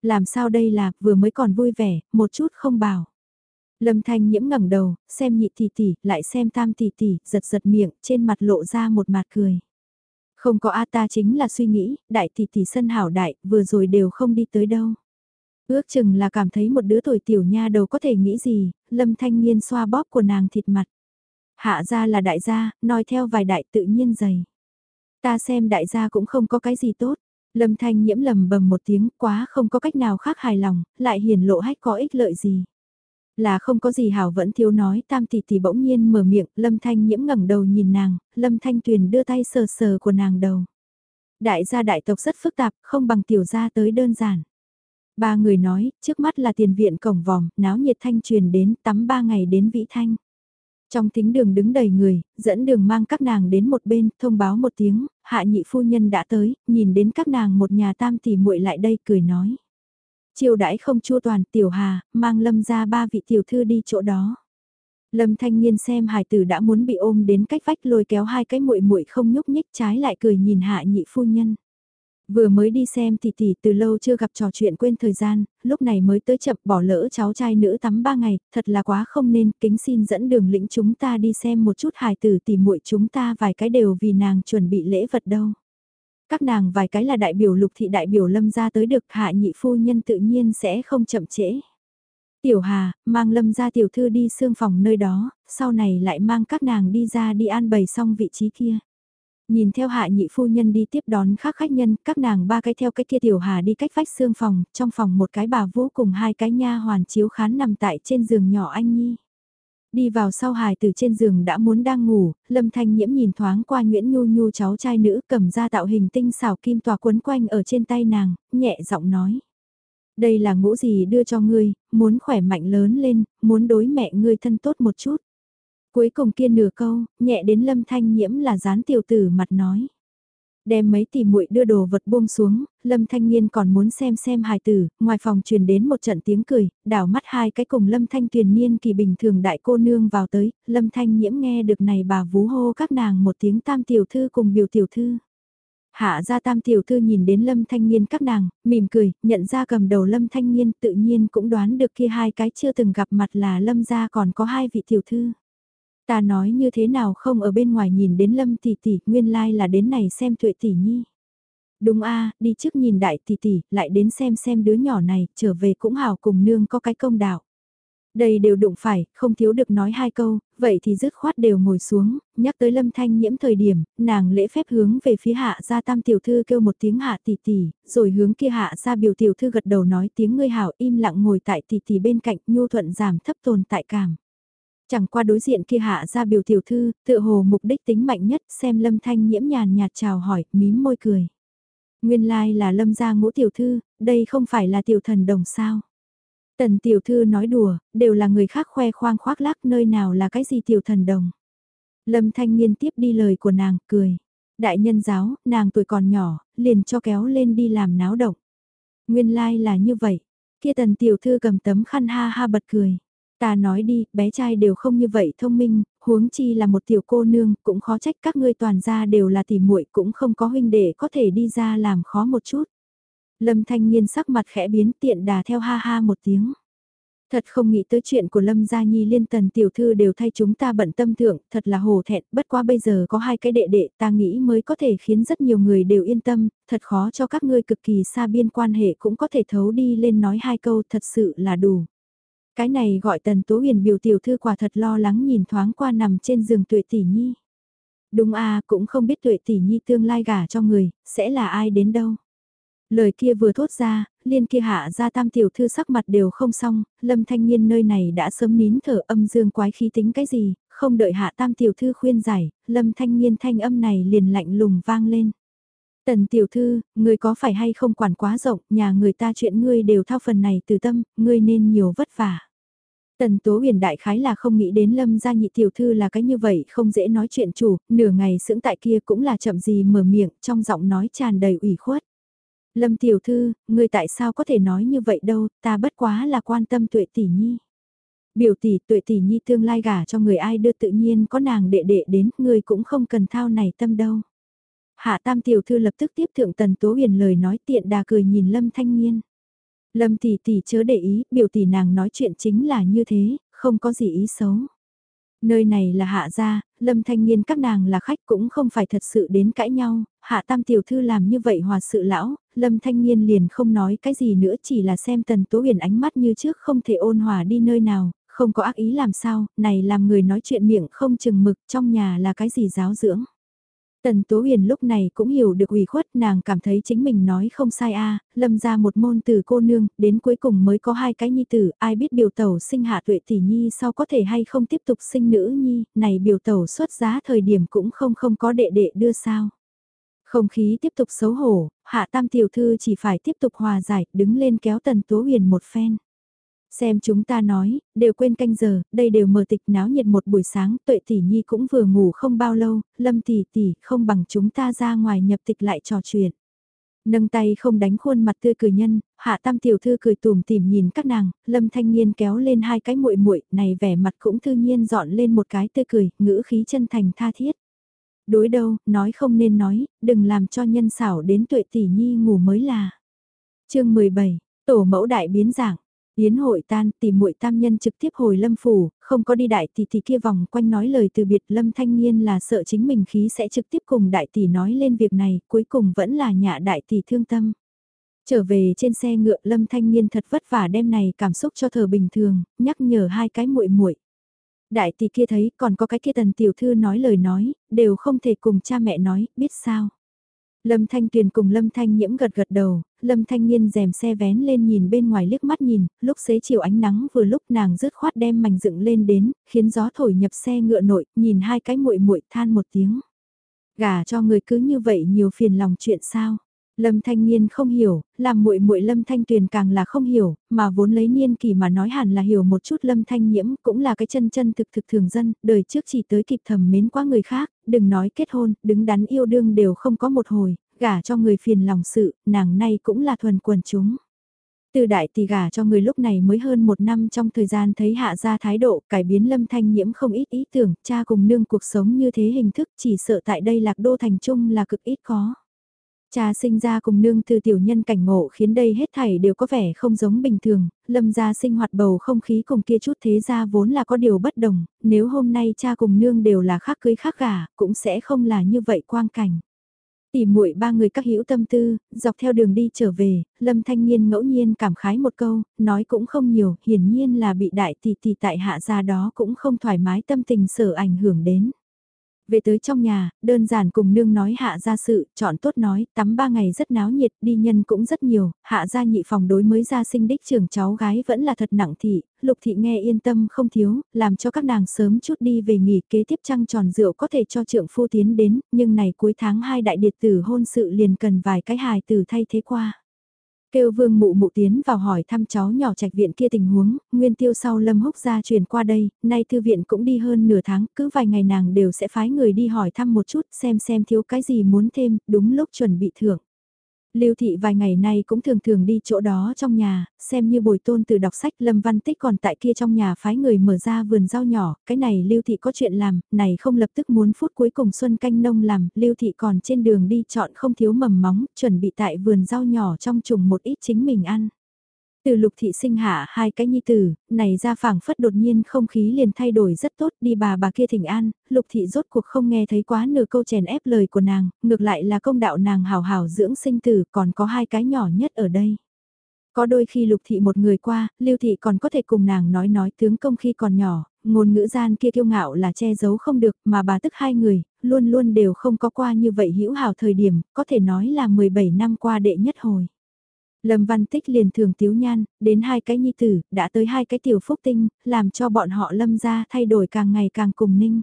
Làm sao đây là, vừa mới còn vui vẻ, một chút không bảo. Lâm Thanh Nhiễm ngẩng đầu, xem nhị tỷ tỷ, lại xem tam tỷ tỷ, giật giật miệng, trên mặt lộ ra một mặt cười. Không có A ta chính là suy nghĩ, đại tỷ tỷ sân hảo đại, vừa rồi đều không đi tới đâu. Ước chừng là cảm thấy một đứa tuổi tiểu nha đầu có thể nghĩ gì, lâm thanh niên xoa bóp của nàng thịt mặt. Hạ ra là đại gia, nói theo vài đại tự nhiên dày. Ta xem đại gia cũng không có cái gì tốt. Lâm thanh nhiễm lầm bầm một tiếng quá không có cách nào khác hài lòng, lại hiển lộ hách có ích lợi gì. Là không có gì hảo vẫn thiếu nói tam tỷ tỷ bỗng nhiên mở miệng, lâm thanh nhiễm ngẩng đầu nhìn nàng, lâm thanh tuyền đưa tay sờ sờ của nàng đầu. Đại gia đại tộc rất phức tạp, không bằng tiểu gia tới đơn giản. Ba người nói, trước mắt là tiền viện cổng vòm, náo nhiệt thanh truyền đến tắm ba ngày đến vĩ thanh. Trong tính đường đứng đầy người, dẫn đường mang các nàng đến một bên, thông báo một tiếng, hạ nhị phu nhân đã tới, nhìn đến các nàng một nhà tam tỷ muội lại đây cười nói. Chiêu đãi không chua toàn tiểu hà, mang lâm ra ba vị tiểu thư đi chỗ đó. Lâm thanh niên xem hải tử đã muốn bị ôm đến cách vách lôi kéo hai cái muội muội không nhúc nhích trái lại cười nhìn hạ nhị phu nhân. Vừa mới đi xem thì tỷ từ lâu chưa gặp trò chuyện quên thời gian, lúc này mới tới chậm bỏ lỡ cháu trai nữ tắm ba ngày, thật là quá không nên, kính xin dẫn đường lĩnh chúng ta đi xem một chút hài tử tỷ muội chúng ta vài cái đều vì nàng chuẩn bị lễ vật đâu. Các nàng vài cái là đại biểu lục thị đại biểu lâm gia tới được hạ nhị phu nhân tự nhiên sẽ không chậm trễ. Tiểu Hà, mang lâm gia tiểu thư đi xương phòng nơi đó, sau này lại mang các nàng đi ra đi an bày xong vị trí kia. Nhìn theo hạ nhị phu nhân đi tiếp đón khác khách nhân, các nàng ba cái theo cái kia tiểu hà đi cách vách xương phòng, trong phòng một cái bà vũ cùng hai cái nha hoàn chiếu khán nằm tại trên giường nhỏ anh Nhi. Đi vào sau hài từ trên giường đã muốn đang ngủ, Lâm Thanh Nhiễm nhìn thoáng qua Nguyễn Nhu Nhu cháu trai nữ cầm ra tạo hình tinh xảo kim tòa quấn quanh ở trên tay nàng, nhẹ giọng nói. Đây là ngũ gì đưa cho ngươi, muốn khỏe mạnh lớn lên, muốn đối mẹ ngươi thân tốt một chút. Cuối cùng kia nửa câu, nhẹ đến Lâm Thanh Nhiễm là dán tiểu tử mặt nói đem mấy tỷ muội đưa đồ vật buông xuống, Lâm Thanh Nhiên còn muốn xem xem hài tử, ngoài phòng truyền đến một trận tiếng cười, đảo mắt hai cái cùng Lâm Thanh Tuyền niên kỳ bình thường đại cô nương vào tới, Lâm Thanh nhiễm nghe được này bà vú hô các nàng một tiếng tam tiểu thư cùng biểu tiểu thư. Hạ ra tam tiểu thư nhìn đến Lâm Thanh Nhiên các nàng, mỉm cười, nhận ra cầm đầu Lâm Thanh Nhiên tự nhiên cũng đoán được kia hai cái chưa từng gặp mặt là Lâm gia còn có hai vị tiểu thư. Ta nói như thế nào không ở bên ngoài nhìn đến lâm tỷ tỷ, nguyên lai like là đến này xem tuệ tỷ nhi. Đúng a đi trước nhìn đại tỷ tỷ, lại đến xem xem đứa nhỏ này, trở về cũng hào cùng nương có cái công đạo. Đây đều đụng phải, không thiếu được nói hai câu, vậy thì dứt khoát đều ngồi xuống, nhắc tới lâm thanh nhiễm thời điểm, nàng lễ phép hướng về phía hạ gia tam tiểu thư kêu một tiếng hạ tỷ tỷ, rồi hướng kia hạ gia biểu tiểu thư gật đầu nói tiếng ngươi hảo im lặng ngồi tại tỷ tỷ bên cạnh nhu thuận giảm thấp tồn tại cảm. Chẳng qua đối diện kia hạ ra biểu tiểu thư, tựa hồ mục đích tính mạnh nhất xem lâm thanh nhiễm nhàn nhạt chào hỏi, mím môi cười. Nguyên lai like là lâm gia ngũ tiểu thư, đây không phải là tiểu thần đồng sao. Tần tiểu thư nói đùa, đều là người khác khoe khoang khoác lác nơi nào là cái gì tiểu thần đồng. Lâm thanh niên tiếp đi lời của nàng, cười. Đại nhân giáo, nàng tuổi còn nhỏ, liền cho kéo lên đi làm náo động. Nguyên lai like là như vậy, kia tần tiểu thư cầm tấm khăn ha ha bật cười. Ta nói đi, bé trai đều không như vậy thông minh, huống chi là một tiểu cô nương, cũng khó trách các ngươi toàn gia đều là tỷ muội cũng không có huynh đệ có thể đi ra làm khó một chút. Lâm thanh niên sắc mặt khẽ biến tiện đà theo ha ha một tiếng. Thật không nghĩ tới chuyện của Lâm Gia Nhi liên tần tiểu thư đều thay chúng ta bận tâm thượng, thật là hồ thẹn, bất quá bây giờ có hai cái đệ đệ ta nghĩ mới có thể khiến rất nhiều người đều yên tâm, thật khó cho các ngươi cực kỳ xa biên quan hệ cũng có thể thấu đi lên nói hai câu thật sự là đủ. Cái này gọi tần tố huyền biểu tiểu thư quả thật lo lắng nhìn thoáng qua nằm trên giường tuệ tỷ nhi. Đúng à, cũng không biết tuệ tỷ nhi tương lai gả cho người, sẽ là ai đến đâu. Lời kia vừa thốt ra, liên kia hạ ra tam tiểu thư sắc mặt đều không xong, lâm thanh niên nơi này đã sớm nín thở âm dương quái khí tính cái gì, không đợi hạ tam tiểu thư khuyên giải, lâm thanh niên thanh âm này liền lạnh lùng vang lên. Tần tiểu thư, người có phải hay không quản quá rộng, nhà người ta chuyện ngươi đều thao phần này từ tâm, ngươi nên nhiều vất vả. Tần Tố Huyền đại khái là không nghĩ đến Lâm gia nhị tiểu thư là cái như vậy, không dễ nói chuyện chủ, nửa ngày sững tại kia cũng là chậm gì mở miệng, trong giọng nói tràn đầy ủy khuất. Lâm tiểu thư, người tại sao có thể nói như vậy đâu, ta bất quá là quan tâm tuệ tỷ nhi. Biểu tỷ tuệ tỷ nhi tương lai gả cho người ai đưa tự nhiên có nàng đệ đệ đến, người cũng không cần thao này tâm đâu. Hạ tam tiểu thư lập tức tiếp thượng tần tố huyền lời nói tiện đà cười nhìn lâm thanh niên. Lâm tỷ tỷ chớ để ý, biểu tỷ nàng nói chuyện chính là như thế, không có gì ý xấu. Nơi này là hạ gia, lâm thanh niên các nàng là khách cũng không phải thật sự đến cãi nhau, hạ tam tiểu thư làm như vậy hòa sự lão, lâm thanh niên liền không nói cái gì nữa chỉ là xem tần tố huyền ánh mắt như trước không thể ôn hòa đi nơi nào, không có ác ý làm sao, này làm người nói chuyện miệng không chừng mực trong nhà là cái gì giáo dưỡng. Tần Tố Huyền lúc này cũng hiểu được ủy khuất nàng cảm thấy chính mình nói không sai a lâm ra một môn từ cô nương, đến cuối cùng mới có hai cái nhi tử, ai biết biểu tẩu sinh hạ tuệ tỷ nhi sau có thể hay không tiếp tục sinh nữ nhi, này biểu tẩu xuất giá thời điểm cũng không không có đệ đệ đưa sao. Không khí tiếp tục xấu hổ, hạ tam tiểu thư chỉ phải tiếp tục hòa giải, đứng lên kéo tần Tố Huyền một phen. Xem chúng ta nói, đều quên canh giờ, đây đều mở tịch náo nhiệt một buổi sáng, tuệ tỷ nhi cũng vừa ngủ không bao lâu, lâm tỷ tỷ không bằng chúng ta ra ngoài nhập tịch lại trò chuyện. Nâng tay không đánh khuôn mặt tươi cười nhân, hạ tam tiểu thư cười tùm tìm nhìn các nàng, lâm thanh niên kéo lên hai cái muội muội này vẻ mặt cũng thư nhiên dọn lên một cái tươi cười, ngữ khí chân thành tha thiết. Đối đâu, nói không nên nói, đừng làm cho nhân xảo đến tuệ tỷ nhi ngủ mới là. chương 17, tổ mẫu đại biến dạng Yến hội tan, tìm muội tam nhân trực tiếp hồi lâm phủ, không có đi đại tỷ tỷ kia vòng quanh nói lời từ biệt lâm thanh niên là sợ chính mình khí sẽ trực tiếp cùng đại tỷ nói lên việc này, cuối cùng vẫn là nhạ đại tỷ thương tâm. Trở về trên xe ngựa lâm thanh niên thật vất vả đêm này cảm xúc cho thờ bình thường, nhắc nhở hai cái muội muội Đại tỷ kia thấy còn có cái kia tần tiểu thư nói lời nói, đều không thể cùng cha mẹ nói, biết sao. Lâm Thanh Tuyền cùng Lâm Thanh Nhiễm gật gật đầu, Lâm Thanh Nhiên rèm xe vén lên nhìn bên ngoài liếc mắt nhìn, lúc xế chiều ánh nắng vừa lúc nàng rứt khoát đem mảnh dựng lên đến, khiến gió thổi nhập xe ngựa nội, nhìn hai cái muội muội than một tiếng. Gả cho người cứ như vậy nhiều phiền lòng chuyện sao? Lâm Thanh Niên không hiểu, làm muội muội Lâm Thanh Tuyền càng là không hiểu, mà vốn lấy niên kỳ mà nói hẳn là hiểu một chút Lâm Thanh Nhiễm cũng là cái chân chân thực thực thường dân, đời trước chỉ tới kịp thầm mến quá người khác, đừng nói kết hôn, đứng đắn yêu đương đều không có một hồi, gả cho người phiền lòng sự, nàng nay cũng là thuần quần chúng. Từ đại tỷ gả cho người lúc này mới hơn một năm trong thời gian thấy hạ ra thái độ cải biến lâm thanh nhiễm không ít ý tưởng, cha cùng nương cuộc sống như thế hình thức chỉ sợ tại đây lạc đô thành trung là cực ít có. Cha sinh ra cùng nương từ tiểu nhân cảnh ngộ khiến đây hết thảy đều có vẻ không giống bình thường, lâm gia sinh hoạt bầu không khí cùng kia chút thế gia vốn là có điều bất đồng, nếu hôm nay cha cùng nương đều là khác cưới khác gả, cũng sẽ không là như vậy quang cảnh. Tỉ muội ba người các hữu tâm tư, dọc theo đường đi trở về, Lâm Thanh niên ngẫu nhiên cảm khái một câu, nói cũng không nhiều, hiển nhiên là bị đại tỷ tỷ tại hạ gia đó cũng không thoải mái tâm tình sở ảnh hưởng đến. Về tới trong nhà, đơn giản cùng nương nói hạ ra sự, chọn tốt nói, tắm ba ngày rất náo nhiệt, đi nhân cũng rất nhiều, hạ ra nhị phòng đối mới ra sinh đích trưởng cháu gái vẫn là thật nặng thị, lục thị nghe yên tâm không thiếu, làm cho các nàng sớm chút đi về nghỉ kế tiếp trăng tròn rượu có thể cho trưởng phu tiến đến, nhưng này cuối tháng 2 đại điệt tử hôn sự liền cần vài cái hài tử thay thế qua. Kêu vương mụ mụ tiến vào hỏi thăm cháu nhỏ trạch viện kia tình huống, nguyên tiêu sau lâm húc ra truyền qua đây, nay thư viện cũng đi hơn nửa tháng, cứ vài ngày nàng đều sẽ phái người đi hỏi thăm một chút xem xem thiếu cái gì muốn thêm, đúng lúc chuẩn bị thưởng. Lưu thị vài ngày nay cũng thường thường đi chỗ đó trong nhà, xem như bồi tôn từ đọc sách Lâm Văn Tích còn tại kia trong nhà phái người mở ra vườn rau nhỏ, cái này Lưu thị có chuyện làm, này không lập tức muốn phút cuối cùng xuân canh nông làm, Lưu thị còn trên đường đi chọn không thiếu mầm móng, chuẩn bị tại vườn rau nhỏ trong trùng một ít chính mình ăn. Từ lục thị sinh hạ hai cái nhi tử, này ra phảng phất đột nhiên không khí liền thay đổi rất tốt đi bà bà kia thỉnh an, lục thị rốt cuộc không nghe thấy quá nửa câu chèn ép lời của nàng, ngược lại là công đạo nàng hào hào dưỡng sinh tử còn có hai cái nhỏ nhất ở đây. Có đôi khi lục thị một người qua, lưu thị còn có thể cùng nàng nói nói tướng công khi còn nhỏ, ngôn ngữ gian kia kiêu ngạo là che giấu không được mà bà tức hai người, luôn luôn đều không có qua như vậy hữu hảo thời điểm, có thể nói là 17 năm qua đệ nhất hồi. Lâm Văn Tích liền thường tiếu nhan, đến hai cái nhi tử, đã tới hai cái tiểu phúc tinh, làm cho bọn họ lâm ra thay đổi càng ngày càng cùng ninh.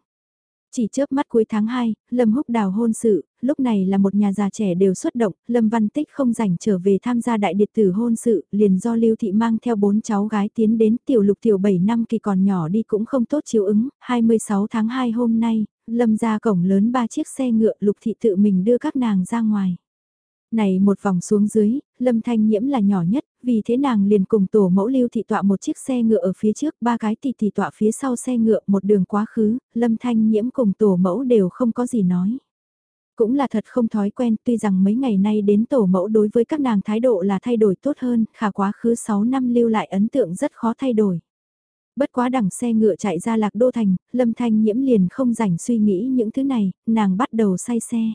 Chỉ chớp mắt cuối tháng 2, Lâm Húc đào hôn sự, lúc này là một nhà già trẻ đều xuất động, Lâm Văn Tích không rảnh trở về tham gia đại điệt tử hôn sự, liền do Lưu Thị mang theo bốn cháu gái tiến đến tiểu lục tiểu 7 năm kỳ còn nhỏ đi cũng không tốt chiếu ứng, 26 tháng 2 hôm nay, Lâm ra cổng lớn ba chiếc xe ngựa Lục Thị tự mình đưa các nàng ra ngoài. Này một vòng xuống dưới, Lâm Thanh Nhiễm là nhỏ nhất, vì thế nàng liền cùng tổ mẫu lưu thị tọa một chiếc xe ngựa ở phía trước, ba cái tỷ tỷ tọa phía sau xe ngựa một đường quá khứ, Lâm Thanh Nhiễm cùng tổ mẫu đều không có gì nói. Cũng là thật không thói quen tuy rằng mấy ngày nay đến tổ mẫu đối với các nàng thái độ là thay đổi tốt hơn, khả quá khứ 6 năm lưu lại ấn tượng rất khó thay đổi. Bất quá đằng xe ngựa chạy ra lạc đô thành, lâm thanh nhiễm liền không rảnh suy nghĩ những thứ này, nàng bắt đầu say xe.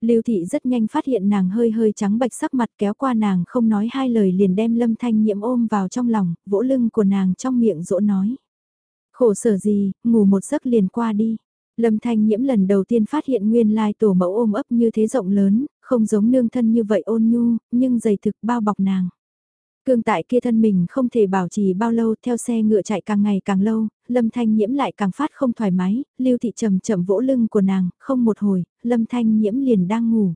Lưu Thị rất nhanh phát hiện nàng hơi hơi trắng bạch sắc mặt kéo qua nàng không nói hai lời liền đem Lâm Thanh Nhiễm ôm vào trong lòng, vỗ lưng của nàng trong miệng dỗ nói. Khổ sở gì, ngủ một giấc liền qua đi. Lâm Thanh Nhiễm lần đầu tiên phát hiện nguyên lai tổ mẫu ôm ấp như thế rộng lớn, không giống nương thân như vậy ôn nhu, nhưng dày thực bao bọc nàng. Cương tại kia thân mình không thể bảo trì bao lâu theo xe ngựa chạy càng ngày càng lâu, Lâm Thanh Nhiễm lại càng phát không thoải mái, Lưu Thị trầm chậm vỗ lưng của nàng, không một hồi, Lâm Thanh Nhiễm liền đang ngủ.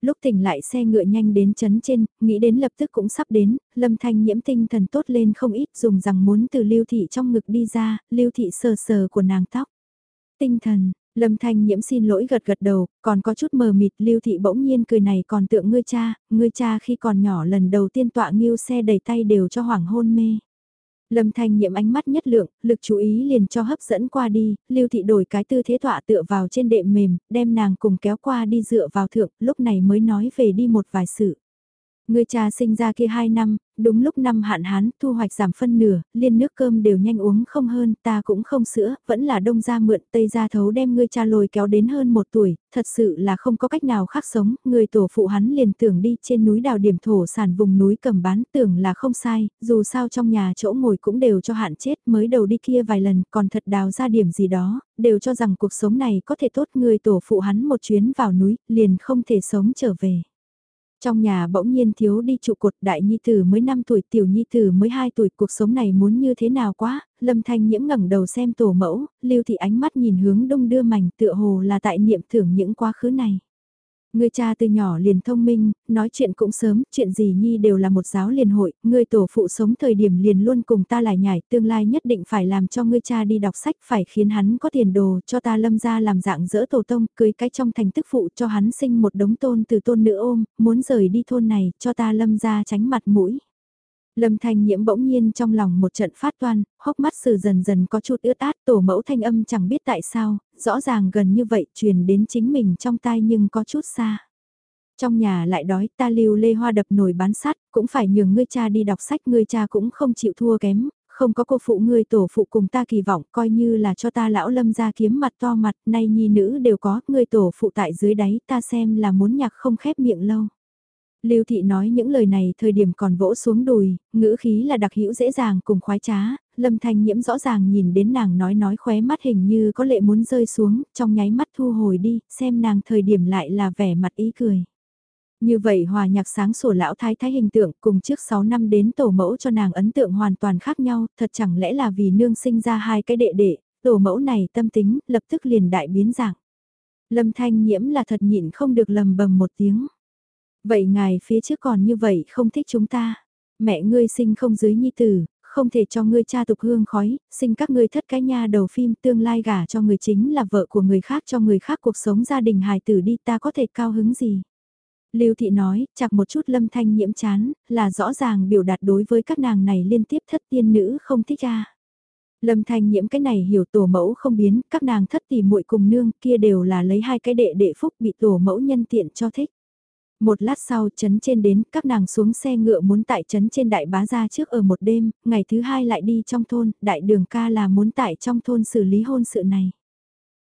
Lúc tỉnh lại xe ngựa nhanh đến chấn trên, nghĩ đến lập tức cũng sắp đến, Lâm Thanh Nhiễm tinh thần tốt lên không ít dùng rằng muốn từ Lưu Thị trong ngực đi ra, Lưu Thị sờ sờ của nàng tóc. Tinh thần, Lâm Thanh Nhiễm xin lỗi gật gật đầu, còn có chút mờ mịt Lưu Thị bỗng nhiên cười này còn tượng ngươi cha, ngươi cha khi còn nhỏ lần đầu tiên tọa nghiêu xe đầy tay đều cho hoảng hôn mê. Lâm Thanh Nhiễm ánh mắt nhất lượng, lực chú ý liền cho hấp dẫn qua đi, Lưu Thị đổi cái tư thế tọa tựa vào trên đệm mềm, đem nàng cùng kéo qua đi dựa vào thượng, lúc này mới nói về đi một vài sự. Người cha sinh ra kia 2 năm, đúng lúc năm hạn hán, thu hoạch giảm phân nửa, liên nước cơm đều nhanh uống không hơn, ta cũng không sữa, vẫn là đông ra mượn, tây ra thấu đem ngươi cha lồi kéo đến hơn một tuổi, thật sự là không có cách nào khác sống, người tổ phụ hắn liền tưởng đi trên núi đào điểm thổ sản vùng núi cầm bán, tưởng là không sai, dù sao trong nhà chỗ ngồi cũng đều cho hạn chết, mới đầu đi kia vài lần, còn thật đào ra điểm gì đó, đều cho rằng cuộc sống này có thể tốt người tổ phụ hắn một chuyến vào núi, liền không thể sống trở về. Trong nhà bỗng nhiên thiếu đi trụ cột đại nhi tử mới 5 tuổi tiểu nhi tử mới 2 tuổi cuộc sống này muốn như thế nào quá, lâm thanh nhiễm ngẩng đầu xem tổ mẫu, lưu thị ánh mắt nhìn hướng đông đưa mảnh tựa hồ là tại niệm thưởng những quá khứ này. Người cha từ nhỏ liền thông minh, nói chuyện cũng sớm, chuyện gì nhi đều là một giáo liền hội, người tổ phụ sống thời điểm liền luôn cùng ta lại nhảy, tương lai nhất định phải làm cho ngươi cha đi đọc sách, phải khiến hắn có tiền đồ, cho ta lâm ra làm dạng dỡ tổ tông, cưới cái trong thành tức phụ cho hắn sinh một đống tôn từ tôn nữ ôm, muốn rời đi thôn này, cho ta lâm ra tránh mặt mũi. Lâm Thanh Nhiễm bỗng nhiên trong lòng một trận phát toan, hốc mắt sử dần dần có chút ướt át, tổ mẫu thanh âm chẳng biết tại sao, rõ ràng gần như vậy truyền đến chính mình trong tai nhưng có chút xa. Trong nhà lại đói ta lưu lê hoa đập nồi bán sắt, cũng phải nhường ngươi cha đi đọc sách ngươi cha cũng không chịu thua kém, không có cô phụ ngươi tổ phụ cùng ta kỳ vọng coi như là cho ta lão lâm ra kiếm mặt to mặt, nay nhi nữ đều có, ngươi tổ phụ tại dưới đáy ta xem là muốn nhạc không khép miệng lâu. Lưu Thị nói những lời này thời điểm còn vỗ xuống đùi, ngữ khí là đặc hữu dễ dàng cùng khoái trá, Lâm Thanh Nhiễm rõ ràng nhìn đến nàng nói nói khóe mắt hình như có lệ muốn rơi xuống, trong nháy mắt thu hồi đi, xem nàng thời điểm lại là vẻ mặt ý cười. Như vậy hòa nhạc sáng sủa lão thái thái hình tượng cùng trước 6 năm đến tổ mẫu cho nàng ấn tượng hoàn toàn khác nhau, thật chẳng lẽ là vì nương sinh ra hai cái đệ đệ, tổ mẫu này tâm tính, lập tức liền đại biến dạng. Lâm Thanh Nhiễm là thật nhịn không được lầm bầm một tiếng. Vậy ngài phía trước còn như vậy không thích chúng ta. Mẹ ngươi sinh không dưới nhi tử, không thể cho ngươi cha tục hương khói, sinh các ngươi thất cái nha đầu phim tương lai gả cho người chính là vợ của người khác cho người khác cuộc sống gia đình hài tử đi ta có thể cao hứng gì. Lưu Thị nói, chặt một chút lâm thanh nhiễm chán, là rõ ràng biểu đạt đối với các nàng này liên tiếp thất tiên nữ không thích ra. Lâm thanh nhiễm cái này hiểu tổ mẫu không biến, các nàng thất tỷ muội cùng nương kia đều là lấy hai cái đệ đệ phúc bị tổ mẫu nhân tiện cho thích. Một lát sau chấn trên đến, các nàng xuống xe ngựa muốn tại chấn trên đại bá ra trước ở một đêm, ngày thứ hai lại đi trong thôn, đại đường ca là muốn tại trong thôn xử lý hôn sự này.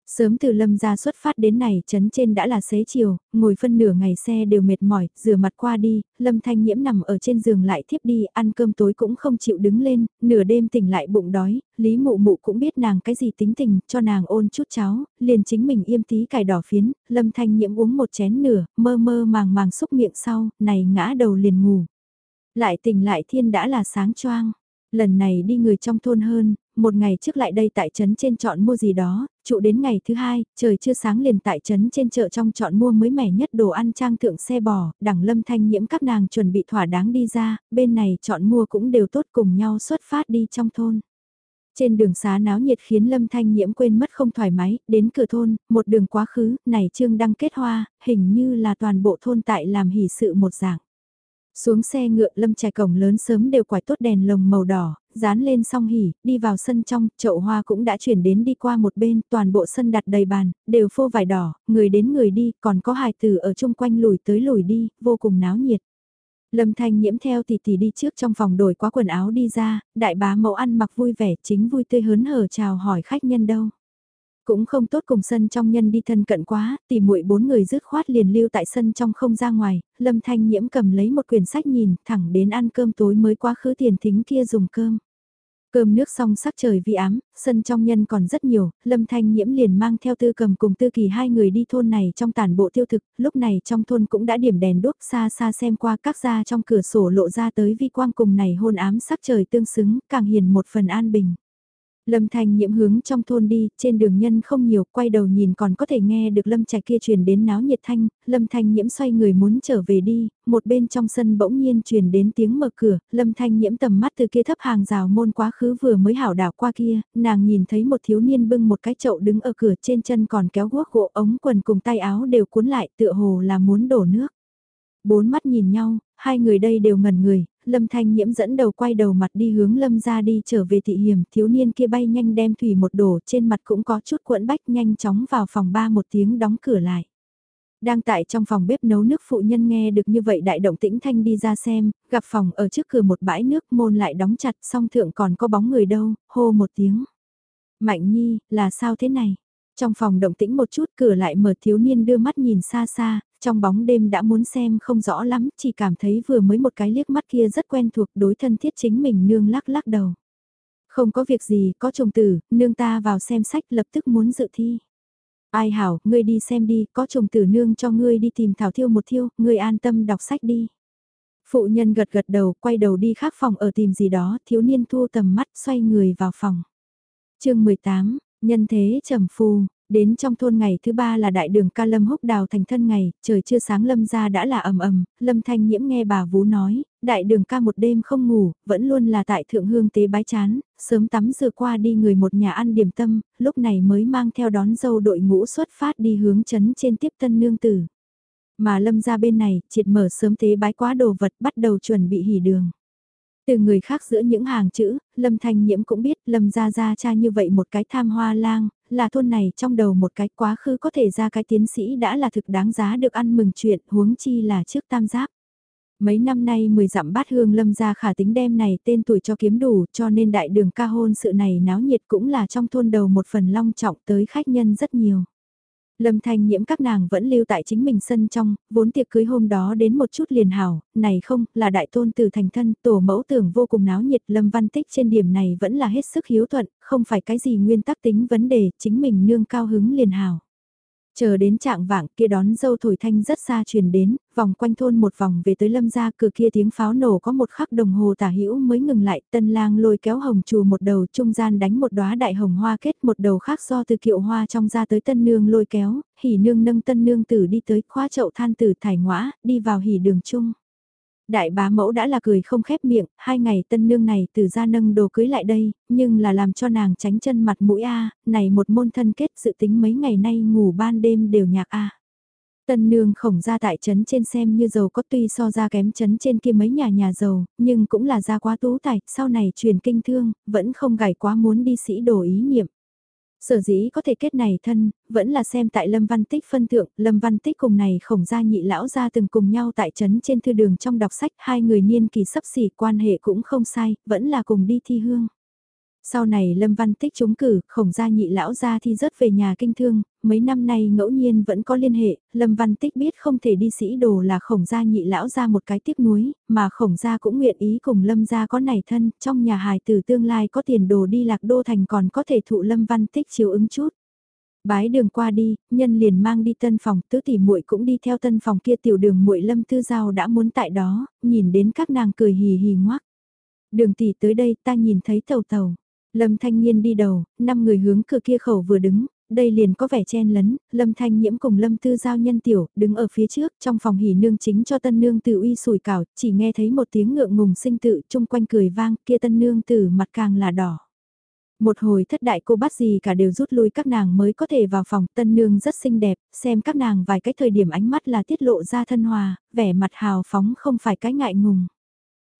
Sớm từ lâm ra xuất phát đến này, chấn trên đã là xế chiều, ngồi phân nửa ngày xe đều mệt mỏi, rửa mặt qua đi, lâm thanh nhiễm nằm ở trên giường lại thiếp đi, ăn cơm tối cũng không chịu đứng lên, nửa đêm tỉnh lại bụng đói, lý mụ mụ cũng biết nàng cái gì tính tình, cho nàng ôn chút cháo, liền chính mình im tí cải đỏ phiến, lâm thanh nhiễm uống một chén nửa, mơ mơ màng màng xúc miệng sau, này ngã đầu liền ngủ. Lại tỉnh lại thiên đã là sáng choang lần này đi người trong thôn hơn, một ngày trước lại đây tại trấn trên chọn mua gì đó, trụ đến ngày thứ hai, trời chưa sáng liền tại trấn trên chợ trong chọn mua mới mẻ nhất đồ ăn trang thượng xe bò, đẳng lâm thanh nhiễm các nàng chuẩn bị thỏa đáng đi ra, bên này chọn mua cũng đều tốt cùng nhau xuất phát đi trong thôn. Trên đường xá náo nhiệt khiến Lâm Thanh Nhiễm quên mất không thoải mái, đến cửa thôn, một đường quá khứ, này trương đăng kết hoa, hình như là toàn bộ thôn tại làm hỷ sự một dạng. Xuống xe ngựa lâm trải cổng lớn sớm đều quải tốt đèn lồng màu đỏ, dán lên song hỉ, đi vào sân trong, chậu hoa cũng đã chuyển đến đi qua một bên, toàn bộ sân đặt đầy bàn, đều phô vải đỏ, người đến người đi, còn có hài tử ở chung quanh lùi tới lùi đi, vô cùng náo nhiệt. Lâm Thanh nhiễm theo tỷ tỷ đi trước trong phòng đổi quá quần áo đi ra, đại bá mẫu ăn mặc vui vẻ chính vui tươi hớn hở chào hỏi khách nhân đâu. Cũng không tốt cùng sân trong nhân đi thân cận quá, tỷ muội bốn người dứt khoát liền lưu tại sân trong không ra ngoài, Lâm Thanh Nhiễm cầm lấy một quyển sách nhìn, thẳng đến ăn cơm tối mới quá khứ tiền thính kia dùng cơm. Cơm nước xong sắc trời vi ám, sân trong nhân còn rất nhiều, Lâm Thanh Nhiễm liền mang theo tư cầm cùng tư kỳ hai người đi thôn này trong tản bộ tiêu thực, lúc này trong thôn cũng đã điểm đèn đuốc xa xa xem qua các gia trong cửa sổ lộ ra tới vi quang cùng này hôn ám sắc trời tương xứng, càng hiền một phần an bình. Lâm Thanh nhiễm hướng trong thôn đi, trên đường nhân không nhiều, quay đầu nhìn còn có thể nghe được Lâm Trạch kia truyền đến náo nhiệt thanh, Lâm Thanh nhiễm xoay người muốn trở về đi, một bên trong sân bỗng nhiên truyền đến tiếng mở cửa, Lâm Thanh nhiễm tầm mắt từ kia thấp hàng rào môn quá khứ vừa mới hảo đảo qua kia, nàng nhìn thấy một thiếu niên bưng một cái chậu đứng ở cửa trên chân còn kéo guốc gỗ ống quần cùng tay áo đều cuốn lại tựa hồ là muốn đổ nước. Bốn mắt nhìn nhau, hai người đây đều ngẩn người, Lâm Thanh Nhiễm dẫn đầu quay đầu mặt đi hướng Lâm ra đi trở về thị hiểm, thiếu niên kia bay nhanh đem thủy một đổ, trên mặt cũng có chút cuộn bách nhanh chóng vào phòng ba một tiếng đóng cửa lại. Đang tại trong phòng bếp nấu nước phụ nhân nghe được như vậy đại động tĩnh thanh đi ra xem, gặp phòng ở trước cửa một bãi nước môn lại đóng chặt song thượng còn có bóng người đâu, hô một tiếng. Mạnh nhi, là sao thế này? Trong phòng động tĩnh một chút cửa lại mở thiếu niên đưa mắt nhìn xa xa, trong bóng đêm đã muốn xem không rõ lắm, chỉ cảm thấy vừa mới một cái liếc mắt kia rất quen thuộc đối thân thiết chính mình nương lắc lắc đầu. Không có việc gì, có chồng tử, nương ta vào xem sách lập tức muốn dự thi. Ai hảo, ngươi đi xem đi, có chồng tử nương cho ngươi đi tìm thảo thiêu một thiêu, ngươi an tâm đọc sách đi. Phụ nhân gật gật đầu, quay đầu đi khác phòng ở tìm gì đó, thiếu niên thu tầm mắt, xoay người vào phòng. chương 18, nhân thế trầm phu, Đến trong thôn ngày thứ ba là đại đường ca lâm húc đào thành thân ngày, trời chưa sáng lâm ra đã là ầm ầm, lâm thanh nhiễm nghe bà vú nói, đại đường ca một đêm không ngủ, vẫn luôn là tại thượng hương tế bái chán, sớm tắm rửa qua đi người một nhà ăn điểm tâm, lúc này mới mang theo đón dâu đội ngũ xuất phát đi hướng chấn trên tiếp tân nương tử. Mà lâm ra bên này, triệt mở sớm tế bái quá đồ vật bắt đầu chuẩn bị hỉ đường. Từ người khác giữa những hàng chữ, Lâm Thanh Nhiễm cũng biết Lâm gia gia cha như vậy một cái tham hoa lang, là thôn này, trong đầu một cái quá khứ có thể ra cái tiến sĩ đã là thực đáng giá được ăn mừng chuyện, huống chi là trước tam giáp. Mấy năm nay mười dặm bát hương lâm ra khả tính đem này tên tuổi cho kiếm đủ, cho nên đại đường ca hôn sự này náo nhiệt cũng là trong thôn đầu một phần long trọng tới khách nhân rất nhiều. Lâm Thanh nhiễm các nàng vẫn lưu tại chính mình sân trong, vốn tiệc cưới hôm đó đến một chút liền hảo, này không, là đại tôn từ thành thân, tổ mẫu tưởng vô cùng náo nhiệt, Lâm Văn Tích trên điểm này vẫn là hết sức hiếu thuận, không phải cái gì nguyên tắc tính vấn đề, chính mình nương cao hứng liền hảo. Chờ đến trạng vạng kia đón dâu thổi thanh rất xa truyền đến, vòng quanh thôn một vòng về tới lâm gia cửa kia tiếng pháo nổ có một khắc đồng hồ tả hữu mới ngừng lại tân lang lôi kéo hồng chùa một đầu trung gian đánh một đóa đại hồng hoa kết một đầu khác do từ kiệu hoa trong ra tới tân nương lôi kéo, hỉ nương nâng tân nương tử đi tới khóa chậu than tử thải ngõa, đi vào hỉ đường chung. Đại bá mẫu đã là cười không khép miệng, hai ngày tân nương này từ ra nâng đồ cưới lại đây, nhưng là làm cho nàng tránh chân mặt mũi A, này một môn thân kết dự tính mấy ngày nay ngủ ban đêm đều nhạc A. Tân nương khổng ra tại trấn trên xem như giàu có tuy so ra kém trấn trên kia mấy nhà nhà giàu, nhưng cũng là ra quá tú tài, sau này truyền kinh thương, vẫn không gảy quá muốn đi sĩ đồ ý niệm. Sở dĩ có thể kết này thân, vẫn là xem tại Lâm Văn Tích phân thượng, Lâm Văn Tích cùng này khổng gia nhị lão ra từng cùng nhau tại trấn trên thư đường trong đọc sách, hai người niên kỳ sắp xỉ quan hệ cũng không sai, vẫn là cùng đi thi hương. Sau này Lâm Văn Tích trúng cử, khổng gia nhị lão gia thi rớt về nhà kinh thương, mấy năm nay ngẫu nhiên vẫn có liên hệ, Lâm Văn Tích biết không thể đi sĩ đồ là khổng gia nhị lão gia một cái tiếc nuối, mà khổng gia cũng nguyện ý cùng Lâm gia có nảy thân, trong nhà hài từ tương lai có tiền đồ đi lạc đô thành còn có thể thụ Lâm Văn Tích chiếu ứng chút. Bái đường qua đi, nhân liền mang đi tân phòng, tứ tỷ muội cũng đi theo tân phòng kia tiểu đường muội Lâm Tư Giao đã muốn tại đó, nhìn đến các nàng cười hì hì ngoác. Đường tỷ tới đây ta nhìn thấy tàu tàu. Lâm Thanh Nhiên đi đầu, năm người hướng cửa kia khẩu vừa đứng, đây liền có vẻ chen lấn, Lâm Thanh Nhiễm cùng Lâm Tư Giao nhân tiểu, đứng ở phía trước, trong phòng hỉ nương chính cho tân nương tử uy sủi cảo, chỉ nghe thấy một tiếng ngượng ngùng sinh tự, chung quanh cười vang, kia tân nương tử mặt càng là đỏ. Một hồi thất đại cô bắt gì cả đều rút lui các nàng mới có thể vào phòng, tân nương rất xinh đẹp, xem các nàng vài cái thời điểm ánh mắt là tiết lộ ra thân hòa, vẻ mặt hào phóng không phải cái ngại ngùng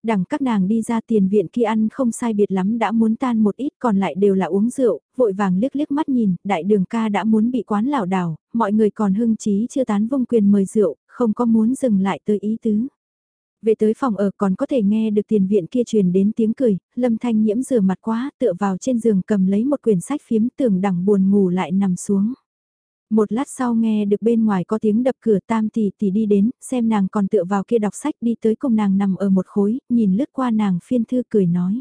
đằng các nàng đi ra tiền viện kia ăn không sai biệt lắm đã muốn tan một ít còn lại đều là uống rượu, vội vàng liếc liếc mắt nhìn, đại đường ca đã muốn bị quán lảo đảo, mọi người còn hưng trí chưa tán vông quyền mời rượu, không có muốn dừng lại tới ý tứ. Về tới phòng ở còn có thể nghe được tiền viện kia truyền đến tiếng cười, lâm thanh nhiễm rửa mặt quá, tựa vào trên giường cầm lấy một quyển sách phiếm tưởng đẳng buồn ngủ lại nằm xuống. Một lát sau nghe được bên ngoài có tiếng đập cửa tam tỷ tỷ đi đến, xem nàng còn tựa vào kia đọc sách đi tới cùng nàng nằm ở một khối, nhìn lướt qua nàng phiên thư cười nói.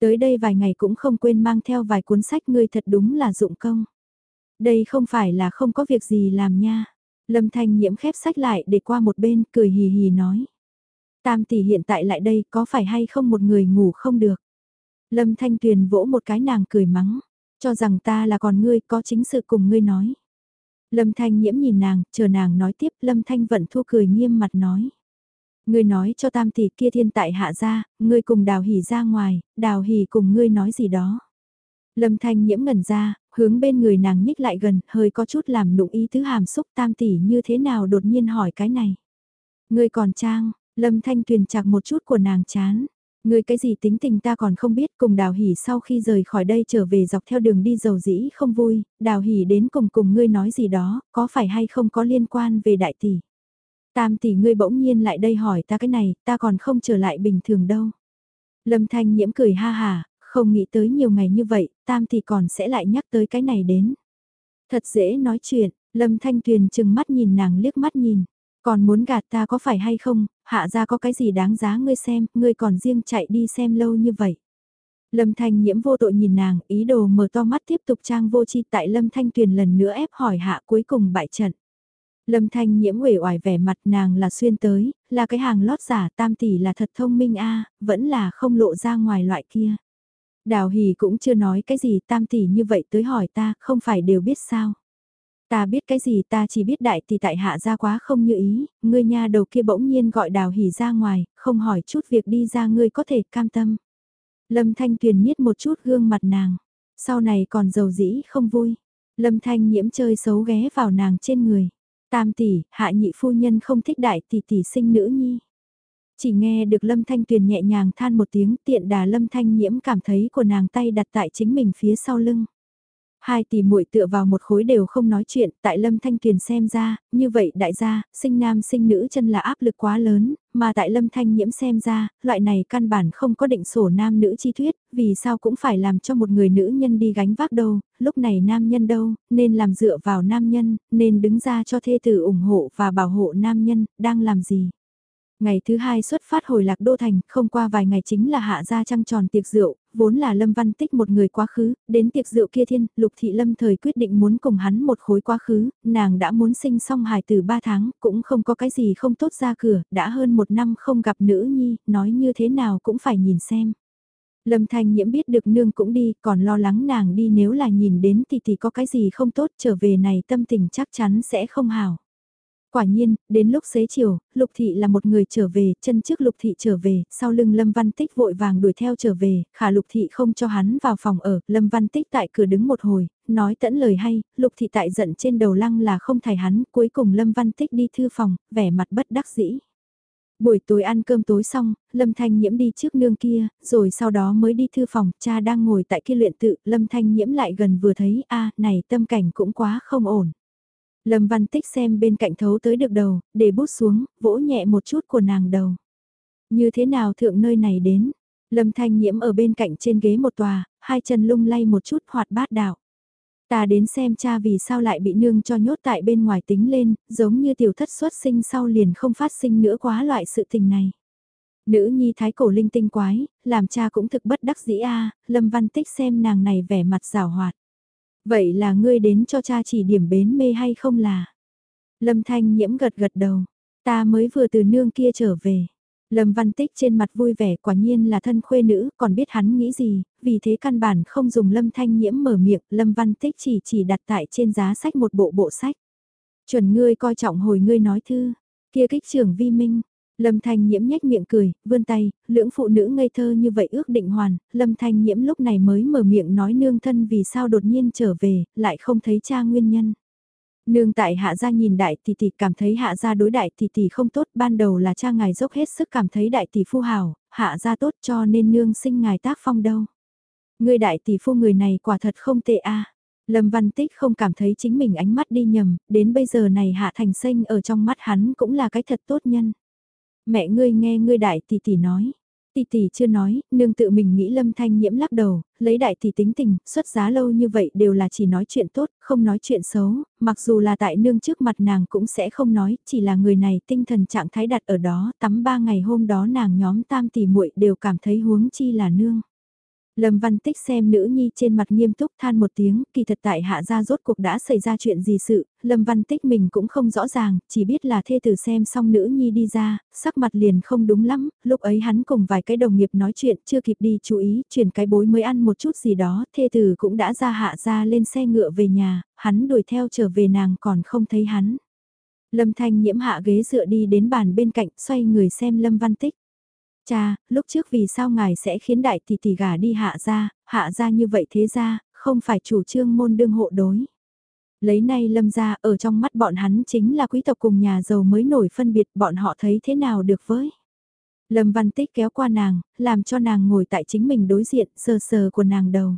Tới đây vài ngày cũng không quên mang theo vài cuốn sách ngươi thật đúng là dụng công. Đây không phải là không có việc gì làm nha. Lâm Thanh nhiễm khép sách lại để qua một bên, cười hì hì nói. Tam tỷ hiện tại lại đây có phải hay không một người ngủ không được. Lâm Thanh Tuyền vỗ một cái nàng cười mắng, cho rằng ta là còn ngươi có chính sự cùng ngươi nói. Lâm Thanh nhiễm nhìn nàng, chờ nàng nói tiếp, Lâm Thanh vận thu cười nghiêm mặt nói. Ngươi nói cho tam tỷ kia thiên tại hạ ra, ngươi cùng đào hỉ ra ngoài, đào hỉ cùng ngươi nói gì đó. Lâm Thanh nhiễm ngẩn ra, hướng bên người nàng nhích lại gần, hơi có chút làm nụng ý tứ hàm xúc tam tỷ như thế nào đột nhiên hỏi cái này. Ngươi còn trang, Lâm Thanh tuyền chặt một chút của nàng chán. Người cái gì tính tình ta còn không biết cùng đào hỉ sau khi rời khỏi đây trở về dọc theo đường đi dầu dĩ không vui, đào hỉ đến cùng cùng ngươi nói gì đó, có phải hay không có liên quan về đại tỷ. Tam tỷ ngươi bỗng nhiên lại đây hỏi ta cái này, ta còn không trở lại bình thường đâu. Lâm thanh nhiễm cười ha hà, không nghĩ tới nhiều ngày như vậy, tam tỷ còn sẽ lại nhắc tới cái này đến. Thật dễ nói chuyện, Lâm thanh tuyền chừng mắt nhìn nàng liếc mắt nhìn. Còn muốn gạt ta có phải hay không, hạ ra có cái gì đáng giá ngươi xem, ngươi còn riêng chạy đi xem lâu như vậy. Lâm Thanh nhiễm vô tội nhìn nàng, ý đồ mở to mắt tiếp tục trang vô chi tại Lâm Thanh Tuyền lần nữa ép hỏi hạ cuối cùng bại trận. Lâm Thanh nhiễm uể oải vẻ mặt nàng là xuyên tới, là cái hàng lót giả tam tỷ là thật thông minh a vẫn là không lộ ra ngoài loại kia. Đào hì cũng chưa nói cái gì tam tỷ như vậy tới hỏi ta, không phải đều biết sao. Ta biết cái gì ta chỉ biết đại tỷ tại hạ ra quá không như ý, ngươi nha đầu kia bỗng nhiên gọi đào hỉ ra ngoài, không hỏi chút việc đi ra ngươi có thể cam tâm. Lâm Thanh Tuyền niết một chút gương mặt nàng, sau này còn giàu dĩ không vui. Lâm Thanh nhiễm chơi xấu ghé vào nàng trên người. Tam tỷ, hạ nhị phu nhân không thích đại tỷ tỷ sinh nữ nhi. Chỉ nghe được Lâm Thanh Tuyền nhẹ nhàng than một tiếng tiện đà Lâm Thanh nhiễm cảm thấy của nàng tay đặt tại chính mình phía sau lưng. Hai tỷ muội tựa vào một khối đều không nói chuyện, tại Lâm Thanh Tuyền xem ra, như vậy đại gia, sinh nam sinh nữ chân là áp lực quá lớn, mà tại Lâm Thanh Nhiễm xem ra, loại này căn bản không có định sổ nam nữ chi thuyết, vì sao cũng phải làm cho một người nữ nhân đi gánh vác đâu, lúc này nam nhân đâu, nên làm dựa vào nam nhân, nên đứng ra cho thê tử ủng hộ và bảo hộ nam nhân, đang làm gì. Ngày thứ hai xuất phát hồi lạc đô thành, không qua vài ngày chính là hạ ra trăng tròn tiệc rượu, vốn là Lâm Văn Tích một người quá khứ, đến tiệc rượu kia thiên, Lục Thị Lâm thời quyết định muốn cùng hắn một khối quá khứ, nàng đã muốn sinh xong hài từ ba tháng, cũng không có cái gì không tốt ra cửa, đã hơn một năm không gặp nữ nhi, nói như thế nào cũng phải nhìn xem. Lâm Thanh Nhiễm biết được nương cũng đi, còn lo lắng nàng đi nếu là nhìn đến thì thì có cái gì không tốt trở về này tâm tình chắc chắn sẽ không hào. Quả nhiên, đến lúc xế chiều, Lục Thị là một người trở về, chân trước Lục Thị trở về, sau lưng Lâm Văn Tích vội vàng đuổi theo trở về, khả Lục Thị không cho hắn vào phòng ở, Lâm Văn Tích tại cửa đứng một hồi, nói tẫn lời hay, Lục Thị tại giận trên đầu lăng là không thải hắn, cuối cùng Lâm Văn Tích đi thư phòng, vẻ mặt bất đắc dĩ. Buổi tối ăn cơm tối xong, Lâm Thanh Nhiễm đi trước nương kia, rồi sau đó mới đi thư phòng, cha đang ngồi tại kia luyện tự, Lâm Thanh Nhiễm lại gần vừa thấy, a này tâm cảnh cũng quá không ổn. Lâm Văn Tích xem bên cạnh thấu tới được đầu, để bút xuống, vỗ nhẹ một chút của nàng đầu. Như thế nào thượng nơi này đến? Lâm Thanh Nhiễm ở bên cạnh trên ghế một tòa, hai chân lung lay một chút hoạt bát đạo. Ta đến xem cha vì sao lại bị nương cho nhốt tại bên ngoài tính lên, giống như tiểu thất xuất sinh sau liền không phát sinh nữa quá loại sự tình này. Nữ nhi thái cổ linh tinh quái, làm cha cũng thực bất đắc dĩ a Lâm Văn Tích xem nàng này vẻ mặt rào hoạt. Vậy là ngươi đến cho cha chỉ điểm bến mê hay không là? Lâm Thanh nhiễm gật gật đầu, ta mới vừa từ nương kia trở về. Lâm Văn Tích trên mặt vui vẻ quả nhiên là thân khuê nữ, còn biết hắn nghĩ gì, vì thế căn bản không dùng Lâm Thanh Nhiễm mở miệng, Lâm Văn Tích chỉ chỉ đặt tại trên giá sách một bộ bộ sách. Chuẩn ngươi coi trọng hồi ngươi nói thư, kia kích trưởng vi minh. Lâm Thanh Nhiễm nhếch miệng cười, vươn tay, lưỡng phụ nữ ngây thơ như vậy ước định hoàn, Lâm Thanh Nhiễm lúc này mới mở miệng nói nương thân vì sao đột nhiên trở về, lại không thấy cha nguyên nhân. Nương tại hạ gia nhìn đại tỷ tỷ cảm thấy hạ gia đối đại tỷ tỷ không tốt, ban đầu là cha ngài dốc hết sức cảm thấy đại tỷ phu hào, hạ gia tốt cho nên nương sinh ngài tác phong đâu. Người đại tỷ phu người này quả thật không tệ a. Lâm Văn Tích không cảm thấy chính mình ánh mắt đi nhầm, đến bây giờ này hạ thành sinh ở trong mắt hắn cũng là cái thật tốt nhân. Mẹ ngươi nghe ngươi đại tỷ tỷ nói, Tỷ tỷ chưa nói, nương tự mình nghĩ lâm thanh nhiễm lắc đầu, lấy đại tỷ tính tình, xuất giá lâu như vậy đều là chỉ nói chuyện tốt, không nói chuyện xấu, mặc dù là tại nương trước mặt nàng cũng sẽ không nói, chỉ là người này tinh thần trạng thái đặt ở đó, tắm ba ngày hôm đó nàng nhóm tam tỷ muội đều cảm thấy huống chi là nương. Lâm Văn Tích xem nữ nhi trên mặt nghiêm túc than một tiếng, kỳ thật tại hạ gia rốt cuộc đã xảy ra chuyện gì sự, Lâm Văn Tích mình cũng không rõ ràng, chỉ biết là thê tử xem xong nữ nhi đi ra, sắc mặt liền không đúng lắm, lúc ấy hắn cùng vài cái đồng nghiệp nói chuyện chưa kịp đi chú ý, chuyển cái bối mới ăn một chút gì đó, thê tử cũng đã ra hạ ra lên xe ngựa về nhà, hắn đuổi theo trở về nàng còn không thấy hắn. Lâm Thanh nhiễm hạ ghế dựa đi đến bàn bên cạnh, xoay người xem Lâm Văn Tích. Cha, lúc trước vì sao ngài sẽ khiến đại tỷ tỷ gả đi hạ ra, hạ ra như vậy thế ra, không phải chủ trương môn đương hộ đối. Lấy nay lâm ra ở trong mắt bọn hắn chính là quý tộc cùng nhà giàu mới nổi phân biệt bọn họ thấy thế nào được với. Lâm văn tích kéo qua nàng, làm cho nàng ngồi tại chính mình đối diện, sờ sờ của nàng đầu.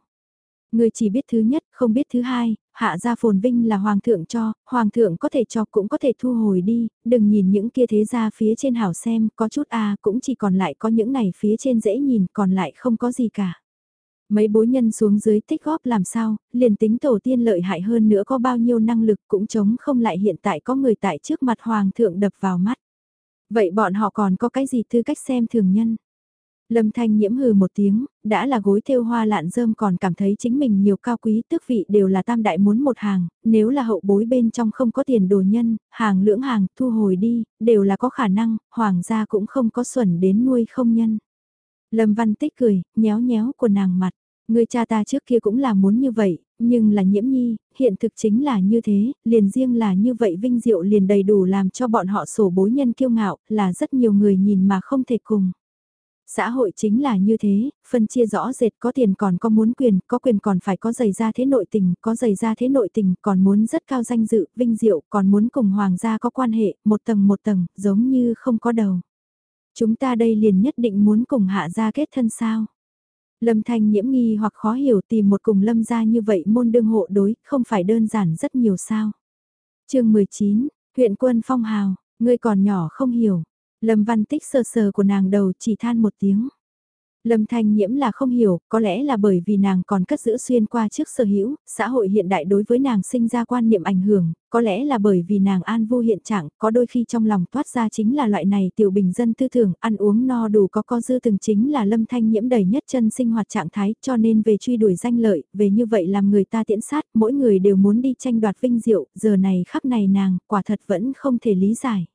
Người chỉ biết thứ nhất, không biết thứ hai, hạ gia phồn vinh là hoàng thượng cho, hoàng thượng có thể cho cũng có thể thu hồi đi, đừng nhìn những kia thế gia phía trên hảo xem, có chút a cũng chỉ còn lại có những này phía trên dễ nhìn, còn lại không có gì cả. Mấy bối nhân xuống dưới tích góp làm sao, liền tính tổ tiên lợi hại hơn nữa có bao nhiêu năng lực cũng chống không lại hiện tại có người tại trước mặt hoàng thượng đập vào mắt. Vậy bọn họ còn có cái gì tư cách xem thường nhân? Lâm Thanh nhiễm hừ một tiếng, đã là gối thêu hoa lạn rơm còn cảm thấy chính mình nhiều cao quý tước vị đều là tam đại muốn một hàng, nếu là hậu bối bên trong không có tiền đồ nhân, hàng lưỡng hàng thu hồi đi, đều là có khả năng, hoàng gia cũng không có xuẩn đến nuôi không nhân. Lâm Văn Tích cười, nhéo nhéo của nàng mặt, người cha ta trước kia cũng là muốn như vậy, nhưng là nhiễm nhi, hiện thực chính là như thế, liền riêng là như vậy vinh diệu liền đầy đủ làm cho bọn họ sổ bối nhân kiêu ngạo, là rất nhiều người nhìn mà không thể cùng. Xã hội chính là như thế, phân chia rõ rệt có tiền còn có muốn quyền, có quyền còn phải có giày ra thế nội tình, có giày ra thế nội tình còn muốn rất cao danh dự, vinh diệu, còn muốn cùng hoàng gia có quan hệ, một tầng một tầng, giống như không có đầu. Chúng ta đây liền nhất định muốn cùng hạ gia kết thân sao? Lâm Thanh nhiễm nghi hoặc khó hiểu tìm một cùng lâm gia như vậy môn đương hộ đối, không phải đơn giản rất nhiều sao. chương 19, huyện quân phong hào, ngươi còn nhỏ không hiểu, Lâm Văn Tích sờ sờ của nàng đầu chỉ than một tiếng. Lâm Thanh Nhiễm là không hiểu, có lẽ là bởi vì nàng còn cất giữ xuyên qua trước sở hữu, xã hội hiện đại đối với nàng sinh ra quan niệm ảnh hưởng, có lẽ là bởi vì nàng an vô hiện trạng, có đôi khi trong lòng toát ra chính là loại này tiểu bình dân tư tưởng, ăn uống no đủ có co dư từng chính là Lâm Thanh Nhiễm đầy nhất chân sinh hoạt trạng thái, cho nên về truy đuổi danh lợi, về như vậy làm người ta tiễn sát, mỗi người đều muốn đi tranh đoạt vinh diệu, giờ này khắc này nàng, quả thật vẫn không thể lý giải.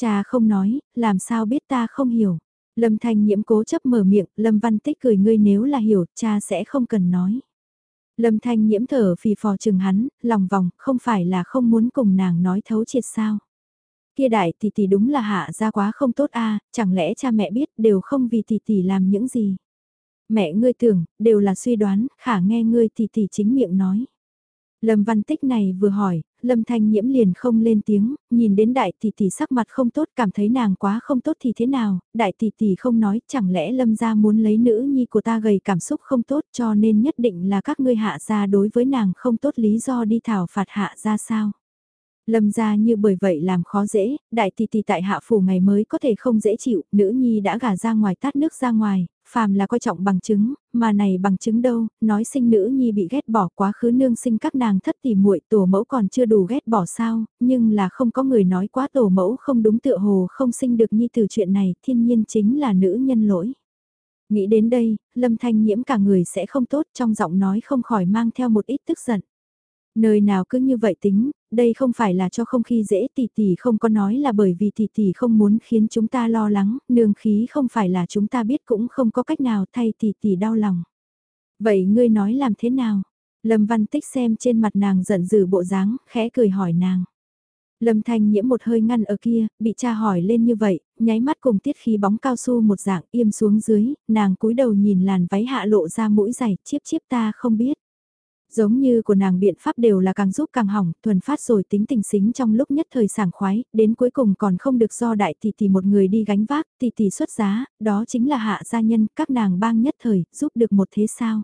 Cha không nói, làm sao biết ta không hiểu. Lâm Thanh Nhiễm cố chấp mở miệng, Lâm Văn Tích cười ngươi nếu là hiểu, cha sẽ không cần nói. Lâm Thanh Nhiễm thở phì phò chừng hắn, lòng vòng, không phải là không muốn cùng nàng nói thấu triệt sao. Kia đại tỷ tỷ đúng là hạ ra quá không tốt a chẳng lẽ cha mẹ biết đều không vì tỷ tỷ làm những gì. Mẹ ngươi tưởng, đều là suy đoán, khả nghe ngươi tỷ tỷ chính miệng nói. Lâm Văn Tích này vừa hỏi, Lâm Thanh Nhiễm liền không lên tiếng, nhìn đến đại tỷ tỷ sắc mặt không tốt cảm thấy nàng quá không tốt thì thế nào, đại tỷ tỷ không nói chẳng lẽ Lâm gia muốn lấy nữ nhi của ta gầy cảm xúc không tốt cho nên nhất định là các ngươi hạ gia đối với nàng không tốt lý do đi thảo phạt hạ gia sao. Lâm ra như bởi vậy làm khó dễ, đại tỷ tỷ tại hạ phủ ngày mới có thể không dễ chịu, nữ nhi đã gả ra ngoài tát nước ra ngoài, phàm là coi trọng bằng chứng, mà này bằng chứng đâu, nói sinh nữ nhi bị ghét bỏ quá khứ nương sinh các nàng thất tỷ muội tổ mẫu còn chưa đủ ghét bỏ sao, nhưng là không có người nói quá tổ mẫu không đúng tựa hồ không sinh được nhi từ chuyện này, thiên nhiên chính là nữ nhân lỗi. Nghĩ đến đây, lâm thanh nhiễm cả người sẽ không tốt trong giọng nói không khỏi mang theo một ít tức giận. Nơi nào cứ như vậy tính, đây không phải là cho không khí dễ tỷ tỷ không có nói là bởi vì tỷ tỷ không muốn khiến chúng ta lo lắng, nương khí không phải là chúng ta biết cũng không có cách nào thay tỷ tỷ đau lòng. Vậy ngươi nói làm thế nào? Lâm Văn Tích xem trên mặt nàng giận dữ bộ dáng, khẽ cười hỏi nàng. Lâm Thanh nhiễm một hơi ngăn ở kia, bị cha hỏi lên như vậy, nháy mắt cùng tiết khí bóng cao su một dạng im xuống dưới, nàng cúi đầu nhìn làn váy hạ lộ ra mũi dày, chiếp chiếp ta không biết. Giống như của nàng biện pháp đều là càng giúp càng hỏng, thuần phát rồi tính tình xính trong lúc nhất thời sảng khoái, đến cuối cùng còn không được do đại tỷ tỷ một người đi gánh vác, tỷ tỷ xuất giá, đó chính là hạ gia nhân, các nàng bang nhất thời, giúp được một thế sao.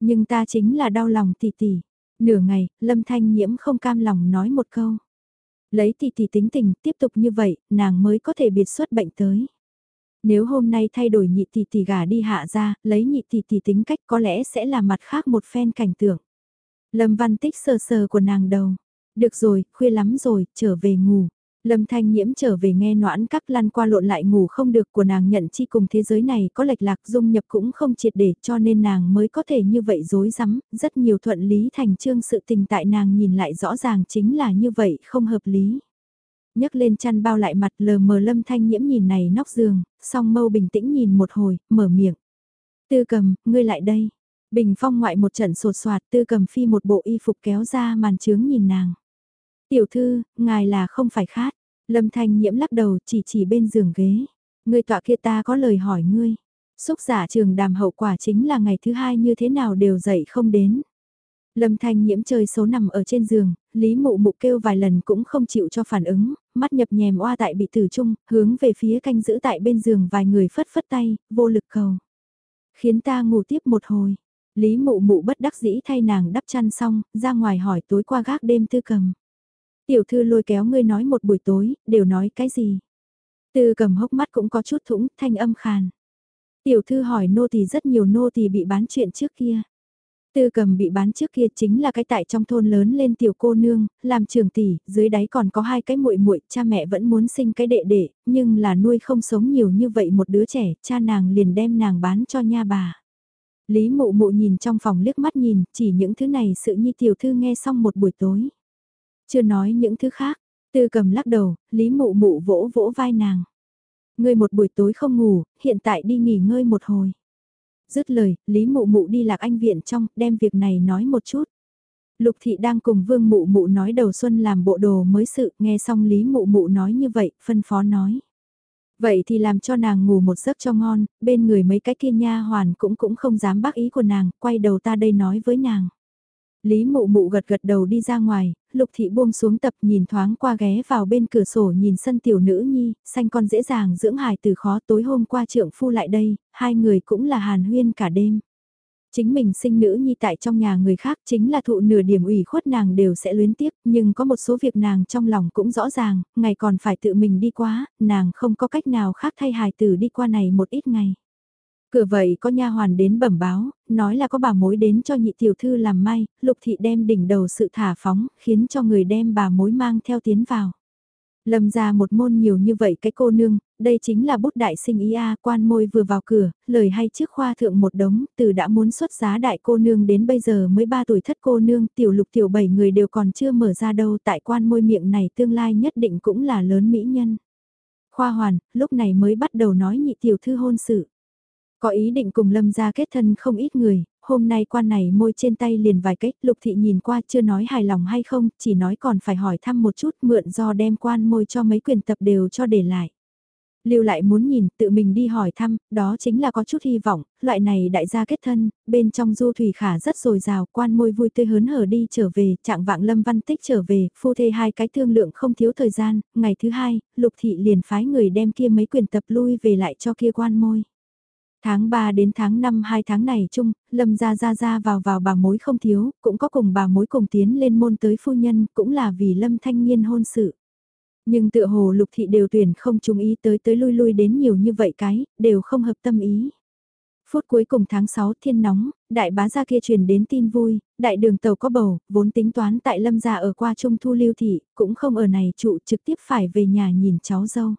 Nhưng ta chính là đau lòng tỷ tỷ. Nửa ngày, Lâm Thanh Nhiễm không cam lòng nói một câu. Lấy tỷ tỷ tính tình, tiếp tục như vậy, nàng mới có thể biệt xuất bệnh tới. Nếu hôm nay thay đổi nhị tỷ tỷ gả đi hạ ra, lấy nhị tỷ tỷ tính cách có lẽ sẽ là mặt khác một phen cảnh tượng. Lâm Văn Tích sờ sờ của nàng đầu. Được rồi, khuya lắm rồi, trở về ngủ. Lâm Thanh Nhiễm trở về nghe noãn các lăn qua lộn lại ngủ không được của nàng nhận chi cùng thế giới này có lệch lạc dung nhập cũng không triệt để cho nên nàng mới có thể như vậy dối rắm rất nhiều thuận lý thành trương sự tình tại nàng nhìn lại rõ ràng chính là như vậy không hợp lý. nhấc lên chăn bao lại mặt lờ mờ Lâm Thanh Nhiễm nhìn này nóc giường, song mâu bình tĩnh nhìn một hồi, mở miệng. Tư cầm, ngươi lại đây. Bình phong ngoại một trận sột soạt tư cầm phi một bộ y phục kéo ra màn trướng nhìn nàng. Tiểu thư, ngài là không phải khát. Lâm thanh nhiễm lắc đầu chỉ chỉ bên giường ghế. người tọa kia ta có lời hỏi ngươi. Xúc giả trường đàm hậu quả chính là ngày thứ hai như thế nào đều dậy không đến. Lâm thanh nhiễm chơi số nằm ở trên giường, Lý mụ mụ kêu vài lần cũng không chịu cho phản ứng, mắt nhập nhèm oa tại bị tử trung, hướng về phía canh giữ tại bên giường vài người phất phất tay, vô lực cầu. Khiến ta ngủ tiếp một hồi. Lý mụ mụ bất đắc dĩ thay nàng đắp chăn xong, ra ngoài hỏi tối qua gác đêm tư cầm. Tiểu thư lôi kéo ngươi nói một buổi tối, đều nói cái gì? Tư cầm hốc mắt cũng có chút thủng, thanh âm khàn. Tiểu thư hỏi nô tỳ rất nhiều nô tỳ bị bán chuyện trước kia. Tư cầm bị bán trước kia chính là cái tại trong thôn lớn lên tiểu cô nương, làm trường tỷ, dưới đáy còn có hai cái muội muội, cha mẹ vẫn muốn sinh cái đệ đệ, nhưng là nuôi không sống nhiều như vậy một đứa trẻ, cha nàng liền đem nàng bán cho nha bà. Lý mụ mụ nhìn trong phòng liếc mắt nhìn, chỉ những thứ này sự nhi tiểu thư nghe xong một buổi tối. Chưa nói những thứ khác, tư cầm lắc đầu, Lý mụ mụ vỗ vỗ vai nàng. Ngươi một buổi tối không ngủ, hiện tại đi nghỉ ngơi một hồi. Dứt lời, Lý mụ mụ đi lạc anh viện trong, đem việc này nói một chút. Lục thị đang cùng vương mụ mụ nói đầu xuân làm bộ đồ mới sự, nghe xong Lý mụ mụ nói như vậy, phân phó nói. Vậy thì làm cho nàng ngủ một giấc cho ngon, bên người mấy cái kia nha hoàn cũng cũng không dám bác ý của nàng, quay đầu ta đây nói với nàng. Lý mụ mụ gật gật đầu đi ra ngoài, lục thị buông xuống tập nhìn thoáng qua ghé vào bên cửa sổ nhìn sân tiểu nữ nhi, xanh con dễ dàng dưỡng hài từ khó tối hôm qua trượng phu lại đây, hai người cũng là hàn huyên cả đêm. Chính mình sinh nữ nhi tại trong nhà người khác chính là thụ nửa điểm ủy khuất nàng đều sẽ luyến tiếc, nhưng có một số việc nàng trong lòng cũng rõ ràng, ngày còn phải tự mình đi qua, nàng không có cách nào khác thay hài tử đi qua này một ít ngày. Cửa vậy có nha hoàn đến bẩm báo, nói là có bà mối đến cho nhị tiểu thư làm may, lục thị đem đỉnh đầu sự thả phóng, khiến cho người đem bà mối mang theo tiến vào. Lâm ra một môn nhiều như vậy cái cô nương, đây chính là bút đại sinh ý a quan môi vừa vào cửa, lời hay trước khoa thượng một đống, từ đã muốn xuất giá đại cô nương đến bây giờ mới ba tuổi thất cô nương, tiểu lục tiểu bảy người đều còn chưa mở ra đâu tại quan môi miệng này tương lai nhất định cũng là lớn mỹ nhân. Khoa hoàn, lúc này mới bắt đầu nói nhị tiểu thư hôn sự. Có ý định cùng lâm ra kết thân không ít người, hôm nay quan này môi trên tay liền vài cách, lục thị nhìn qua chưa nói hài lòng hay không, chỉ nói còn phải hỏi thăm một chút mượn do đem quan môi cho mấy quyền tập đều cho để lại. Lưu lại muốn nhìn, tự mình đi hỏi thăm, đó chính là có chút hy vọng, loại này đại gia kết thân, bên trong du thủy khả rất dồi dào, quan môi vui tươi hớn hở đi trở về, trạng vạng lâm văn tích trở về, phu thê hai cái thương lượng không thiếu thời gian, ngày thứ hai, lục thị liền phái người đem kia mấy quyền tập lui về lại cho kia quan môi. Tháng 3 đến tháng 5 hai tháng này chung, lâm gia ra ra vào vào bà mối không thiếu, cũng có cùng bà mối cùng tiến lên môn tới phu nhân, cũng là vì lâm thanh niên hôn sự. Nhưng tựa hồ lục thị đều tuyển không chung ý tới tới lui lui đến nhiều như vậy cái, đều không hợp tâm ý. Phút cuối cùng tháng 6 thiên nóng, đại bá gia kia truyền đến tin vui, đại đường tàu có bầu, vốn tính toán tại lâm gia ở qua trung thu lưu thị, cũng không ở này trụ trực tiếp phải về nhà nhìn cháu dâu.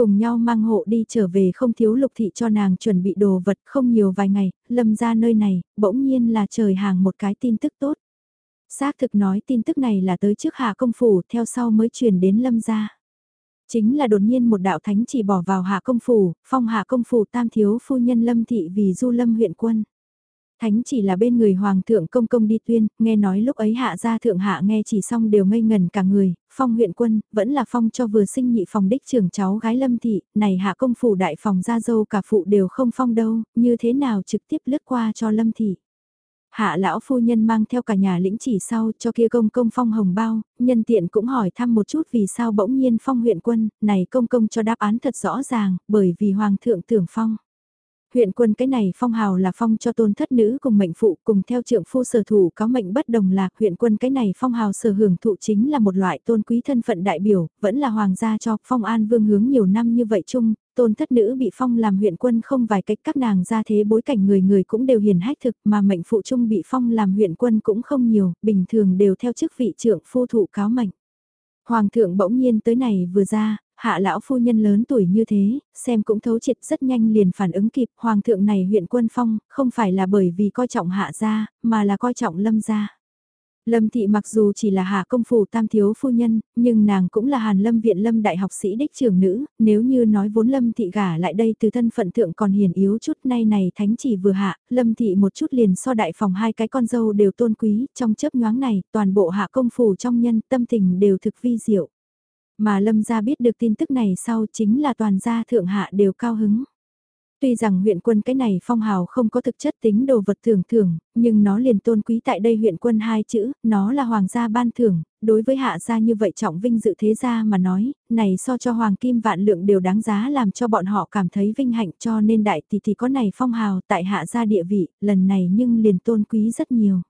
Cùng nhau mang hộ đi trở về không thiếu lục thị cho nàng chuẩn bị đồ vật không nhiều vài ngày, lâm ra nơi này, bỗng nhiên là trời hàng một cái tin tức tốt. Xác thực nói tin tức này là tới trước hạ công phủ theo sau mới truyền đến lâm gia. Chính là đột nhiên một đạo thánh chỉ bỏ vào hạ công phủ, phong hạ công phủ tam thiếu phu nhân lâm thị vì du lâm huyện quân. Thánh chỉ là bên người hoàng thượng công công đi tuyên, nghe nói lúc ấy hạ gia thượng hạ nghe chỉ xong đều ngây ngần cả người, phong huyện quân, vẫn là phong cho vừa sinh nhị phòng đích trưởng cháu gái lâm thị, này hạ công phủ đại phòng gia dâu cả phụ đều không phong đâu, như thế nào trực tiếp lướt qua cho lâm thị. Hạ lão phu nhân mang theo cả nhà lĩnh chỉ sau cho kia công công phong hồng bao, nhân tiện cũng hỏi thăm một chút vì sao bỗng nhiên phong huyện quân, này công công cho đáp án thật rõ ràng, bởi vì hoàng thượng tưởng phong. Huyện quân cái này phong hào là phong cho tôn thất nữ cùng mệnh phụ cùng theo trượng phu sở thủ có mệnh bất đồng lạc huyện quân cái này phong hào sở hưởng thụ chính là một loại tôn quý thân phận đại biểu, vẫn là hoàng gia cho phong an vương hướng nhiều năm như vậy chung, tôn thất nữ bị phong làm huyện quân không vài cách các nàng ra thế bối cảnh người người cũng đều hiền hách thực mà mệnh phụ chung bị phong làm huyện quân cũng không nhiều, bình thường đều theo chức vị trưởng phu thụ cáo mệnh. Hoàng thượng bỗng nhiên tới này vừa ra, hạ lão phu nhân lớn tuổi như thế, xem cũng thấu triệt rất nhanh liền phản ứng kịp, hoàng thượng này huyện quân phong, không phải là bởi vì coi trọng hạ gia, mà là coi trọng lâm gia. Lâm thị mặc dù chỉ là hạ công phủ tam thiếu phu nhân, nhưng nàng cũng là hàn lâm viện lâm đại học sĩ đích trưởng nữ, nếu như nói vốn lâm thị gả lại đây từ thân phận thượng còn hiền yếu chút nay này thánh chỉ vừa hạ, lâm thị một chút liền so đại phòng hai cái con dâu đều tôn quý, trong chớp nhoáng này, toàn bộ hạ công phủ trong nhân tâm tình đều thực vi diệu. Mà lâm gia biết được tin tức này sau chính là toàn gia thượng hạ đều cao hứng. Tuy rằng huyện quân cái này phong hào không có thực chất tính đồ vật thưởng thưởng, nhưng nó liền tôn quý tại đây huyện quân hai chữ, nó là hoàng gia ban thưởng, đối với hạ gia như vậy trọng vinh dự thế gia mà nói, này so cho hoàng kim vạn lượng đều đáng giá làm cho bọn họ cảm thấy vinh hạnh cho nên đại tỷ tỷ có này phong hào tại hạ gia địa vị, lần này nhưng liền tôn quý rất nhiều.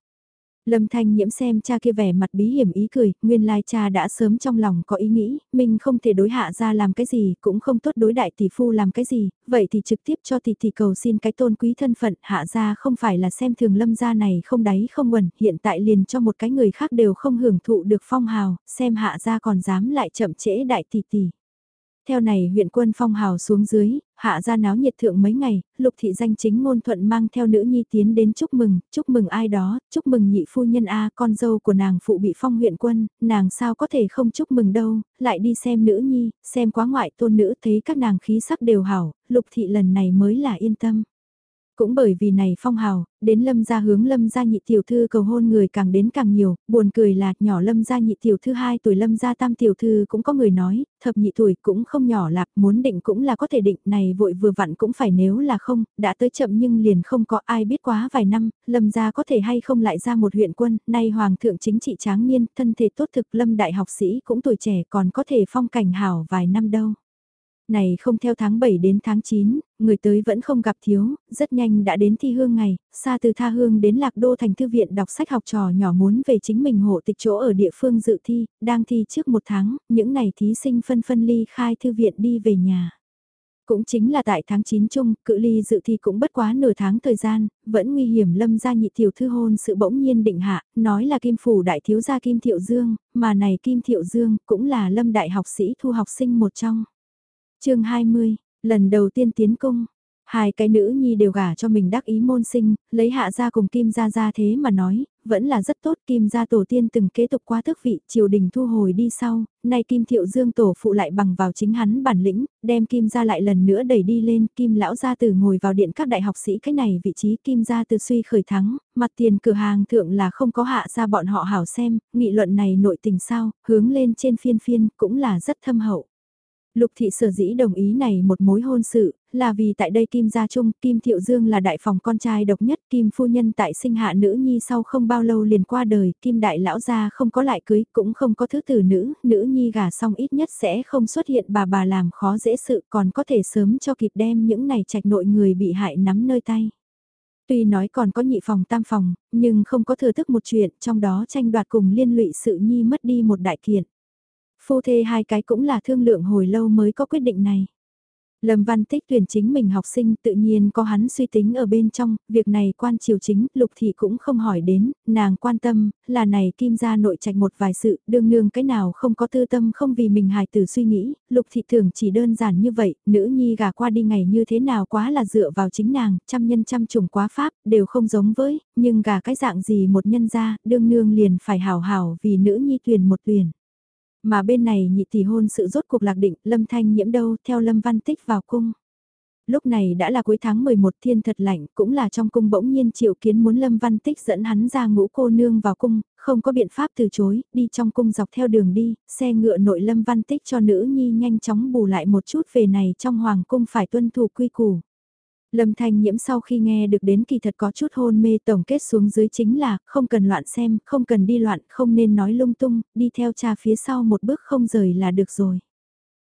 Lâm Thanh Nhiễm xem cha kia vẻ mặt bí hiểm ý cười, nguyên lai cha đã sớm trong lòng có ý nghĩ, mình không thể đối hạ ra làm cái gì, cũng không tốt đối đại tỷ phu làm cái gì, vậy thì trực tiếp cho tỷ tỷ cầu xin cái tôn quý thân phận, hạ ra không phải là xem thường lâm gia này không đáy không quần, hiện tại liền cho một cái người khác đều không hưởng thụ được phong hào, xem hạ ra còn dám lại chậm trễ đại tỷ tỷ. Theo này huyện quân phong hào xuống dưới, hạ ra náo nhiệt thượng mấy ngày, lục thị danh chính ngôn thuận mang theo nữ nhi tiến đến chúc mừng, chúc mừng ai đó, chúc mừng nhị phu nhân A con dâu của nàng phụ bị phong huyện quân, nàng sao có thể không chúc mừng đâu, lại đi xem nữ nhi, xem quá ngoại tôn nữ thấy các nàng khí sắc đều hảo, lục thị lần này mới là yên tâm. Cũng bởi vì này phong hào, đến lâm gia hướng lâm gia nhị tiểu thư cầu hôn người càng đến càng nhiều, buồn cười là nhỏ lâm gia nhị tiểu thư 2 tuổi lâm gia tam tiểu thư cũng có người nói, thập nhị tuổi cũng không nhỏ lạc, muốn định cũng là có thể định, này vội vừa vặn cũng phải nếu là không, đã tới chậm nhưng liền không có ai biết quá vài năm, lâm gia có thể hay không lại ra một huyện quân, nay hoàng thượng chính trị tráng niên, thân thể tốt thực lâm đại học sĩ cũng tuổi trẻ còn có thể phong cảnh hảo vài năm đâu này không theo tháng 7 đến tháng 9, người tới vẫn không gặp thiếu, rất nhanh đã đến thi hương ngày, xa từ tha hương đến lạc đô thành thư viện đọc sách học trò nhỏ muốn về chính mình hộ tịch chỗ ở địa phương dự thi, đang thi trước một tháng, những ngày thí sinh phân phân ly khai thư viện đi về nhà. Cũng chính là tại tháng 9 chung, cự ly dự thi cũng bất quá nửa tháng thời gian, vẫn nguy hiểm lâm gia nhị tiểu thư hôn sự bỗng nhiên định hạ, nói là kim phủ đại thiếu gia kim thiệu dương, mà này kim thiệu dương cũng là lâm đại học sĩ thu học sinh một trong chương 20, lần đầu tiên tiến cung, hai cái nữ nhi đều gả cho mình đắc ý môn sinh, lấy hạ gia cùng kim gia gia thế mà nói, vẫn là rất tốt. Kim gia tổ tiên từng kế tục qua thức vị triều đình thu hồi đi sau, nay kim thiệu dương tổ phụ lại bằng vào chính hắn bản lĩnh, đem kim gia lại lần nữa đẩy đi lên, kim lão gia từ ngồi vào điện các đại học sĩ cái này vị trí kim gia từ suy khởi thắng, mặt tiền cửa hàng thượng là không có hạ ra bọn họ hảo xem, nghị luận này nội tình sao, hướng lên trên phiên phiên cũng là rất thâm hậu. Lục thị sở dĩ đồng ý này một mối hôn sự, là vì tại đây Kim Gia Trung, Kim Thiệu Dương là đại phòng con trai độc nhất, Kim Phu Nhân tại sinh hạ nữ nhi sau không bao lâu liền qua đời, Kim Đại Lão Gia không có lại cưới, cũng không có thứ tử nữ, nữ nhi gả xong ít nhất sẽ không xuất hiện bà bà làm khó dễ sự còn có thể sớm cho kịp đem những này trạch nội người bị hại nắm nơi tay. Tuy nói còn có nhị phòng tam phòng, nhưng không có thừa thức một chuyện, trong đó tranh đoạt cùng liên lụy sự nhi mất đi một đại kiện. Phu thê hai cái cũng là thương lượng hồi lâu mới có quyết định này. Lâm Văn Tích tuyển chính mình học sinh tự nhiên có hắn suy tính ở bên trong, việc này quan triều chính, lục thị cũng không hỏi đến, nàng quan tâm, là này kim gia nội trạch một vài sự, đương nương cái nào không có tư tâm không vì mình hài tử suy nghĩ, lục thị thường chỉ đơn giản như vậy, nữ nhi gà qua đi ngày như thế nào quá là dựa vào chính nàng, trăm nhân trăm trùng quá pháp, đều không giống với, nhưng gà cái dạng gì một nhân gia, đương nương liền phải hào hào vì nữ nhi tuyển một tuyển. Mà bên này nhị tỷ hôn sự rốt cuộc lạc định, Lâm Thanh nhiễm đâu, theo Lâm Văn Tích vào cung. Lúc này đã là cuối tháng 11 thiên thật lạnh, cũng là trong cung bỗng nhiên triệu kiến muốn Lâm Văn Tích dẫn hắn ra ngũ cô nương vào cung, không có biện pháp từ chối, đi trong cung dọc theo đường đi, xe ngựa nội Lâm Văn Tích cho nữ nhi nhanh chóng bù lại một chút về này trong hoàng cung phải tuân thủ quy củ. Lâm Thanh Nhiễm sau khi nghe được đến kỳ thật có chút hôn mê tổng kết xuống dưới chính là không cần loạn xem, không cần đi loạn, không nên nói lung tung, đi theo cha phía sau một bước không rời là được rồi.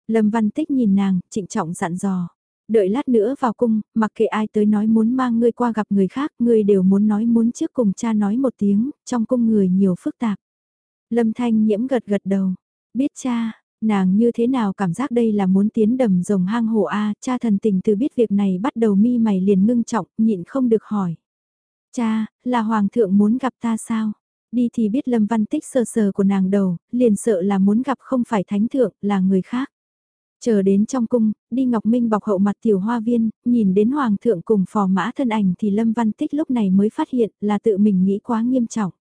Lâm Văn Tích nhìn nàng, trịnh trọng dặn dò. Đợi lát nữa vào cung, mặc kệ ai tới nói muốn mang ngươi qua gặp người khác, ngươi đều muốn nói muốn trước cùng cha nói một tiếng, trong cung người nhiều phức tạp. Lâm Thanh Nhiễm gật gật đầu. Biết cha, Nàng như thế nào cảm giác đây là muốn tiến đầm rồng hang hổ A, cha thần tình từ biết việc này bắt đầu mi mày liền ngưng trọng, nhịn không được hỏi. Cha, là hoàng thượng muốn gặp ta sao? Đi thì biết lâm văn tích sờ sờ của nàng đầu, liền sợ là muốn gặp không phải thánh thượng, là người khác. Chờ đến trong cung, đi Ngọc Minh bọc hậu mặt tiểu hoa viên, nhìn đến hoàng thượng cùng phò mã thân ảnh thì lâm văn tích lúc này mới phát hiện là tự mình nghĩ quá nghiêm trọng.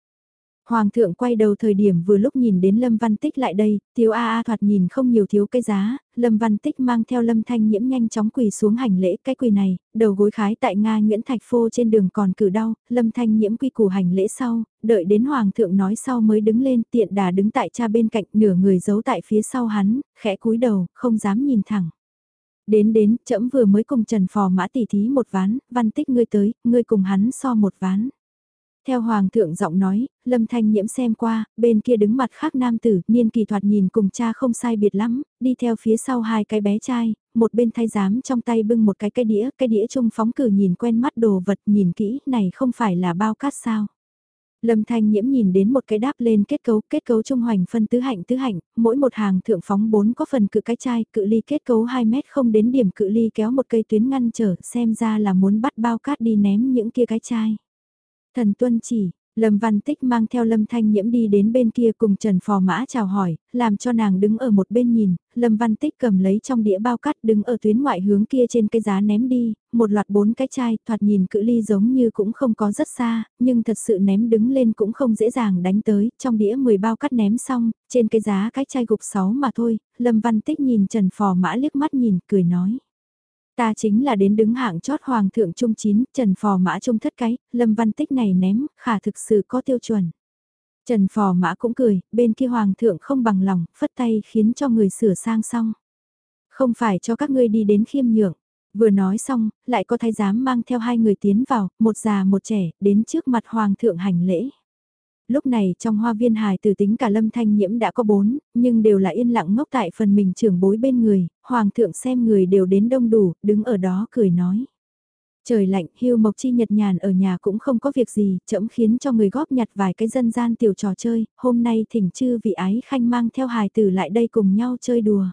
Hoàng thượng quay đầu thời điểm vừa lúc nhìn đến Lâm Văn Tích lại đây, thiếu A A thoạt nhìn không nhiều thiếu cái giá, Lâm Văn Tích mang theo Lâm Thanh Nhiễm nhanh chóng quỳ xuống hành lễ cái quỳ này, đầu gối khái tại Nga Nguyễn Thạch Phô trên đường còn cử đau, Lâm Thanh Nhiễm quy củ hành lễ sau, đợi đến Hoàng thượng nói sau mới đứng lên tiện đà đứng tại cha bên cạnh nửa người giấu tại phía sau hắn, khẽ cúi đầu, không dám nhìn thẳng. Đến đến, trẫm vừa mới cùng Trần Phò Mã tỉ thí một ván, Văn Tích ngươi tới, ngươi cùng hắn so một ván. Theo Hoàng thượng giọng nói, Lâm Thanh Nhiễm xem qua, bên kia đứng mặt khác nam tử, niên kỳ thoạt nhìn cùng cha không sai biệt lắm, đi theo phía sau hai cái bé trai, một bên thay giám trong tay bưng một cái cái đĩa, cái đĩa trung phóng cử nhìn quen mắt đồ vật nhìn kỹ, này không phải là bao cát sao. Lâm Thanh Nhiễm nhìn đến một cái đáp lên kết cấu, kết cấu trung hoành phân tứ hạnh tứ hạnh, mỗi một hàng thượng phóng bốn có phần cự cái chai, cự ly kết cấu 2 mét không đến điểm cự ly kéo một cây tuyến ngăn trở, xem ra là muốn bắt bao cát đi ném những kia cái chai. Thần tuân chỉ, Lâm Văn Tích mang theo Lâm Thanh Nhiễm đi đến bên kia cùng Trần Phò Mã chào hỏi, làm cho nàng đứng ở một bên nhìn, Lâm Văn Tích cầm lấy trong đĩa bao cắt đứng ở tuyến ngoại hướng kia trên cái giá ném đi, một loạt bốn cái chai thoạt nhìn cự ly giống như cũng không có rất xa, nhưng thật sự ném đứng lên cũng không dễ dàng đánh tới, trong đĩa 10 bao cắt ném xong, trên cái giá cái chai gục 6 mà thôi, Lâm Văn Tích nhìn Trần Phò Mã liếc mắt nhìn, cười nói. Ta chính là đến đứng hạng chót hoàng thượng trung chín, trần phò mã trung thất cái, lâm văn tích này ném, khả thực sự có tiêu chuẩn. Trần phò mã cũng cười, bên kia hoàng thượng không bằng lòng, phất tay khiến cho người sửa sang xong. Không phải cho các ngươi đi đến khiêm nhượng. Vừa nói xong, lại có thái giám mang theo hai người tiến vào, một già một trẻ, đến trước mặt hoàng thượng hành lễ. Lúc này trong hoa viên hài tử tính cả lâm thanh nhiễm đã có bốn, nhưng đều là yên lặng ngốc tại phần mình trưởng bối bên người, hoàng thượng xem người đều đến đông đủ, đứng ở đó cười nói. Trời lạnh, hưu mộc chi nhật nhàn ở nhà cũng không có việc gì, chậm khiến cho người góp nhặt vài cái dân gian tiểu trò chơi, hôm nay thỉnh chư vị ái khanh mang theo hài tử lại đây cùng nhau chơi đùa.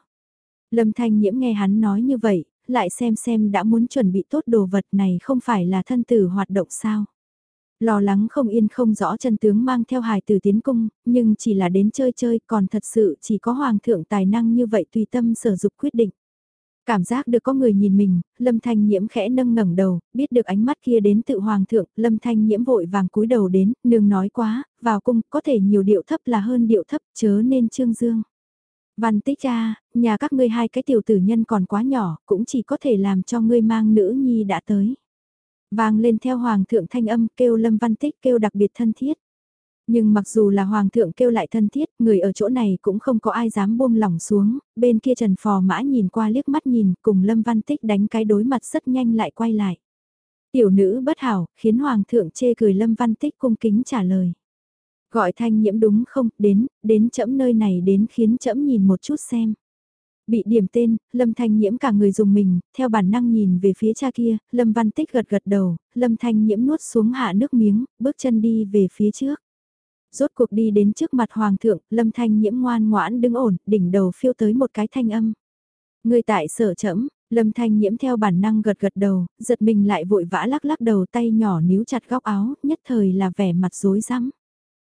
Lâm thanh nhiễm nghe hắn nói như vậy, lại xem xem đã muốn chuẩn bị tốt đồ vật này không phải là thân tử hoạt động sao. Lo lắng không yên không rõ chân tướng mang theo hài tử tiến cung, nhưng chỉ là đến chơi chơi còn thật sự chỉ có hoàng thượng tài năng như vậy tùy tâm sở dục quyết định. Cảm giác được có người nhìn mình, Lâm Thanh Nhiễm khẽ nâng ngẩng đầu, biết được ánh mắt kia đến tự hoàng thượng, Lâm Thanh Nhiễm vội vàng cúi đầu đến, nương nói quá, vào cung có thể nhiều điệu thấp là hơn điệu thấp, chớ nên trương dương. Văn tích cha nhà các ngươi hai cái tiểu tử nhân còn quá nhỏ, cũng chỉ có thể làm cho ngươi mang nữ nhi đã tới. Vang lên theo hoàng thượng thanh âm kêu Lâm Văn Tích kêu đặc biệt thân thiết. Nhưng mặc dù là hoàng thượng kêu lại thân thiết, người ở chỗ này cũng không có ai dám buông lỏng xuống, bên kia Trần Phò Mã nhìn qua liếc mắt nhìn, cùng Lâm Văn Tích đánh cái đối mặt rất nhanh lại quay lại. Tiểu nữ bất hảo, khiến hoàng thượng chê cười Lâm Văn Tích cung kính trả lời. Gọi thanh nhiễm đúng không, đến, đến chẫm nơi này đến khiến chẫm nhìn một chút xem. Bị điểm tên, Lâm Thanh Nhiễm cả người dùng mình, theo bản năng nhìn về phía cha kia, Lâm Văn Tích gật gật đầu, Lâm Thanh Nhiễm nuốt xuống hạ nước miếng, bước chân đi về phía trước. Rốt cuộc đi đến trước mặt Hoàng thượng, Lâm Thanh Nhiễm ngoan ngoãn đứng ổn, đỉnh đầu phiêu tới một cái thanh âm. Người tại sở chẫm, Lâm Thanh Nhiễm theo bản năng gật gật đầu, giật mình lại vội vã lắc lắc đầu tay nhỏ níu chặt góc áo, nhất thời là vẻ mặt rối rắm.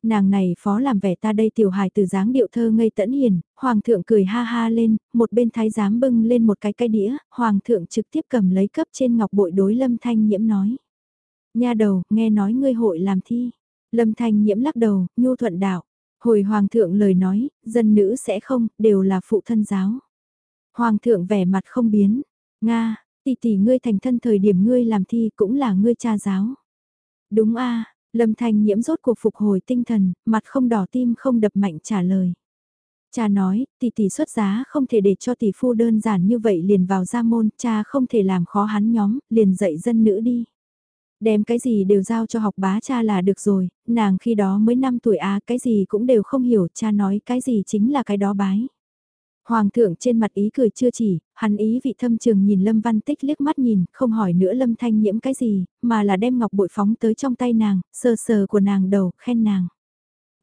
Nàng này phó làm vẻ ta đây tiểu hài từ dáng điệu thơ ngây tẫn hiền, hoàng thượng cười ha ha lên, một bên thái giám bưng lên một cái cái đĩa, hoàng thượng trực tiếp cầm lấy cấp trên ngọc bội đối lâm thanh nhiễm nói. Nha đầu, nghe nói ngươi hội làm thi. Lâm thanh nhiễm lắc đầu, nhu thuận đạo. Hồi hoàng thượng lời nói, dân nữ sẽ không, đều là phụ thân giáo. Hoàng thượng vẻ mặt không biến. Nga, tỷ tỷ ngươi thành thân thời điểm ngươi làm thi cũng là ngươi cha giáo. Đúng a Lâm Thanh nhiễm rốt cuộc phục hồi tinh thần, mặt không đỏ tim không đập mạnh trả lời. Cha nói, tỷ tỷ xuất giá không thể để cho tỷ phu đơn giản như vậy liền vào gia môn, cha không thể làm khó hắn nhóm, liền dạy dân nữ đi. Đem cái gì đều giao cho học bá cha là được rồi, nàng khi đó mới 5 tuổi á, cái gì cũng đều không hiểu, cha nói cái gì chính là cái đó bái. Hoàng thượng trên mặt ý cười chưa chỉ, hắn ý vị thâm trường nhìn Lâm Văn Tích liếc mắt nhìn, không hỏi nữa Lâm Thanh nhiễm cái gì, mà là đem ngọc bội phóng tới trong tay nàng, sờ sờ của nàng đầu, khen nàng.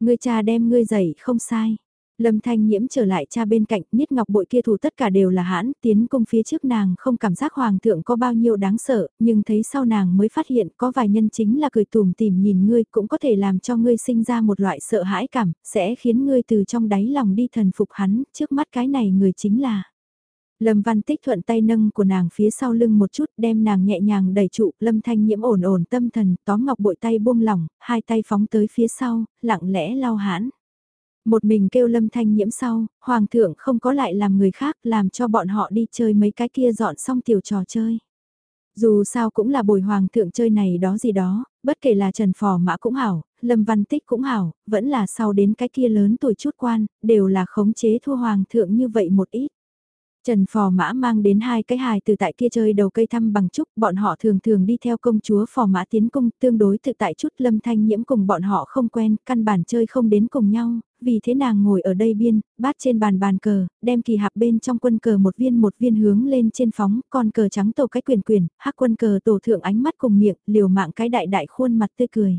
Ngươi cha đem ngươi dạy không sai. Lâm Thanh Nhiễm trở lại cha bên cạnh, niết ngọc bội kia thủ tất cả đều là hãn, tiến công phía trước nàng không cảm giác hoàng thượng có bao nhiêu đáng sợ, nhưng thấy sau nàng mới phát hiện có vài nhân chính là cười tùm tìm nhìn ngươi cũng có thể làm cho ngươi sinh ra một loại sợ hãi cảm, sẽ khiến ngươi từ trong đáy lòng đi thần phục hắn, trước mắt cái này người chính là. Lâm Văn Tích thuận tay nâng của nàng phía sau lưng một chút đem nàng nhẹ nhàng đẩy trụ, Lâm Thanh Nhiễm ổn ổn tâm thần, tóm ngọc bội tay buông lỏng, hai tay phóng tới phía sau, lặng lẽ lau hãn. Một mình kêu lâm thanh nhiễm sau, hoàng thượng không có lại làm người khác làm cho bọn họ đi chơi mấy cái kia dọn xong tiểu trò chơi. Dù sao cũng là bồi hoàng thượng chơi này đó gì đó, bất kể là Trần Phò Mã cũng hảo, Lâm Văn Tích cũng hảo, vẫn là sau đến cái kia lớn tuổi chút quan, đều là khống chế thua hoàng thượng như vậy một ít. Trần Phò Mã mang đến hai cái hài từ tại kia chơi đầu cây thăm bằng trúc, bọn họ thường thường đi theo công chúa Phò Mã tiến cung, tương đối tự tại chút lâm thanh nhiễm cùng bọn họ không quen, căn bản chơi không đến cùng nhau, vì thế nàng ngồi ở đây biên, bát trên bàn bàn cờ, đem kỳ hạp bên trong quân cờ một viên một viên hướng lên trên phóng, con cờ trắng tổ cái quyền quyền, hắc quân cờ tổ thượng ánh mắt cùng miệng, liều mạng cái đại đại khuôn mặt tươi cười.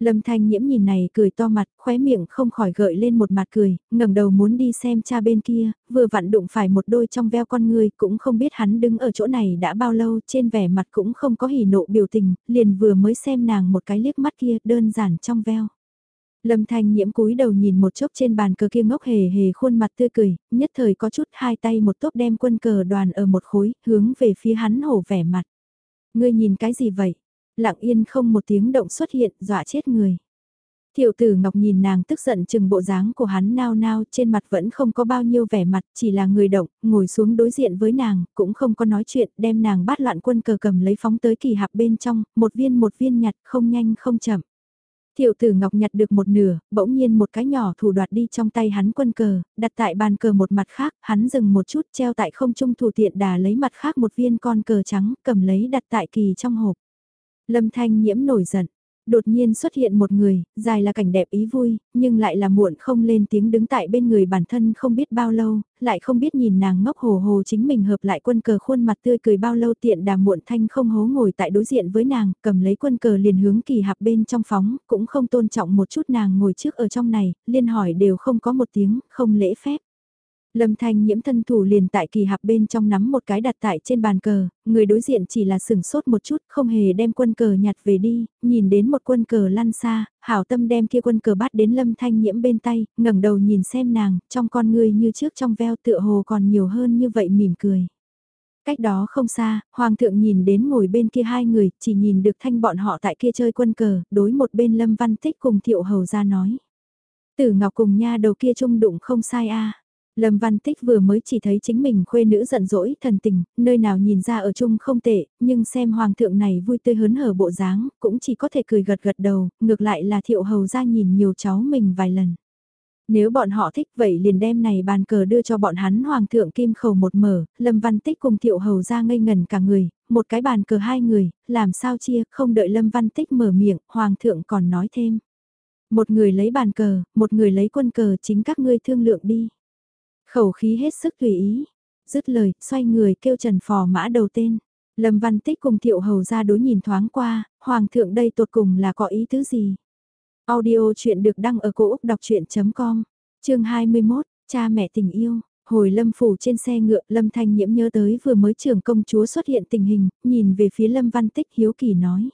Lâm Thanh Nhiễm nhìn này cười to mặt, khóe miệng không khỏi gợi lên một mặt cười, ngẩng đầu muốn đi xem cha bên kia, vừa vặn đụng phải một đôi trong veo con người, cũng không biết hắn đứng ở chỗ này đã bao lâu, trên vẻ mặt cũng không có hỉ nộ biểu tình, liền vừa mới xem nàng một cái liếc mắt kia, đơn giản trong veo. Lâm Thanh Nhiễm cúi đầu nhìn một chốc trên bàn cờ kia ngốc hề hề khuôn mặt tươi cười, nhất thời có chút hai tay một tốp đem quân cờ đoàn ở một khối, hướng về phía hắn hổ vẻ mặt. Ngươi nhìn cái gì vậy? Lặng yên không một tiếng động xuất hiện, dọa chết người. Tiểu tử Ngọc nhìn nàng tức giận chừng bộ dáng của hắn nao nao trên mặt vẫn không có bao nhiêu vẻ mặt, chỉ là người động, ngồi xuống đối diện với nàng, cũng không có nói chuyện, đem nàng bắt loạn quân cờ cầm lấy phóng tới kỳ hạp bên trong, một viên một viên nhặt không nhanh không chậm. Tiểu tử Ngọc nhặt được một nửa, bỗng nhiên một cái nhỏ thủ đoạt đi trong tay hắn quân cờ, đặt tại bàn cờ một mặt khác, hắn dừng một chút treo tại không trung thủ tiện đà lấy mặt khác một viên con cờ trắng, cầm lấy đặt tại kỳ trong hộp. Lâm Thanh Nhiễm nổi giận. Đột nhiên xuất hiện một người, dài là cảnh đẹp ý vui, nhưng lại là muộn không lên tiếng đứng tại bên người bản thân không biết bao lâu, lại không biết nhìn nàng ngốc hồ hồ chính mình hợp lại quân cờ khuôn mặt tươi cười bao lâu tiện đà muộn thanh không hố ngồi tại đối diện với nàng, cầm lấy quân cờ liền hướng kỳ hạp bên trong phóng, cũng không tôn trọng một chút nàng ngồi trước ở trong này, liên hỏi đều không có một tiếng, không lễ phép. Lâm Thanh nhiễm thân thủ liền tại kỳ hạp bên trong nắm một cái đặt tại trên bàn cờ, người đối diện chỉ là sửng sốt một chút, không hề đem quân cờ nhặt về đi, nhìn đến một quân cờ lăn xa, hảo tâm đem kia quân cờ bắt đến Lâm Thanh nhiễm bên tay, ngẩng đầu nhìn xem nàng, trong con người như trước trong veo tựa hồ còn nhiều hơn như vậy mỉm cười. Cách đó không xa, Hoàng thượng nhìn đến ngồi bên kia hai người, chỉ nhìn được thanh bọn họ tại kia chơi quân cờ, đối một bên Lâm Văn Tích cùng Thiệu Hầu ra nói. Tử Ngọc cùng nha đầu kia chung đụng không sai a Lâm Văn Tích vừa mới chỉ thấy chính mình khuê nữ giận dỗi thần tình, nơi nào nhìn ra ở chung không tệ, nhưng xem hoàng thượng này vui tươi hớn hở bộ dáng, cũng chỉ có thể cười gật gật đầu, ngược lại là thiệu hầu ra nhìn nhiều cháu mình vài lần. Nếu bọn họ thích vậy liền đem này bàn cờ đưa cho bọn hắn hoàng thượng kim khẩu một mở, Lâm Văn Tích cùng thiệu hầu ra ngây ngần cả người, một cái bàn cờ hai người, làm sao chia, không đợi Lâm Văn Tích mở miệng, hoàng thượng còn nói thêm. Một người lấy bàn cờ, một người lấy quân cờ chính các ngươi thương lượng đi. Khẩu khí hết sức tùy ý. Dứt lời, xoay người kêu Trần Phò mã đầu tên. Lâm Văn Tích cùng Thiệu Hầu ra đối nhìn thoáng qua, Hoàng thượng đây tột cùng là có ý tứ gì? Audio chuyện được đăng ở cổ Úc đọc chuyện.com, chương 21, cha mẹ tình yêu. Hồi Lâm Phủ trên xe ngựa, Lâm Thanh Nhiễm nhớ tới vừa mới trưởng công chúa xuất hiện tình hình, nhìn về phía Lâm Văn Tích hiếu kỳ nói.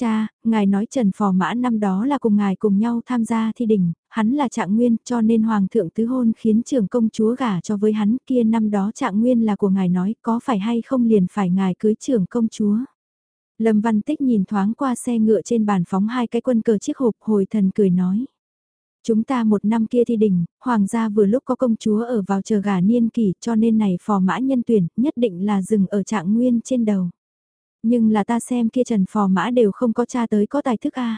Cha, ngài nói Trần Phò Mã năm đó là cùng ngài cùng nhau tham gia thi đỉnh, hắn là trạng nguyên cho nên Hoàng thượng tứ hôn khiến trưởng công chúa gả cho với hắn kia năm đó trạng nguyên là của ngài nói có phải hay không liền phải ngài cưới trưởng công chúa. Lâm Văn Tích nhìn thoáng qua xe ngựa trên bàn phóng hai cái quân cờ chiếc hộp hồi thần cười nói. Chúng ta một năm kia thi đỉnh, hoàng gia vừa lúc có công chúa ở vào chờ gả niên kỷ cho nên này phò mã nhân tuyển nhất định là dừng ở trạng nguyên trên đầu. Nhưng là ta xem kia Trần Phò Mã đều không có cha tới có tài thức a.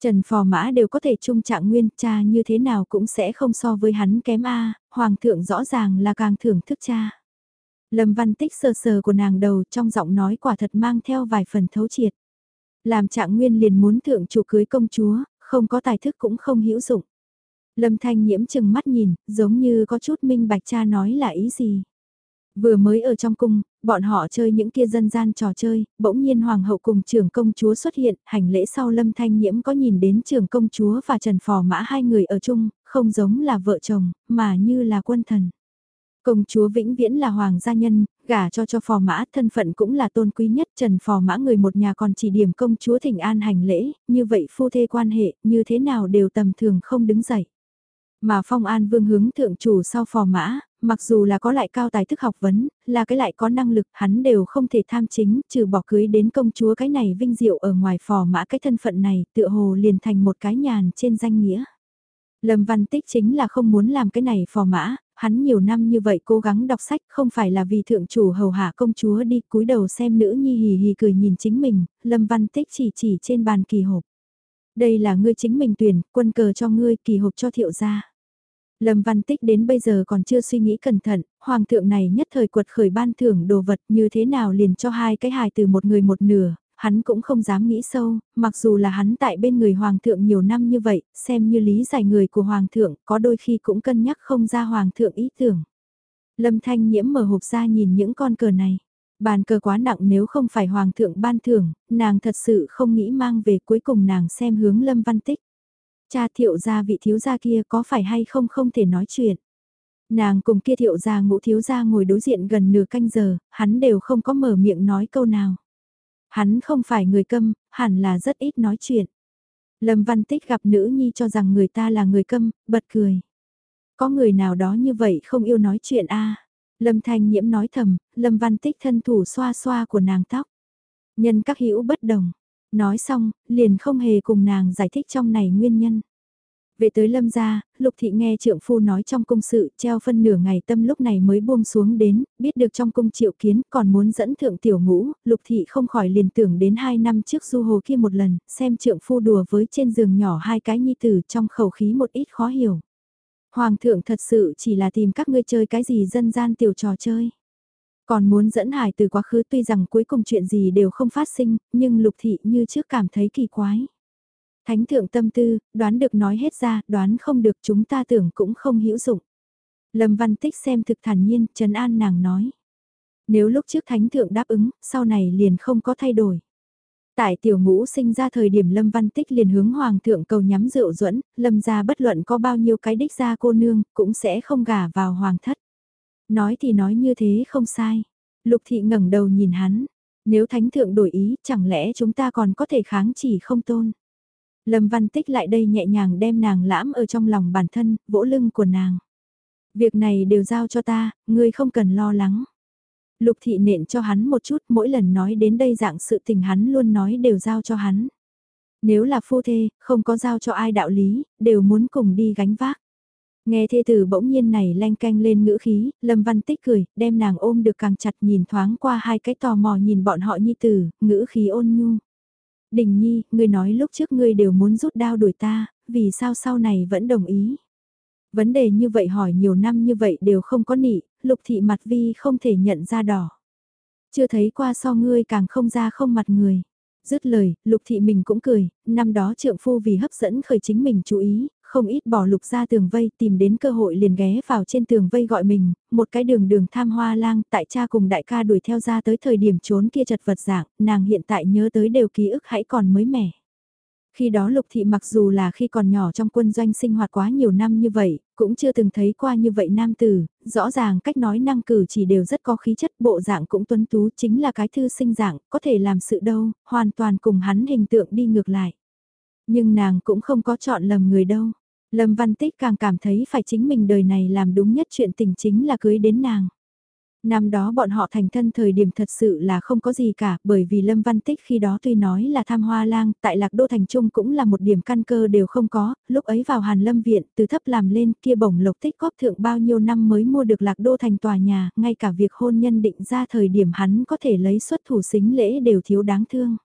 Trần Phò Mã đều có thể trung trạng nguyên, cha như thế nào cũng sẽ không so với hắn kém a, hoàng thượng rõ ràng là càng thưởng thức cha. Lâm Văn Tích sờ sờ của nàng đầu trong giọng nói quả thật mang theo vài phần thấu triệt. Làm trạng nguyên liền muốn thượng chủ cưới công chúa, không có tài thức cũng không hữu dụng. Lâm Thanh Nhiễm chừng mắt nhìn, giống như có chút minh bạch cha nói là ý gì. Vừa mới ở trong cung, bọn họ chơi những kia dân gian trò chơi, bỗng nhiên hoàng hậu cùng trưởng công chúa xuất hiện, hành lễ sau lâm thanh nhiễm có nhìn đến trưởng công chúa và trần phò mã hai người ở chung, không giống là vợ chồng, mà như là quân thần. Công chúa vĩnh viễn là hoàng gia nhân, gả cho cho phò mã thân phận cũng là tôn quý nhất trần phò mã người một nhà còn chỉ điểm công chúa thỉnh an hành lễ, như vậy phu thê quan hệ như thế nào đều tầm thường không đứng dậy. Mà phong an vương hướng thượng chủ sau phò mã, mặc dù là có lại cao tài thức học vấn, là cái lại có năng lực, hắn đều không thể tham chính, trừ bỏ cưới đến công chúa cái này vinh diệu ở ngoài phò mã cái thân phận này, tựa hồ liền thành một cái nhàn trên danh nghĩa. Lâm Văn Tích chính là không muốn làm cái này phò mã, hắn nhiều năm như vậy cố gắng đọc sách không phải là vì thượng chủ hầu hạ công chúa đi cúi đầu xem nữ nhi hì hì cười nhìn chính mình, Lâm Văn Tích chỉ chỉ trên bàn kỳ hộp. Đây là ngươi chính mình tuyển, quân cờ cho ngươi, kỳ hộp cho thiệu gia. Lâm Văn Tích đến bây giờ còn chưa suy nghĩ cẩn thận, hoàng thượng này nhất thời quật khởi ban thưởng đồ vật như thế nào liền cho hai cái hài từ một người một nửa, hắn cũng không dám nghĩ sâu, mặc dù là hắn tại bên người hoàng thượng nhiều năm như vậy, xem như lý giải người của hoàng thượng, có đôi khi cũng cân nhắc không ra hoàng thượng ý tưởng. Lâm Thanh Nhiễm mở hộp ra nhìn những con cờ này. Bàn cờ quá nặng nếu không phải hoàng thượng ban thưởng, nàng thật sự không nghĩ mang về cuối cùng nàng xem hướng Lâm Văn Tích. Cha thiệu gia vị thiếu gia kia có phải hay không không thể nói chuyện. Nàng cùng kia thiệu gia ngũ thiếu gia ngồi đối diện gần nửa canh giờ, hắn đều không có mở miệng nói câu nào. Hắn không phải người câm, hẳn là rất ít nói chuyện. Lâm Văn Tích gặp nữ nhi cho rằng người ta là người câm, bật cười. Có người nào đó như vậy không yêu nói chuyện a Lâm Thanh Nhiễm nói thầm, Lâm Văn Tích thân thủ xoa xoa của nàng tóc. Nhân các hữu bất đồng, Nói xong, liền không hề cùng nàng giải thích trong này nguyên nhân. Về tới lâm gia, lục thị nghe trượng phu nói trong cung sự, treo phân nửa ngày tâm lúc này mới buông xuống đến, biết được trong cung triệu kiến còn muốn dẫn thượng tiểu ngũ, lục thị không khỏi liền tưởng đến hai năm trước du hồ kia một lần, xem trượng phu đùa với trên giường nhỏ hai cái nhi tử trong khẩu khí một ít khó hiểu. Hoàng thượng thật sự chỉ là tìm các ngươi chơi cái gì dân gian tiểu trò chơi. Còn muốn dẫn hải từ quá khứ tuy rằng cuối cùng chuyện gì đều không phát sinh, nhưng lục thị như trước cảm thấy kỳ quái. Thánh thượng tâm tư, đoán được nói hết ra, đoán không được chúng ta tưởng cũng không hữu dụng. Lâm Văn Tích xem thực thản nhiên, Trần An nàng nói. Nếu lúc trước thánh thượng đáp ứng, sau này liền không có thay đổi. Tại tiểu ngũ sinh ra thời điểm Lâm Văn Tích liền hướng Hoàng thượng cầu nhắm rượu duẫn Lâm gia bất luận có bao nhiêu cái đích ra cô nương, cũng sẽ không gả vào Hoàng thất. Nói thì nói như thế không sai. Lục thị ngẩng đầu nhìn hắn. Nếu thánh thượng đổi ý, chẳng lẽ chúng ta còn có thể kháng chỉ không tôn. Lâm văn tích lại đây nhẹ nhàng đem nàng lãm ở trong lòng bản thân, vỗ lưng của nàng. Việc này đều giao cho ta, ngươi không cần lo lắng. Lục thị nện cho hắn một chút mỗi lần nói đến đây dạng sự tình hắn luôn nói đều giao cho hắn. Nếu là phu thê, không có giao cho ai đạo lý, đều muốn cùng đi gánh vác. Nghe thê tử bỗng nhiên này lanh canh lên ngữ khí, Lâm Văn Tích cười, đem nàng ôm được càng chặt nhìn thoáng qua hai cái tò mò nhìn bọn họ nhi tử, ngữ khí ôn nhu. Đình nhi, ngươi nói lúc trước ngươi đều muốn rút đao đuổi ta, vì sao sau này vẫn đồng ý? Vấn đề như vậy hỏi nhiều năm như vậy đều không có nị, lục thị mặt vi không thể nhận ra đỏ. Chưa thấy qua so ngươi càng không ra không mặt người. Dứt lời, lục thị mình cũng cười, năm đó trượng phu vì hấp dẫn khởi chính mình chú ý, không ít bỏ lục ra tường vây tìm đến cơ hội liền ghé vào trên tường vây gọi mình, một cái đường đường tham hoa lang tại cha cùng đại ca đuổi theo ra tới thời điểm trốn kia chật vật dạng, nàng hiện tại nhớ tới đều ký ức hãy còn mới mẻ. Khi đó Lục Thị mặc dù là khi còn nhỏ trong quân doanh sinh hoạt quá nhiều năm như vậy, cũng chưa từng thấy qua như vậy nam tử, rõ ràng cách nói năng cử chỉ đều rất có khí chất bộ dạng cũng tuấn tú chính là cái thư sinh dạng, có thể làm sự đâu, hoàn toàn cùng hắn hình tượng đi ngược lại. Nhưng nàng cũng không có chọn lầm người đâu. Lâm Văn Tích càng cảm thấy phải chính mình đời này làm đúng nhất chuyện tình chính là cưới đến nàng. Năm đó bọn họ thành thân thời điểm thật sự là không có gì cả, bởi vì Lâm Văn Tích khi đó tuy nói là tham hoa lang, tại Lạc Đô Thành Trung cũng là một điểm căn cơ đều không có, lúc ấy vào Hàn Lâm Viện, từ thấp làm lên kia bổng lộc tích góp thượng bao nhiêu năm mới mua được Lạc Đô Thành tòa nhà, ngay cả việc hôn nhân định ra thời điểm hắn có thể lấy xuất thủ xính lễ đều thiếu đáng thương.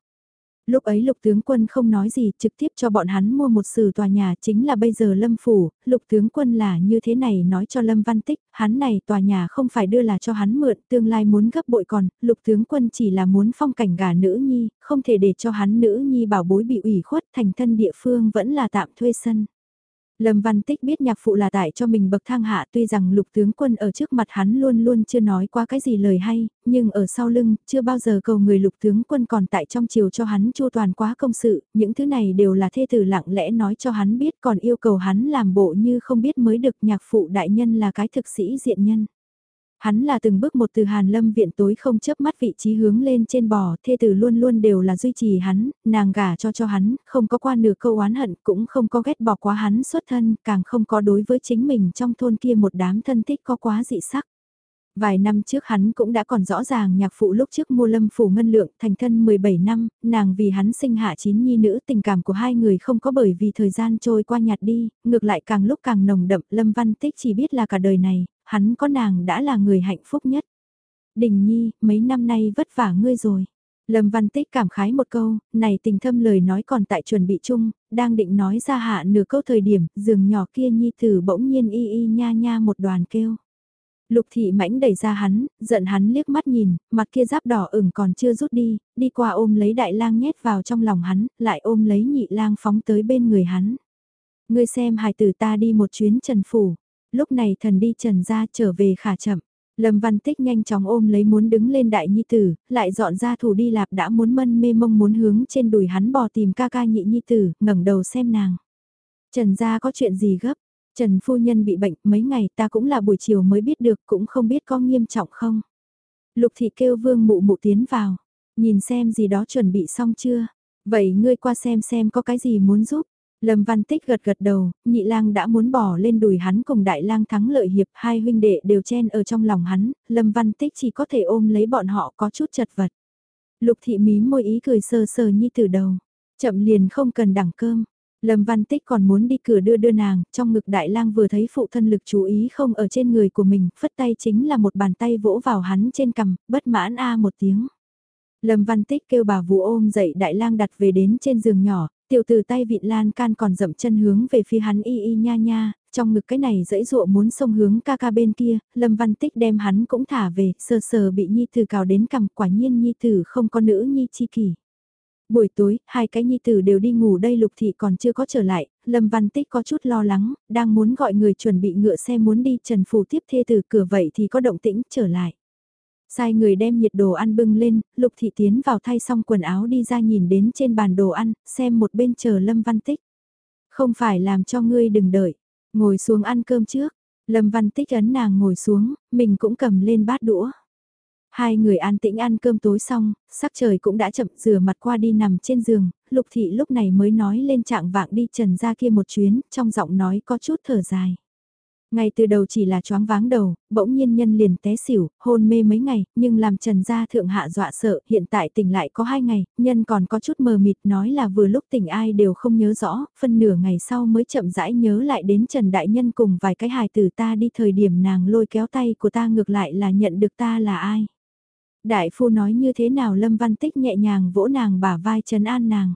Lúc ấy lục tướng quân không nói gì trực tiếp cho bọn hắn mua một sử tòa nhà chính là bây giờ lâm phủ, lục tướng quân là như thế này nói cho lâm văn tích, hắn này tòa nhà không phải đưa là cho hắn mượn, tương lai muốn gấp bội còn, lục tướng quân chỉ là muốn phong cảnh gà nữ nhi, không thể để cho hắn nữ nhi bảo bối bị ủy khuất thành thân địa phương vẫn là tạm thuê sân. Lâm Văn Tích biết nhạc phụ là tại cho mình bậc thang hạ tuy rằng lục tướng quân ở trước mặt hắn luôn luôn chưa nói qua cái gì lời hay, nhưng ở sau lưng, chưa bao giờ cầu người lục tướng quân còn tại trong chiều cho hắn chu toàn quá công sự, những thứ này đều là thê tử lặng lẽ nói cho hắn biết còn yêu cầu hắn làm bộ như không biết mới được nhạc phụ đại nhân là cái thực sĩ diện nhân. Hắn là từng bước một từ Hàn Lâm viện tối không chớp mắt vị trí hướng lên trên bò, thê tử luôn luôn đều là duy trì hắn, nàng gả cho cho hắn, không có qua nửa câu oán hận, cũng không có ghét bỏ quá hắn xuất thân, càng không có đối với chính mình trong thôn kia một đám thân thích có quá dị sắc. Vài năm trước hắn cũng đã còn rõ ràng nhạc phụ lúc trước mua lâm phủ ngân lượng thành thân 17 năm, nàng vì hắn sinh hạ chín nhi nữ tình cảm của hai người không có bởi vì thời gian trôi qua nhạt đi, ngược lại càng lúc càng nồng đậm lâm văn tích chỉ biết là cả đời này, hắn có nàng đã là người hạnh phúc nhất. Đình nhi, mấy năm nay vất vả ngươi rồi. Lâm Văn Tích cảm khái một câu, này tình thâm lời nói còn tại chuẩn bị chung, đang định nói ra hạ nửa câu thời điểm, giường nhỏ kia nhi tử bỗng nhiên y y nha nha một đoàn kêu. Lục thị mãnh đẩy ra hắn, giận hắn liếc mắt nhìn, mặt kia giáp đỏ ửng còn chưa rút đi, đi qua ôm lấy đại lang nhét vào trong lòng hắn, lại ôm lấy nhị lang phóng tới bên người hắn. Ngươi xem hài tử ta đi một chuyến trần phủ, lúc này thần đi trần ra trở về khả chậm. Lâm Văn Tích nhanh chóng ôm lấy muốn đứng lên đại nhi tử, lại dọn ra thủ đi lạp đã muốn mân mê mông muốn hướng trên đùi hắn bò tìm ca ca nhị nhi tử, ngẩng đầu xem nàng. Trần gia có chuyện gì gấp? Trần phu nhân bị bệnh mấy ngày ta cũng là buổi chiều mới biết được cũng không biết có nghiêm trọng không. Lục thị kêu vương mụ mụ tiến vào, nhìn xem gì đó chuẩn bị xong chưa. Vậy ngươi qua xem xem có cái gì muốn giúp. Lâm Văn Tích gật gật đầu, nhị lang đã muốn bỏ lên đùi hắn cùng đại lang thắng lợi hiệp hai huynh đệ đều chen ở trong lòng hắn, Lâm Văn Tích chỉ có thể ôm lấy bọn họ có chút chật vật. Lục thị mí môi ý cười sơ sờ như từ đầu, chậm liền không cần đẳng cơm. Lâm Văn Tích còn muốn đi cửa đưa đưa nàng, trong ngực đại lang vừa thấy phụ thân lực chú ý không ở trên người của mình, phất tay chính là một bàn tay vỗ vào hắn trên cằm, bất mãn a một tiếng. Lâm Văn Tích kêu bà vũ ôm dậy đại lang đặt về đến trên giường nhỏ, Tiểu từ tay vịn lan can còn dậm chân hướng về phía hắn y y nha nha, trong ngực cái này dẫy dụa muốn xông hướng ca ca bên kia, Lâm Văn Tích đem hắn cũng thả về, sờ sờ bị Nhi Tử cào đến cằm quả nhiên Nhi Tử không có nữ Nhi chi kỳ. Buổi tối, hai cái Nhi Tử đều đi ngủ đây Lục Thị còn chưa có trở lại, Lâm Văn Tích có chút lo lắng, đang muốn gọi người chuẩn bị ngựa xe muốn đi Trần Phủ tiếp thê từ cửa vậy thì có động tĩnh trở lại. Sai người đem nhiệt đồ ăn bưng lên, Lục Thị Tiến vào thay xong quần áo đi ra nhìn đến trên bàn đồ ăn, xem một bên chờ Lâm Văn Tích. Không phải làm cho ngươi đừng đợi, ngồi xuống ăn cơm trước. Lâm Văn Tích ấn nàng ngồi xuống, mình cũng cầm lên bát đũa. Hai người an tĩnh ăn cơm tối xong, sắc trời cũng đã chậm rửa mặt qua đi nằm trên giường, Lục Thị lúc này mới nói lên trạng vạng đi trần ra kia một chuyến, trong giọng nói có chút thở dài. Ngay từ đầu chỉ là choáng váng đầu, bỗng nhiên nhân liền té xỉu, hôn mê mấy ngày, nhưng làm Trần Gia Thượng Hạ dọa sợ, hiện tại tỉnh lại có hai ngày, nhân còn có chút mờ mịt nói là vừa lúc tỉnh ai đều không nhớ rõ, phân nửa ngày sau mới chậm rãi nhớ lại đến Trần Đại Nhân cùng vài cái hài tử ta đi thời điểm nàng lôi kéo tay của ta ngược lại là nhận được ta là ai. Đại phu nói như thế nào Lâm Văn Tích nhẹ nhàng vỗ nàng bả vai trần an nàng.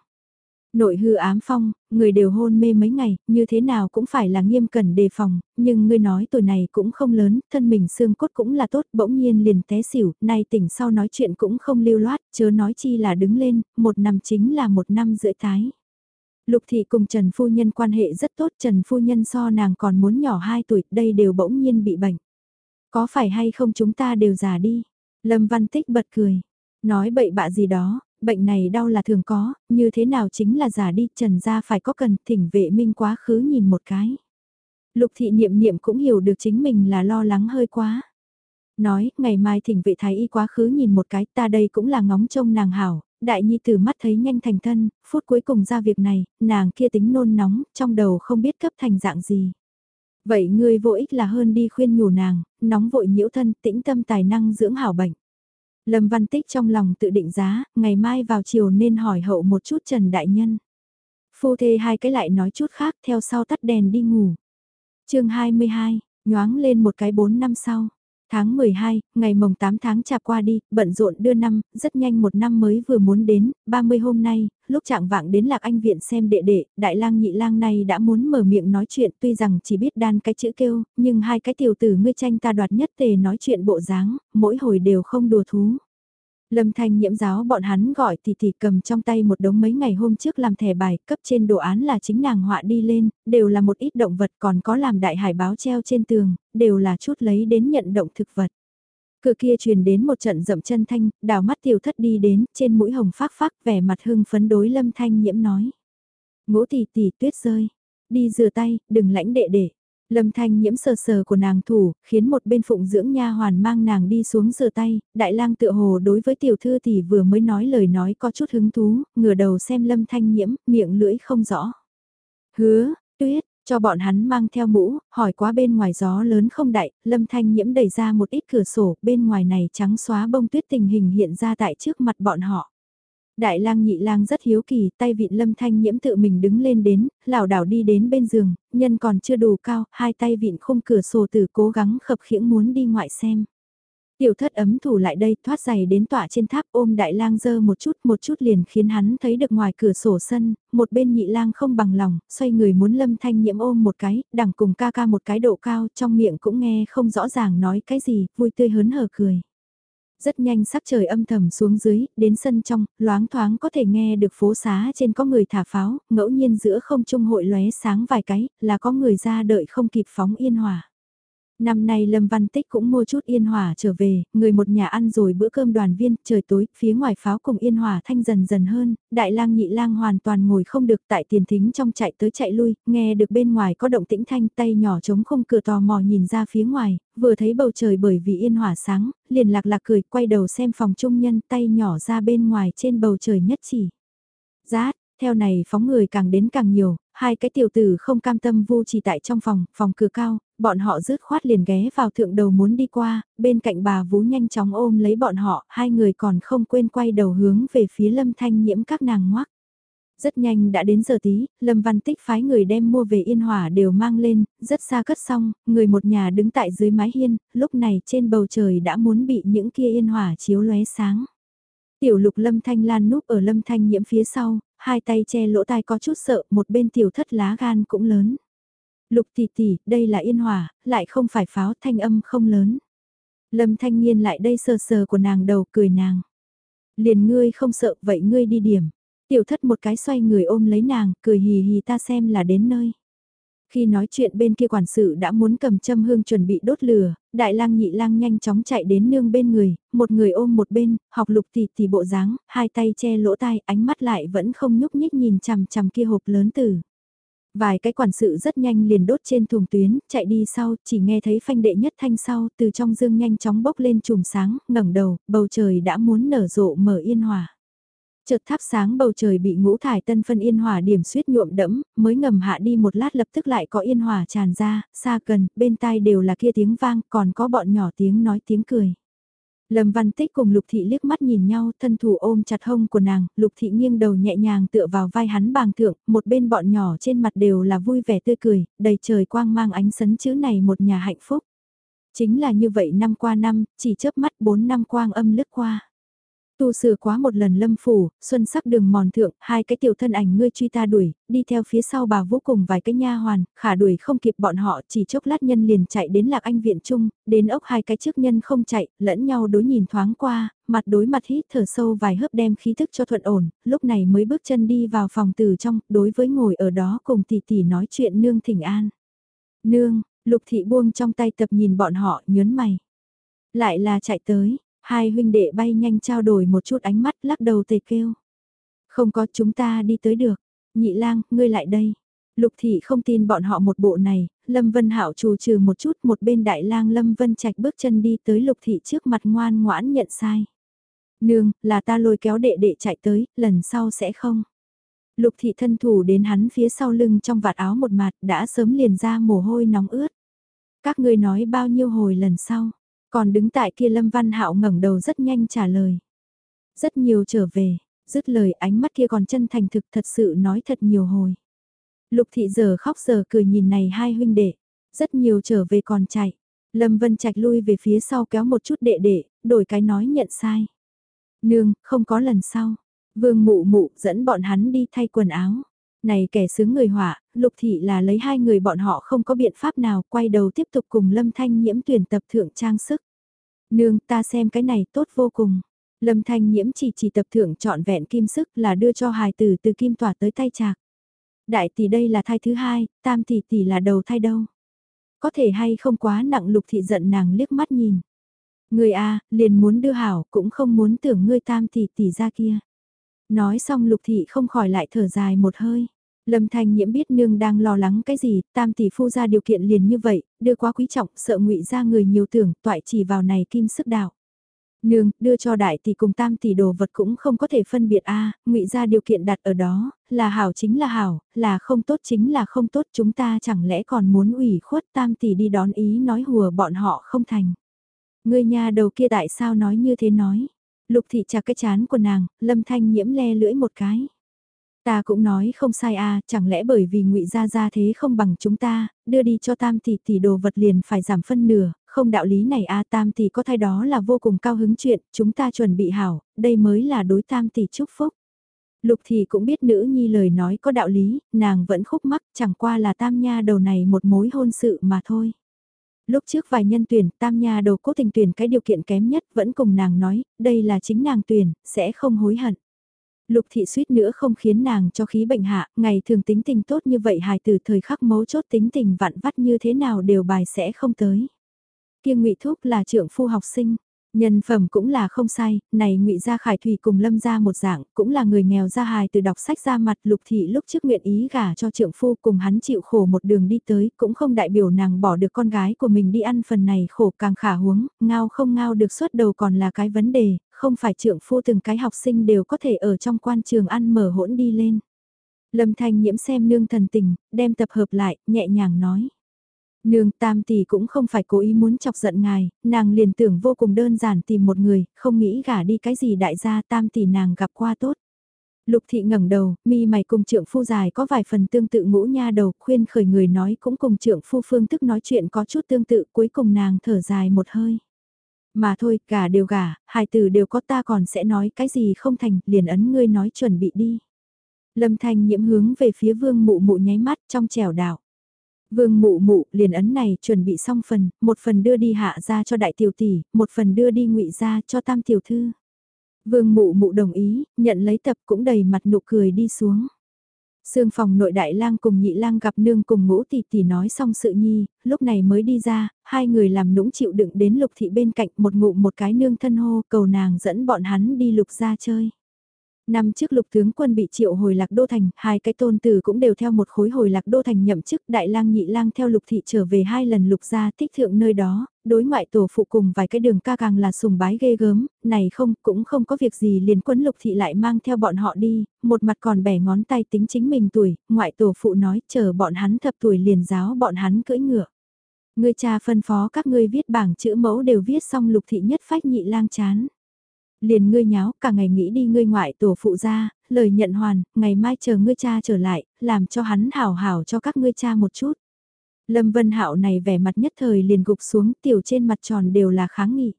Nội hư ám phong, người đều hôn mê mấy ngày, như thế nào cũng phải là nghiêm cẩn đề phòng, nhưng ngươi nói tuổi này cũng không lớn, thân mình xương cốt cũng là tốt, bỗng nhiên liền té xỉu, nay tỉnh sau nói chuyện cũng không lưu loát, chớ nói chi là đứng lên, một năm chính là một năm rưỡi tái. Lục thị cùng Trần Phu Nhân quan hệ rất tốt, Trần Phu Nhân so nàng còn muốn nhỏ 2 tuổi, đây đều bỗng nhiên bị bệnh. Có phải hay không chúng ta đều già đi? Lâm Văn Tích bật cười. Nói bậy bạ gì đó, bệnh này đau là thường có, như thế nào chính là giả đi, trần gia phải có cần, thỉnh vệ minh quá khứ nhìn một cái. Lục thị niệm niệm cũng hiểu được chính mình là lo lắng hơi quá. Nói, ngày mai thỉnh vệ thái y quá khứ nhìn một cái, ta đây cũng là ngóng trông nàng hảo, đại nhi từ mắt thấy nhanh thành thân, phút cuối cùng ra việc này, nàng kia tính nôn nóng, trong đầu không biết cấp thành dạng gì. Vậy ngươi vô ích là hơn đi khuyên nhủ nàng, nóng vội nhiễu thân, tĩnh tâm tài năng dưỡng hảo bệnh. Lâm Văn Tích trong lòng tự định giá, ngày mai vào chiều nên hỏi hậu một chút Trần Đại Nhân. Phu thê hai cái lại nói chút khác theo sau tắt đèn đi ngủ. chương 22, nhoáng lên một cái 4 năm sau. Tháng 12, ngày mồng 8 tháng chạp qua đi, bận rộn đưa năm, rất nhanh một năm mới vừa muốn đến, 30 hôm nay, lúc trạng vạng đến Lạc Anh Viện xem đệ đệ, đại lang nhị lang này đã muốn mở miệng nói chuyện tuy rằng chỉ biết đan cái chữ kêu, nhưng hai cái tiểu tử ngươi tranh ta đoạt nhất tề nói chuyện bộ dáng, mỗi hồi đều không đùa thú. Lâm Thanh nhiễm giáo bọn hắn gọi thì thì cầm trong tay một đống mấy ngày hôm trước làm thẻ bài, cấp trên đồ án là chính nàng họa đi lên, đều là một ít động vật còn có làm đại hải báo treo trên tường, đều là chút lấy đến nhận động thực vật. Cửa kia truyền đến một trận rậm chân thanh, đào mắt tiểu thất đi đến, trên mũi hồng phác phác vẻ mặt hưng phấn đối Lâm Thanh nhiễm nói. Ngũ tỷ tỷ tuyết rơi, đi rửa tay, đừng lãnh đệ đệ. Lâm Thanh nhiễm sờ sờ của nàng thủ, khiến một bên phụng dưỡng nha hoàn mang nàng đi xuống rửa tay, đại lang tựa hồ đối với tiểu thư thì vừa mới nói lời nói có chút hứng thú, ngửa đầu xem Lâm Thanh nhiễm, miệng lưỡi không rõ. Hứa, tuyết, cho bọn hắn mang theo mũ, hỏi quá bên ngoài gió lớn không đại, Lâm Thanh nhiễm đẩy ra một ít cửa sổ, bên ngoài này trắng xóa bông tuyết tình hình hiện ra tại trước mặt bọn họ. Đại lang nhị lang rất hiếu kỳ, tay vịn lâm thanh nhiễm tự mình đứng lên đến, lảo đảo đi đến bên giường, nhân còn chưa đủ cao, hai tay vịn khung cửa sổ tử cố gắng khập khiễng muốn đi ngoại xem. Tiểu thất ấm thủ lại đây, thoát giày đến tỏa trên tháp ôm đại lang dơ một chút một chút liền khiến hắn thấy được ngoài cửa sổ sân, một bên nhị lang không bằng lòng, xoay người muốn lâm thanh nhiễm ôm một cái, đằng cùng ca ca một cái độ cao, trong miệng cũng nghe không rõ ràng nói cái gì, vui tươi hớn hở cười. Rất nhanh sắc trời âm thầm xuống dưới, đến sân trong, loáng thoáng có thể nghe được phố xá trên có người thả pháo, ngẫu nhiên giữa không trung hội lóe sáng vài cái, là có người ra đợi không kịp phóng yên hòa. Năm nay Lâm Văn Tích cũng mua chút yên hỏa trở về, người một nhà ăn rồi bữa cơm đoàn viên, trời tối, phía ngoài pháo cùng yên hỏa thanh dần dần hơn, đại lang nhị lang hoàn toàn ngồi không được tại tiền thính trong chạy tới chạy lui, nghe được bên ngoài có động tĩnh thanh tay nhỏ chống không cửa tò mò nhìn ra phía ngoài, vừa thấy bầu trời bởi vì yên hỏa sáng, liền lạc lạc cười quay đầu xem phòng trung nhân tay nhỏ ra bên ngoài trên bầu trời nhất chỉ. Rát, theo này phóng người càng đến càng nhiều, hai cái tiểu tử không cam tâm vu chỉ tại trong phòng, phòng cửa cao, bọn họ rứt khoát liền ghé vào thượng đầu muốn đi qua, bên cạnh bà vú nhanh chóng ôm lấy bọn họ, hai người còn không quên quay đầu hướng về phía lâm thanh nhiễm các nàng ngoác. Rất nhanh đã đến giờ tí, Lâm Văn Tích phái người đem mua về yên hỏa đều mang lên, rất xa cất xong, người một nhà đứng tại dưới mái hiên, lúc này trên bầu trời đã muốn bị những kia yên hỏa chiếu lóe sáng. Tiểu lục Lâm Thanh Lan núp ở Lâm Thanh nhiễm phía sau, hai tay che lỗ tai có chút sợ, một bên tiểu thất lá gan cũng lớn. Lục tỷ tỷ, đây là yên hỏa, lại không phải pháo thanh âm không lớn. Lâm thanh niên lại đây sờ sờ của nàng đầu cười nàng. Liền ngươi không sợ, vậy ngươi đi điểm. Tiểu thất một cái xoay người ôm lấy nàng, cười hì hì ta xem là đến nơi. Khi nói chuyện bên kia quản sự đã muốn cầm châm hương chuẩn bị đốt lửa, đại lang nhị lang nhanh chóng chạy đến nương bên người, một người ôm một bên, học lục tỷ tỷ bộ dáng, hai tay che lỗ tai, ánh mắt lại vẫn không nhúc nhích nhìn chằm chằm kia hộp lớn tử. Vài cái quản sự rất nhanh liền đốt trên thùng tuyến, chạy đi sau, chỉ nghe thấy phanh đệ nhất thanh sau, từ trong dương nhanh chóng bốc lên chùm sáng, ngẩng đầu, bầu trời đã muốn nở rộ mở yên hòa. Chợt thắp sáng bầu trời bị ngũ thải tân phân yên hòa điểm suýt nhuộm đẫm, mới ngầm hạ đi một lát lập tức lại có yên hòa tràn ra, xa gần, bên tai đều là kia tiếng vang, còn có bọn nhỏ tiếng nói tiếng cười. Lâm Văn Tích cùng Lục Thị liếc mắt nhìn nhau, thân thủ ôm chặt hông của nàng, Lục Thị nghiêng đầu nhẹ nhàng tựa vào vai hắn bàng thượng, một bên bọn nhỏ trên mặt đều là vui vẻ tươi cười, đầy trời quang mang ánh sấn chữ này một nhà hạnh phúc. Chính là như vậy năm qua năm, chỉ chớp mắt bốn năm quang âm lướt qua. Tu sửa quá một lần lâm phủ, xuân sắc đường mòn thượng, hai cái tiểu thân ảnh ngươi truy ta đuổi, đi theo phía sau bà vũ cùng vài cái nha hoàn, khả đuổi không kịp bọn họ chỉ chốc lát nhân liền chạy đến lạc anh viện trung, đến ốc hai cái trước nhân không chạy, lẫn nhau đối nhìn thoáng qua, mặt đối mặt hít thở sâu vài hớp đem khí thức cho thuận ổn, lúc này mới bước chân đi vào phòng từ trong, đối với ngồi ở đó cùng tỷ tỷ nói chuyện nương thỉnh an. Nương, lục thị buông trong tay tập nhìn bọn họ nhớn mày. Lại là chạy tới, Hai huynh đệ bay nhanh trao đổi một chút ánh mắt lắc đầu tề kêu. Không có chúng ta đi tới được. Nhị lang, ngươi lại đây. Lục thị không tin bọn họ một bộ này, Lâm Vân Hạo trù trừ một chút một bên đại lang Lâm Vân Trạch bước chân đi tới lục thị trước mặt ngoan ngoãn nhận sai. Nương, là ta lôi kéo đệ đệ chạy tới, lần sau sẽ không. Lục thị thân thủ đến hắn phía sau lưng trong vạt áo một mặt đã sớm liền ra mồ hôi nóng ướt. Các ngươi nói bao nhiêu hồi lần sau, còn đứng tại kia Lâm Văn Hạo ngẩng đầu rất nhanh trả lời. Rất nhiều trở về, dứt lời ánh mắt kia còn chân thành thực thật sự nói thật nhiều hồi. Lục thị giờ khóc giờ cười nhìn này hai huynh đệ, rất nhiều trở về còn chạy. Lâm Vân Trạch lui về phía sau kéo một chút đệ đệ, đổi cái nói nhận sai. Nương, không có lần sau. Vương mụ mụ dẫn bọn hắn đi thay quần áo. Này kẻ sướng người họa, lục thị là lấy hai người bọn họ không có biện pháp nào quay đầu tiếp tục cùng lâm thanh nhiễm tuyển tập thượng trang sức. Nương ta xem cái này tốt vô cùng. Lâm thanh nhiễm chỉ chỉ tập thượng trọn vẹn kim sức là đưa cho hài tử từ kim tỏa tới tay chạc. Đại tỷ đây là thai thứ hai, tam tỷ tỷ là đầu thai đâu. Có thể hay không quá nặng lục thị giận nàng liếc mắt nhìn. Người A, liền muốn đưa hảo, cũng không muốn tưởng ngươi tam tỷ tỷ ra kia. Nói xong lục thị không khỏi lại thở dài một hơi. Lâm Thanh Nhiễm biết nương đang lo lắng cái gì, tam tỷ phu ra điều kiện liền như vậy, đưa quá quý trọng, sợ ngụy ra người nhiều tưởng, toại chỉ vào này kim sức đạo. Nương, đưa cho đại tỷ cùng tam tỷ đồ vật cũng không có thể phân biệt a, ngụy ra điều kiện đặt ở đó, là hảo chính là hảo, là không tốt chính là không tốt, chúng ta chẳng lẽ còn muốn ủy khuất tam tỷ đi đón ý nói hùa bọn họ không thành. Người nhà đầu kia tại sao nói như thế nói? Lục thị chặt cái chán của nàng, lâm thanh nhiễm le lưỡi một cái. Ta cũng nói không sai à, chẳng lẽ bởi vì ngụy gia gia thế không bằng chúng ta, đưa đi cho tam tỷ tỷ đồ vật liền phải giảm phân nửa, không đạo lý này à tam tỷ có thay đó là vô cùng cao hứng chuyện, chúng ta chuẩn bị hảo, đây mới là đối tam tỷ chúc phúc. Lục thì cũng biết nữ nhi lời nói có đạo lý, nàng vẫn khúc mắc chẳng qua là tam nha đầu này một mối hôn sự mà thôi. Lúc trước vài nhân tuyển, tam nha đầu cố tình tuyển cái điều kiện kém nhất vẫn cùng nàng nói, đây là chính nàng tuyển, sẽ không hối hận. Lục thị suýt nữa không khiến nàng cho khí bệnh hạ, ngày thường tính tình tốt như vậy hài từ thời khắc mấu chốt tính tình vặn vắt như thế nào đều bài sẽ không tới. Kia ngụy Thúc là trưởng phu học sinh, Nhân phẩm cũng là không sai, này ngụy Gia Khải Thủy cùng Lâm Gia một dạng, cũng là người nghèo gia hài từ đọc sách ra mặt lục thị lúc trước nguyện ý gả cho trượng phu cùng hắn chịu khổ một đường đi tới, cũng không đại biểu nàng bỏ được con gái của mình đi ăn phần này khổ càng khả huống, ngao không ngao được suốt đầu còn là cái vấn đề, không phải trượng phu từng cái học sinh đều có thể ở trong quan trường ăn mở hỗn đi lên. Lâm Thanh nhiễm xem nương thần tình, đem tập hợp lại, nhẹ nhàng nói. Nương tam tỷ cũng không phải cố ý muốn chọc giận ngài, nàng liền tưởng vô cùng đơn giản tìm một người, không nghĩ gả đi cái gì đại gia tam tỷ nàng gặp qua tốt. Lục thị ngẩng đầu, mi mày cùng trượng phu dài có vài phần tương tự ngũ nha đầu, khuyên khởi người nói cũng cùng trượng phu phương thức nói chuyện có chút tương tự, cuối cùng nàng thở dài một hơi. Mà thôi, cả đều gả, hai từ đều có ta còn sẽ nói cái gì không thành, liền ấn ngươi nói chuẩn bị đi. Lâm thanh nhiễm hướng về phía vương mụ mụ nháy mắt trong trèo đảo. Vương mụ mụ liền ấn này chuẩn bị xong phần, một phần đưa đi hạ ra cho đại tiểu tỷ, một phần đưa đi ngụy ra cho tam tiểu thư. Vương mụ mụ đồng ý, nhận lấy tập cũng đầy mặt nụ cười đi xuống. Sương phòng nội đại lang cùng nhị lang gặp nương cùng ngũ tỷ tỷ nói xong sự nhi, lúc này mới đi ra, hai người làm nũng chịu đựng đến lục thị bên cạnh một ngụ một cái nương thân hô cầu nàng dẫn bọn hắn đi lục ra chơi. Năm trước lục tướng quân bị triệu hồi lạc đô thành, hai cái tôn tử cũng đều theo một khối hồi lạc đô thành nhậm chức đại lang nhị lang theo lục thị trở về hai lần lục gia thích thượng nơi đó, đối ngoại tổ phụ cùng vài cái đường ca càng là sùng bái ghê gớm, này không cũng không có việc gì liền quân lục thị lại mang theo bọn họ đi, một mặt còn bẻ ngón tay tính chính mình tuổi, ngoại tổ phụ nói chờ bọn hắn thập tuổi liền giáo bọn hắn cưỡi ngựa. Người cha phân phó các ngươi viết bảng chữ mẫu đều viết xong lục thị nhất phách nhị lang chán liền ngươi nháo cả ngày nghĩ đi ngươi ngoại tổ phụ ra, lời nhận hoàn, ngày mai chờ ngươi cha trở lại, làm cho hắn hảo hảo cho các ngươi cha một chút. Lâm Vân Hạo này vẻ mặt nhất thời liền gục xuống tiểu trên mặt tròn đều là kháng nghị.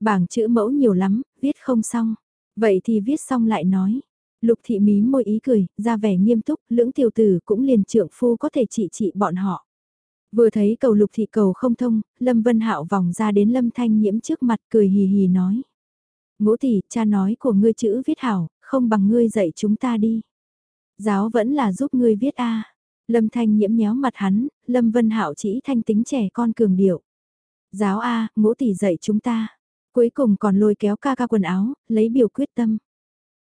Bảng chữ mẫu nhiều lắm, viết không xong. Vậy thì viết xong lại nói. Lục thị mí môi ý cười, ra vẻ nghiêm túc, lưỡng tiểu tử cũng liền trượng phu có thể trị trị bọn họ. Vừa thấy cầu lục thị cầu không thông, Lâm Vân Hạo vòng ra đến Lâm Thanh Nhiễm trước mặt cười hì hì nói. Ngũ tỷ, cha nói của ngươi chữ viết hảo, không bằng ngươi dạy chúng ta đi. Giáo vẫn là giúp ngươi viết a. Lâm Thanh nhiễm nhéo mặt hắn, Lâm Vân Hạo chỉ thanh tính trẻ con cường điệu. Giáo a, ngũ tỷ dạy chúng ta. Cuối cùng còn lôi kéo ca ca quần áo, lấy biểu quyết tâm.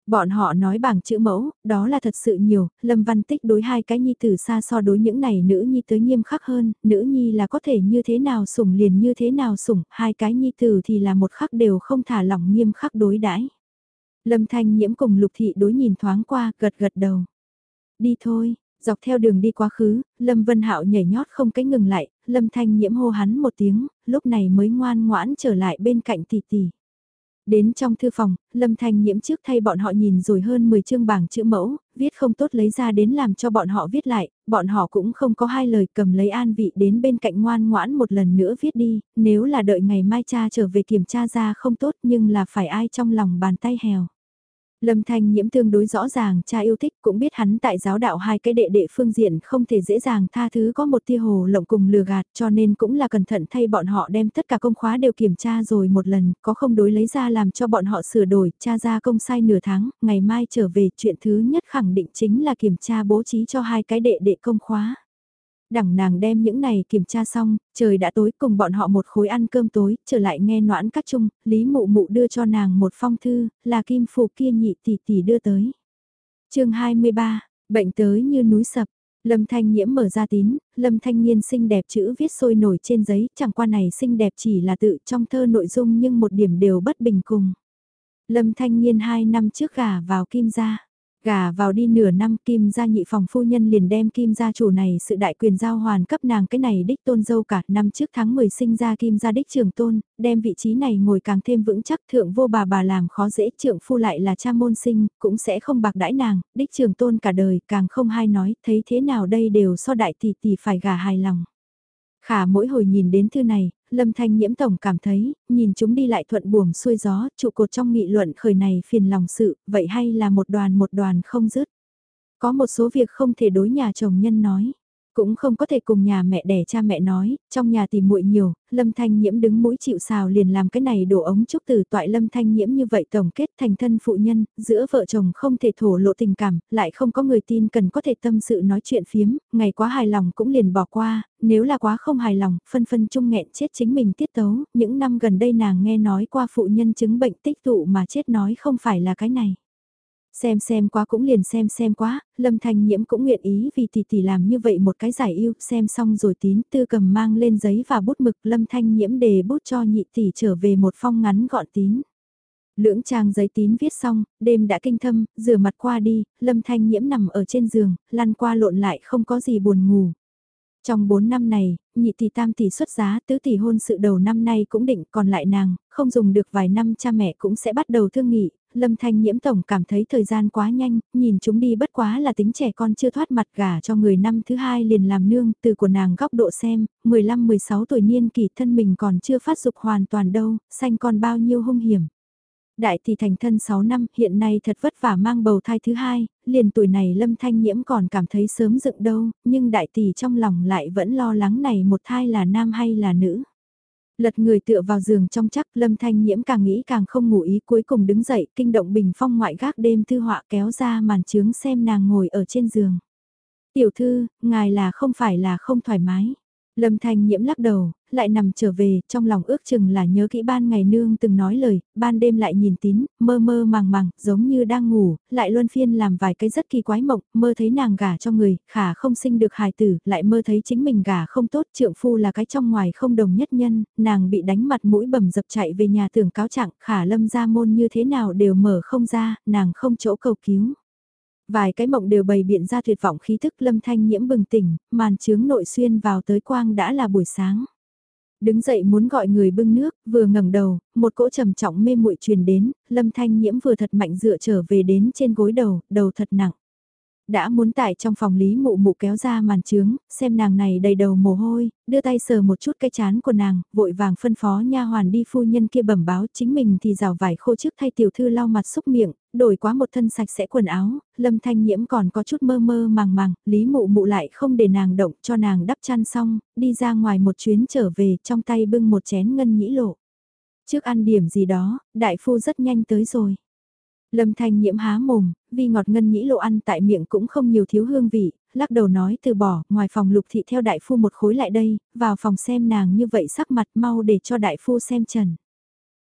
Bọn họ nói bảng chữ mẫu, đó là thật sự nhiều, Lâm Văn Tích đối hai cái nhi tử xa so đối những này nữ nhi tới nghiêm khắc hơn, nữ nhi là có thể như thế nào sủng liền như thế nào sủng, hai cái nhi tử thì là một khắc đều không thả lỏng nghiêm khắc đối đãi. Lâm Thanh nhiễm cùng Lục Thị đối nhìn thoáng qua, gật gật đầu. Đi thôi, dọc theo đường đi quá khứ, Lâm Vân Hạo nhảy nhót không cái ngừng lại, Lâm Thanh nhiễm hô hắn một tiếng, lúc này mới ngoan ngoãn trở lại bên cạnh tỷ tỷ. Đến trong thư phòng, Lâm Thanh nhiễm trước thay bọn họ nhìn rồi hơn 10 chương bảng chữ mẫu, viết không tốt lấy ra đến làm cho bọn họ viết lại, bọn họ cũng không có hai lời cầm lấy an vị đến bên cạnh ngoan ngoãn một lần nữa viết đi, nếu là đợi ngày mai cha trở về kiểm tra ra không tốt nhưng là phải ai trong lòng bàn tay hèo. Lâm Thanh nhiễm tương đối rõ ràng cha yêu thích cũng biết hắn tại giáo đạo hai cái đệ đệ phương diện không thể dễ dàng tha thứ có một tia hồ lộng cùng lừa gạt cho nên cũng là cẩn thận thay bọn họ đem tất cả công khóa đều kiểm tra rồi một lần, có không đối lấy ra làm cho bọn họ sửa đổi, cha ra công sai nửa tháng, ngày mai trở về chuyện thứ nhất khẳng định chính là kiểm tra bố trí cho hai cái đệ đệ công khóa đẳng nàng đem những này kiểm tra xong, trời đã tối cùng bọn họ một khối ăn cơm tối, trở lại nghe noãn các chung, Lý Mụ Mụ đưa cho nàng một phong thư, là kim phù kia nhị tỷ tỷ đưa tới. chương 23, bệnh tới như núi sập. Lâm Thanh Nhiễm mở ra tín, Lâm Thanh Nhiên xinh đẹp chữ viết sôi nổi trên giấy, chẳng qua này xinh đẹp chỉ là tự trong thơ nội dung nhưng một điểm đều bất bình cùng. Lâm Thanh Nhiên hai năm trước gả vào kim gia. Gà vào đi nửa năm Kim gia nhị phòng phu nhân liền đem Kim gia chủ này sự đại quyền giao hoàn cấp nàng cái này đích tôn dâu cả. Năm trước tháng 10 sinh ra Kim gia đích trường tôn, đem vị trí này ngồi càng thêm vững chắc. Thượng vô bà bà làm khó dễ trưởng phu lại là cha môn sinh, cũng sẽ không bạc đãi nàng, đích trường tôn cả đời càng không hay nói, thấy thế nào đây đều so đại tỷ tỷ phải gà hài lòng. Khả mỗi hồi nhìn đến thư này, Lâm Thanh Nhiễm Tổng cảm thấy, nhìn chúng đi lại thuận buồm xuôi gió, trụ cột trong nghị luận khởi này phiền lòng sự, vậy hay là một đoàn một đoàn không dứt. Có một số việc không thể đối nhà chồng nhân nói. Cũng không có thể cùng nhà mẹ đẻ cha mẹ nói, trong nhà tìm muội nhiều, Lâm Thanh Nhiễm đứng mũi chịu sào liền làm cái này đổ ống trúc từ toại Lâm Thanh Nhiễm như vậy tổng kết thành thân phụ nhân, giữa vợ chồng không thể thổ lộ tình cảm, lại không có người tin cần có thể tâm sự nói chuyện phiếm, ngày quá hài lòng cũng liền bỏ qua, nếu là quá không hài lòng, phân phân chung nghẹn chết chính mình tiết tấu, những năm gần đây nàng nghe nói qua phụ nhân chứng bệnh tích tụ mà chết nói không phải là cái này. Xem xem quá cũng liền xem xem quá, Lâm Thanh Nhiễm cũng nguyện ý vì tỷ tỷ làm như vậy một cái giải yêu, xem xong rồi tín tư cầm mang lên giấy và bút mực Lâm Thanh Nhiễm đề bút cho nhị tỷ trở về một phong ngắn gọn tín. Lưỡng trang giấy tín viết xong, đêm đã kinh thâm, rửa mặt qua đi, Lâm Thanh Nhiễm nằm ở trên giường, lăn qua lộn lại không có gì buồn ngủ. Trong 4 năm này, nhị tỷ tam tỷ xuất giá, tứ tỷ hôn sự đầu năm nay cũng định, còn lại nàng, không dùng được vài năm cha mẹ cũng sẽ bắt đầu thương nghị, Lâm Thanh Nhiễm Tổng cảm thấy thời gian quá nhanh, nhìn chúng đi bất quá là tính trẻ con chưa thoát mặt gà cho người năm thứ hai liền làm nương, từ của nàng góc độ xem, 15-16 tuổi niên kỳ thân mình còn chưa phát dục hoàn toàn đâu, xanh còn bao nhiêu hung hiểm. Đại thì thành thân 6 năm, hiện nay thật vất vả mang bầu thai thứ hai, liền tuổi này Lâm Thanh Nhiễm còn cảm thấy sớm dựng đâu, nhưng đại tỷ trong lòng lại vẫn lo lắng này một thai là nam hay là nữ. Lật người tựa vào giường trong chắc lâm thanh nhiễm càng nghĩ càng không ngủ ý cuối cùng đứng dậy kinh động bình phong ngoại gác đêm thư họa kéo ra màn trướng xem nàng ngồi ở trên giường. Tiểu thư, ngài là không phải là không thoải mái. Lâm Thanh Nhiễm lắc đầu, lại nằm trở về, trong lòng ước chừng là nhớ kỹ ban ngày nương từng nói lời, ban đêm lại nhìn tín, mơ mơ màng màng, giống như đang ngủ, lại luân phiên làm vài cái rất kỳ quái mộng, mơ thấy nàng gả cho người, khả không sinh được hài tử, lại mơ thấy chính mình gả không tốt, trượng phu là cái trong ngoài không đồng nhất nhân, nàng bị đánh mặt mũi bầm dập chạy về nhà tưởng cáo trạng, khả lâm ra môn như thế nào đều mở không ra, nàng không chỗ cầu cứu. Vài cái mộng đều bày biện ra tuyệt vọng khí thức lâm thanh nhiễm bừng tỉnh, màn trướng nội xuyên vào tới quang đã là buổi sáng. Đứng dậy muốn gọi người bưng nước, vừa ngẩng đầu, một cỗ trầm trọng mê muội truyền đến, lâm thanh nhiễm vừa thật mạnh dựa trở về đến trên gối đầu, đầu thật nặng đã muốn tại trong phòng lý mụ mụ kéo ra màn trướng, xem nàng này đầy đầu mồ hôi, đưa tay sờ một chút cái chán của nàng, vội vàng phân phó nha hoàn đi phu nhân kia bẩm báo chính mình thì rào vải khô trước thay tiểu thư lau mặt xúc miệng, đổi quá một thân sạch sẽ quần áo, lâm thanh nhiễm còn có chút mơ mơ màng màng, lý mụ mụ lại không để nàng động cho nàng đắp chăn xong, đi ra ngoài một chuyến trở về trong tay bưng một chén ngân nhĩ lộ. Trước ăn điểm gì đó, đại phu rất nhanh tới rồi. Lâm Thanh nhiễm há mồm, vì ngọt ngân nhĩ lộ ăn tại miệng cũng không nhiều thiếu hương vị, lắc đầu nói từ bỏ, ngoài phòng lục thị theo đại phu một khối lại đây, vào phòng xem nàng như vậy sắc mặt mau để cho đại phu xem trần.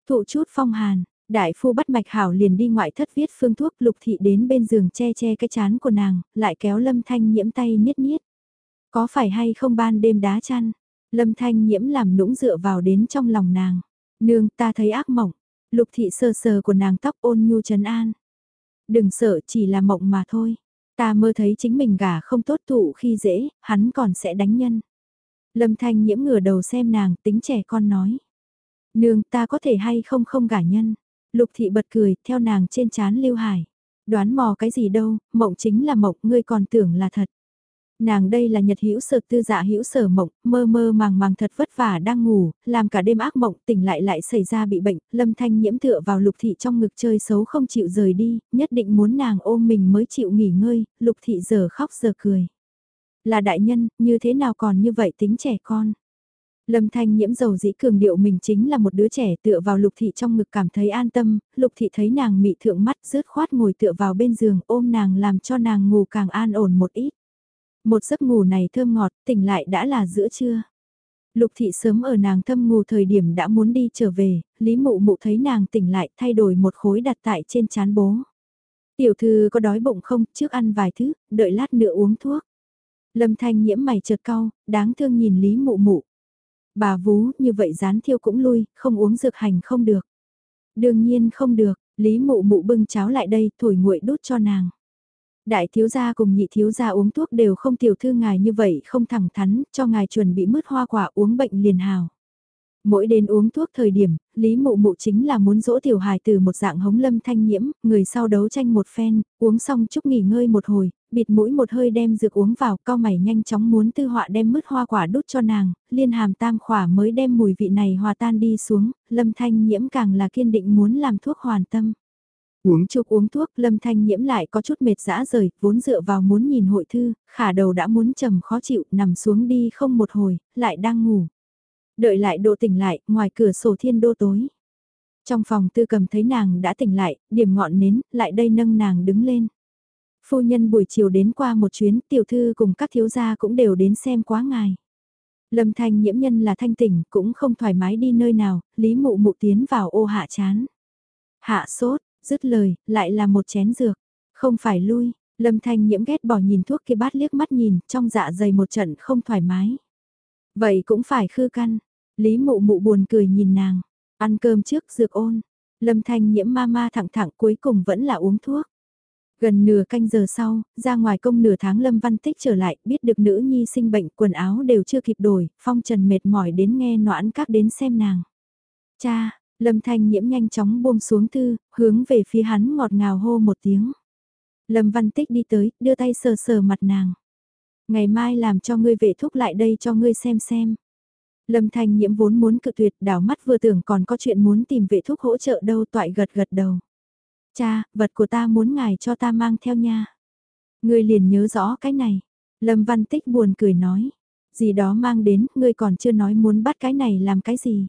Thụ chút phong hàn, đại phu bắt mạch hảo liền đi ngoại thất viết phương thuốc lục thị đến bên giường che che cái chán của nàng, lại kéo lâm thanh nhiễm tay niết niết. Có phải hay không ban đêm đá chăn, lâm thanh nhiễm làm nũng dựa vào đến trong lòng nàng. Nương ta thấy ác mộng, Lục thị sờ sờ của nàng tóc ôn nhu trấn an. Đừng sợ chỉ là mộng mà thôi. Ta mơ thấy chính mình gả không tốt tụ khi dễ, hắn còn sẽ đánh nhân. Lâm thanh nhiễm ngửa đầu xem nàng tính trẻ con nói. Nương ta có thể hay không không gả nhân. Lục thị bật cười theo nàng trên chán lưu hải. Đoán mò cái gì đâu, mộng chính là mộng ngươi còn tưởng là thật. Nàng đây là nhật hữu sở tư dạ hữu sở mộng, mơ mơ màng màng thật vất vả đang ngủ, làm cả đêm ác mộng tỉnh lại lại xảy ra bị bệnh, lâm thanh nhiễm tựa vào lục thị trong ngực chơi xấu không chịu rời đi, nhất định muốn nàng ôm mình mới chịu nghỉ ngơi, lục thị giờ khóc giờ cười. Là đại nhân, như thế nào còn như vậy tính trẻ con. Lâm Thanh nhiễm dầu dĩ cường điệu mình chính là một đứa trẻ tựa vào lục thị trong ngực cảm thấy an tâm, lục thị thấy nàng mị thượng mắt rớt khoát ngồi tựa vào bên giường ôm nàng làm cho nàng ngủ càng an ổn một ít. Một giấc ngủ này thơm ngọt, tỉnh lại đã là giữa trưa. Lục thị sớm ở nàng thâm ngủ thời điểm đã muốn đi trở về, Lý Mụ Mụ thấy nàng tỉnh lại thay đổi một khối đặt tại trên chán bố. Tiểu thư có đói bụng không, trước ăn vài thứ, đợi lát nữa uống thuốc. Lâm thanh nhiễm mày chợt cau, đáng thương nhìn Lý Mụ Mụ. Bà vú, như vậy dán thiêu cũng lui, không uống dược hành không được. Đương nhiên không được, Lý Mụ Mụ bưng cháo lại đây, thổi nguội đút cho nàng. Đại thiếu gia cùng nhị thiếu gia uống thuốc đều không tiểu thư ngài như vậy không thẳng thắn, cho ngài chuẩn bị mứt hoa quả uống bệnh liền hào. Mỗi đến uống thuốc thời điểm, Lý Mụ Mụ chính là muốn dỗ tiểu hài từ một dạng hống lâm thanh nhiễm, người sau đấu tranh một phen, uống xong chúc nghỉ ngơi một hồi, bịt mũi một hơi đem dược uống vào, cao mày nhanh chóng muốn tư họa đem mứt hoa quả đút cho nàng, liên hàm tam khỏa mới đem mùi vị này hòa tan đi xuống, lâm thanh nhiễm càng là kiên định muốn làm thuốc hoàn tâm. Uống chục uống thuốc, Lâm Thanh nhiễm lại có chút mệt dã rời, vốn dựa vào muốn nhìn hội thư, khả đầu đã muốn trầm khó chịu, nằm xuống đi không một hồi, lại đang ngủ. Đợi lại độ tỉnh lại, ngoài cửa sổ thiên đô tối. Trong phòng tư cầm thấy nàng đã tỉnh lại, điểm ngọn nến, lại đây nâng nàng đứng lên. Phu nhân buổi chiều đến qua một chuyến, tiểu thư cùng các thiếu gia cũng đều đến xem quá ngài. Lâm thanh nhiễm nhân là thanh tỉnh, cũng không thoải mái đi nơi nào, lý mụ mụ tiến vào ô hạ chán. Hạ sốt, dứt lời, lại là một chén dược. Không phải lui, Lâm Thanh nhiễm ghét bỏ nhìn thuốc kia bát liếc mắt nhìn, trong dạ dày một trận không thoải mái. Vậy cũng phải khư căn. Lý mụ mụ buồn cười nhìn nàng. Ăn cơm trước dược ôn. Lâm Thanh nhiễm ma ma thẳng thẳng cuối cùng vẫn là uống thuốc. Gần nửa canh giờ sau, ra ngoài công nửa tháng Lâm Văn Tích trở lại, biết được nữ nhi sinh bệnh, quần áo đều chưa kịp đổi, phong trần mệt mỏi đến nghe noãn các đến xem nàng. Cha, Lâm Thanh Nhiễm nhanh chóng buông xuống thư, hướng về phía hắn ngọt ngào hô một tiếng. Lâm Văn Tích đi tới, đưa tay sờ sờ mặt nàng. Ngày mai làm cho ngươi vệ thúc lại đây cho ngươi xem xem. Lâm Thanh Nhiễm vốn muốn cự tuyệt, đảo mắt vừa tưởng còn có chuyện muốn tìm vệ thúc hỗ trợ đâu toại gật gật đầu. Cha, vật của ta muốn ngài cho ta mang theo nha. Ngươi liền nhớ rõ cái này. Lâm Văn Tích buồn cười nói. Gì đó mang đến, ngươi còn chưa nói muốn bắt cái này làm cái gì.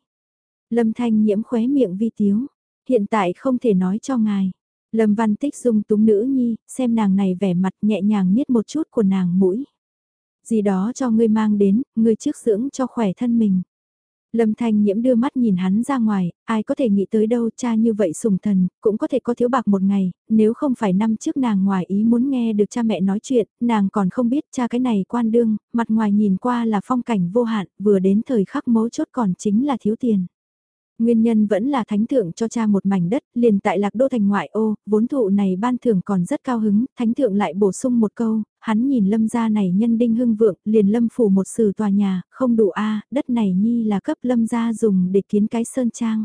Lâm Thanh nhiễm khóe miệng vi tiếu. Hiện tại không thể nói cho ngài. Lâm Văn Tích dung túng nữ nhi, xem nàng này vẻ mặt nhẹ nhàng niết một chút của nàng mũi. Gì đó cho ngươi mang đến, ngươi trước dưỡng cho khỏe thân mình. Lâm Thanh Nhiễm đưa mắt nhìn hắn ra ngoài, ai có thể nghĩ tới đâu cha như vậy sùng thần, cũng có thể có thiếu bạc một ngày, nếu không phải năm trước nàng ngoài ý muốn nghe được cha mẹ nói chuyện, nàng còn không biết cha cái này quan đương, mặt ngoài nhìn qua là phong cảnh vô hạn, vừa đến thời khắc mấu chốt còn chính là thiếu tiền. Nguyên nhân vẫn là thánh thượng cho cha một mảnh đất, liền tại lạc đô thành ngoại ô, vốn thụ này ban thưởng còn rất cao hứng, thánh thượng lại bổ sung một câu, hắn nhìn lâm gia này nhân đinh hưng vượng, liền lâm phủ một sử tòa nhà, không đủ a đất này nhi là cấp lâm gia dùng để kiến cái sơn trang.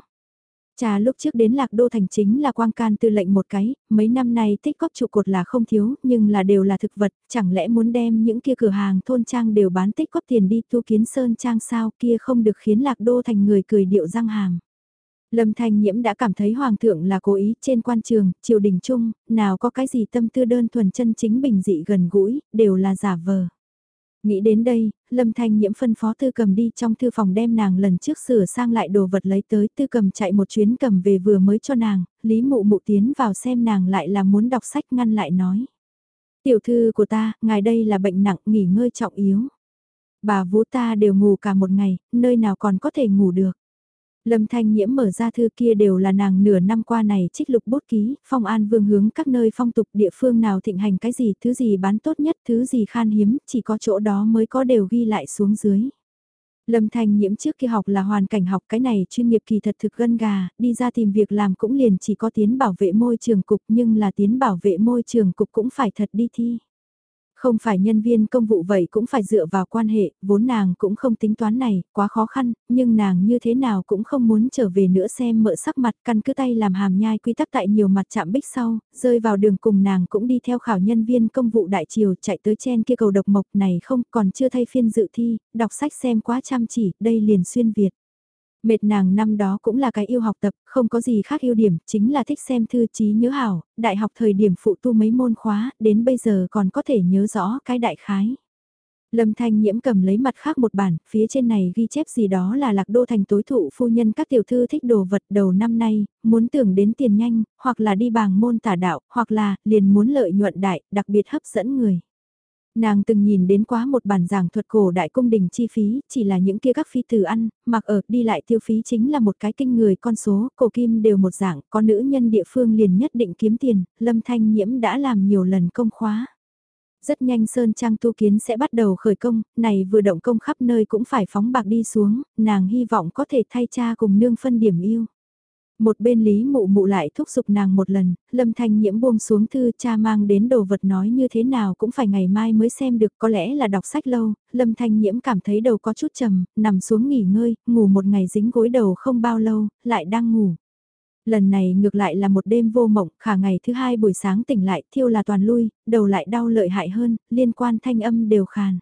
Cha lúc trước đến lạc đô thành chính là quang can tư lệnh một cái, mấy năm nay tích góp trụ cột là không thiếu, nhưng là đều là thực vật, chẳng lẽ muốn đem những kia cửa hàng thôn trang đều bán tích góp tiền đi tu kiến sơn trang sao kia không được khiến lạc đô thành người cười điệu răng hàng Lâm Thanh Nhiễm đã cảm thấy Hoàng thượng là cố ý trên quan trường, triều đình chung, nào có cái gì tâm tư đơn thuần chân chính bình dị gần gũi, đều là giả vờ. Nghĩ đến đây, Lâm Thanh Nhiễm phân phó Tư Cầm đi trong thư phòng đem nàng lần trước sửa sang lại đồ vật lấy tới Tư Cầm chạy một chuyến cầm về vừa mới cho nàng, Lý Mụ Mụ tiến vào xem nàng lại là muốn đọc sách ngăn lại nói. Tiểu thư của ta, ngài đây là bệnh nặng nghỉ ngơi trọng yếu. Bà vú ta đều ngủ cả một ngày, nơi nào còn có thể ngủ được. Lâm Thanh Nhiễm mở ra thư kia đều là nàng nửa năm qua này trích lục bút ký, phong an vương hướng các nơi phong tục địa phương nào thịnh hành cái gì, thứ gì bán tốt nhất, thứ gì khan hiếm, chỉ có chỗ đó mới có đều ghi lại xuống dưới. Lâm Thanh Nhiễm trước kia học là hoàn cảnh học cái này chuyên nghiệp kỳ thật thực gân gà, đi ra tìm việc làm cũng liền chỉ có tiến bảo vệ môi trường cục nhưng là tiến bảo vệ môi trường cục cũng phải thật đi thi. Không phải nhân viên công vụ vậy cũng phải dựa vào quan hệ, vốn nàng cũng không tính toán này, quá khó khăn, nhưng nàng như thế nào cũng không muốn trở về nữa xem mỡ sắc mặt căn cứ tay làm hàm nhai quy tắc tại nhiều mặt chạm bích sau, rơi vào đường cùng nàng cũng đi theo khảo nhân viên công vụ đại triều chạy tới trên kia cầu độc mộc này không còn chưa thay phiên dự thi, đọc sách xem quá chăm chỉ, đây liền xuyên Việt. Mệt nàng năm đó cũng là cái yêu học tập, không có gì khác ưu điểm, chính là thích xem thư trí nhớ hảo, đại học thời điểm phụ tu mấy môn khóa, đến bây giờ còn có thể nhớ rõ cái đại khái. Lâm Thanh Nhiễm cầm lấy mặt khác một bản, phía trên này ghi chép gì đó là lạc đô thành tối thụ phu nhân các tiểu thư thích đồ vật đầu năm nay, muốn tưởng đến tiền nhanh, hoặc là đi bàng môn tả đạo, hoặc là liền muốn lợi nhuận đại, đặc biệt hấp dẫn người. Nàng từng nhìn đến quá một bản giảng thuật cổ đại cung đình chi phí, chỉ là những kia các phi tử ăn, mặc ở, đi lại tiêu phí chính là một cái kinh người con số, cổ kim đều một dạng, có nữ nhân địa phương liền nhất định kiếm tiền, lâm thanh nhiễm đã làm nhiều lần công khóa. Rất nhanh Sơn Trang tu kiến sẽ bắt đầu khởi công, này vừa động công khắp nơi cũng phải phóng bạc đi xuống, nàng hy vọng có thể thay cha cùng nương phân điểm yêu. Một bên Lý Mụ Mụ lại thúc giục nàng một lần, Lâm Thanh Nhiễm buông xuống thư cha mang đến đồ vật nói như thế nào cũng phải ngày mai mới xem được có lẽ là đọc sách lâu, Lâm Thanh Nhiễm cảm thấy đầu có chút trầm, nằm xuống nghỉ ngơi, ngủ một ngày dính gối đầu không bao lâu, lại đang ngủ. Lần này ngược lại là một đêm vô mộng, khả ngày thứ hai buổi sáng tỉnh lại, thiêu là toàn lui, đầu lại đau lợi hại hơn, liên quan thanh âm đều khàn.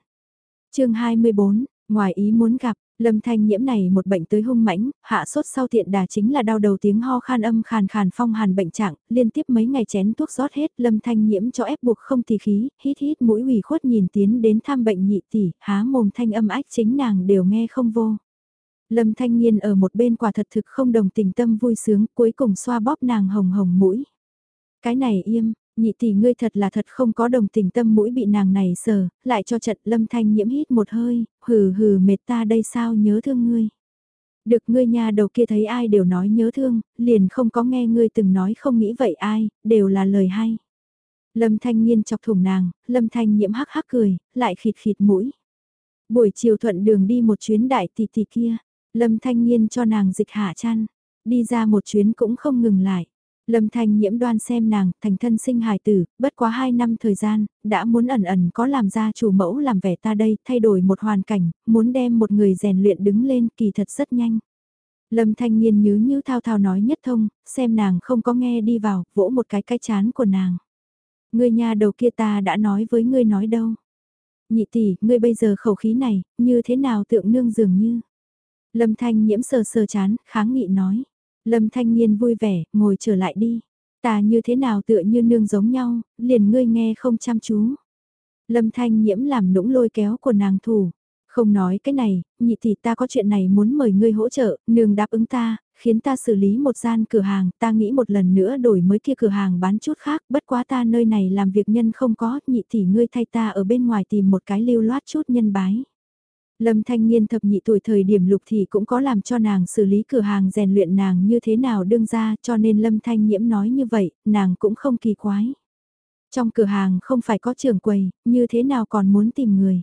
chương 24, ngoài ý muốn gặp, Lâm thanh nhiễm này một bệnh tới hung mãnh, hạ sốt sau tiện đà chính là đau đầu tiếng ho khan âm khàn khàn phong hàn bệnh trạng, liên tiếp mấy ngày chén thuốc rót hết, lâm thanh nhiễm cho ép buộc không tì khí, hít hít mũi ủy khuất nhìn tiến đến thăm bệnh nhị tỷ, há mồm thanh âm ách chính nàng đều nghe không vô. Lâm thanh nhiên ở một bên quả thật thực không đồng tình tâm vui sướng, cuối cùng xoa bóp nàng hồng hồng mũi. Cái này im, Nhị tỷ ngươi thật là thật không có đồng tình tâm mũi bị nàng này sờ, lại cho trận lâm thanh nhiễm hít một hơi, hừ hừ mệt ta đây sao nhớ thương ngươi. Được ngươi nhà đầu kia thấy ai đều nói nhớ thương, liền không có nghe ngươi từng nói không nghĩ vậy ai, đều là lời hay. Lâm thanh nhiên chọc thủng nàng, lâm thanh nhiễm hắc hắc cười, lại khịt khịt mũi. Buổi chiều thuận đường đi một chuyến đại tỷ tỷ kia, lâm thanh nhiên cho nàng dịch hạ chăn, đi ra một chuyến cũng không ngừng lại. Lâm Thanh nhiễm đoan xem nàng, thành thân sinh hài tử, bất quá 2 năm thời gian, đã muốn ẩn ẩn có làm ra chủ mẫu làm vẻ ta đây, thay đổi một hoàn cảnh, muốn đem một người rèn luyện đứng lên kỳ thật rất nhanh. Lâm Thanh Nhiên nhứ như thao thao nói nhất thông, xem nàng không có nghe đi vào, vỗ một cái cái chán của nàng. Ngươi nhà đầu kia ta đã nói với ngươi nói đâu. Nhị tỷ, ngươi bây giờ khẩu khí này, như thế nào tượng nương dường như. Lâm Thanh nhiễm sờ sờ chán, kháng nghị nói. Lâm thanh niên vui vẻ, ngồi trở lại đi. Ta như thế nào tựa như nương giống nhau, liền ngươi nghe không chăm chú. Lâm thanh nhiễm làm nũng lôi kéo của nàng thủ. Không nói cái này, nhị tỷ ta có chuyện này muốn mời ngươi hỗ trợ, nương đáp ứng ta, khiến ta xử lý một gian cửa hàng, ta nghĩ một lần nữa đổi mới kia cửa hàng bán chút khác, bất quá ta nơi này làm việc nhân không có, nhị tỷ ngươi thay ta ở bên ngoài tìm một cái lưu loát chút nhân bái. Lâm Thanh Niên thập nhị tuổi thời điểm lục thì cũng có làm cho nàng xử lý cửa hàng rèn luyện nàng như thế nào đương ra cho nên Lâm Thanh Nhiễm nói như vậy, nàng cũng không kỳ quái. Trong cửa hàng không phải có trưởng quầy, như thế nào còn muốn tìm người.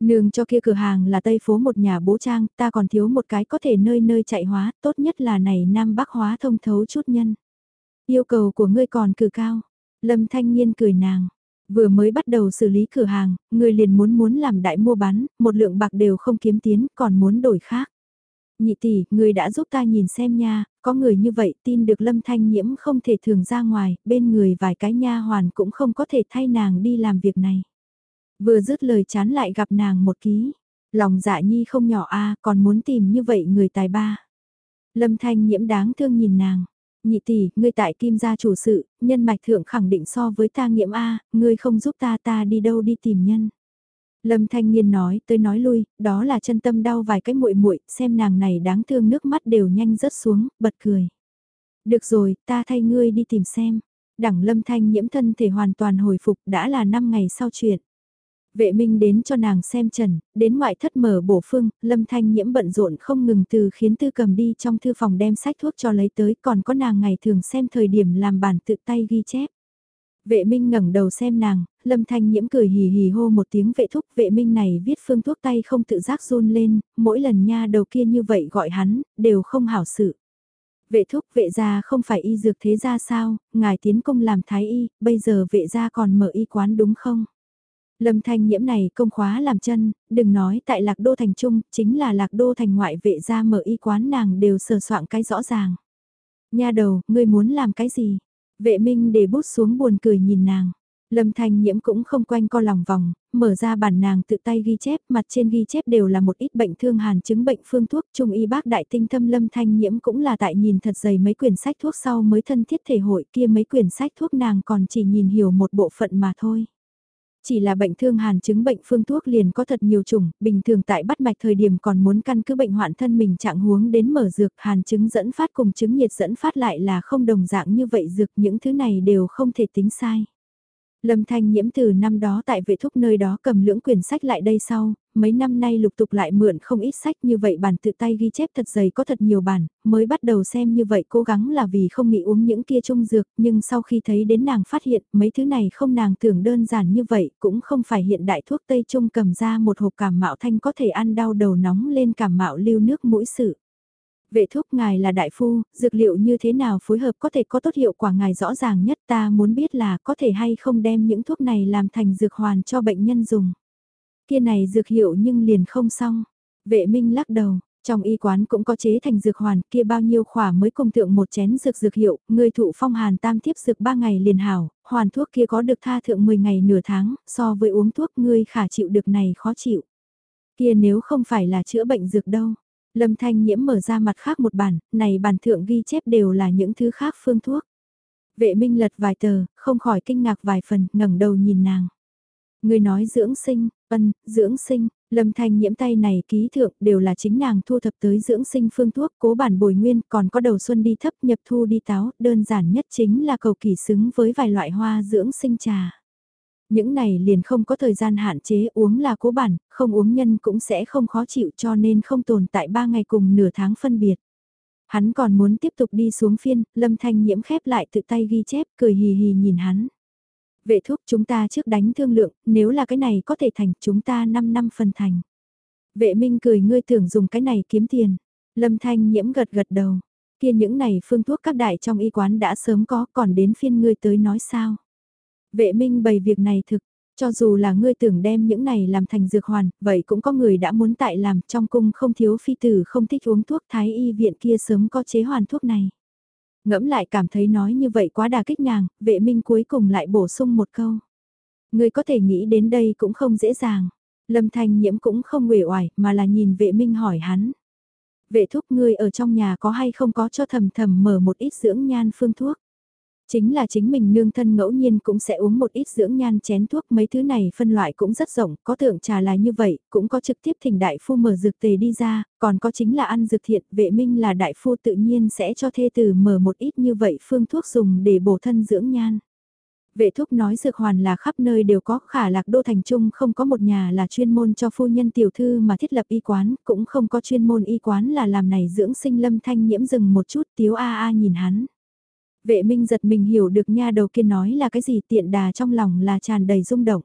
Nương cho kia cửa hàng là tây phố một nhà bố trang, ta còn thiếu một cái có thể nơi nơi chạy hóa, tốt nhất là này nam bắc hóa thông thấu chút nhân. Yêu cầu của ngươi còn cử cao. Lâm Thanh Nhiên cười nàng, Vừa mới bắt đầu xử lý cửa hàng, người liền muốn muốn làm đại mua bán, một lượng bạc đều không kiếm tiến, còn muốn đổi khác. Nhị tỷ, người đã giúp ta nhìn xem nha, có người như vậy tin được lâm thanh nhiễm không thể thường ra ngoài, bên người vài cái nha hoàn cũng không có thể thay nàng đi làm việc này. Vừa dứt lời chán lại gặp nàng một ký, lòng dạ nhi không nhỏ a còn muốn tìm như vậy người tài ba. Lâm thanh nhiễm đáng thương nhìn nàng, nhị tỷ, ngươi tại kim gia chủ sự, nhân mạch thượng khẳng định so với ta nghiệm A, ngươi không giúp ta ta đi đâu đi tìm nhân. Lâm Thanh Niên nói tới nói lui, đó là chân tâm đau vài cái muội muội, xem nàng này đáng thương nước mắt đều nhanh rớt xuống, bật cười. Được rồi, ta thay ngươi đi tìm xem. Đẳng Lâm Thanh nhiễm thân thể hoàn toàn hồi phục đã là 5 ngày sau chuyện. Vệ minh đến cho nàng xem trần, đến ngoại thất mở bổ phương, lâm thanh nhiễm bận rộn không ngừng từ khiến tư cầm đi trong thư phòng đem sách thuốc cho lấy tới còn có nàng ngày thường xem thời điểm làm bản tự tay ghi chép. Vệ minh ngẩng đầu xem nàng, lâm thanh nhiễm cười hì hì hô một tiếng vệ thúc vệ minh này viết phương thuốc tay không tự giác run lên, mỗi lần nha đầu kia như vậy gọi hắn, đều không hảo sự. Vệ thúc vệ gia không phải y dược thế gia sao, ngài tiến công làm thái y, bây giờ vệ gia còn mở y quán đúng không? Lâm thanh nhiễm này công khóa làm chân, đừng nói tại lạc đô thành trung, chính là lạc đô thành ngoại vệ ra mở y quán nàng đều sờ soạn cái rõ ràng. Nha đầu, ngươi muốn làm cái gì? Vệ minh để bút xuống buồn cười nhìn nàng. Lâm Thanh Nhiễm cũng không quanh co lòng vòng, mở ra bản nàng tự tay ghi chép, mặt trên ghi chép đều là một ít bệnh thương hàn chứng bệnh phương thuốc, trung y bác đại tinh thâm Lâm Thanh Nhiễm cũng là tại nhìn thật dày mấy quyển sách thuốc sau mới thân thiết thể hội kia mấy quyển sách thuốc nàng còn chỉ nhìn hiểu một bộ phận mà thôi. Chỉ là bệnh thương hàn chứng bệnh phương thuốc liền có thật nhiều chủng, bình thường tại bắt mạch thời điểm còn muốn căn cứ bệnh hoạn thân mình trạng huống đến mở dược hàn chứng dẫn phát cùng chứng nhiệt dẫn phát lại là không đồng dạng như vậy dược những thứ này đều không thể tính sai. Lâm Thanh nhiễm từ năm đó tại vệ thúc nơi đó cầm lưỡng quyển sách lại đây sau, mấy năm nay lục tục lại mượn không ít sách như vậy bản tự tay ghi chép thật dày có thật nhiều bản, mới bắt đầu xem như vậy cố gắng là vì không nghĩ uống những kia trung dược, nhưng sau khi thấy đến nàng phát hiện mấy thứ này không nàng tưởng đơn giản như vậy, cũng không phải hiện đại thuốc Tây Trung cầm ra một hộp cảm mạo thanh có thể ăn đau đầu nóng lên cảm mạo lưu nước mũi sự. Vệ thúc ngài là đại phu, dược liệu như thế nào phối hợp có thể có tốt hiệu quả ngài rõ ràng nhất ta muốn biết là có thể hay không đem những thuốc này làm thành dược hoàn cho bệnh nhân dùng. Kia này dược hiệu nhưng liền không xong. Vệ minh lắc đầu, trong y quán cũng có chế thành dược hoàn kia bao nhiêu khỏa mới công thượng một chén dược dược hiệu, người thụ phong hàn tam thiếp dược ba ngày liền hảo, hoàn thuốc kia có được tha thượng 10 ngày nửa tháng, so với uống thuốc ngươi khả chịu được này khó chịu. Kia nếu không phải là chữa bệnh dược đâu, Lâm Thanh Nhiễm mở ra mặt khác một bản, này bản thượng ghi chép đều là những thứ khác phương thuốc. Vệ minh lật vài tờ, không khỏi kinh ngạc vài phần, ngẩng đầu nhìn nàng. Người nói dưỡng sinh, ân, dưỡng sinh, Lâm Thanh nhiễm tay này ký thượng đều là chính nàng thu thập tới dưỡng sinh phương thuốc cố bản bồi nguyên còn có đầu xuân đi thấp nhập thu đi táo, đơn giản nhất chính là cầu kỳ xứng với vài loại hoa dưỡng sinh trà. Những này liền không có thời gian hạn chế uống là cố bản, không uống nhân cũng sẽ không khó chịu cho nên không tồn tại 3 ngày cùng nửa tháng phân biệt. Hắn còn muốn tiếp tục đi xuống phiên, lâm thanh nhiễm khép lại tự tay ghi chép, cười hì hì nhìn hắn. Vệ thuốc chúng ta trước đánh thương lượng, nếu là cái này có thể thành chúng ta 5 năm phần thành. Vệ minh cười ngươi tưởng dùng cái này kiếm tiền. Lâm thanh nhiễm gật gật đầu. Kia những này phương thuốc các đại trong y quán đã sớm có còn đến phiên ngươi tới nói sao. Vệ minh bày việc này thực, cho dù là ngươi tưởng đem những này làm thành dược hoàn, vậy cũng có người đã muốn tại làm trong cung không thiếu phi tử không thích uống thuốc thái y viện kia sớm có chế hoàn thuốc này. Ngẫm lại cảm thấy nói như vậy quá đà kích nàng, vệ minh cuối cùng lại bổ sung một câu. Ngươi có thể nghĩ đến đây cũng không dễ dàng. Lâm Thanh Nhiễm cũng không uể oải mà là nhìn vệ minh hỏi hắn. Vệ thúc ngươi ở trong nhà có hay không có cho thầm thầm mở một ít dưỡng nhan phương thuốc. Chính là chính mình nương thân ngẫu nhiên cũng sẽ uống một ít dưỡng nhan chén thuốc mấy thứ này phân loại cũng rất rộng, có tượng trà là như vậy, cũng có trực tiếp thỉnh đại phu mở dược tề đi ra, còn có chính là ăn dược thiện, vệ minh là đại phu tự nhiên sẽ cho thê tử mở một ít như vậy phương thuốc dùng để bổ thân dưỡng nhan. Vệ thúc nói dược hoàn là khắp nơi đều có, khả lạc đô thành trung không có một nhà là chuyên môn cho phu nhân tiểu thư mà thiết lập y quán, cũng không có chuyên môn y quán là làm này dưỡng sinh lâm thanh nhiễm dừng một chút tiếu a a nhìn hắn. Vệ minh giật mình hiểu được nha đầu kia nói là cái gì tiện đà trong lòng là tràn đầy rung động.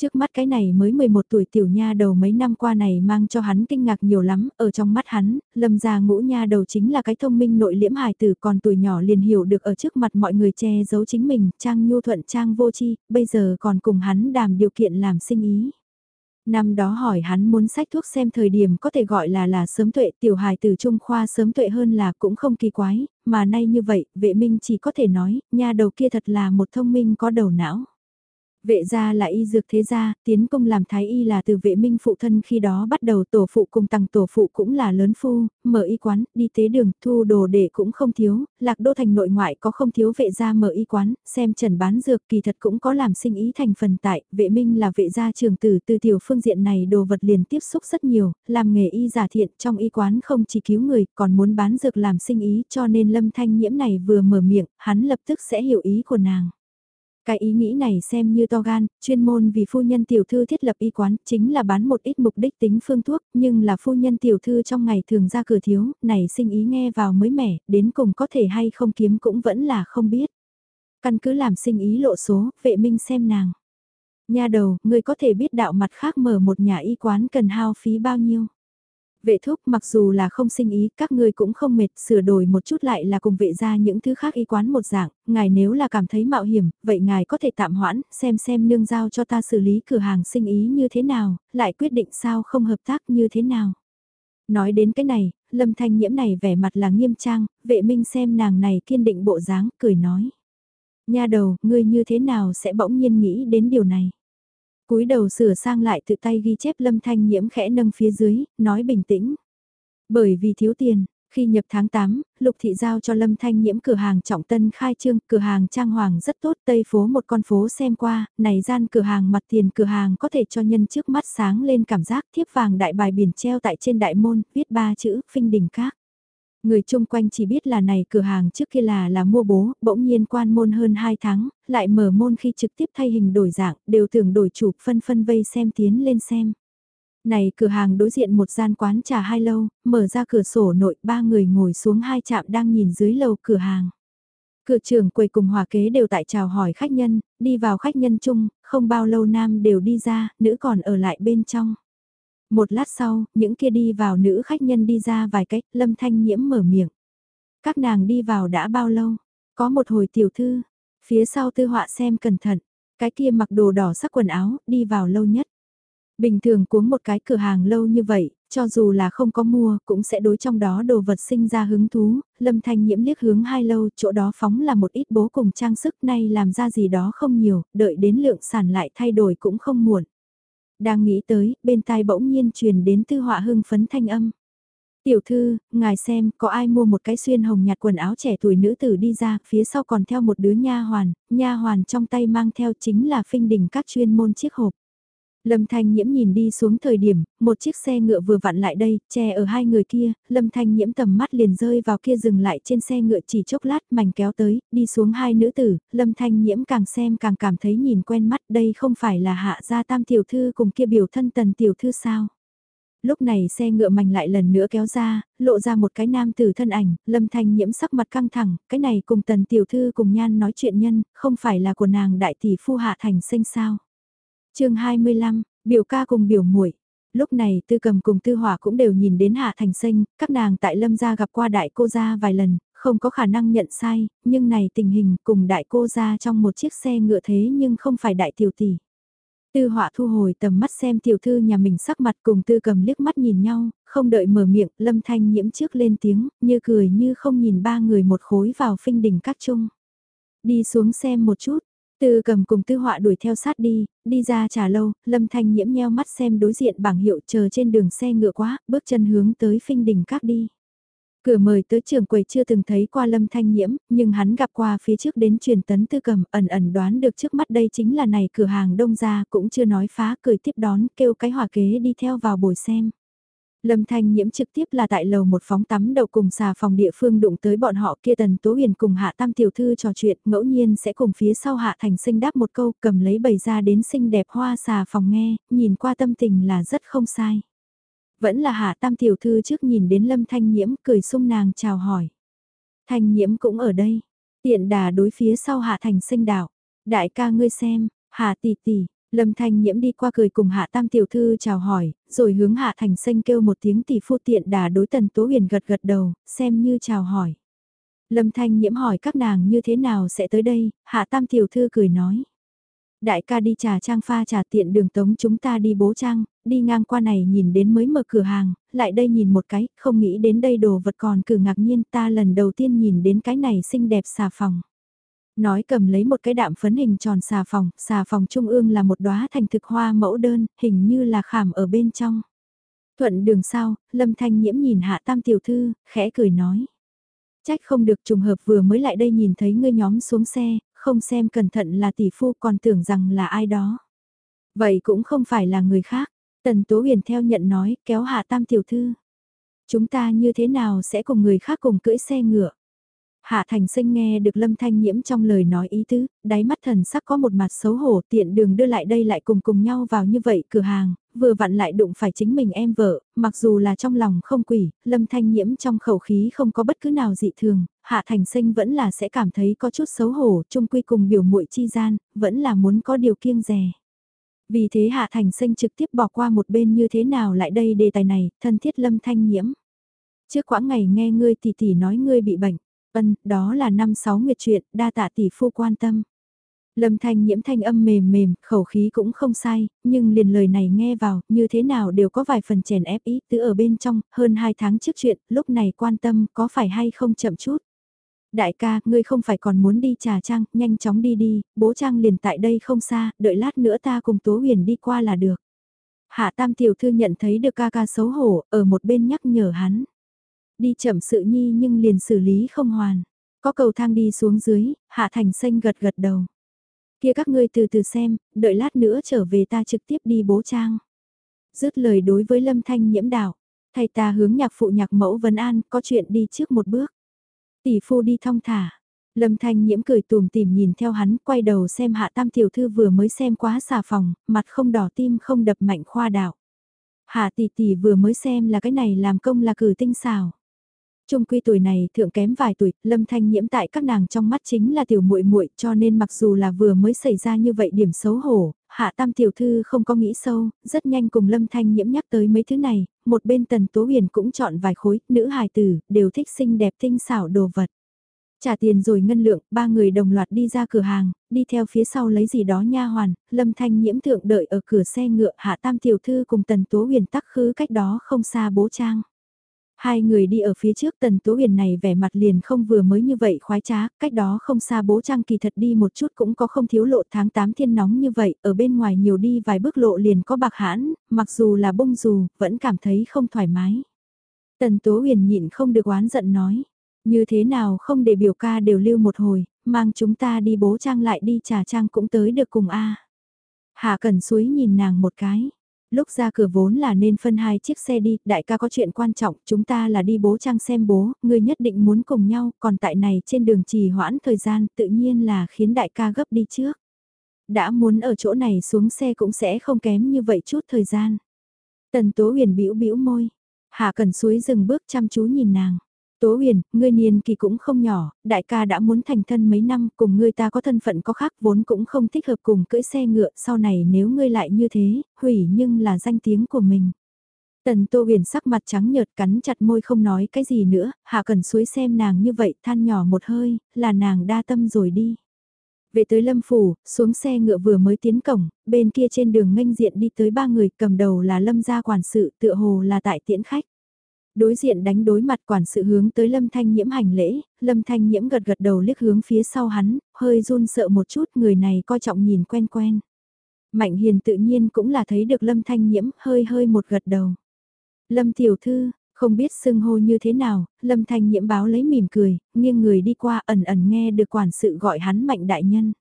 Trước mắt cái này mới 11 tuổi tiểu nha đầu mấy năm qua này mang cho hắn kinh ngạc nhiều lắm, ở trong mắt hắn, lâm gia ngũ nha đầu chính là cái thông minh nội liễm hài tử còn tuổi nhỏ liền hiểu được ở trước mặt mọi người che giấu chính mình, trang nhu thuận trang vô chi, bây giờ còn cùng hắn đàm điều kiện làm sinh ý. Năm đó hỏi hắn muốn sách thuốc xem thời điểm có thể gọi là là sớm tuệ tiểu hài từ trung khoa sớm tuệ hơn là cũng không kỳ quái, mà nay như vậy, vệ minh chỉ có thể nói, nhà đầu kia thật là một thông minh có đầu não. Vệ gia là y dược thế gia, tiến công làm thái y là từ vệ minh phụ thân khi đó bắt đầu tổ phụ cùng tăng tổ phụ cũng là lớn phu, mở y quán, đi tế đường, thu đồ để cũng không thiếu, lạc đô thành nội ngoại có không thiếu vệ gia mở y quán, xem trần bán dược kỳ thật cũng có làm sinh ý thành phần tại, vệ minh là vệ gia trường tử từ tiểu phương diện này đồ vật liền tiếp xúc rất nhiều, làm nghề y giả thiện trong y quán không chỉ cứu người, còn muốn bán dược làm sinh ý cho nên lâm thanh nhiễm này vừa mở miệng, hắn lập tức sẽ hiểu ý của nàng. Cái ý nghĩ này xem như to gan, chuyên môn vì phu nhân tiểu thư thiết lập y quán, chính là bán một ít mục đích tính phương thuốc, nhưng là phu nhân tiểu thư trong ngày thường ra cửa thiếu, này sinh ý nghe vào mới mẻ, đến cùng có thể hay không kiếm cũng vẫn là không biết. Căn cứ làm sinh ý lộ số, vệ minh xem nàng. Nhà đầu, người có thể biết đạo mặt khác mở một nhà y quán cần hao phí bao nhiêu. Vệ thúc mặc dù là không sinh ý, các ngươi cũng không mệt, sửa đổi một chút lại là cùng vệ ra những thứ khác y quán một dạng, ngài nếu là cảm thấy mạo hiểm, vậy ngài có thể tạm hoãn, xem xem nương giao cho ta xử lý cửa hàng sinh ý như thế nào, lại quyết định sao không hợp tác như thế nào. Nói đến cái này, lâm thanh nhiễm này vẻ mặt là nghiêm trang, vệ minh xem nàng này kiên định bộ dáng, cười nói. Nha đầu, ngươi như thế nào sẽ bỗng nhiên nghĩ đến điều này? Cúi đầu sửa sang lại tự tay ghi chép lâm thanh nhiễm khẽ nâng phía dưới, nói bình tĩnh. Bởi vì thiếu tiền, khi nhập tháng 8, Lục Thị giao cho Lâm Thanh Nhiễm cửa hàng trọng tân khai trương, cửa hàng trang hoàng rất tốt, tây phố một con phố xem qua, này gian cửa hàng mặt tiền cửa hàng có thể cho nhân trước mắt sáng lên cảm giác thiếp vàng đại bài biển treo tại trên đại môn, viết ba chữ, phinh đỉnh các. Người chung quanh chỉ biết là này cửa hàng trước kia là là mua bố, bỗng nhiên quan môn hơn 2 tháng, lại mở môn khi trực tiếp thay hình đổi dạng, đều tưởng đổi chủ phân phân vây xem tiến lên xem. Này cửa hàng đối diện một gian quán trà hai lâu, mở ra cửa sổ nội ba người ngồi xuống hai chạm đang nhìn dưới lầu cửa hàng. Cửa trưởng quầy cùng hòa kế đều tại chào hỏi khách nhân, đi vào khách nhân chung, không bao lâu nam đều đi ra, nữ còn ở lại bên trong. Một lát sau, những kia đi vào nữ khách nhân đi ra vài cách, lâm thanh nhiễm mở miệng. Các nàng đi vào đã bao lâu? Có một hồi tiểu thư, phía sau tư họa xem cẩn thận, cái kia mặc đồ đỏ sắc quần áo, đi vào lâu nhất. Bình thường cuống một cái cửa hàng lâu như vậy, cho dù là không có mua, cũng sẽ đối trong đó đồ vật sinh ra hứng thú, lâm thanh nhiễm liếc hướng hai lâu, chỗ đó phóng là một ít bố cùng trang sức nay làm ra gì đó không nhiều, đợi đến lượng sản lại thay đổi cũng không muộn. Đang nghĩ tới, bên tai bỗng nhiên truyền đến tư họa hưng phấn thanh âm. Tiểu thư, ngài xem, có ai mua một cái xuyên hồng nhạt quần áo trẻ tuổi nữ tử đi ra, phía sau còn theo một đứa nha hoàn, nha hoàn trong tay mang theo chính là phinh đỉnh các chuyên môn chiếc hộp. Lâm Thanh Nhiễm nhìn đi xuống thời điểm, một chiếc xe ngựa vừa vặn lại đây, che ở hai người kia, Lâm Thanh Nhiễm tầm mắt liền rơi vào kia dừng lại trên xe ngựa chỉ chốc lát mảnh kéo tới, đi xuống hai nữ tử, Lâm Thanh Nhiễm càng xem càng cảm thấy nhìn quen mắt đây không phải là hạ gia tam tiểu thư cùng kia biểu thân tần tiểu thư sao. Lúc này xe ngựa mảnh lại lần nữa kéo ra, lộ ra một cái nam tử thân ảnh, Lâm Thanh Nhiễm sắc mặt căng thẳng, cái này cùng tần tiểu thư cùng nhan nói chuyện nhân, không phải là của nàng đại tỷ phu hạ thành sinh sao chương 25, biểu ca cùng biểu muội Lúc này tư cầm cùng tư hỏa cũng đều nhìn đến hạ thành sinh, các nàng tại lâm gia gặp qua đại cô gia vài lần, không có khả năng nhận sai, nhưng này tình hình cùng đại cô gia trong một chiếc xe ngựa thế nhưng không phải đại tiểu tỷ. Tư họa thu hồi tầm mắt xem tiểu thư nhà mình sắc mặt cùng tư cầm liếc mắt nhìn nhau, không đợi mở miệng, lâm thanh nhiễm trước lên tiếng, như cười như không nhìn ba người một khối vào phinh đỉnh các chung. Đi xuống xem một chút, Tư cầm cùng tư họa đuổi theo sát đi, đi ra trà lâu, lâm thanh nhiễm nheo mắt xem đối diện bảng hiệu chờ trên đường xe ngựa quá, bước chân hướng tới phinh đỉnh các đi. Cửa mời tới trường quầy chưa từng thấy qua lâm thanh nhiễm, nhưng hắn gặp qua phía trước đến truyền tấn tư cầm, ẩn ẩn đoán được trước mắt đây chính là này cửa hàng đông ra, cũng chưa nói phá, cười tiếp đón, kêu cái hòa kế đi theo vào buổi xem. Lâm Thanh Nhiễm trực tiếp là tại lầu một phóng tắm đầu cùng xà phòng địa phương đụng tới bọn họ kia Tần Tố Huyền cùng Hạ Tam Tiểu Thư trò chuyện ngẫu nhiên sẽ cùng phía sau Hạ Thành sinh đáp một câu cầm lấy bầy ra đến xinh đẹp hoa xà phòng nghe, nhìn qua tâm tình là rất không sai. Vẫn là Hạ Tam Tiểu Thư trước nhìn đến Lâm Thanh Nhiễm cười sung nàng chào hỏi. Thanh Nhiễm cũng ở đây, tiện đà đối phía sau Hạ Thành sinh đảo. Đại ca ngươi xem, Hạ tỷ tỷ, Lâm Thanh Nhiễm đi qua cười cùng Hạ Tam Tiểu Thư chào hỏi, rồi hướng Hạ Thành Xanh kêu một tiếng tỷ phu tiện đà đối tần Tố Huyền gật gật đầu, xem như chào hỏi. Lâm Thanh Nhiễm hỏi các nàng như thế nào sẽ tới đây, Hạ Tam Tiểu Thư cười nói. Đại ca đi trà trang pha trà tiện đường tống chúng ta đi bố trang, đi ngang qua này nhìn đến mới mở cửa hàng, lại đây nhìn một cái, không nghĩ đến đây đồ vật còn cử ngạc nhiên ta lần đầu tiên nhìn đến cái này xinh đẹp xà phòng. Nói cầm lấy một cái đạm phấn hình tròn xà phòng, xà phòng trung ương là một đóa thành thực hoa mẫu đơn, hình như là khảm ở bên trong. Thuận đường sau, Lâm Thanh Nhiễm nhìn hạ tam tiểu thư, khẽ cười nói. Trách không được trùng hợp vừa mới lại đây nhìn thấy ngươi nhóm xuống xe, không xem cẩn thận là tỷ phu còn tưởng rằng là ai đó. Vậy cũng không phải là người khác, Tần Tố Huyền theo nhận nói, kéo hạ tam tiểu thư. Chúng ta như thế nào sẽ cùng người khác cùng cưỡi xe ngựa? Hạ Thành Sinh nghe được Lâm Thanh Nhiễm trong lời nói ý tứ, đáy mắt thần sắc có một mặt xấu hổ tiện đường đưa lại đây lại cùng cùng nhau vào như vậy cửa hàng, vừa vặn lại đụng phải chính mình em vợ, mặc dù là trong lòng không quỷ, Lâm Thanh Nhiễm trong khẩu khí không có bất cứ nào dị thường, Hạ Thành Sinh vẫn là sẽ cảm thấy có chút xấu hổ, chung quy cùng biểu muội chi gian, vẫn là muốn có điều kiêng rè. Vì thế Hạ Thành Sinh trực tiếp bỏ qua một bên như thế nào lại đây đề tài này, thân thiết Lâm Thanh Nhiễm. Trước quãng ngày nghe ngươi tỷ tỷ nói ngươi bị bệnh Ân, đó là năm sáu nguyệt chuyện, đa tạ tỷ phu quan tâm. Lâm thanh nhiễm thanh âm mềm mềm, khẩu khí cũng không sai, nhưng liền lời này nghe vào, như thế nào đều có vài phần chèn ép ý tứ ở bên trong, hơn hai tháng trước chuyện, lúc này quan tâm có phải hay không chậm chút. Đại ca, ngươi không phải còn muốn đi trà trang, nhanh chóng đi đi, bố trang liền tại đây không xa, đợi lát nữa ta cùng Tố Huyền đi qua là được. Hạ Tam Tiểu Thư nhận thấy được ca ca xấu hổ, ở một bên nhắc nhở hắn. Đi chậm sự nhi nhưng liền xử lý không hoàn. Có cầu thang đi xuống dưới, Hạ Thành Xanh gật gật đầu. Kia các ngươi từ từ xem, đợi lát nữa trở về ta trực tiếp đi bố trang. Dứt lời đối với Lâm Thanh nhiễm đạo, thầy ta hướng nhạc phụ nhạc mẫu vấn an, có chuyện đi trước một bước. Tỷ phu đi thong thả. Lâm Thanh nhiễm cười tùm tìm nhìn theo hắn, quay đầu xem hạ tam tiểu thư vừa mới xem quá xà phòng, mặt không đỏ tim không đập mạnh khoa đạo. Hạ tỷ tỷ vừa mới xem là cái này làm công là cử tinh xào. Trung quy tuổi này thượng kém vài tuổi, Lâm Thanh nhiễm tại các nàng trong mắt chính là tiểu muội muội, cho nên mặc dù là vừa mới xảy ra như vậy điểm xấu hổ, Hạ Tam tiểu thư không có nghĩ sâu, rất nhanh cùng Lâm Thanh nhiễm nhắc tới mấy thứ này, một bên Tần Tố Huyền cũng chọn vài khối, nữ hài tử đều thích xinh đẹp tinh xảo đồ vật. Trả tiền rồi ngân lượng, ba người đồng loạt đi ra cửa hàng, đi theo phía sau lấy gì đó nha hoàn, Lâm Thanh nhiễm thượng đợi ở cửa xe ngựa Hạ Tam tiểu thư cùng Tần Tố Huyền tắc khứ cách đó không xa bố trang. Hai người đi ở phía trước tần tố huyền này vẻ mặt liền không vừa mới như vậy khoái trá, cách đó không xa bố trang kỳ thật đi một chút cũng có không thiếu lộ tháng 8 thiên nóng như vậy, ở bên ngoài nhiều đi vài bước lộ liền có bạc hãn, mặc dù là bông dù, vẫn cảm thấy không thoải mái. Tần tố huyền nhịn không được oán giận nói, như thế nào không để biểu ca đều lưu một hồi, mang chúng ta đi bố trang lại đi trà trang cũng tới được cùng a Hạ Cẩn Suối nhìn nàng một cái lúc ra cửa vốn là nên phân hai chiếc xe đi, đại ca có chuyện quan trọng, chúng ta là đi bố trang xem bố, người nhất định muốn cùng nhau, còn tại này trên đường trì hoãn thời gian tự nhiên là khiến đại ca gấp đi trước. Đã muốn ở chỗ này xuống xe cũng sẽ không kém như vậy chút thời gian. Tần Tố Huyền bĩu bĩu môi, Hạ Cần Suối dừng bước chăm chú nhìn nàng. Tố huyền, ngươi niên kỳ cũng không nhỏ, đại ca đã muốn thành thân mấy năm, cùng ngươi ta có thân phận có khác vốn cũng không thích hợp cùng cưỡi xe ngựa, sau này nếu ngươi lại như thế, hủy nhưng là danh tiếng của mình. Tần Tô Huyền sắc mặt trắng nhợt cắn chặt môi không nói cái gì nữa, hạ cần suối xem nàng như vậy than nhỏ một hơi, là nàng đa tâm rồi đi. Về tới Lâm Phủ, xuống xe ngựa vừa mới tiến cổng, bên kia trên đường nghênh diện đi tới ba người cầm đầu là Lâm gia quản sự tựa hồ là tại tiễn khách. Đối diện đánh đối mặt quản sự hướng tới Lâm Thanh Nhiễm hành lễ, Lâm Thanh Nhiễm gật gật đầu liếc hướng phía sau hắn, hơi run sợ một chút người này coi trọng nhìn quen quen. Mạnh hiền tự nhiên cũng là thấy được Lâm Thanh Nhiễm hơi hơi một gật đầu. Lâm Tiểu Thư, Không biết xưng hô như thế nào, Lâm Thanh nhiễm báo lấy mỉm cười, nghiêng người đi qua ẩn ẩn nghe được quản sự gọi hắn mạnh đại nhân.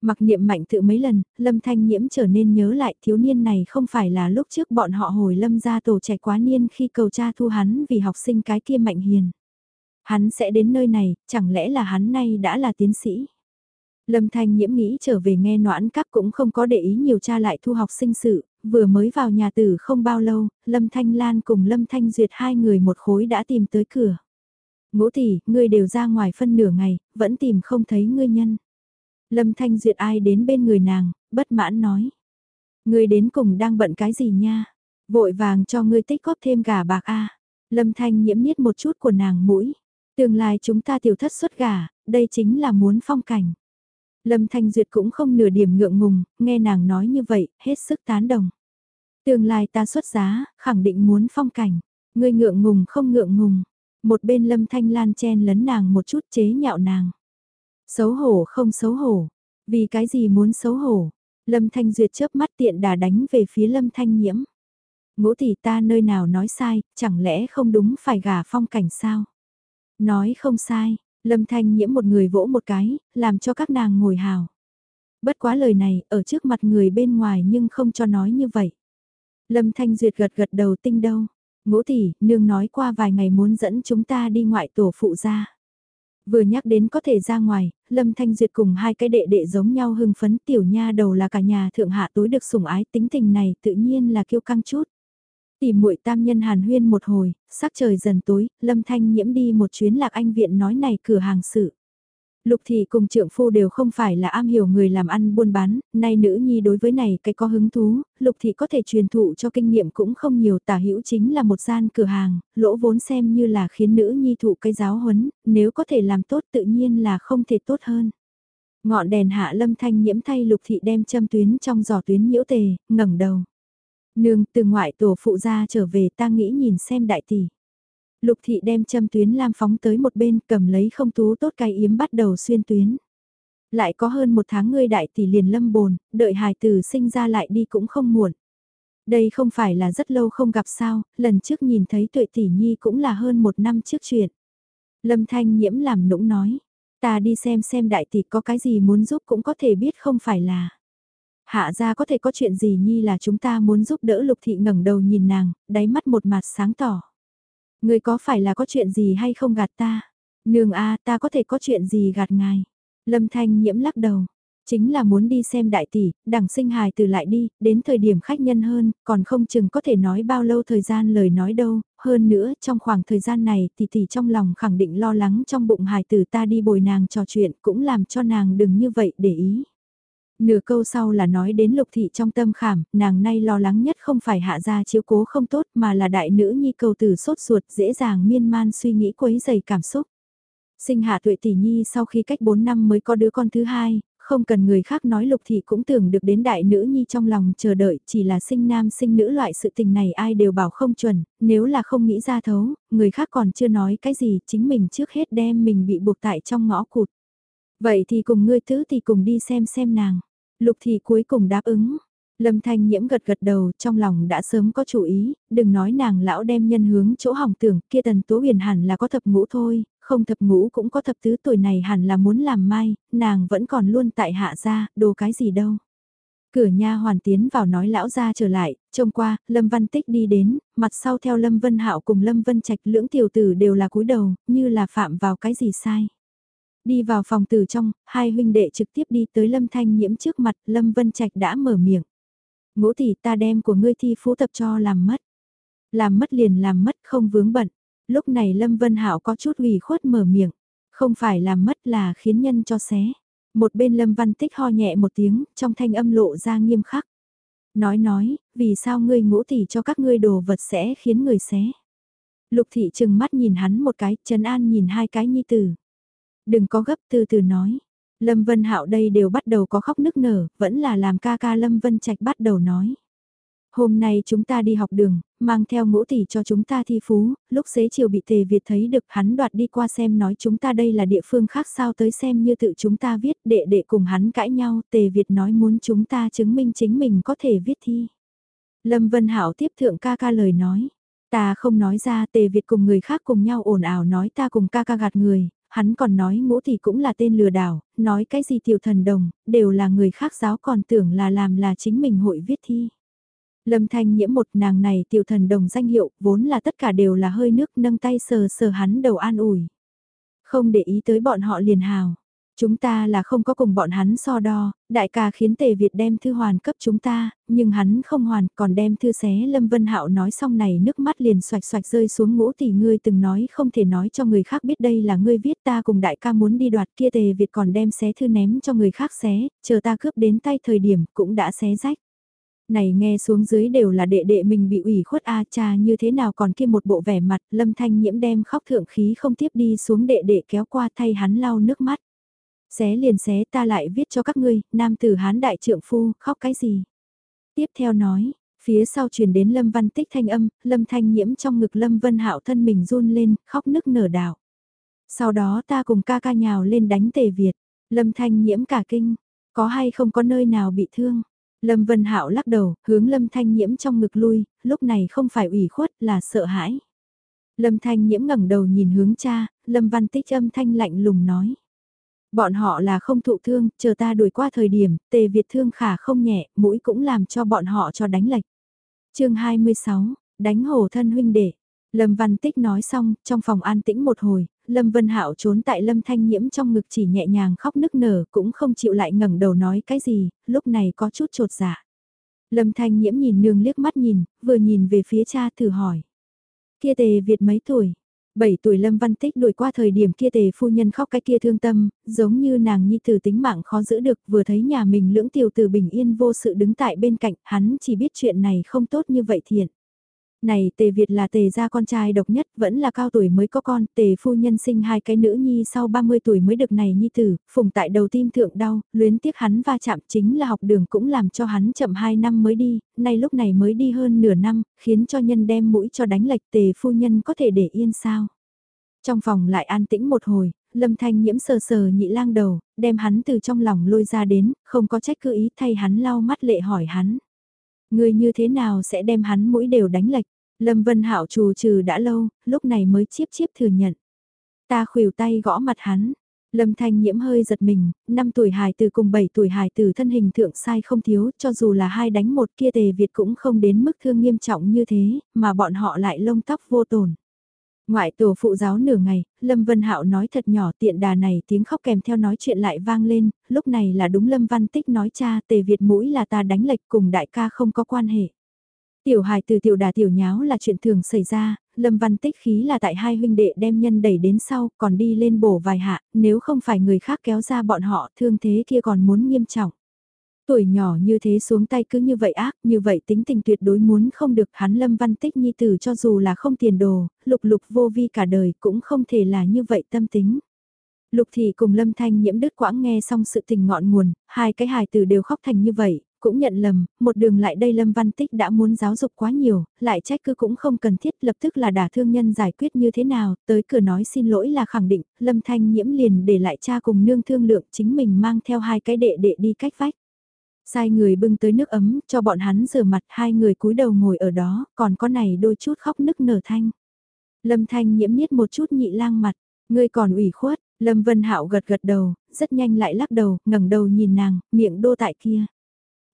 Mặc niệm mạnh tự mấy lần, Lâm Thanh nhiễm trở nên nhớ lại thiếu niên này không phải là lúc trước bọn họ hồi Lâm ra tổ trẻ quá niên khi cầu cha thu hắn vì học sinh cái kia mạnh hiền. Hắn sẽ đến nơi này, chẳng lẽ là hắn nay đã là tiến sĩ? Lâm Thanh nhiễm nghĩ trở về nghe noãn các cũng không có để ý nhiều cha lại thu học sinh sự, vừa mới vào nhà tử không bao lâu, Lâm Thanh Lan cùng Lâm Thanh Duyệt hai người một khối đã tìm tới cửa. Ngũ tỷ, ngươi đều ra ngoài phân nửa ngày, vẫn tìm không thấy ngươi nhân. Lâm Thanh Duyệt ai đến bên người nàng, bất mãn nói. Ngươi đến cùng đang bận cái gì nha? Vội vàng cho ngươi tích góp thêm gà bạc a. Lâm Thanh nhiễm niết một chút của nàng mũi. Tương lai chúng ta tiểu thất xuất gà, đây chính là muốn phong cảnh. Lâm Thanh Duyệt cũng không nửa điểm ngượng ngùng, nghe nàng nói như vậy, hết sức tán đồng. Tương lai ta xuất giá, khẳng định muốn phong cảnh. Ngươi ngượng ngùng không ngượng ngùng. Một bên Lâm Thanh Lan chen lấn nàng một chút chế nhạo nàng. Xấu hổ không xấu hổ. Vì cái gì muốn xấu hổ? Lâm Thanh Duyệt chớp mắt tiện đà đánh về phía Lâm Thanh Nhiễm. Ngũ tỷ ta nơi nào nói sai, chẳng lẽ không đúng phải gả phong cảnh sao? Nói không sai, Lâm Thanh Nhiễm một người vỗ một cái, làm cho các nàng ngồi hào. Bất quá lời này, ở trước mặt người bên ngoài nhưng không cho nói như vậy. Lâm Thanh Duyệt gật gật đầu tinh đâu. Ngũ tỷ, nương nói qua vài ngày muốn dẫn chúng ta đi ngoại tổ phụ ra. Vừa nhắc đến có thể ra ngoài, Lâm Thanh Duyệt cùng hai cái đệ đệ giống nhau hưng phấn tiểu nha đầu là cả nhà thượng hạ tối được sủng ái tính tình này tự nhiên là kiêu căng chút. Tìm muội tam nhân hàn huyên một hồi, sắc trời dần tối, Lâm Thanh nhiễm đi một chuyến lạc anh viện nói này cửa hàng sự. Lục thị cùng trượng phu đều không phải là am hiểu người làm ăn buôn bán, nay nữ nhi đối với này cái có hứng thú, lục thị có thể truyền thụ cho kinh nghiệm cũng không nhiều tả hữu chính là một gian cửa hàng, lỗ vốn xem như là khiến nữ nhi thụ cái giáo huấn, nếu có thể làm tốt tự nhiên là không thể tốt hơn. Ngọn đèn hạ lâm thanh nhiễm thay lục thị đem châm tuyến trong giỏ tuyến nhiễu tề, ngẩng đầu. Nương từ ngoại tổ phụ ra trở về ta nghĩ nhìn xem đại tỷ. Lục thị đem châm tuyến lam phóng tới một bên cầm lấy không tú tốt cái yếm bắt đầu xuyên tuyến. Lại có hơn một tháng ngươi đại tỷ liền lâm bồn, đợi hài tử sinh ra lại đi cũng không muộn. Đây không phải là rất lâu không gặp sao, lần trước nhìn thấy tuệ tỷ nhi cũng là hơn một năm trước chuyện. Lâm thanh nhiễm làm nũng nói, ta đi xem xem đại tỷ có cái gì muốn giúp cũng có thể biết không phải là. Hạ ra có thể có chuyện gì nhi là chúng ta muốn giúp đỡ lục thị ngẩng đầu nhìn nàng, đáy mắt một mặt sáng tỏ. Người có phải là có chuyện gì hay không gạt ta? Nương a ta có thể có chuyện gì gạt ngài? Lâm Thanh nhiễm lắc đầu. Chính là muốn đi xem đại tỷ, đằng sinh hài từ lại đi, đến thời điểm khách nhân hơn, còn không chừng có thể nói bao lâu thời gian lời nói đâu, hơn nữa trong khoảng thời gian này tỷ tỷ trong lòng khẳng định lo lắng trong bụng hài tử ta đi bồi nàng trò chuyện cũng làm cho nàng đừng như vậy để ý. Nửa câu sau là nói đến lục thị trong tâm khảm, nàng nay lo lắng nhất không phải hạ gia chiếu cố không tốt mà là đại nữ nhi cầu tử sốt ruột dễ dàng miên man suy nghĩ quấy dày cảm xúc. Sinh hạ tuệ tỷ nhi sau khi cách 4 năm mới có đứa con thứ hai, không cần người khác nói lục thị cũng tưởng được đến đại nữ nhi trong lòng chờ đợi, chỉ là sinh nam sinh nữ loại sự tình này ai đều bảo không chuẩn, nếu là không nghĩ ra thấu, người khác còn chưa nói cái gì, chính mình trước hết đem mình bị buộc tại trong ngõ cụt. Vậy thì cùng ngươi tứ thì cùng đi xem xem nàng. Lục thị cuối cùng đáp ứng. Lâm Thanh Nhiễm gật gật đầu, trong lòng đã sớm có chủ ý, đừng nói nàng lão đem nhân hướng chỗ hỏng tưởng, kia tần tố huyền hẳn là có thập ngũ thôi, không thập ngũ cũng có thập tứ tuổi này hẳn là muốn làm mai, nàng vẫn còn luôn tại hạ gia, đồ cái gì đâu. Cửa nha hoàn tiến vào nói lão ra trở lại, trông qua, Lâm Văn Tích đi đến, mặt sau theo Lâm Vân Hạo cùng Lâm Vân Trạch lưỡng tiểu tử đều là cúi đầu, như là phạm vào cái gì sai. Đi vào phòng từ trong, hai huynh đệ trực tiếp đi tới Lâm Thanh Nhiễm trước mặt, Lâm Vân Trạch đã mở miệng. Ngũ tỷ ta đem của ngươi thi phú tập cho làm mất. Làm mất liền làm mất không vướng bận. Lúc này Lâm Vân Hảo có chút ủy khuất mở miệng. Không phải làm mất là khiến nhân cho xé. Một bên Lâm Văn Tích ho nhẹ một tiếng, trong thanh âm lộ ra nghiêm khắc. Nói nói, vì sao ngươi ngũ tỷ cho các ngươi đồ vật sẽ khiến người xé. Lục thị trừng mắt nhìn hắn một cái, Trần An nhìn hai cái nhi tử. Đừng có gấp từ từ nói. Lâm Vân Hạo đây đều bắt đầu có khóc nức nở, vẫn là làm ca ca Lâm Vân Trạch bắt đầu nói. Hôm nay chúng ta đi học đường, mang theo ngũ tỷ cho chúng ta thi phú, lúc xế chiều bị tề Việt thấy được hắn đoạt đi qua xem nói chúng ta đây là địa phương khác sao tới xem như tự chúng ta viết đệ đệ cùng hắn cãi nhau, tề Việt nói muốn chúng ta chứng minh chính mình có thể viết thi. Lâm Vân Hảo tiếp thượng ca ca lời nói, Ta không nói ra tề Việt cùng người khác cùng nhau ồn ào nói ta cùng ca ca gạt người, hắn còn nói ngũ thì cũng là tên lừa đảo, nói cái gì tiểu thần đồng, đều là người khác giáo còn tưởng là làm là chính mình hội viết thi. Lâm Thanh nhiễm một nàng này tiểu thần đồng danh hiệu, vốn là tất cả đều là hơi nước nâng tay sờ sờ hắn đầu an ủi. Không để ý tới bọn họ liền hào. Chúng ta là không có cùng bọn hắn so đo, đại ca khiến tề Việt đem thư hoàn cấp chúng ta, nhưng hắn không hoàn còn đem thư xé Lâm Vân Hạo nói xong này nước mắt liền xoạch xoạch rơi xuống ngũ tỷ ngươi từng nói không thể nói cho người khác biết đây là ngươi viết ta cùng đại ca muốn đi đoạt kia tề Việt còn đem xé thư ném cho người khác xé, chờ ta cướp đến tay thời điểm cũng đã xé rách này nghe xuống dưới đều là đệ đệ mình bị ủy khuất a cha như thế nào còn kia một bộ vẻ mặt, lâm thanh nhiễm đem khóc thượng khí không tiếp đi xuống đệ đệ kéo qua thay hắn lau nước mắt. Xé liền xé ta lại viết cho các ngươi, nam tử hán đại trượng phu, khóc cái gì? Tiếp theo nói, phía sau truyền đến lâm văn tích thanh âm, lâm thanh nhiễm trong ngực lâm vân hạo thân mình run lên, khóc nức nở đảo. Sau đó ta cùng ca ca nhào lên đánh tề Việt, lâm thanh nhiễm cả kinh, có hay không có nơi nào bị thương? Lâm Vân Hạo lắc đầu, hướng Lâm Thanh Nhiễm trong ngực lui, lúc này không phải ủy khuất là sợ hãi. Lâm Thanh Nhiễm ngẩng đầu nhìn hướng cha, Lâm Văn Tích âm thanh lạnh lùng nói. Bọn họ là không thụ thương, chờ ta đuổi qua thời điểm, tề Việt thương khả không nhẹ, mũi cũng làm cho bọn họ cho đánh lệch. chương 26, đánh hổ thân huynh đệ. Lâm Văn Tích nói xong, trong phòng an tĩnh một hồi, Lâm Vân Hạo trốn tại Lâm Thanh Nhiễm trong ngực chỉ nhẹ nhàng khóc nức nở, cũng không chịu lại ngẩng đầu nói cái gì, lúc này có chút trột dạ. Lâm Thanh Nhiễm nhìn nương liếc mắt nhìn, vừa nhìn về phía cha thử hỏi. Kia tề Việt mấy tuổi? 7 tuổi Lâm Văn Tích đuổi qua thời điểm kia tề phu nhân khóc cái kia thương tâm, giống như nàng nhi tử tính mạng khó giữ được vừa thấy nhà mình lưỡng tiểu từ bình yên vô sự đứng tại bên cạnh, hắn chỉ biết chuyện này không tốt như vậy thiện. Này tề Việt là tề gia con trai độc nhất, vẫn là cao tuổi mới có con, tề phu nhân sinh hai cái nữ nhi sau 30 tuổi mới được này nhi tử, phùng tại đầu tim thượng đau, luyến tiếc hắn va chạm chính là học đường cũng làm cho hắn chậm 2 năm mới đi, nay lúc này mới đi hơn nửa năm, khiến cho nhân đem mũi cho đánh lệch tề phu nhân có thể để yên sao. Trong phòng lại an tĩnh một hồi, lâm thanh nhiễm sờ sờ nhị lang đầu, đem hắn từ trong lòng lôi ra đến, không có trách cứ ý thay hắn lau mắt lệ hỏi hắn. Người như thế nào sẽ đem hắn mũi đều đánh lệch? Lâm Vân Hạo trù trừ đã lâu, lúc này mới chiếp chiếp thừa nhận. Ta khuỷu tay gõ mặt hắn. Lâm Thanh Nhiễm hơi giật mình, 5 tuổi hài từ cùng 7 tuổi hài từ thân hình thượng sai không thiếu, cho dù là hai đánh một kia tề Việt cũng không đến mức thương nghiêm trọng như thế, mà bọn họ lại lông tóc vô tổn. Ngoại tổ phụ giáo nửa ngày, Lâm Vân Hạo nói thật nhỏ tiện đà này tiếng khóc kèm theo nói chuyện lại vang lên, lúc này là đúng Lâm Văn Tích nói cha tề Việt mũi là ta đánh lệch cùng đại ca không có quan hệ. Tiểu hài từ tiểu đà tiểu nháo là chuyện thường xảy ra, Lâm Văn Tích khí là tại hai huynh đệ đem nhân đẩy đến sau còn đi lên bổ vài hạ, nếu không phải người khác kéo ra bọn họ thương thế kia còn muốn nghiêm trọng. Tuổi nhỏ như thế xuống tay cứ như vậy ác, như vậy tính tình tuyệt đối muốn không được hắn lâm văn tích nhi tử cho dù là không tiền đồ, lục lục vô vi cả đời cũng không thể là như vậy tâm tính. Lục thị cùng lâm thanh nhiễm đứt quãng nghe xong sự tình ngọn nguồn, hai cái hài tử đều khóc thành như vậy, cũng nhận lầm, một đường lại đây Lâm Văn Tích đã muốn giáo dục quá nhiều, lại trách cứ cũng không cần thiết lập tức là đả thương nhân giải quyết như thế nào, tới cửa nói xin lỗi là khẳng định, Lâm Thanh nhiễm liền để lại cha cùng nương thương lượng chính mình mang theo hai cái đệ đệ đi cách vách. Sai người bưng tới nước ấm, cho bọn hắn rửa mặt, hai người cúi đầu ngồi ở đó, còn có này đôi chút khóc nức nở thanh. Lâm Thanh nhiễm niết một chút nhị lang mặt, ngươi còn ủy khuất, Lâm Vân Hạo gật gật đầu, rất nhanh lại lắc đầu, ngẩng đầu nhìn nàng, miệng đô tại kia.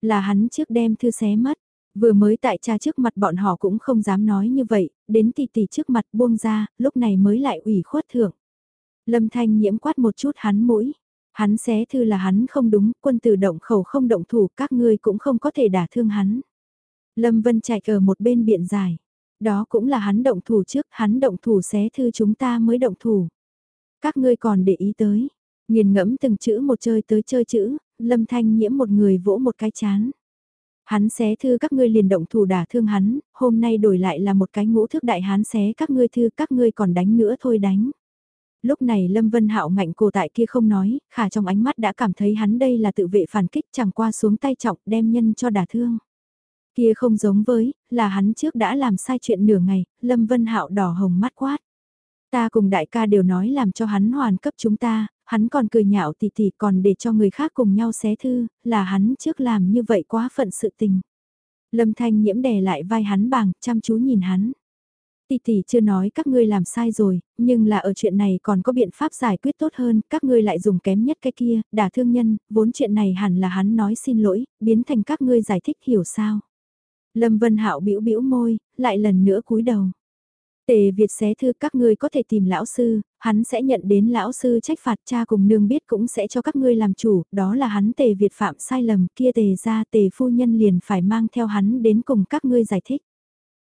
Là hắn trước đem thư xé mất, vừa mới tại cha trước mặt bọn họ cũng không dám nói như vậy, đến tỷ tỷ trước mặt buông ra, lúc này mới lại ủy khuất thượng. Lâm Thanh nhiễm quát một chút hắn mũi, Hắn xé thư là hắn không đúng, quân tử động khẩu không động thủ, các ngươi cũng không có thể đả thương hắn. Lâm Vân chạy ở một bên biện giải. Đó cũng là hắn động thủ trước, hắn động thủ xé thư chúng ta mới động thủ. Các ngươi còn để ý tới. Nghiền ngẫm từng chữ một chơi tới chơi chữ, Lâm Thanh nhiễm một người vỗ một cái chán. Hắn xé thư các ngươi liền động thủ đả thương hắn, hôm nay đổi lại là một cái ngũ thức đại hắn xé các ngươi thư các ngươi còn đánh nữa thôi đánh lúc này Lâm Vân Hạo ngạnh cổ tại kia không nói, khả trong ánh mắt đã cảm thấy hắn đây là tự vệ phản kích chẳng qua xuống tay trọng đem nhân cho đả thương. Kia không giống với, là hắn trước đã làm sai chuyện nửa ngày, Lâm Vân Hạo đỏ hồng mắt quát. Ta cùng đại ca đều nói làm cho hắn hoàn cấp chúng ta, hắn còn cười nhạo tỉ tỉ còn để cho người khác cùng nhau xé thư, là hắn trước làm như vậy quá phận sự tình. Lâm Thanh nhiễm đè lại vai hắn bằng, chăm chú nhìn hắn. Tỷ tỷ chưa nói các ngươi làm sai rồi, nhưng là ở chuyện này còn có biện pháp giải quyết tốt hơn, các ngươi lại dùng kém nhất cái kia, đả thương nhân, vốn chuyện này hẳn là hắn nói xin lỗi, biến thành các ngươi giải thích hiểu sao. Lâm Vân Hạo bĩu bĩu môi, lại lần nữa cúi đầu. Tề Việt xé thư các ngươi có thể tìm lão sư, hắn sẽ nhận đến lão sư trách phạt cha cùng nương biết cũng sẽ cho các ngươi làm chủ, đó là hắn Tề Việt phạm sai lầm kia Tề ra Tề phu nhân liền phải mang theo hắn đến cùng các ngươi giải thích.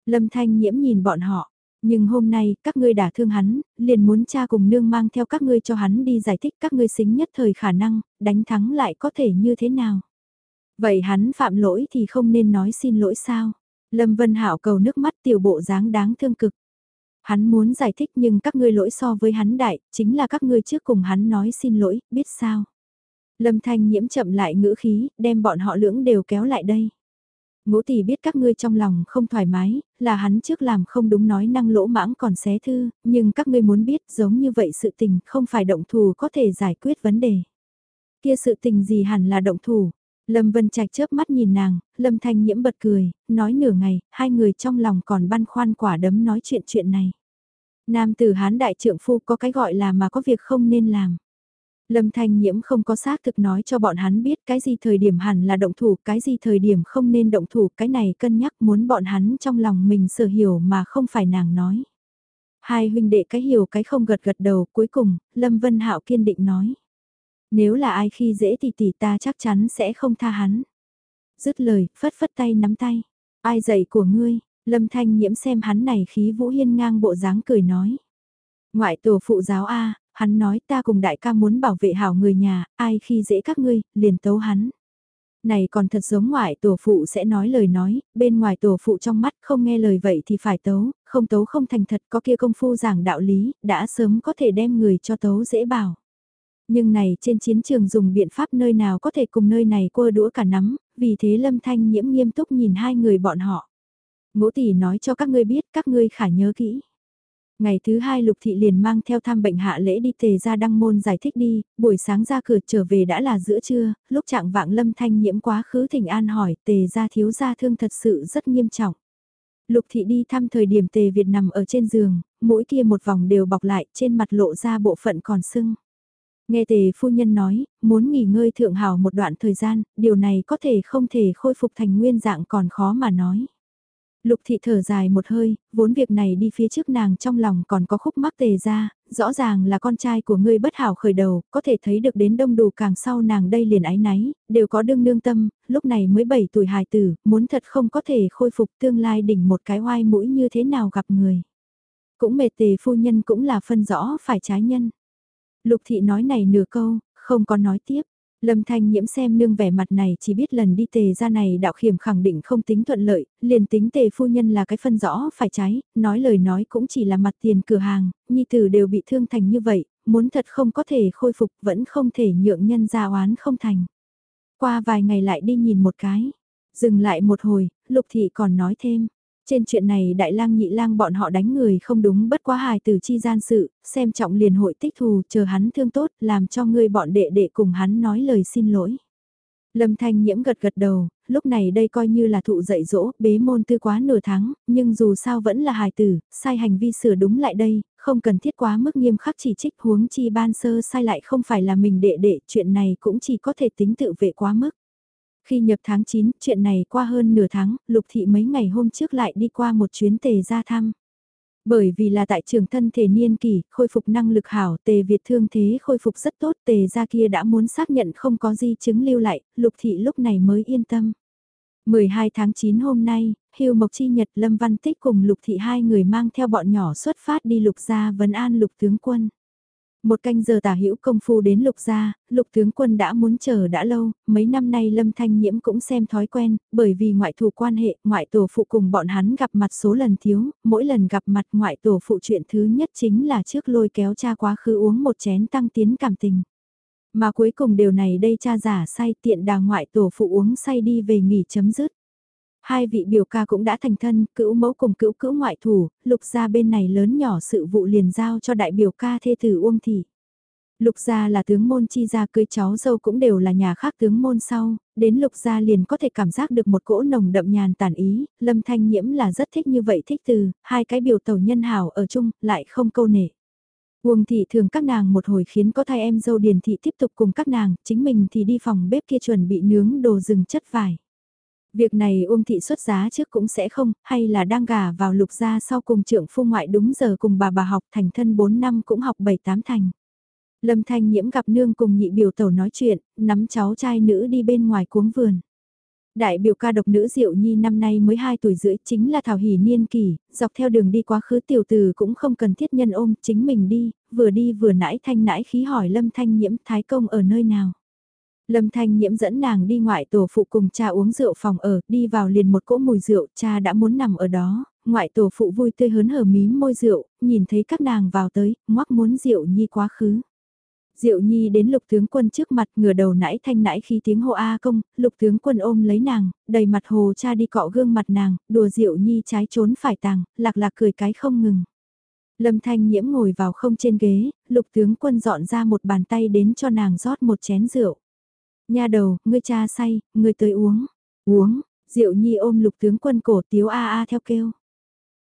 Lâm Thanh Nhiễm nhìn bọn họ, nhưng hôm nay các ngươi đả thương hắn, liền muốn cha cùng nương mang theo các ngươi cho hắn đi giải thích các ngươi xính nhất thời khả năng, đánh thắng lại có thể như thế nào. Vậy hắn phạm lỗi thì không nên nói xin lỗi sao? Lâm Vân Hạo cầu nước mắt tiểu bộ dáng đáng thương cực. Hắn muốn giải thích nhưng các ngươi lỗi so với hắn đại, chính là các ngươi trước cùng hắn nói xin lỗi, biết sao? Lâm Thanh nhiễm chậm lại ngữ khí, đem bọn họ lưỡng đều kéo lại đây. Ngũ tỷ biết các ngươi trong lòng không thoải mái, là hắn trước làm không đúng nói năng lỗ mãng còn xé thư, nhưng các ngươi muốn biết giống như vậy sự tình không phải động thủ có thể giải quyết vấn đề. Kia sự tình gì hẳn là động thủ. Lâm Vân Trạch chớp mắt nhìn nàng, Lâm Thanh nhiễm bật cười, nói nửa ngày, hai người trong lòng còn băn khoăn quả đấm nói chuyện chuyện này. Nam tử hán đại trượng phu có cái gọi là mà có việc không nên làm. Lâm Thanh Nhiễm không có xác thực nói cho bọn hắn biết cái gì thời điểm hẳn là động thủ, cái gì thời điểm không nên động thủ, cái này cân nhắc muốn bọn hắn trong lòng mình sở hiểu mà không phải nàng nói. Hai huynh đệ cái hiểu cái không gật gật đầu, cuối cùng, Lâm Vân Hạo kiên định nói. Nếu là ai khi dễ thì tỷ ta chắc chắn sẽ không tha hắn. Dứt lời, phất phất tay nắm tay. Ai dạy của ngươi, Lâm Thanh Nhiễm xem hắn này khí vũ hiên ngang bộ dáng cười nói. Ngoại tổ phụ giáo A, hắn nói ta cùng đại ca muốn bảo vệ hảo người nhà, ai khi dễ các ngươi, liền tấu hắn. Này còn thật giống ngoại tổ phụ sẽ nói lời nói, bên ngoài tổ phụ trong mắt không nghe lời vậy thì phải tấu, không tấu không thành thật có kia công phu giảng đạo lý, đã sớm có thể đem người cho tấu dễ bảo. Nhưng này trên chiến trường dùng biện pháp nơi nào có thể cùng nơi này quơ đũa cả nắm, vì thế lâm thanh nhiễm nghiêm túc nhìn hai người bọn họ. Ngũ tỷ nói cho các ngươi biết các ngươi khả nhớ kỹ. Ngày thứ hai Lục Thị liền mang theo thăm bệnh hạ lễ đi tề ra đăng môn giải thích đi, buổi sáng ra cửa trở về đã là giữa trưa, lúc trạng vạng lâm thanh nhiễm quá khứ thỉnh an hỏi tề ra thiếu gia thương thật sự rất nghiêm trọng. Lục Thị đi thăm thời điểm tề Việt nằm ở trên giường, mỗi kia một vòng đều bọc lại trên mặt lộ ra bộ phận còn sưng. Nghe tề phu nhân nói, muốn nghỉ ngơi thượng hào một đoạn thời gian, điều này có thể không thể khôi phục thành nguyên dạng còn khó mà nói. Lục thị thở dài một hơi, vốn việc này đi phía trước nàng trong lòng còn có khúc mắc tề ra, rõ ràng là con trai của ngươi bất hảo khởi đầu, có thể thấy được đến đông đủ càng sau nàng đây liền ái náy, đều có đương nương tâm, lúc này mới 7 tuổi hài tử, muốn thật không có thể khôi phục tương lai đỉnh một cái oai mũi như thế nào gặp người. Cũng mệt tề phu nhân cũng là phân rõ phải trái nhân. Lục thị nói này nửa câu, không có nói tiếp. Lâm Thanh Nhiễm xem nương vẻ mặt này chỉ biết lần đi tề ra này đạo khiểm khẳng định không tính thuận lợi, liền tính tề phu nhân là cái phân rõ phải trái, nói lời nói cũng chỉ là mặt tiền cửa hàng, nhi tử đều bị thương thành như vậy, muốn thật không có thể khôi phục vẫn không thể nhượng nhân ra oán không thành. Qua vài ngày lại đi nhìn một cái, dừng lại một hồi, lục thị còn nói thêm, trên chuyện này đại lang nhị lang bọn họ đánh người không đúng bất quá hài từ chi gian sự, xem trọng liền hội tích thù chờ hắn thương tốt làm cho ngươi bọn đệ đệ cùng hắn nói lời xin lỗi. Lâm Thanh Nhiễm gật gật đầu, lúc này đây coi như là thụ dạy dỗ, bế môn tư quá nửa tháng, nhưng dù sao vẫn là hài tử, sai hành vi sửa đúng lại đây, không cần thiết quá mức nghiêm khắc chỉ trích huống chi ban sơ sai lại không phải là mình đệ đệ, chuyện này cũng chỉ có thể tính tự vệ quá mức. Khi nhập tháng 9, chuyện này qua hơn nửa tháng, Lục Thị mấy ngày hôm trước lại đi qua một chuyến tề ra thăm. Bởi vì là tại trường thân thể niên kỳ, khôi phục năng lực hảo, tề Việt thương thế khôi phục rất tốt, tề ra kia đã muốn xác nhận không có di chứng lưu lại, Lục Thị lúc này mới yên tâm. 12 tháng 9 hôm nay, Hưu Mộc Chi Nhật Lâm Văn Tích cùng Lục Thị hai người mang theo bọn nhỏ xuất phát đi Lục gia vấn an Lục tướng quân. Một canh giờ tả hữu công phu đến lục gia, lục tướng quân đã muốn chờ đã lâu, mấy năm nay lâm thanh nhiễm cũng xem thói quen, bởi vì ngoại thù quan hệ, ngoại tổ phụ cùng bọn hắn gặp mặt số lần thiếu, mỗi lần gặp mặt ngoại tổ phụ chuyện thứ nhất chính là trước lôi kéo cha quá khứ uống một chén tăng tiến cảm tình. Mà cuối cùng điều này đây cha giả say tiện đà ngoại tổ phụ uống say đi về nghỉ chấm dứt. Hai vị biểu ca cũng đã thành thân, cữu mẫu cùng cữu cữu ngoại thủ, lục gia bên này lớn nhỏ sự vụ liền giao cho đại biểu ca thê tử Uông Thị. Lục gia là tướng môn chi gia cưới cháu dâu cũng đều là nhà khác tướng môn sau, đến lục gia liền có thể cảm giác được một cỗ nồng đậm nhàn tản ý, lâm thanh nhiễm là rất thích như vậy thích từ, hai cái biểu tàu nhân hảo ở chung, lại không câu nệ. Uông thị thường các nàng một hồi khiến có thai em dâu điền thị tiếp tục cùng các nàng, chính mình thì đi phòng bếp kia chuẩn bị nướng đồ rừng chất vải. Việc này Uông thị xuất giá trước cũng sẽ không, hay là đang gả vào lục gia sau cùng trưởng phu ngoại đúng giờ cùng bà bà học thành thân 4 năm cũng học 7-8 thành. Lâm Thanh Nhiễm gặp nương cùng nhị biểu tẩu nói chuyện, nắm cháu trai nữ đi bên ngoài cuống vườn. Đại biểu ca độc nữ Diệu Nhi năm nay mới 2 tuổi rưỡi chính là Thảo Hỷ Niên Kỳ, dọc theo đường đi quá khứ tiểu từ cũng không cần thiết nhân ôm, chính mình đi, vừa đi vừa nãi thanh nãi khí hỏi Lâm Thanh Nhiễm Thái Công ở nơi nào. Lâm Thanh Nhiễm dẫn nàng đi ngoại tổ phụ cùng cha uống rượu phòng ở, đi vào liền một cỗ mùi rượu, cha đã muốn nằm ở đó, ngoại tổ phụ vui tươi hớn hở mím môi rượu, nhìn thấy các nàng vào tới, ngoắc muốn rượu nhi quá khứ. Diệu Nhi đến lục tướng quân trước mặt ngửa đầu nãi thanh nãi khi tiếng hô A công, lục tướng quân ôm lấy nàng, đầy mặt hồ cha đi cọ gương mặt nàng, đùa Diệu Nhi trái trốn phải tàng, lạc lạc cười cái không ngừng. Lâm Thanh Nhiễm ngồi vào không trên ghế, lục tướng quân dọn ra một bàn tay đến cho nàng rót một chén rượu. Nha đầu, ngươi cha say, ngươi tới uống. Uống, Diệu Nhi ôm lục tướng quân cổ tiếu a a theo kêu.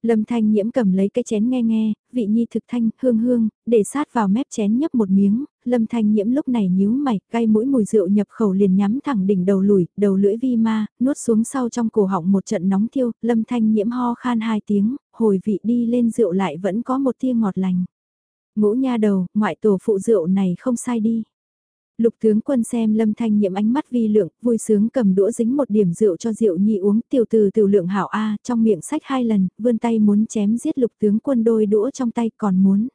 Lâm Thanh Nhiễm cầm lấy cái chén nghe nghe, vị nhi thực thanh, hương hương, để sát vào mép chén nhấp một miếng, Lâm Thanh Nhiễm lúc này nhíu mày, cay mũi mùi rượu nhập khẩu liền nhắm thẳng đỉnh đầu lùi, đầu lưỡi vi ma, nuốt xuống sau trong cổ họng một trận nóng thiêu, Lâm Thanh Nhiễm ho khan hai tiếng, hồi vị đi lên rượu lại vẫn có một tia ngọt lành. Ngũ nha đầu, ngoại tổ phụ rượu này không sai đi. Lục tướng quân xem lâm thanh nhiệm ánh mắt vi lượng, vui sướng cầm đũa dính một điểm rượu cho rượu nhi uống tiểu từ tiểu lượng hảo A trong miệng sách hai lần, vươn tay muốn chém giết lục tướng quân đôi đũa trong tay còn muốn.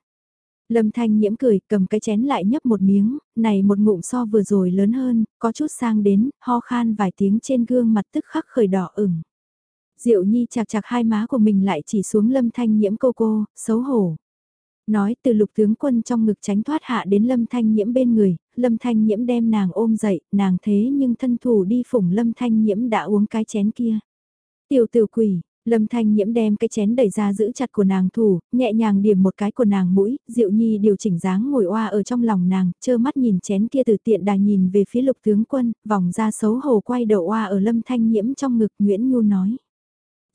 Lâm thanh nhiễm cười cầm cái chén lại nhấp một miếng, này một ngụm so vừa rồi lớn hơn, có chút sang đến, ho khan vài tiếng trên gương mặt tức khắc khởi đỏ ửng. Diệu nhi chạc chạc hai má của mình lại chỉ xuống lâm thanh nhiễm cô cô, xấu hổ. Nói từ lục tướng quân trong ngực tránh thoát hạ đến lâm thanh nhiễm bên người, lâm thanh nhiễm đem nàng ôm dậy, nàng thế nhưng thân thủ đi phủng lâm thanh nhiễm đã uống cái chén kia. Tiểu tiểu quỷ, Lâm Thanh Nhiễm đem cái chén đẩy ra giữ chặt của nàng thủ, nhẹ nhàng điểm một cái của nàng mũi, Diệu Nhi điều chỉnh dáng ngồi oa ở trong lòng nàng, chơ mắt nhìn chén kia từ tiện đà nhìn về phía lục tướng quân, vòng ra xấu hổ quay đầu oa ở Lâm Thanh Nhiễm trong ngực Nguyễn Nhu nói.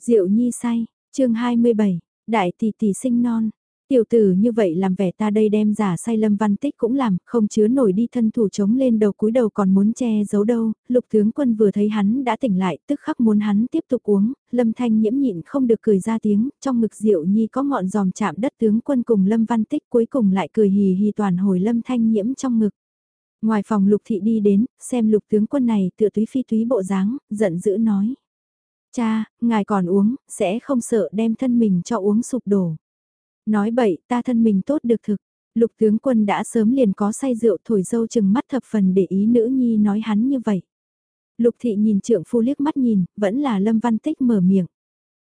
Diệu Nhi say, chương 27, đại tỷ tỷ sinh non, Tiểu tử như vậy làm vẻ ta đây đem giả say lâm văn tích cũng làm, không chứa nổi đi thân thủ chống lên đầu cúi đầu còn muốn che giấu đâu, lục tướng quân vừa thấy hắn đã tỉnh lại, tức khắc muốn hắn tiếp tục uống, lâm thanh nhiễm nhịn không được cười ra tiếng, trong ngực rượu nhi có ngọn giòm chạm đất tướng quân cùng lâm văn tích cuối cùng lại cười hì hì toàn hồi lâm thanh nhiễm trong ngực. Ngoài phòng lục thị đi đến, xem lục tướng quân này tựa túy phi túy bộ dáng, giận dữ nói. Cha, ngài còn uống, sẽ không sợ đem thân mình cho uống sụp đổ. Nói bậy, ta thân mình tốt được thực. Lục tướng quân đã sớm liền có say rượu thổi dâu chừng mắt thập phần để ý nữ nhi nói hắn như vậy. Lục thị nhìn trượng phu liếc mắt nhìn, vẫn là lâm văn tích mở miệng.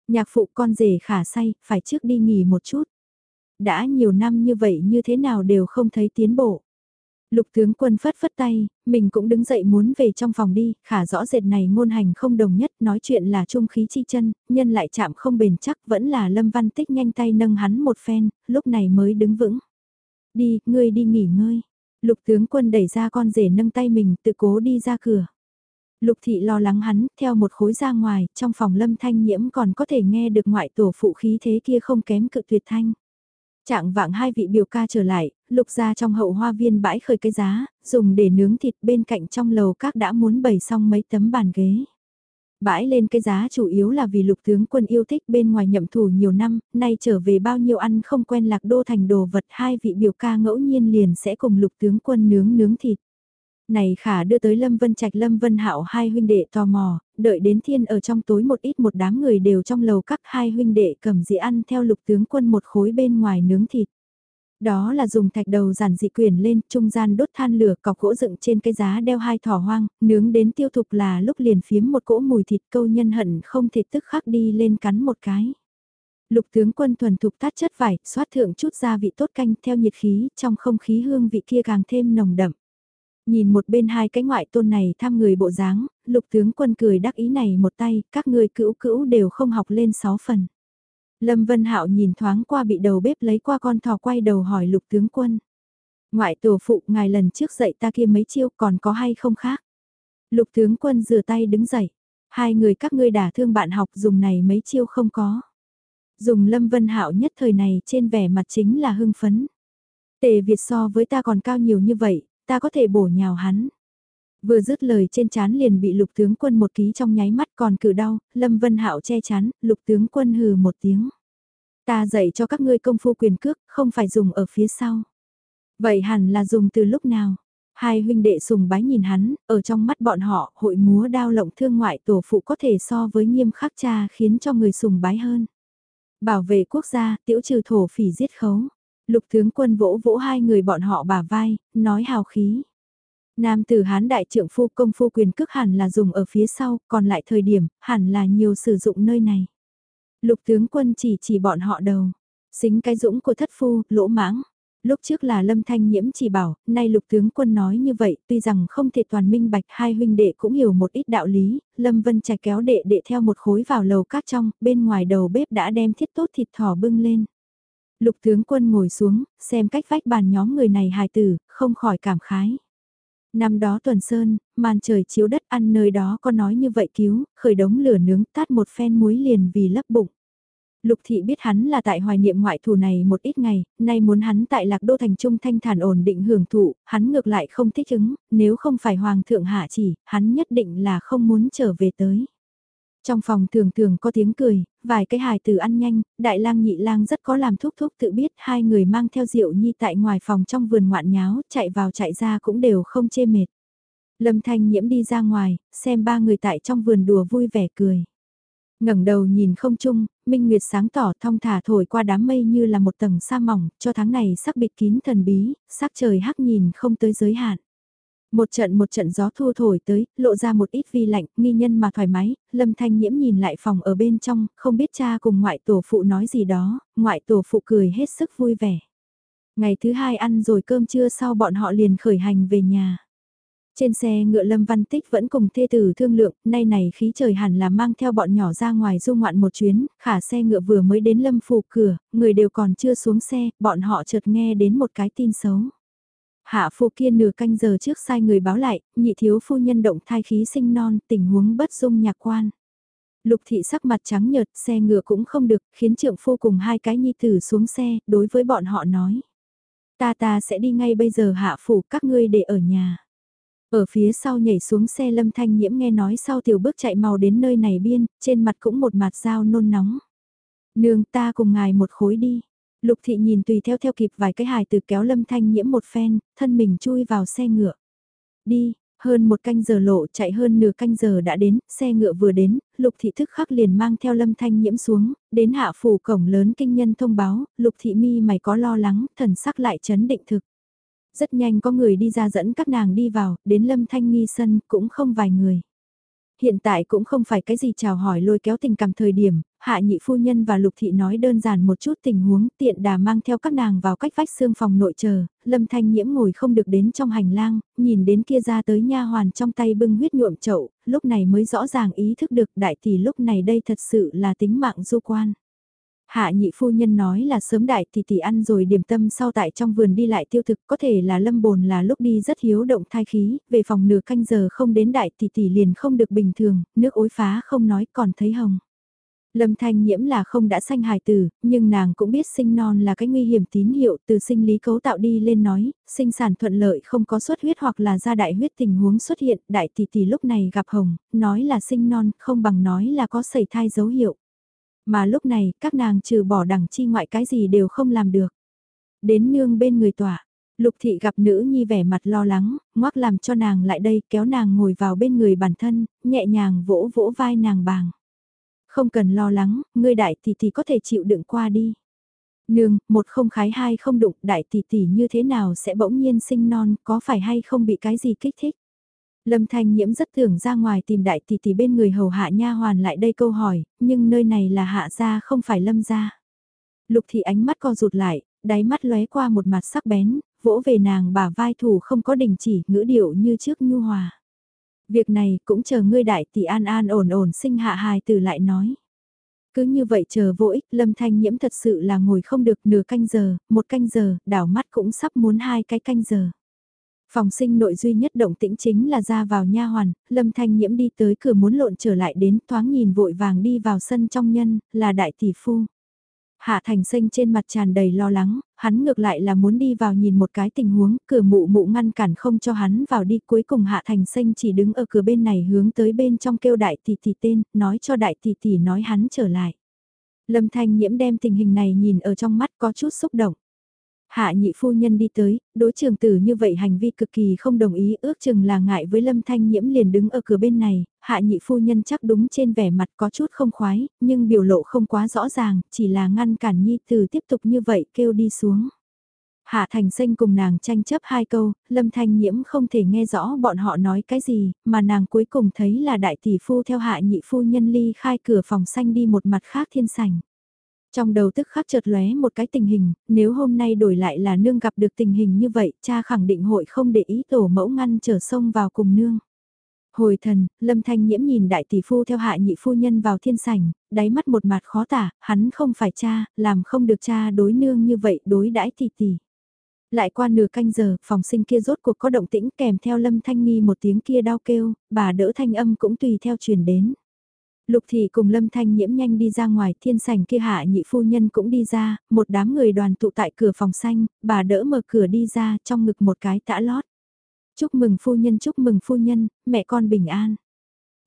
Nhạc phụ con rể khả say, phải trước đi nghỉ một chút. Đã nhiều năm như vậy như thế nào đều không thấy tiến bộ. Lục tướng quân phất phất tay, mình cũng đứng dậy muốn về trong phòng đi, khả rõ rệt này ngôn hành không đồng nhất, nói chuyện là trung khí chi chân, nhân lại chạm không bền chắc, vẫn là lâm văn tích nhanh tay nâng hắn một phen, lúc này mới đứng vững. Đi, ngươi đi nghỉ ngơi. Lục tướng quân đẩy ra con rể nâng tay mình, tự cố đi ra cửa. Lục thị lo lắng hắn, theo một khối ra ngoài, trong phòng lâm thanh nhiễm còn có thể nghe được ngoại tổ phụ khí thế kia không kém cự tuyệt thanh. Trạng vạng hai vị biểu ca trở lại, lục ra trong hậu hoa viên bãi khởi cái giá, dùng để nướng thịt bên cạnh trong lầu các đã muốn bày xong mấy tấm bàn ghế. Bãi lên cái giá chủ yếu là vì lục tướng quân yêu thích bên ngoài nhậm thủ nhiều năm, nay trở về bao nhiêu ăn không quen lạc đô thành đồ vật hai vị biểu ca ngẫu nhiên liền sẽ cùng lục tướng quân nướng nướng thịt. Này khả đưa tới Lâm Vân Trạch Lâm Vân Hạo hai huynh đệ tò mò, đợi đến thiên ở trong tối một ít một đám người đều trong lầu các hai huynh đệ cầm dĩ ăn theo lục tướng quân một khối bên ngoài nướng thịt. Đó là dùng thạch đầu giản dị quyền lên, trung gian đốt than lửa cọc gỗ dựng trên cái giá đeo hai thỏ hoang, nướng đến tiêu thục là lúc liền phiếm một cỗ mùi thịt câu nhân hận không thể tức khắc đi lên cắn một cái. Lục tướng quân thuần thục tát chất vải, xoát thượng chút gia vị tốt canh theo nhiệt khí, trong không khí hương vị kia càng thêm nồng đậm. Nhìn một bên hai cái ngoại tôn này tham người bộ dáng, lục tướng quân cười đắc ý này một tay, các người cữu cữu đều không học lên sáu phần. Lâm Vân Hạo nhìn thoáng qua bị đầu bếp lấy qua con thỏ quay đầu hỏi lục tướng quân. Ngoại tổ phụ ngài lần trước dạy ta kia mấy chiêu còn có hay không khác. Lục tướng quân rửa tay đứng dậy. Hai người các ngươi đả thương bạn học dùng này mấy chiêu không có. Dùng Lâm Vân Hạo nhất thời này trên vẻ mặt chính là hưng phấn. Tề Việt so với ta còn cao nhiều như vậy, ta có thể bổ nhào hắn. Vừa dứt lời trên chán liền bị lục tướng quân một ký trong nháy mắt còn cử đau, Lâm Vân Hạo che chắn, lục tướng quân hừ một tiếng. Ta dạy cho các ngươi công phu quyền cước, không phải dùng ở phía sau. Vậy hẳn là dùng từ lúc nào? Hai huynh đệ sùng bái nhìn hắn, ở trong mắt bọn họ, hội múa đao lộng thương ngoại tổ phụ có thể so với nghiêm khắc cha khiến cho người sùng bái hơn. Bảo vệ quốc gia, tiểu trừ thổ phỉ giết khấu. Lục tướng quân vỗ vỗ hai người bọn họ bả vai, nói hào khí. Nam tử hán đại trượng phu công phu quyền cước hẳn là dùng ở phía sau, còn lại thời điểm, hẳn là nhiều sử dụng nơi này. Lục tướng quân chỉ chỉ bọn họ đầu. Xính cái dũng của thất phu, lỗ mãng. Lúc trước là lâm thanh nhiễm chỉ bảo, nay lục tướng quân nói như vậy, tuy rằng không thể toàn minh bạch hai huynh đệ cũng hiểu một ít đạo lý, lâm vân trạch kéo đệ đệ theo một khối vào lầu cát trong, bên ngoài đầu bếp đã đem thiết tốt thịt thỏ bưng lên. Lục tướng quân ngồi xuống, xem cách vách bàn nhóm người này hài tử, không khỏi cảm khái. Năm đó tuần sơn, màn trời chiếu đất ăn nơi đó có nói như vậy cứu, khởi đống lửa nướng tát một phen muối liền vì lấp bụng. Lục thị biết hắn là tại hoài niệm ngoại thù này một ít ngày, nay muốn hắn tại lạc đô thành trung thanh thản ổn định hưởng thụ, hắn ngược lại không thích ứng, nếu không phải hoàng thượng hạ chỉ, hắn nhất định là không muốn trở về tới. Trong phòng thường thường có tiếng cười, vài cái hài từ ăn nhanh, đại lang nhị lang rất có làm thúc thúc tự biết hai người mang theo rượu nhi tại ngoài phòng trong vườn ngoạn nháo, chạy vào chạy ra cũng đều không chê mệt. Lâm thanh nhiễm đi ra ngoài, xem ba người tại trong vườn đùa vui vẻ cười ngẩng đầu nhìn không trung minh nguyệt sáng tỏ thong thả thổi qua đám mây như là một tầng sa mỏng, cho tháng này sắc bịt kín thần bí, sắc trời hắc nhìn không tới giới hạn. Một trận một trận gió thu thổi tới, lộ ra một ít vi lạnh, nghi nhân mà thoải mái, lâm thanh nhiễm nhìn lại phòng ở bên trong, không biết cha cùng ngoại tổ phụ nói gì đó, ngoại tổ phụ cười hết sức vui vẻ. Ngày thứ hai ăn rồi cơm trưa sau bọn họ liền khởi hành về nhà. Trên xe ngựa Lâm Văn Tích vẫn cùng thê tử thương lượng, nay này khí trời hẳn là mang theo bọn nhỏ ra ngoài du ngoạn một chuyến, khả xe ngựa vừa mới đến Lâm phủ cửa, người đều còn chưa xuống xe, bọn họ chợt nghe đến một cái tin xấu. Hạ phu kia nửa canh giờ trước sai người báo lại, nhị thiếu phu nhân động thai khí sinh non, tình huống bất dung nhạc quan. Lục thị sắc mặt trắng nhợt, xe ngựa cũng không được, khiến trượng phu cùng hai cái nhi tử xuống xe, đối với bọn họ nói. Ta ta sẽ đi ngay bây giờ hạ phủ các ngươi để ở nhà. Ở phía sau nhảy xuống xe lâm thanh nhiễm nghe nói sau tiểu bước chạy màu đến nơi này biên, trên mặt cũng một mặt dao nôn nóng. Nương ta cùng ngài một khối đi. Lục thị nhìn tùy theo theo kịp vài cái hài từ kéo lâm thanh nhiễm một phen, thân mình chui vào xe ngựa. Đi, hơn một canh giờ lộ chạy hơn nửa canh giờ đã đến, xe ngựa vừa đến, lục thị thức khắc liền mang theo lâm thanh nhiễm xuống, đến hạ phủ cổng lớn kinh nhân thông báo, lục thị mi mày có lo lắng, thần sắc lại chấn định thực. Rất nhanh có người đi ra dẫn các nàng đi vào, đến lâm thanh nghi sân cũng không vài người. Hiện tại cũng không phải cái gì chào hỏi lôi kéo tình cảm thời điểm, hạ nhị phu nhân và lục thị nói đơn giản một chút tình huống tiện đà mang theo các nàng vào cách vách xương phòng nội chờ, lâm thanh nhiễm ngồi không được đến trong hành lang, nhìn đến kia ra tới nha hoàn trong tay bưng huyết nhuộm chậu, lúc này mới rõ ràng ý thức được đại tỷ lúc này đây thật sự là tính mạng du quan. Hạ nhị phu nhân nói là sớm đại thì tỷ ăn rồi điểm tâm sau tại trong vườn đi lại tiêu thực có thể là lâm bồn là lúc đi rất hiếu động thai khí, về phòng nửa canh giờ không đến đại thì tỷ liền không được bình thường, nước ối phá không nói còn thấy hồng. Lâm Thanh Nhiễm là không đã sanh hài tử, nhưng nàng cũng biết sinh non là cái nguy hiểm tín hiệu từ sinh lý cấu tạo đi lên nói, sinh sản thuận lợi không có xuất huyết hoặc là ra đại huyết tình huống xuất hiện, đại tỷ tỷ lúc này gặp hồng, nói là sinh non, không bằng nói là có sẩy thai dấu hiệu. Mà lúc này, các nàng trừ bỏ đẳng chi ngoại cái gì đều không làm được. Đến nương bên người tỏa, lục thị gặp nữ nhi vẻ mặt lo lắng, ngoắc làm cho nàng lại đây kéo nàng ngồi vào bên người bản thân, nhẹ nhàng vỗ vỗ vai nàng bàng. Không cần lo lắng, ngươi đại tỷ tỷ có thể chịu đựng qua đi. Nương, một không khái hai không đụng, đại tỷ tỷ như thế nào sẽ bỗng nhiên sinh non, có phải hay không bị cái gì kích thích? Lâm Thanh Nhiễm rất tưởng ra ngoài tìm đại tỷ tỷ bên người hầu hạ nha hoàn lại đây câu hỏi, nhưng nơi này là hạ gia không phải lâm gia. Lục thị ánh mắt co rụt lại, đáy mắt lóe qua một mặt sắc bén, vỗ về nàng bà vai thủ không có đình chỉ, ngữ điệu như trước nhu hòa. Việc này cũng chờ ngươi đại tỷ an an ổn ổn sinh hạ hài từ lại nói. Cứ như vậy chờ vô ích, Lâm Thanh Nhiễm thật sự là ngồi không được nửa canh giờ, một canh giờ, đảo mắt cũng sắp muốn hai cái canh giờ. Phòng sinh nội duy nhất động tĩnh chính là ra vào nha hoàn, Lâm Thanh Nhiễm đi tới cửa muốn lộn trở lại đến thoáng nhìn vội vàng đi vào sân trong nhân, là đại tỷ phu. Hạ Thành Sinh trên mặt tràn đầy lo lắng, hắn ngược lại là muốn đi vào nhìn một cái tình huống, cửa mụ mụ ngăn cản không cho hắn vào đi, cuối cùng Hạ Thành Sinh chỉ đứng ở cửa bên này hướng tới bên trong kêu đại tỷ tỷ tên, nói cho đại tỷ tỷ nói hắn trở lại. Lâm Thanh Nhiễm đem tình hình này nhìn ở trong mắt có chút xúc động. Hạ nhị phu nhân đi tới, đối trường tử như vậy hành vi cực kỳ không đồng ý ước chừng là ngại với lâm thanh nhiễm liền đứng ở cửa bên này, hạ nhị phu nhân chắc đúng trên vẻ mặt có chút không khoái, nhưng biểu lộ không quá rõ ràng, chỉ là ngăn cản nhi từ tiếp tục như vậy kêu đi xuống. Hạ Thành Sinh cùng nàng tranh chấp hai câu, Lâm Thanh Nhiễm không thể nghe rõ bọn họ nói cái gì, mà nàng cuối cùng thấy là đại tỷ phu theo hạ nhị phu nhân ly khai cửa phòng xanh đi một mặt khác thiên sảnh. Trong đầu tức khắc chợt lóe một cái tình hình, nếu hôm nay đổi lại là nương gặp được tình hình như vậy, cha khẳng định hội không để ý tổ mẫu ngăn trở sông vào cùng nương. Hồi thần, Lâm Thanh Nhiễm nhìn đại tỷ phu theo hạ nhị phu nhân vào thiên sảnh, đáy mắt một mặt khó tả, hắn không phải cha, làm không được cha đối nương như vậy đối đãi tỷ tỷ. Lại qua nửa canh giờ, phòng sinh kia rốt cuộc có động tĩnh kèm theo Lâm Thanh Nghi một tiếng kia đau kêu, bà đỡ thanh âm cũng tùy theo truyền đến. Lục thị cùng Lâm Thanh nhiễm nhanh đi ra ngoài thiên sảnh kia hạ nhị phu nhân cũng đi ra, một đám người đoàn tụ tại cửa phòng xanh, bà đỡ mở cửa đi ra trong ngực một cái tã lót. Chúc mừng phu nhân chúc mừng phu nhân, mẹ con bình an.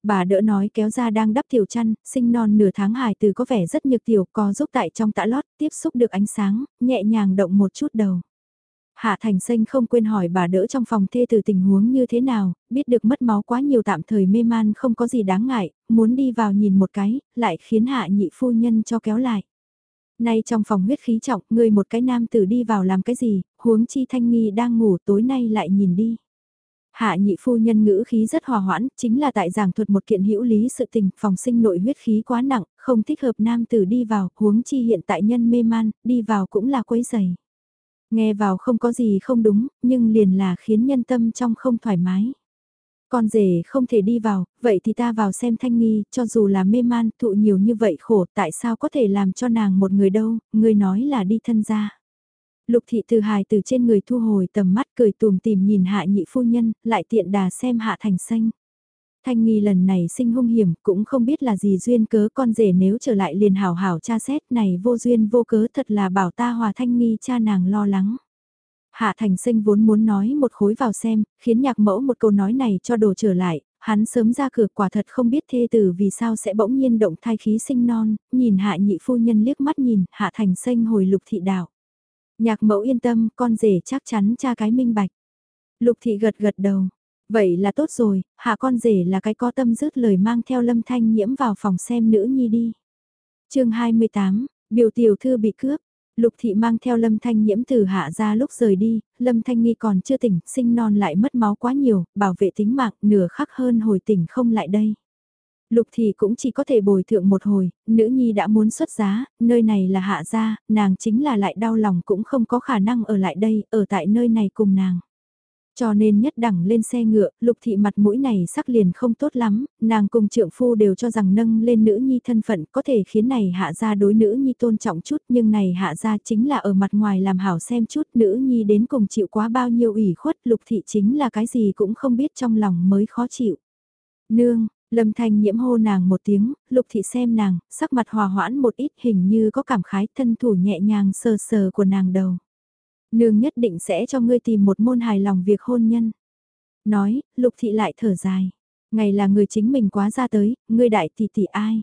Bà đỡ nói kéo ra đang đắp tiểu chăn, sinh non nửa tháng hài từ có vẻ rất nhược tiểu co giúp tại trong tã lót, tiếp xúc được ánh sáng, nhẹ nhàng động một chút đầu. Hạ Thành Sinh không quên hỏi bà đỡ trong phòng thê từ tình huống như thế nào, biết được mất máu quá nhiều tạm thời mê man không có gì đáng ngại, muốn đi vào nhìn một cái, lại khiến hạ nhị phu nhân cho kéo lại. Nay trong phòng huyết khí trọng, người một cái nam tử đi vào làm cái gì, huống chi thanh nghi đang ngủ tối nay lại nhìn đi. Hạ nhị phu nhân ngữ khí rất hòa hoãn, chính là tại giảng thuật một kiện hữu lý sự tình, phòng sinh nội huyết khí quá nặng, không thích hợp nam tử đi vào, huống chi hiện tại nhân mê man, đi vào cũng là quấy giày. Nghe vào không có gì không đúng, nhưng liền là khiến nhân tâm trong không thoải mái. Con rể không thể đi vào, vậy thì ta vào xem thanh nghi, cho dù là mê man, thụ nhiều như vậy khổ, tại sao có thể làm cho nàng một người đâu, người nói là đi thân ra. Lục thị từ hài từ trên người thu hồi tầm mắt cười tùm tìm nhìn hạ nhị phu nhân, lại tiện đà xem hạ thành xanh. Thanh nghi lần này sinh hung hiểm, cũng không biết là gì duyên cớ con rể nếu trở lại liền hảo hảo cha xét này vô duyên vô cớ thật là bảo ta hòa thanh nghi cha nàng lo lắng. Hạ thành sinh vốn muốn nói một khối vào xem, khiến nhạc mẫu một câu nói này cho đồ trở lại, hắn sớm ra cửa quả thật không biết thê tử vì sao sẽ bỗng nhiên động thai khí sinh non, nhìn hạ nhị phu nhân liếc mắt nhìn, hạ thành sinh hồi lục thị đạo. Nhạc mẫu yên tâm, con rể chắc chắn cha cái minh bạch. Lục thị gật gật đầu, Vậy là tốt rồi, hạ con rể là cái có tâm dứt lời mang theo lâm thanh nhiễm vào phòng xem nữ nhi đi. chương 28, biểu tiểu thư bị cướp. Lục thị mang theo lâm thanh nhiễm từ hạ ra lúc rời đi, lâm thanh nghi còn chưa tỉnh, sinh non lại mất máu quá nhiều, bảo vệ tính mạng nửa khắc hơn hồi tỉnh không lại đây. Lục thị cũng chỉ có thể bồi thượng một hồi, nữ nhi đã muốn xuất giá, nơi này là hạ gia, nàng chính là lại đau lòng cũng không có khả năng ở lại đây, ở tại nơi này cùng nàng. Cho nên nhất đẳng lên xe ngựa, lục thị mặt mũi này sắc liền không tốt lắm, nàng cùng trượng phu đều cho rằng nâng lên nữ nhi thân phận có thể khiến này hạ ra đối nữ nhi tôn trọng chút nhưng này hạ ra chính là ở mặt ngoài làm hảo xem chút nữ nhi đến cùng chịu quá bao nhiêu ủy khuất lục thị chính là cái gì cũng không biết trong lòng mới khó chịu. Nương, Lâm Thanh nhiễm hô nàng một tiếng, lục thị xem nàng, sắc mặt hòa hoãn một ít hình như có cảm khái thân thủ nhẹ nhàng sờ sờ của nàng đầu. Nương nhất định sẽ cho ngươi tìm một môn hài lòng việc hôn nhân. Nói, lục thị lại thở dài. Ngày là người chính mình quá ra tới, ngươi đại tỷ tỷ ai.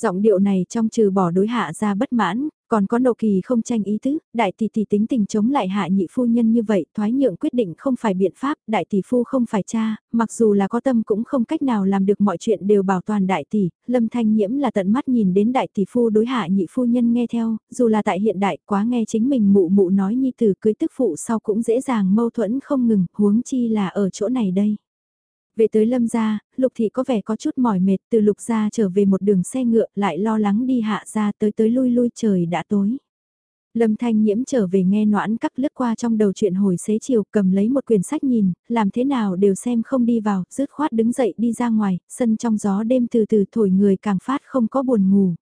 Giọng điệu này trong trừ bỏ đối hạ ra bất mãn, còn có nộ kỳ không tranh ý tứ, đại tỷ tỷ tính tình chống lại hạ nhị phu nhân như vậy, thoái nhượng quyết định không phải biện pháp, đại tỷ phu không phải cha, mặc dù là có tâm cũng không cách nào làm được mọi chuyện đều bảo toàn đại tỷ, lâm thanh nhiễm là tận mắt nhìn đến đại tỷ phu đối hạ nhị phu nhân nghe theo, dù là tại hiện đại quá nghe chính mình mụ mụ nói nhi tử cưới tức phụ sau cũng dễ dàng mâu thuẫn không ngừng, huống chi là ở chỗ này đây. Về tới lâm gia, lục thị có vẻ có chút mỏi mệt từ lục gia trở về một đường xe ngựa lại lo lắng đi hạ ra tới tới lui lui trời đã tối. Lâm Thanh Nhiễm trở về nghe noãn cắt lướt qua trong đầu chuyện hồi xế chiều cầm lấy một quyển sách nhìn, làm thế nào đều xem không đi vào, rứt khoát đứng dậy đi ra ngoài, sân trong gió đêm từ từ thổi người càng phát không có buồn ngủ.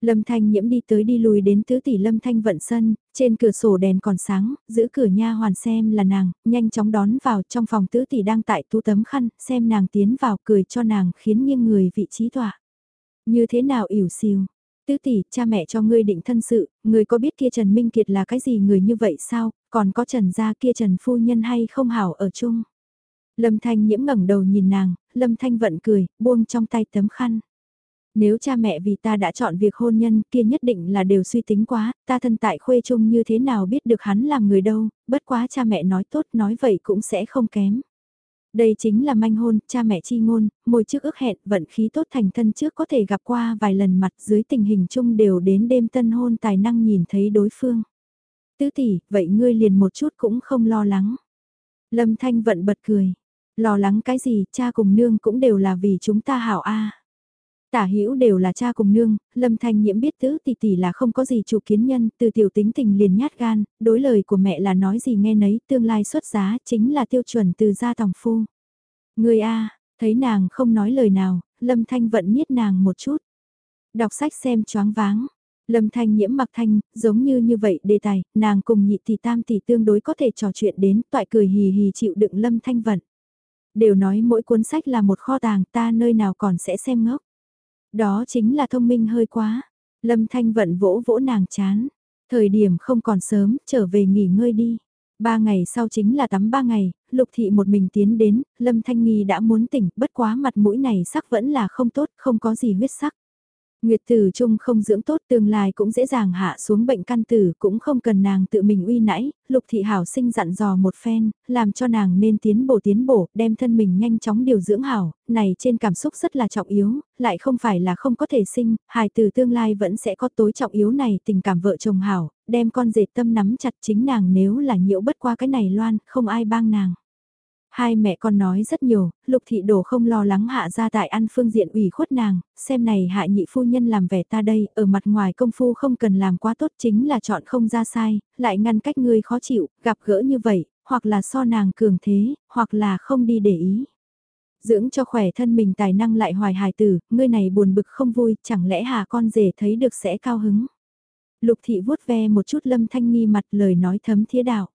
Lâm Thanh nhiễm đi tới đi lùi đến tứ tỷ Lâm Thanh vận sân, trên cửa sổ đèn còn sáng, giữ cửa nha hoàn xem là nàng, nhanh chóng đón vào trong phòng tứ tỷ đang tại tú tấm khăn, xem nàng tiến vào cười cho nàng khiến nghiêng người vị trí tọa. Như thế nào ỉu xìu, tứ tỷ, cha mẹ cho ngươi định thân sự, ngươi có biết kia Trần Minh Kiệt là cái gì người như vậy sao, còn có Trần gia kia Trần Phu Nhân hay không hảo ở chung. Lâm Thanh nhiễm ngẩng đầu nhìn nàng, Lâm Thanh vận cười, buông trong tay tấm khăn. Nếu cha mẹ vì ta đã chọn việc hôn nhân kia nhất định là đều suy tính quá, ta thân tại khuê chung như thế nào biết được hắn làm người đâu, bất quá cha mẹ nói tốt nói vậy cũng sẽ không kém. Đây chính là manh hôn, cha mẹ chi ngôn, môi trước ước hẹn, vận khí tốt thành thân trước có thể gặp qua vài lần mặt dưới tình hình chung đều đến đêm tân hôn tài năng nhìn thấy đối phương. Tứ tỷ, vậy ngươi liền một chút cũng không lo lắng. Lâm Thanh vận bật cười. Lo lắng cái gì, cha cùng nương cũng đều là vì chúng ta hảo a. Tả hữu đều là cha cùng nương, Lâm Thanh Nhiễm biết tứ tỷ tỷ là không có gì chủ kiến nhân, từ tiểu tính tình liền nhát gan, đối lời của mẹ là nói gì nghe nấy, tương lai xuất giá chính là tiêu chuẩn từ gia tòng phu. Người A, thấy nàng không nói lời nào, Lâm Thanh vận niết nàng một chút. Đọc sách xem choáng váng. Lâm Thanh nhiễm mặc thanh, giống như như vậy đề tài, nàng cùng nhị tỷ tam tỷ tương đối có thể trò chuyện đến, toại cười hì hì chịu đựng Lâm Thanh vận. Đều nói mỗi cuốn sách là một kho tàng ta nơi nào còn sẽ xem ngốc. Đó chính là thông minh hơi quá. Lâm Thanh vận vỗ vỗ nàng chán. Thời điểm không còn sớm, trở về nghỉ ngơi đi. Ba ngày sau chính là tắm ba ngày, Lục Thị một mình tiến đến, Lâm Thanh Nghi đã muốn tỉnh, bất quá mặt mũi này sắc vẫn là không tốt, không có gì huyết sắc. Nguyệt tử trung không dưỡng tốt tương lai cũng dễ dàng hạ xuống bệnh căn tử cũng không cần nàng tự mình uy nãy, lục thị hảo sinh dặn dò một phen, làm cho nàng nên tiến bổ tiến bổ, đem thân mình nhanh chóng điều dưỡng hảo, này trên cảm xúc rất là trọng yếu, lại không phải là không có thể sinh, hài từ tương lai vẫn sẽ có tối trọng yếu này tình cảm vợ chồng hảo, đem con dệt tâm nắm chặt chính nàng nếu là nhiễu bất qua cái này loan, không ai bang nàng. Hai mẹ con nói rất nhiều, lục thị đổ không lo lắng hạ ra tại ăn phương diện ủy khuất nàng, xem này hạ nhị phu nhân làm vẻ ta đây, ở mặt ngoài công phu không cần làm quá tốt chính là chọn không ra sai, lại ngăn cách ngươi khó chịu, gặp gỡ như vậy, hoặc là so nàng cường thế, hoặc là không đi để ý. Dưỡng cho khỏe thân mình tài năng lại hoài hài tử, ngươi này buồn bực không vui, chẳng lẽ hà con rể thấy được sẽ cao hứng. Lục thị vuốt ve một chút lâm thanh nghi mặt lời nói thấm thía đạo.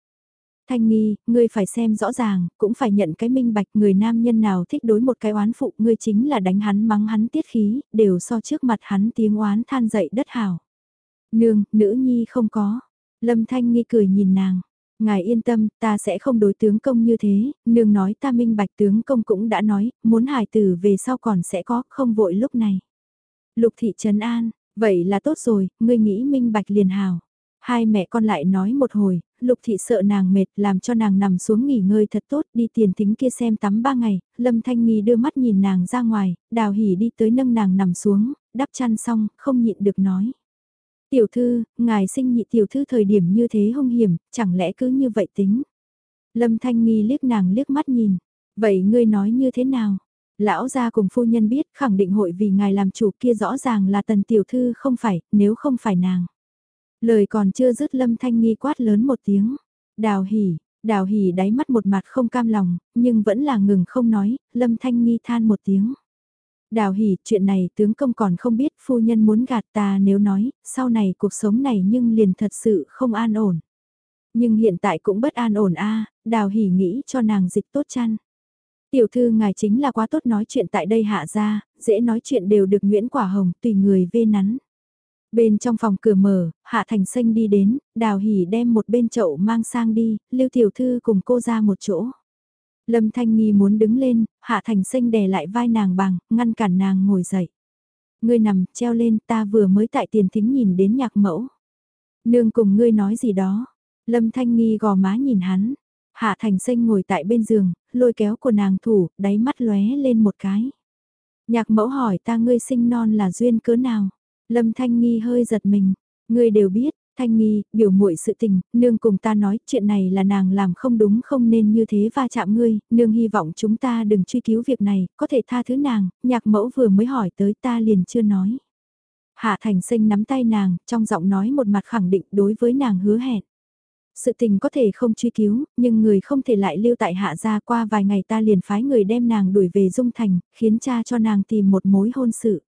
Thanh nghi, ngươi phải xem rõ ràng, cũng phải nhận cái minh bạch người nam nhân nào thích đối một cái oán phụ, ngươi chính là đánh hắn mắng hắn tiết khí, đều so trước mặt hắn tiếng oán than dậy đất hảo. Nương, nữ nhi không có. Lâm Thanh nghi cười nhìn nàng. Ngài yên tâm, ta sẽ không đối tướng công như thế, nương nói ta minh bạch tướng công cũng đã nói, muốn hài tử về sau còn sẽ có, không vội lúc này. Lục thị trấn an, vậy là tốt rồi, ngươi nghĩ minh bạch liền hào. Hai mẹ con lại nói một hồi, lục thị sợ nàng mệt làm cho nàng nằm xuống nghỉ ngơi thật tốt đi tiền thính kia xem tắm ba ngày, lâm thanh nghi đưa mắt nhìn nàng ra ngoài, đào hỉ đi tới nâng nàng nằm xuống, đắp chăn xong, không nhịn được nói. Tiểu thư, ngài sinh nhị tiểu thư thời điểm như thế hung hiểm, chẳng lẽ cứ như vậy tính. Lâm thanh nghi liếc nàng liếc mắt nhìn, vậy ngươi nói như thế nào? Lão gia cùng phu nhân biết khẳng định hội vì ngài làm chủ kia rõ ràng là tần tiểu thư không phải, nếu không phải nàng. Lời còn chưa dứt lâm thanh nghi quát lớn một tiếng. Đào hỉ, đào hỉ đáy mắt một mặt không cam lòng, nhưng vẫn là ngừng không nói, lâm thanh nghi than một tiếng. Đào hỉ, chuyện này tướng công còn không biết phu nhân muốn gạt ta nếu nói, sau này cuộc sống này nhưng liền thật sự không an ổn. Nhưng hiện tại cũng bất an ổn a đào hỉ nghĩ cho nàng dịch tốt chăn. Tiểu thư ngài chính là quá tốt nói chuyện tại đây hạ ra, dễ nói chuyện đều được Nguyễn Quả Hồng tùy người vê nắn. Bên trong phòng cửa mở, Hạ Thành Xanh đi đến, Đào Hỉ đem một bên chậu mang sang đi, Lưu Tiểu Thư cùng cô ra một chỗ. Lâm Thanh Nghi muốn đứng lên, Hạ Thành Xanh đè lại vai nàng bằng, ngăn cản nàng ngồi dậy. Ngươi nằm, treo lên, ta vừa mới tại tiền thính nhìn đến nhạc mẫu. Nương cùng ngươi nói gì đó. Lâm Thanh Nghi gò má nhìn hắn. Hạ Thành Xanh ngồi tại bên giường, lôi kéo của nàng thủ, đáy mắt lóe lên một cái. Nhạc mẫu hỏi ta ngươi sinh non là duyên cớ nào? Lâm Thanh Nghi hơi giật mình, Ngươi đều biết, Thanh Nghi, biểu muội sự tình, nương cùng ta nói, chuyện này là nàng làm không đúng không nên như thế va chạm ngươi, nương hy vọng chúng ta đừng truy cứu việc này, có thể tha thứ nàng, nhạc mẫu vừa mới hỏi tới ta liền chưa nói. Hạ Thành Sinh nắm tay nàng, trong giọng nói một mặt khẳng định đối với nàng hứa hẹn. Sự tình có thể không truy cứu, nhưng người không thể lại lưu tại hạ gia qua vài ngày ta liền phái người đem nàng đuổi về Dung Thành, khiến cha cho nàng tìm một mối hôn sự.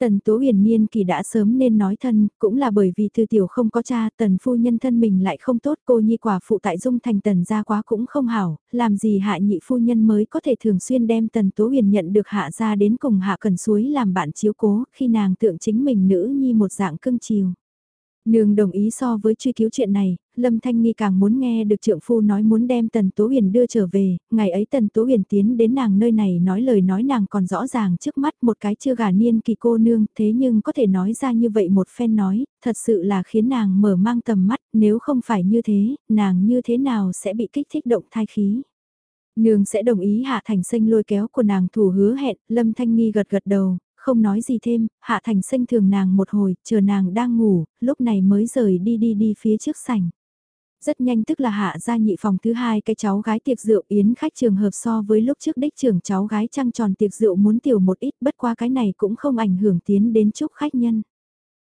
Tần Tố Huyền niên kỳ đã sớm nên nói thân, cũng là bởi vì thư tiểu không có cha, tần phu nhân thân mình lại không tốt, cô nhi quả phụ tại dung thành tần gia quá cũng không hảo, làm gì hạ nhị phu nhân mới có thể thường xuyên đem tần Tố Huyền nhận được hạ ra đến cùng hạ cần suối làm bạn chiếu cố, khi nàng tượng chính mình nữ nhi một dạng cưng chiều. Nương đồng ý so với truy cứu chuyện này, Lâm Thanh Nghi càng muốn nghe được trượng phu nói muốn đem Tần Tố Huyền đưa trở về, ngày ấy Tần Tố Huyền tiến đến nàng nơi này nói lời nói nàng còn rõ ràng trước mắt một cái chưa gả niên kỳ cô nương, thế nhưng có thể nói ra như vậy một phen nói, thật sự là khiến nàng mở mang tầm mắt, nếu không phải như thế, nàng như thế nào sẽ bị kích thích động thai khí. Nương sẽ đồng ý Hạ Thành Sinh lôi kéo của nàng thủ hứa hẹn, Lâm Thanh Nghi gật gật đầu, không nói gì thêm, Hạ Thành Sinh thường nàng một hồi, chờ nàng đang ngủ, lúc này mới rời đi đi đi phía trước sảnh. Rất nhanh tức là hạ ra nhị phòng thứ hai cái cháu gái tiệc rượu yến khách trường hợp so với lúc trước đích trưởng cháu gái trăng tròn tiệc rượu muốn tiểu một ít bất qua cái này cũng không ảnh hưởng tiến đến chúc khách nhân.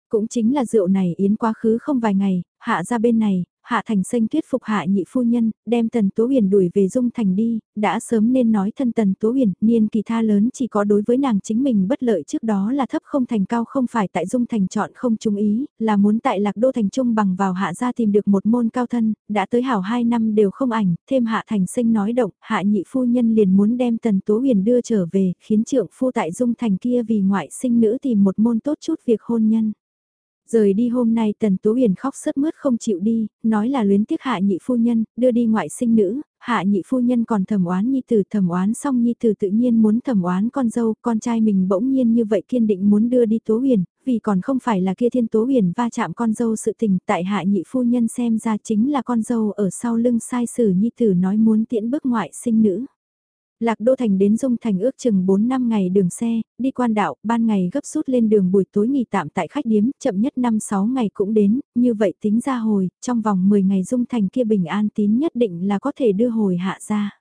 Cũng chính là rượu này yến quá khứ không vài ngày, hạ ra bên này, Hạ Thành Xanh thuyết phục Hạ Nhị Phu Nhân, đem Tần Tố Huyền đuổi về Dung Thành đi, đã sớm nên nói thân Tần Tố Huyền, niên kỳ tha lớn chỉ có đối với nàng chính mình bất lợi trước đó là thấp không thành cao không phải tại Dung Thành chọn không trung ý, là muốn tại Lạc Đô Thành Trung bằng vào Hạ gia tìm được một môn cao thân, đã tới hảo hai năm đều không ảnh, thêm Hạ Thành Xanh nói động, Hạ Nhị Phu Nhân liền muốn đem Tần Tố Huyền đưa trở về, khiến trượng phu tại Dung Thành kia vì ngoại sinh nữ tìm một môn tốt chút việc hôn nhân. Rời đi hôm nay Tần Tố Huyền khóc sướt mướt không chịu đi, nói là luyến tiếc hạ nhị phu nhân, đưa đi ngoại sinh nữ, hạ nhị phu nhân còn thẩm oán nhi tử thẩm oán xong nhi tử tự nhiên muốn thẩm oán con dâu, con trai mình bỗng nhiên như vậy kiên định muốn đưa đi Tố Huyền, vì còn không phải là kia thiên Tố Huyền va chạm con dâu sự tình tại hạ nhị phu nhân xem ra chính là con dâu ở sau lưng sai sử nhi tử nói muốn tiễn bước ngoại sinh nữ. Lạc Đô Thành đến Dung Thành ước chừng 4 năm ngày đường xe, đi quan đạo, ban ngày gấp rút lên đường buổi tối nghỉ tạm tại khách điếm, chậm nhất 5-6 ngày cũng đến, như vậy tính ra hồi, trong vòng 10 ngày Dung Thành kia bình an tín nhất định là có thể đưa hồi hạ ra.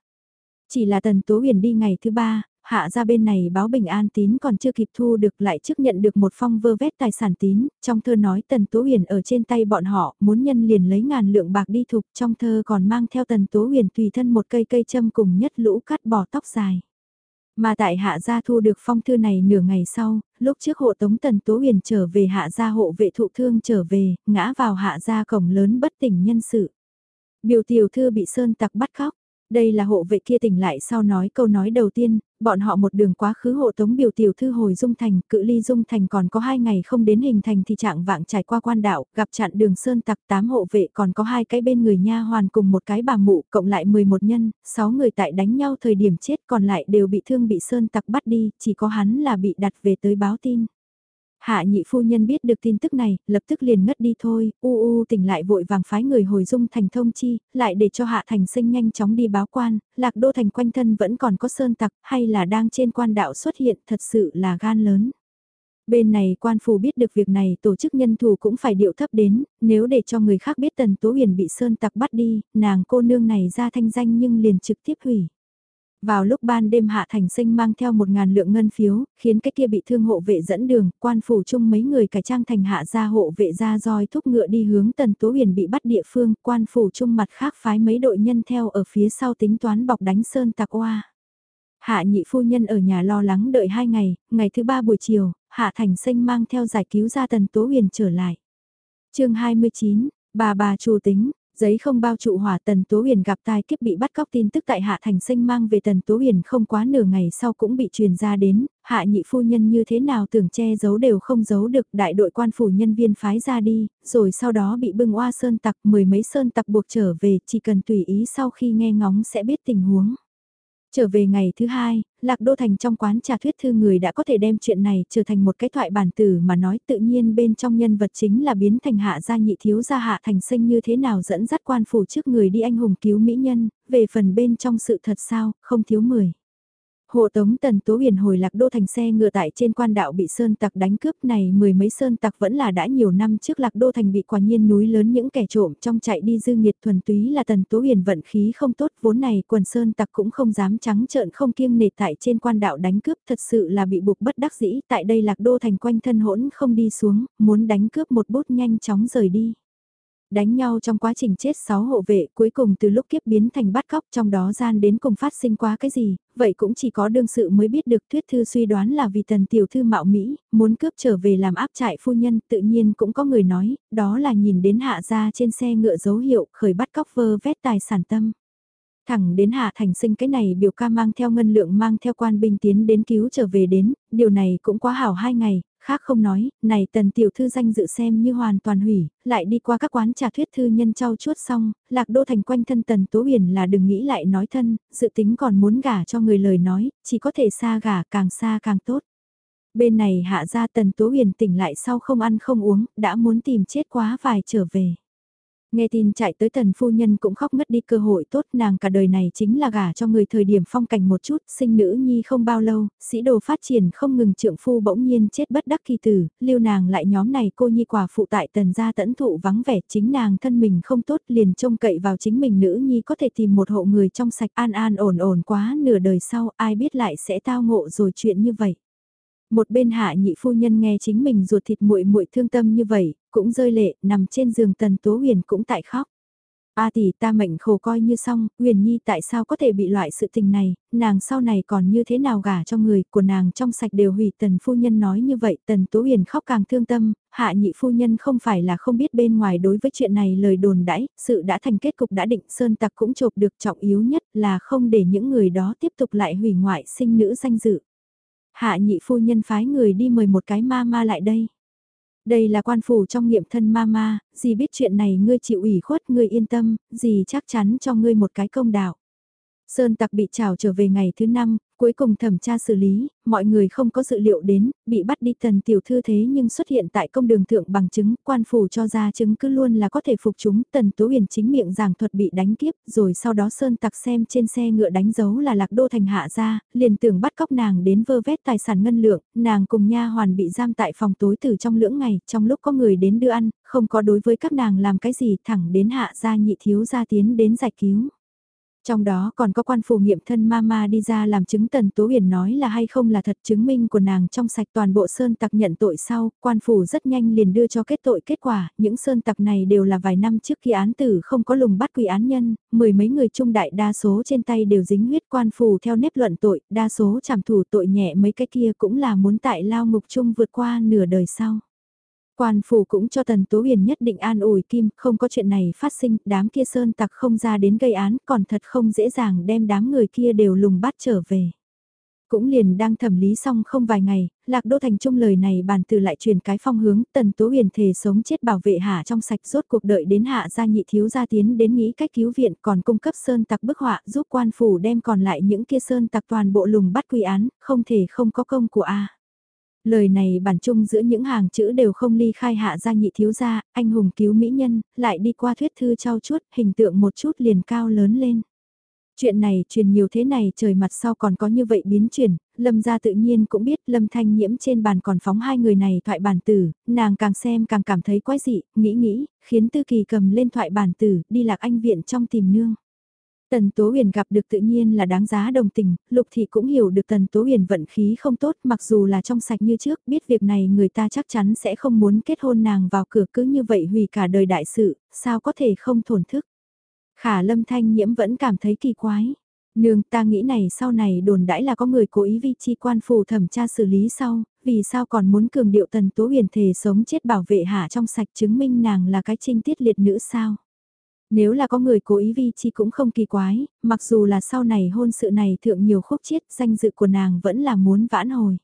Chỉ là Tần Tố Huyền đi ngày thứ ba, hạ ra bên này báo bình an tín còn chưa kịp thu được lại trước nhận được một phong vơ vét tài sản tín, trong thơ nói Tần Tố Huyền ở trên tay bọn họ, muốn nhân liền lấy ngàn lượng bạc đi thục, trong thơ còn mang theo Tần Tố Huyền tùy thân một cây cây châm cùng nhất lũ cắt bỏ tóc dài. Mà tại hạ gia thu được phong thư này nửa ngày sau, lúc trước hộ tống Tần Tố Huyền trở về hạ gia hộ vệ thụ thương trở về, ngã vào hạ gia cổng lớn bất tỉnh nhân sự. Biểu tiểu thư bị sơn tặc bắt khóc đây là hộ vệ kia tỉnh lại sau nói câu nói đầu tiên, bọn họ một đường quá khứ hộ tống biểu tiểu thư hồi Dung Thành, cự ly Dung Thành còn có hai ngày không đến hình thành thì trạng vạng trải qua quan đạo, gặp chặn đường sơn tặc tám hộ vệ còn có hai cái bên người nha hoàn cùng một cái bà mụ, cộng lại 11 nhân, 6 người tại đánh nhau thời điểm chết còn lại đều bị thương bị sơn tặc bắt đi, chỉ có hắn là bị đặt về tới báo tin. Hạ nhị phu nhân biết được tin tức này, lập tức liền ngất đi thôi, u u tỉnh lại vội vàng phái người hồi dung thành thông chi, lại để cho hạ thành sinh nhanh chóng đi báo quan, lạc đô thành quanh thân vẫn còn có sơn tặc, hay là đang trên quan đạo xuất hiện, thật sự là gan lớn. Bên này quan phủ biết được việc này tổ chức nhân thủ cũng phải điệu thấp đến, nếu để cho người khác biết tần tố huyền bị sơn tặc bắt đi, nàng cô nương này ra thanh danh nhưng liền trực tiếp hủy. Vào lúc ban đêm Hạ Thành Sinh mang theo một ngàn lượng ngân phiếu, khiến cái kia bị thương hộ vệ dẫn đường, quan phủ chung mấy người cải trang thành hạ gia hộ vệ ra roi thúc ngựa đi hướng Tần Tố Huyền bị bắt địa phương, quan phủ chung mặt khác phái mấy đội nhân theo ở phía sau tính toán bọc đánh sơn tạc oa. Hạ nhị phu nhân ở nhà lo lắng đợi hai ngày, ngày thứ ba buổi chiều, Hạ Thành Sinh mang theo giải cứu ra Tần Tố Huyền trở lại. chương 29, bà bà chủ tính, Giấy không bao trụ hỏa Tần Tố Huyền gặp tai kiếp bị bắt cóc tin tức tại Hạ Thành Sinh mang về Tần Tố Huyền không quá nửa ngày sau cũng bị truyền ra đến, Hạ nhị phu nhân như thế nào tưởng che giấu đều không giấu được đại đội quan phủ nhân viên phái ra đi, rồi sau đó bị bưng oa sơn tặc mười mấy sơn tặc buộc trở về chỉ cần tùy ý sau khi nghe ngóng sẽ biết tình huống. Trở về ngày thứ hai, Lạc Đô Thành trong quán trà thuyết thư người đã có thể đem chuyện này trở thành một cái thoại bản tử mà nói tự nhiên bên trong nhân vật chính là biến thành hạ gia nhị thiếu gia hạ thành sinh như thế nào dẫn dắt quan phủ trước người đi anh hùng cứu mỹ nhân, về phần bên trong sự thật sao, không thiếu mười. Hộ tống tần tố huyền hồi lạc đô thành xe ngựa tại trên quan đạo bị sơn tặc đánh cướp này mười mấy sơn tặc vẫn là đã nhiều năm trước lạc đô thành bị quả nhiên núi lớn những kẻ trộm trong chạy đi dư nghiệt thuần túy là tần tố huyền vận khí không tốt, vốn này quần sơn tặc cũng không dám trắng trợn không kiêng nề tại trên quan đạo đánh cướp, thật sự là bị buộc bất đắc dĩ, tại đây lạc đô thành quanh thân hỗn không đi xuống, muốn đánh cướp một bút nhanh chóng rời đi. Đánh nhau trong quá trình chết 6 hộ vệ cuối cùng từ lúc kiếp biến thành bắt cóc trong đó gian đến cùng phát sinh quá cái gì, vậy cũng chỉ có đương sự mới biết được thuyết thư suy đoán là vì tần tiểu thư mạo Mỹ, muốn cướp trở về làm áp trại phu nhân tự nhiên cũng có người nói, đó là nhìn đến hạ ra trên xe ngựa dấu hiệu khởi bắt cóc vơ vét tài sản tâm. Thẳng đến hạ thành sinh cái này biểu ca mang theo ngân lượng mang theo quan binh tiến đến cứu trở về đến, điều này cũng quá hảo hai ngày, khác không nói, này tần tiểu thư danh dự xem như hoàn toàn hủy, lại đi qua các quán trà thuyết thư nhân trao chuốt xong, lạc đô thành quanh thân tần tố huyền là đừng nghĩ lại nói thân, dự tính còn muốn gả cho người lời nói, chỉ có thể xa gả càng xa càng tốt. Bên này hạ ra tần tố huyền tỉnh lại sau không ăn không uống, đã muốn tìm chết quá vài trở về. Nghe tin chạy tới tần phu nhân cũng khóc mất đi cơ hội tốt nàng cả đời này chính là gả cho người thời điểm phong cảnh một chút, sinh nữ nhi không bao lâu, sĩ đồ phát triển không ngừng trượng phu bỗng nhiên chết bất đắc kỳ tử, lưu nàng lại nhóm này cô nhi quả phụ tại tần gia tẫn thụ vắng vẻ chính nàng thân mình không tốt liền trông cậy vào chính mình nữ nhi có thể tìm một hộ người trong sạch an an ổn ổn quá nửa đời sau ai biết lại sẽ tao ngộ rồi chuyện như vậy một bên hạ nhị phu nhân nghe chính mình ruột thịt muội muội thương tâm như vậy, cũng rơi lệ, nằm trên giường tần tố huyền cũng tại khóc. A tỷ ta mệnh khổ coi như xong, huyền nhi tại sao có thể bị loại sự tình này, nàng sau này còn như thế nào gả cho người, của nàng trong sạch đều hủy tần phu nhân nói như vậy, tần tố huyền khóc càng thương tâm, hạ nhị phu nhân không phải là không biết bên ngoài đối với chuyện này lời đồn đãi, sự đã thành kết cục đã định sơn tặc cũng chộp được trọng yếu nhất là không để những người đó tiếp tục lại hủy ngoại sinh nữ danh dự. Hạ nhị phu nhân phái người đi mời một cái ma ma lại đây. Đây là quan phủ trong nghiệm thân ma ma, Dì biết chuyện này ngươi chịu ủy khuất ngươi yên tâm, Dì chắc chắn cho ngươi một cái công đạo. Sơn tặc bị trào trở về ngày thứ năm, cuối cùng thẩm tra xử lý, mọi người không có dự liệu đến, bị bắt đi tần tiểu thư thế nhưng xuất hiện tại công đường thượng bằng chứng, quan phủ cho ra chứng cứ luôn là có thể phục chúng, tần tố huyền chính miệng giảng thuật bị đánh kiếp, rồi sau đó Sơn tặc xem trên xe ngựa đánh dấu là lạc đô thành hạ ra, liền tưởng bắt cóc nàng đến vơ vét tài sản ngân lượng, nàng cùng nha hoàn bị giam tại phòng tối từ trong lưỡng ngày, trong lúc có người đến đưa ăn, không có đối với các nàng làm cái gì thẳng đến hạ ra nhị thiếu gia tiến đến giải cứu. Trong đó còn có quan phủ nghiệm thân mama đi ra làm chứng Tần Tố Huyền nói là hay không là thật chứng minh của nàng trong sạch toàn bộ sơn tặc nhận tội sau, quan phủ rất nhanh liền đưa cho kết tội kết quả, những sơn tặc này đều là vài năm trước khi án tử không có lùng bắt quỷ án nhân, mười mấy người trung đại đa số trên tay đều dính huyết quan phủ theo nếp luận tội, đa số trảm thủ tội nhẹ mấy cái kia cũng là muốn tại lao ngục chung vượt qua nửa đời sau. Quan phủ cũng cho Tần Tố Huyền nhất định an ủi Kim, không có chuyện này phát sinh, đám kia sơn tặc không ra đến gây án, còn thật không dễ dàng đem đám người kia đều lùng bắt trở về. Cũng liền đang thẩm lý xong không vài ngày, Lạc Đô Thành Trung lời này bàn từ lại truyền cái phong hướng, Tần Tố Huyền thề sống chết bảo vệ hạ trong sạch rốt cuộc đợi đến hạ gia nhị thiếu gia tiến đến nghĩ cách cứu viện còn cung cấp sơn tặc bức họa giúp quan phủ đem còn lại những kia sơn tặc toàn bộ lùng bắt quy án, không thể không có công của A. Lời này bản chung giữa những hàng chữ đều không ly khai hạ gia nhị thiếu gia, anh hùng cứu mỹ nhân, lại đi qua thuyết thư trao chuốt, hình tượng một chút liền cao lớn lên. Chuyện này truyền nhiều thế này trời mặt sau còn có như vậy biến chuyển, lâm gia tự nhiên cũng biết lâm thanh nhiễm trên bàn còn phóng hai người này thoại bản tử, nàng càng xem càng cảm thấy quái dị, nghĩ nghĩ, khiến tư kỳ cầm lên thoại bản tử, đi lạc anh viện trong tìm nương. Tần Tố Huyền gặp được tự nhiên là đáng giá đồng tình, Lục Thị cũng hiểu được Tần Tố Huyền vận khí không tốt mặc dù là trong sạch như trước, biết việc này người ta chắc chắn sẽ không muốn kết hôn nàng vào cửa cứ như vậy hủy cả đời đại sự, sao có thể không thổn thức. Khả Lâm Thanh Nhiễm vẫn cảm thấy kỳ quái. Nương ta nghĩ này sau này đồn đãi là có người cố ý vi chi quan phù thẩm tra xử lý sau, vì sao còn muốn cường điệu Tần Tố Huyền thề sống chết bảo vệ hạ trong sạch chứng minh nàng là cái trinh tiết liệt nữ sao. Nếu là có người cố ý vi chi cũng không kỳ quái, mặc dù là sau này hôn sự này thượng nhiều khúc chiết, danh dự của nàng vẫn là muốn vãn hồi.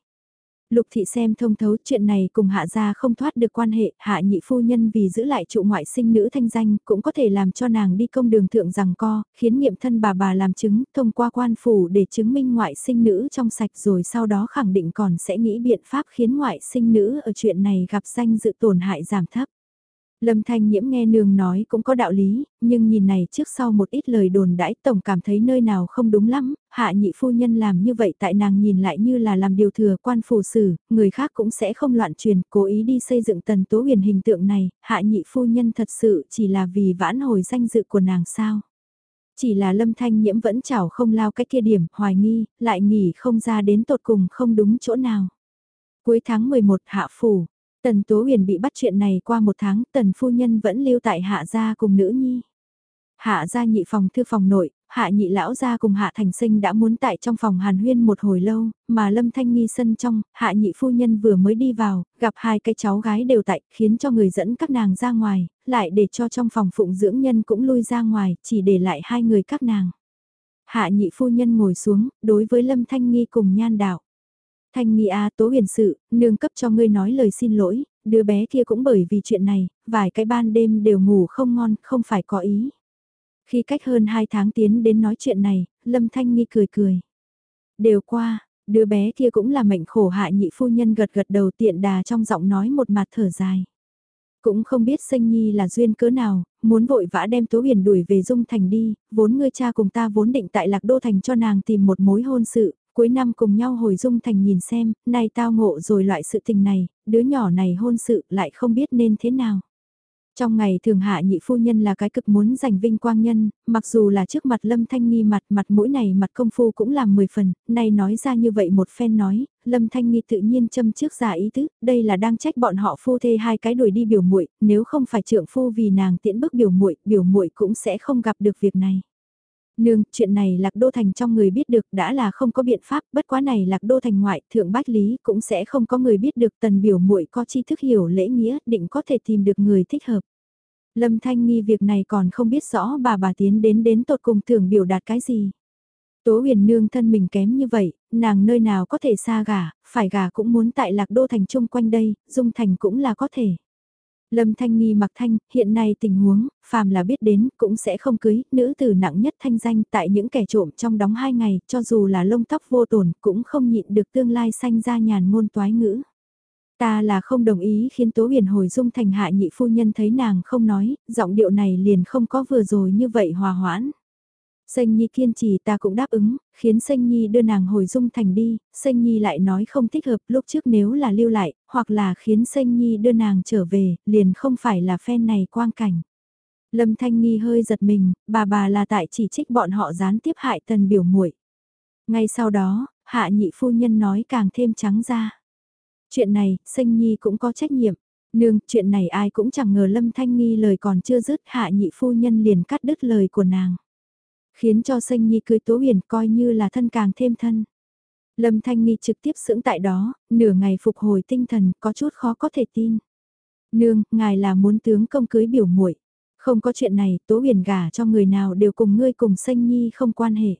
Lục thị xem thông thấu chuyện này cùng hạ gia không thoát được quan hệ, hạ nhị phu nhân vì giữ lại trụ ngoại sinh nữ thanh danh cũng có thể làm cho nàng đi công đường thượng rằng co, khiến nghiệm thân bà bà làm chứng thông qua quan phủ để chứng minh ngoại sinh nữ trong sạch rồi sau đó khẳng định còn sẽ nghĩ biện pháp khiến ngoại sinh nữ ở chuyện này gặp danh dự tổn hại giảm thấp. Lâm Thanh Nhiễm nghe nương nói cũng có đạo lý, nhưng nhìn này trước sau một ít lời đồn đãi tổng cảm thấy nơi nào không đúng lắm, hạ nhị phu nhân làm như vậy tại nàng nhìn lại như là làm điều thừa quan phù xử người khác cũng sẽ không loạn truyền, cố ý đi xây dựng tần tố huyền hình tượng này, hạ nhị phu nhân thật sự chỉ là vì vãn hồi danh dự của nàng sao. Chỉ là lâm thanh nhiễm vẫn chảo không lao cái kia điểm, hoài nghi, lại nghỉ không ra đến tột cùng không đúng chỗ nào. Cuối tháng 11 hạ phủ, Tần Tố Huyền bị bắt chuyện này qua một tháng, tần phu nhân vẫn lưu tại hạ gia cùng nữ nhi. Hạ gia nhị phòng thư phòng nội, hạ nhị lão gia cùng hạ thành sinh đã muốn tại trong phòng hàn huyên một hồi lâu, mà lâm thanh nghi sân trong, hạ nhị phu nhân vừa mới đi vào, gặp hai cái cháu gái đều tại, khiến cho người dẫn các nàng ra ngoài, lại để cho trong phòng phụng dưỡng nhân cũng lui ra ngoài, chỉ để lại hai người các nàng. Hạ nhị phu nhân ngồi xuống, đối với lâm thanh nghi cùng nhan đạo. Thanh nghi a tố huyền sự, nương cấp cho ngươi nói lời xin lỗi, đứa bé kia cũng bởi vì chuyện này, vài cái ban đêm đều ngủ không ngon, không phải có ý. Khi cách hơn 2 tháng tiến đến nói chuyện này, Lâm Thanh Nghi cười cười. Đều qua, đứa bé kia cũng là mệnh khổ hạ nhị phu nhân gật gật đầu tiện đà trong giọng nói một mặt thở dài. Cũng không biết sinh nhi là duyên cớ nào, muốn vội vã đem Tố Huyền đuổi về Dung Thành đi, vốn ngươi cha cùng ta vốn định tại Lạc Đô Thành cho nàng tìm một mối hôn sự, cuối năm cùng nhau hồi Dung Thành nhìn xem, nay tao ngộ rồi loại sự tình này, đứa nhỏ này hôn sự lại không biết nên thế nào. Trong ngày thường hạ nhị phu nhân là cái cực muốn giành vinh quang nhân, mặc dù là trước mặt lâm thanh nghi mặt mặt mũi này mặt công phu cũng làm 10 phần, nay nói ra như vậy một phen nói, lâm thanh nghi tự nhiên châm trước giả ý tứ, đây là đang trách bọn họ phu thê hai cái đuổi đi biểu muội nếu không phải trượng phu vì nàng tiễn bức biểu muội biểu muội cũng sẽ không gặp được việc này. Nương, chuyện này lạc đô thành trong người biết được đã là không có biện pháp, bất quá này lạc đô thành ngoại, thượng bách lý cũng sẽ không có người biết được tần biểu muội có chi thức hiểu lễ nghĩa, định có thể tìm được người thích hợp. Lâm Thanh Nghi việc này còn không biết rõ bà bà tiến đến đến tột cùng tưởng biểu đạt cái gì. Tố huyền nương thân mình kém như vậy, nàng nơi nào có thể xa gà, phải gà cũng muốn tại lạc đô thành chung quanh đây, dung thành cũng là có thể. Lâm Thanh Nghi mặc thanh, hiện nay tình huống, phàm là biết đến, cũng sẽ không cưới, nữ tử nặng nhất thanh danh tại những kẻ trộm trong đóng hai ngày, cho dù là lông tóc vô tổn, cũng không nhịn được tương lai sanh ra nhàn ngôn toái ngữ. Ta là không đồng ý khiến Tố Huyền hồi dung thành hạ nhị phu nhân thấy nàng không nói, giọng điệu này liền không có vừa rồi như vậy hòa hoãn. Sênh Nhi kiên trì ta cũng đáp ứng, khiến Sênh Nhi đưa nàng hồi dung thành đi, Sênh Nhi lại nói không thích hợp lúc trước nếu là lưu lại, hoặc là khiến Sênh Nhi đưa nàng trở về, liền không phải là phen này quang cảnh. Lâm Thanh Nghi hơi giật mình, bà bà là tại chỉ trích bọn họ gián tiếp hại tần biểu muội. Ngay sau đó, hạ nhị phu nhân nói càng thêm trắng ra. Chuyện này, Sênh Nhi cũng có trách nhiệm. Nương, chuyện này ai cũng chẳng ngờ Lâm Thanh Nghi lời còn chưa dứt hạ nhị phu nhân liền cắt đứt lời của nàng khiến cho Sênh Nhi cưới Tố Huyền coi như là thân càng thêm thân. Lâm Thanh Nghi trực tiếp sững tại đó, nửa ngày phục hồi tinh thần, có chút khó có thể tin. Nương, ngài là muốn tướng công cưới biểu muội Không có chuyện này, Tố Huyền gả cho người nào đều cùng ngươi cùng Sênh Nhi không quan hệ.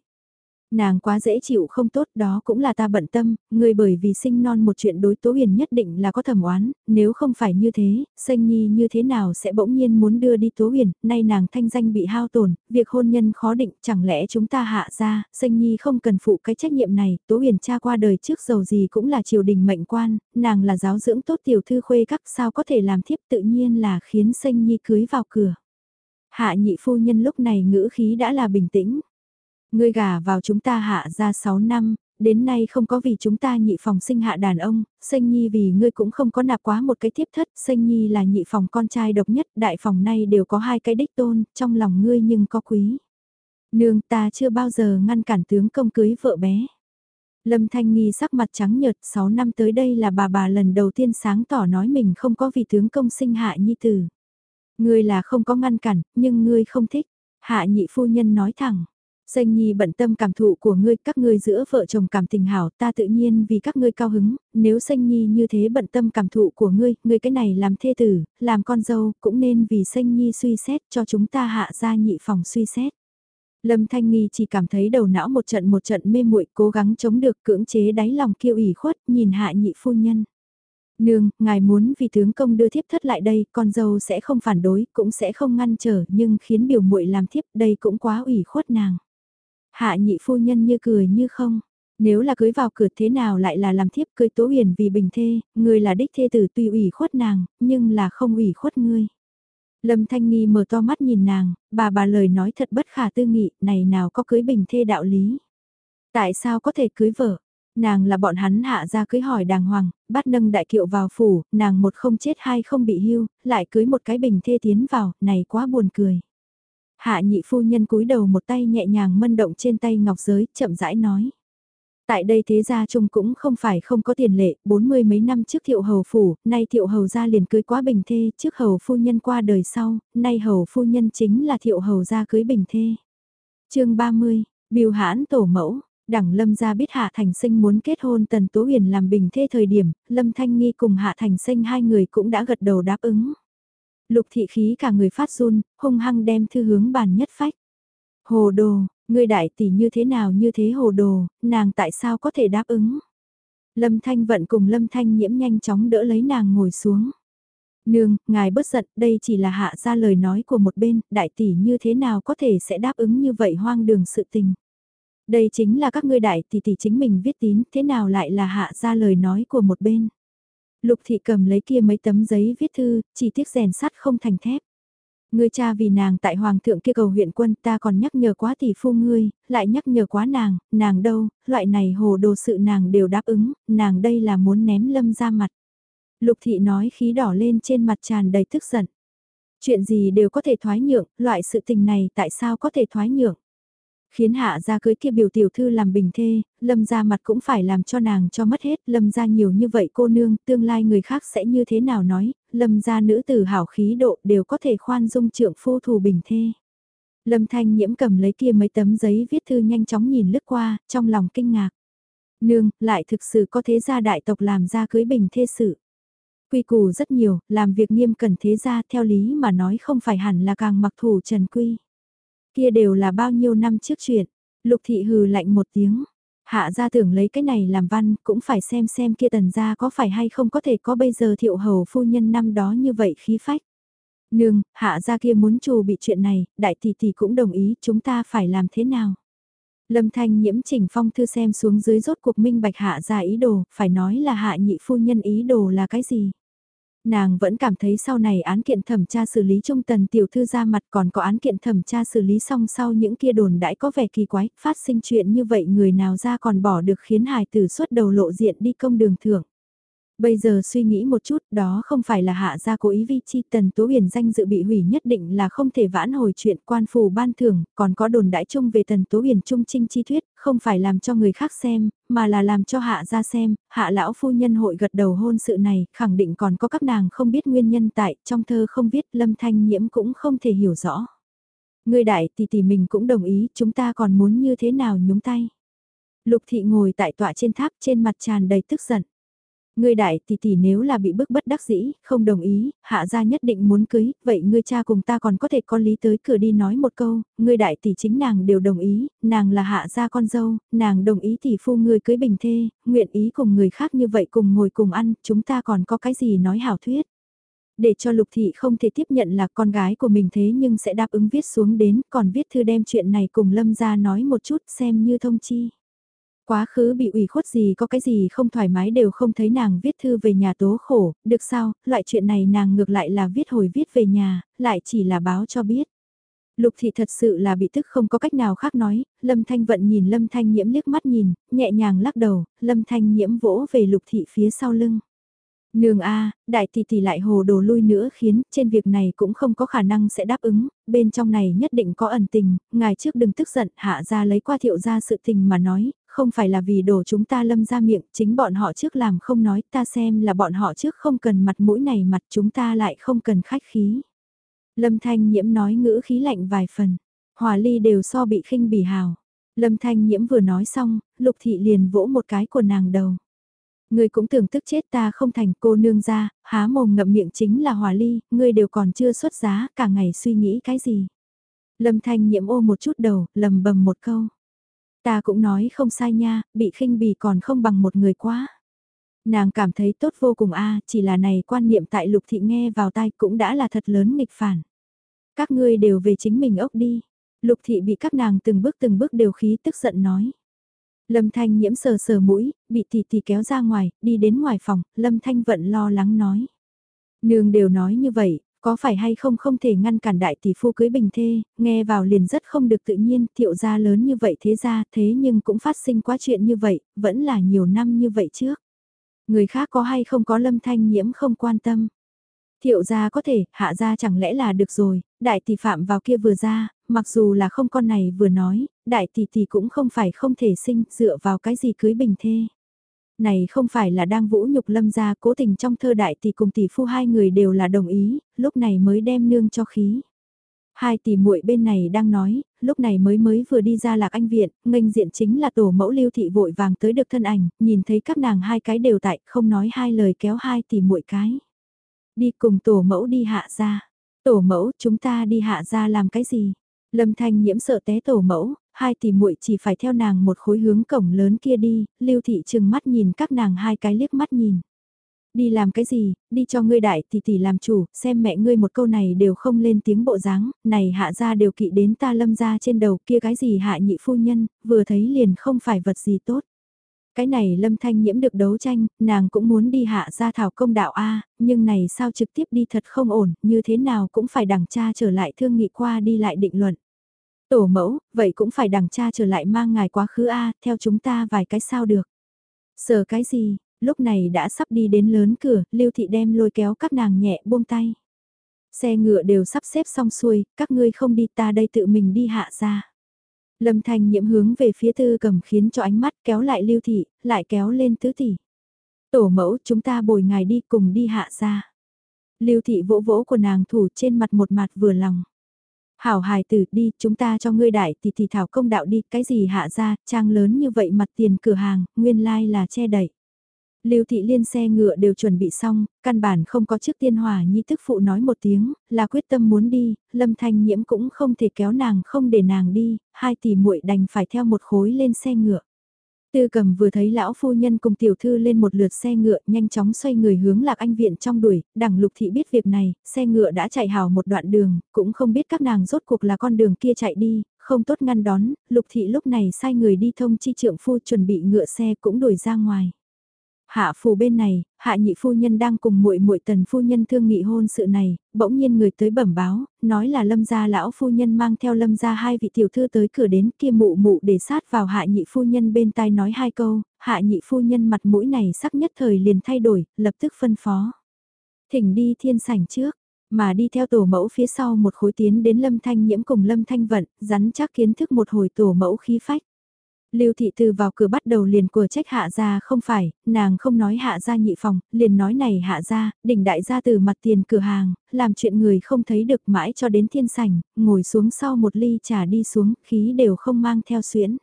Nàng quá dễ chịu không tốt đó cũng là ta bận tâm, người bởi vì sinh non một chuyện đối tố huyền nhất định là có thẩm oán, nếu không phải như thế, xanh nhi như thế nào sẽ bỗng nhiên muốn đưa đi tố huyền, nay nàng thanh danh bị hao tổn, việc hôn nhân khó định, chẳng lẽ chúng ta hạ ra, xanh nhi không cần phụ cái trách nhiệm này, tố huyền cha qua đời trước giàu gì cũng là triều đình mệnh quan, nàng là giáo dưỡng tốt tiểu thư khuê các sao có thể làm thiếp tự nhiên là khiến xanh nhi cưới vào cửa. Hạ nhị phu nhân lúc này ngữ khí đã là bình tĩnh. Ngươi gả vào chúng ta hạ ra 6 năm, đến nay không có vì chúng ta nhị phòng sinh hạ đàn ông, sinh nhi vì ngươi cũng không có nạp quá một cái tiếp thất, sinh nhi là nhị phòng con trai độc nhất, đại phòng nay đều có hai cái đích tôn, trong lòng ngươi nhưng có quý. Nương ta chưa bao giờ ngăn cản tướng công cưới vợ bé. Lâm Thanh Nghi sắc mặt trắng nhợt 6 năm tới đây là bà bà lần đầu tiên sáng tỏ nói mình không có vì tướng công sinh hạ nhi tử. Ngươi là không có ngăn cản, nhưng ngươi không thích. Hạ nhị phu nhân nói thẳng, Xanh Nhi bận tâm cảm thụ của ngươi, các ngươi giữa vợ chồng cảm tình hảo, ta tự nhiên vì các ngươi cao hứng, nếu Xanh Nhi như thế bận tâm cảm thụ của ngươi, ngươi cái này làm thê tử, làm con dâu, cũng nên vì Xanh Nhi suy xét cho chúng ta hạ ra nhị phòng suy xét. Lâm Thanh Nghi chỉ cảm thấy đầu não một trận một trận mê muội cố gắng chống được cưỡng chế đáy lòng kiêu ủy khuất, nhìn hạ nhị phu nhân. Nương, ngài muốn vì tướng công đưa thiếp thất lại đây, con dâu sẽ không phản đối, cũng sẽ không ngăn trở, nhưng khiến biểu muội làm thiếp đây cũng quá ủy khuất nàng. Hạ nhị phu nhân như cười như không. Nếu là cưới vào cửa thế nào lại là làm thiếp cưới tố huyền vì bình thê, người là đích thê tử tuy ủy khuất nàng, nhưng là không ủy khuất ngươi. Lâm Thanh Nghi mở to mắt nhìn nàng, bà bà lời nói thật bất khả tư nghị, này nào có cưới bình thê đạo lý. Tại sao có thể cưới vợ? Nàng là bọn hắn hạ ra cưới hỏi đàng hoàng, bắt nâng đại kiệu vào phủ, nàng một không chết hai không bị hưu, lại cưới một cái bình thê tiến vào, này quá buồn cười. Hạ nhị phu nhân cúi đầu một tay nhẹ nhàng mân động trên tay ngọc giới, chậm rãi nói. Tại đây thế gia chung cũng không phải không có tiền lệ, bốn mươi mấy năm trước thiệu hầu phủ, nay thiệu hầu gia liền cưới quá bình thê, trước hầu phu nhân qua đời sau, nay hầu phu nhân chính là thiệu hầu gia cưới bình thê. chương 30, Biêu hãn tổ mẫu, đẳng lâm gia biết Hạ Thành Sinh muốn kết hôn Tần Tố Huyền làm bình thê thời điểm, Lâm Thanh Nghi cùng Hạ Thành Sinh hai người cũng đã gật đầu đáp ứng. Lục thị khí cả người phát run, hung hăng đem thư hướng bàn nhất phách. Hồ đồ, người đại tỷ như thế nào như thế hồ đồ, nàng tại sao có thể đáp ứng? Lâm Thanh vận cùng Lâm Thanh nhiễm nhanh chóng đỡ lấy nàng ngồi xuống. Nương, ngài bất giận, đây chỉ là hạ ra lời nói của một bên, đại tỷ như thế nào có thể sẽ đáp ứng như vậy hoang đường sự tình. Đây chính là các ngươi đại tỷ tỷ chính mình viết tín, thế nào lại là hạ ra lời nói của một bên. Lục thị cầm lấy kia mấy tấm giấy viết thư, chỉ tiếc rèn sắt không thành thép. Ngươi cha vì nàng tại hoàng thượng kia cầu huyện quân ta còn nhắc nhở quá tỷ phu ngươi, lại nhắc nhở quá nàng, nàng đâu, loại này hồ đồ sự nàng đều đáp ứng, nàng đây là muốn ném lâm ra mặt. Lục thị nói khí đỏ lên trên mặt tràn đầy tức giận. Chuyện gì đều có thể thoái nhượng, loại sự tình này tại sao có thể thoái nhượng? Khiến hạ ra cưới kia biểu tiểu thư làm bình thê, lâm ra mặt cũng phải làm cho nàng cho mất hết, lâm ra nhiều như vậy cô nương, tương lai người khác sẽ như thế nào nói, lâm ra nữ tử hảo khí độ đều có thể khoan dung trượng phu thù bình thê. Lâm thanh nhiễm cầm lấy kia mấy tấm giấy viết thư nhanh chóng nhìn lướt qua, trong lòng kinh ngạc. Nương, lại thực sự có thế gia đại tộc làm ra cưới bình thê sự. Quy củ rất nhiều, làm việc nghiêm cẩn thế gia theo lý mà nói không phải hẳn là càng mặc thủ trần quy. Kia đều là bao nhiêu năm trước chuyện. Lục thị hừ lạnh một tiếng. Hạ gia tưởng lấy cái này làm văn cũng phải xem xem kia tần gia có phải hay không có thể có bây giờ thiệu hầu phu nhân năm đó như vậy khí phách. Nương, hạ gia kia muốn trù bị chuyện này, đại tỷ tỷ cũng đồng ý chúng ta phải làm thế nào. Lâm Thanh nhiễm chỉnh phong thư xem xuống dưới rốt cuộc minh bạch hạ ra ý đồ, phải nói là hạ nhị phu nhân ý đồ là cái gì. Nàng vẫn cảm thấy sau này án kiện thẩm tra xử lý trung tần tiểu thư ra mặt còn có án kiện thẩm tra xử lý xong sau những kia đồn đãi có vẻ kỳ quái, phát sinh chuyện như vậy người nào ra còn bỏ được khiến hài tử xuất đầu lộ diện đi công đường thưởng. Bây giờ suy nghĩ một chút, đó không phải là hạ gia cố ý vi chi tần tố huyền danh dự bị hủy nhất định là không thể vãn hồi chuyện quan phù ban thưởng, còn có đồn đãi chung về tần tố huyền trung trinh chi thuyết, không phải làm cho người khác xem, mà là làm cho hạ gia xem, hạ lão phu nhân hội gật đầu hôn sự này, khẳng định còn có các nàng không biết nguyên nhân tại, trong thơ không viết lâm thanh nhiễm cũng không thể hiểu rõ. Người đại tỷ tỷ mình cũng đồng ý, chúng ta còn muốn như thế nào nhúng tay. Lục thị ngồi tại tọa trên tháp trên mặt tràn đầy tức giận. Ngươi đại tỷ tỷ nếu là bị bức bất đắc dĩ, không đồng ý, hạ gia nhất định muốn cưới, vậy ngươi cha cùng ta còn có thể con lý tới cửa đi nói một câu, ngươi đại tỷ chính nàng đều đồng ý, nàng là hạ gia con dâu, nàng đồng ý tỷ phu ngươi cưới bình thê, nguyện ý cùng người khác như vậy cùng ngồi cùng ăn, chúng ta còn có cái gì nói hảo thuyết. Để cho lục thị không thể tiếp nhận là con gái của mình thế nhưng sẽ đáp ứng viết xuống đến, còn viết thư đem chuyện này cùng lâm gia nói một chút xem như thông chi. Quá khứ bị ủy khuất gì có cái gì không thoải mái đều không thấy nàng viết thư về nhà tố khổ, được sao, loại chuyện này nàng ngược lại là viết hồi viết về nhà, lại chỉ là báo cho biết. Lục thị thật sự là bị tức không có cách nào khác nói, Lâm Thanh vận nhìn Lâm Thanh nhiễm liếc mắt nhìn, nhẹ nhàng lắc đầu, Lâm Thanh nhiễm vỗ về lục thị phía sau lưng. Nương A, đại tỷ tỷ lại hồ đồ lui nữa khiến trên việc này cũng không có khả năng sẽ đáp ứng, bên trong này nhất định có ẩn tình, ngài trước đừng tức giận hạ ra lấy qua thiệu ra sự tình mà nói, không phải là vì đổ chúng ta lâm ra miệng, chính bọn họ trước làm không nói, ta xem là bọn họ trước không cần mặt mũi này mặt chúng ta lại không cần khách khí. Lâm Thanh Nhiễm nói ngữ khí lạnh vài phần, hòa ly đều so bị khinh bỉ hào. Lâm Thanh Nhiễm vừa nói xong, Lục Thị liền vỗ một cái của nàng đầu. Ngươi cũng tưởng tức chết ta không thành cô nương ra, há mồm ngậm miệng chính là hòa ly, ngươi đều còn chưa xuất giá, cả ngày suy nghĩ cái gì. Lâm Thanh Nhiễm ô một chút đầu, lầm bầm một câu. Ta cũng nói không sai nha, bị khinh bỉ còn không bằng một người quá. Nàng cảm thấy tốt vô cùng a chỉ là này quan niệm tại lục thị nghe vào tai cũng đã là thật lớn nghịch phản. Các ngươi đều về chính mình ốc đi. Lục thị bị các nàng từng bước từng bước đều khí tức giận nói. Lâm Thanh nhiễm sờ sờ mũi, bị tỷ tỷ kéo ra ngoài, đi đến ngoài phòng, Lâm Thanh vẫn lo lắng nói. Nương đều nói như vậy, có phải hay không không thể ngăn cản đại tỷ phu cưới bình thê, nghe vào liền rất không được tự nhiên, thiệu gia lớn như vậy thế ra, thế nhưng cũng phát sinh quá chuyện như vậy, vẫn là nhiều năm như vậy trước. Người khác có hay không có lâm thanh nhiễm không quan tâm. Thiệu gia có thể, hạ gia chẳng lẽ là được rồi, đại tỷ phạm vào kia vừa ra, mặc dù là không con này vừa nói, đại tỷ tỷ cũng không phải không thể sinh, dựa vào cái gì cưới bình thê. Này không phải là đang vũ nhục lâm gia cố tình trong thơ đại tỷ cùng tỷ phu hai người đều là đồng ý, lúc này mới đem nương cho khí. Hai tỷ muội bên này đang nói, lúc này mới mới vừa đi ra lạc anh viện, nghênh diện chính là tổ mẫu lưu thị vội vàng tới được thân ảnh, nhìn thấy các nàng hai cái đều tại, không nói hai lời kéo hai tỷ muội cái. Đi cùng tổ mẫu đi hạ ra. Tổ mẫu, chúng ta đi hạ ra làm cái gì? Lâm Thanh nhiễm sợ té tổ mẫu, hai tỷ muội chỉ phải theo nàng một khối hướng cổng lớn kia đi, lưu thị trừng mắt nhìn các nàng hai cái liếc mắt nhìn. Đi làm cái gì, đi cho ngươi đại tỷ tỷ làm chủ, xem mẹ ngươi một câu này đều không lên tiếng bộ dáng, này hạ ra đều kỵ đến ta lâm ra trên đầu kia cái gì hạ nhị phu nhân, vừa thấy liền không phải vật gì tốt. Cái này lâm thanh nhiễm được đấu tranh, nàng cũng muốn đi hạ ra thảo công đạo A, nhưng này sao trực tiếp đi thật không ổn, như thế nào cũng phải đằng cha trở lại thương nghị qua đi lại định luận. Tổ mẫu, vậy cũng phải đằng cha trở lại mang ngài quá khứ A, theo chúng ta vài cái sao được. Sợ cái gì, lúc này đã sắp đi đến lớn cửa, Lưu Thị đem lôi kéo các nàng nhẹ buông tay. Xe ngựa đều sắp xếp xong xuôi, các ngươi không đi ta đây tự mình đi hạ ra. Lâm Thanh nhiễm hướng về phía tư cầm khiến cho ánh mắt kéo lại Lưu Thị, lại kéo lên tứ tỷ. Tổ mẫu chúng ta bồi ngài đi cùng đi hạ ra. Lưu Thị vỗ vỗ của nàng thủ trên mặt một mặt vừa lòng. Hảo hài tử đi, chúng ta cho ngươi đại tỷ tỷ thảo công đạo đi, cái gì hạ ra, trang lớn như vậy mặt tiền cửa hàng, nguyên lai like là che đậy. Lưu thị liên xe ngựa đều chuẩn bị xong, căn bản không có trước tiên hòa nhi tức phụ nói một tiếng, là quyết tâm muốn đi, lâm thanh nhiễm cũng không thể kéo nàng không để nàng đi, hai tỷ muội đành phải theo một khối lên xe ngựa. Tư cầm vừa thấy lão phu nhân cùng tiểu thư lên một lượt xe ngựa nhanh chóng xoay người hướng lạc anh viện trong đuổi, đằng lục thị biết việc này, xe ngựa đã chạy hào một đoạn đường, cũng không biết các nàng rốt cuộc là con đường kia chạy đi, không tốt ngăn đón, lục thị lúc này sai người đi thông chi trượng phu chuẩn bị ngựa xe cũng đuổi ra ngoài. Hạ phù bên này, hạ nhị phu nhân đang cùng muội muội tần phu nhân thương nghị hôn sự này, bỗng nhiên người tới bẩm báo, nói là lâm gia lão phu nhân mang theo lâm gia hai vị tiểu thư tới cửa đến kia mụ mụ để sát vào hạ nhị phu nhân bên tai nói hai câu, hạ nhị phu nhân mặt mũi này sắc nhất thời liền thay đổi, lập tức phân phó. Thỉnh đi thiên sảnh trước, mà đi theo tổ mẫu phía sau một khối tiến đến lâm thanh nhiễm cùng lâm thanh vận, rắn chắc kiến thức một hồi tổ mẫu khí phách. Lưu thị từ vào cửa bắt đầu liền của trách hạ gia không phải, nàng không nói hạ gia nhị phòng, liền nói này hạ gia, đỉnh đại gia từ mặt tiền cửa hàng, làm chuyện người không thấy được mãi cho đến thiên sảnh, ngồi xuống sau một ly trà đi xuống, khí đều không mang theo xuyễn.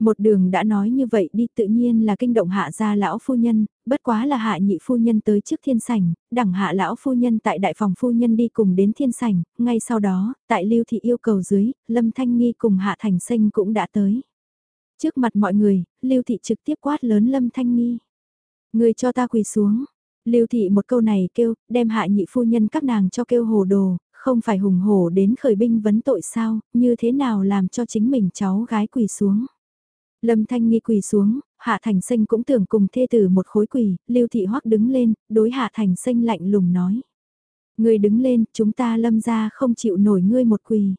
Một đường đã nói như vậy đi tự nhiên là kinh động hạ gia lão phu nhân, bất quá là hạ nhị phu nhân tới trước thiên sảnh, đẳng hạ lão phu nhân tại đại phòng phu nhân đi cùng đến thiên sảnh, ngay sau đó, tại lưu thị yêu cầu dưới, lâm thanh nghi cùng hạ thành sinh cũng đã tới. Trước mặt mọi người, Lưu Thị trực tiếp quát lớn Lâm Thanh Nghi. Người cho ta quỳ xuống. Lưu Thị một câu này kêu, đem hạ nhị phu nhân các nàng cho kêu hồ đồ, không phải hùng hổ đến khởi binh vấn tội sao, như thế nào làm cho chính mình cháu gái quỳ xuống. Lâm Thanh Nghi quỳ xuống, Hạ Thành Sinh cũng tưởng cùng thê tử một khối quỳ, Lưu Thị Hoắc đứng lên, đối Hạ Thành Sinh lạnh lùng nói. Người đứng lên, chúng ta lâm ra không chịu nổi ngươi một quỳ.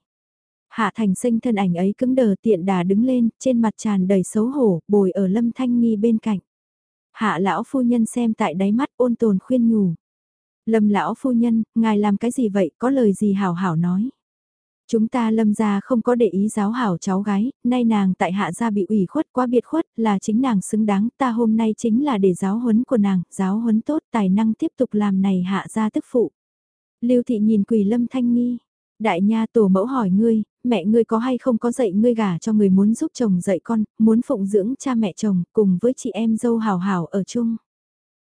Hạ thành sinh thân ảnh ấy cứng đờ tiện đà đứng lên, trên mặt tràn đầy xấu hổ, bồi ở lâm thanh nghi bên cạnh. Hạ lão phu nhân xem tại đáy mắt ôn tồn khuyên nhủ. Lâm lão phu nhân, ngài làm cái gì vậy, có lời gì hảo hảo nói. Chúng ta lâm ra không có để ý giáo hảo cháu gái, nay nàng tại hạ gia bị ủy khuất quá biệt khuất là chính nàng xứng đáng, ta hôm nay chính là để giáo huấn của nàng, giáo huấn tốt tài năng tiếp tục làm này hạ gia tức phụ. Lưu thị nhìn quỳ lâm thanh nghi, đại nha tổ mẫu hỏi ngươi, mẹ ngươi có hay không có dạy ngươi gả cho người muốn giúp chồng dạy con, muốn phụng dưỡng cha mẹ chồng cùng với chị em dâu hào hào ở chung.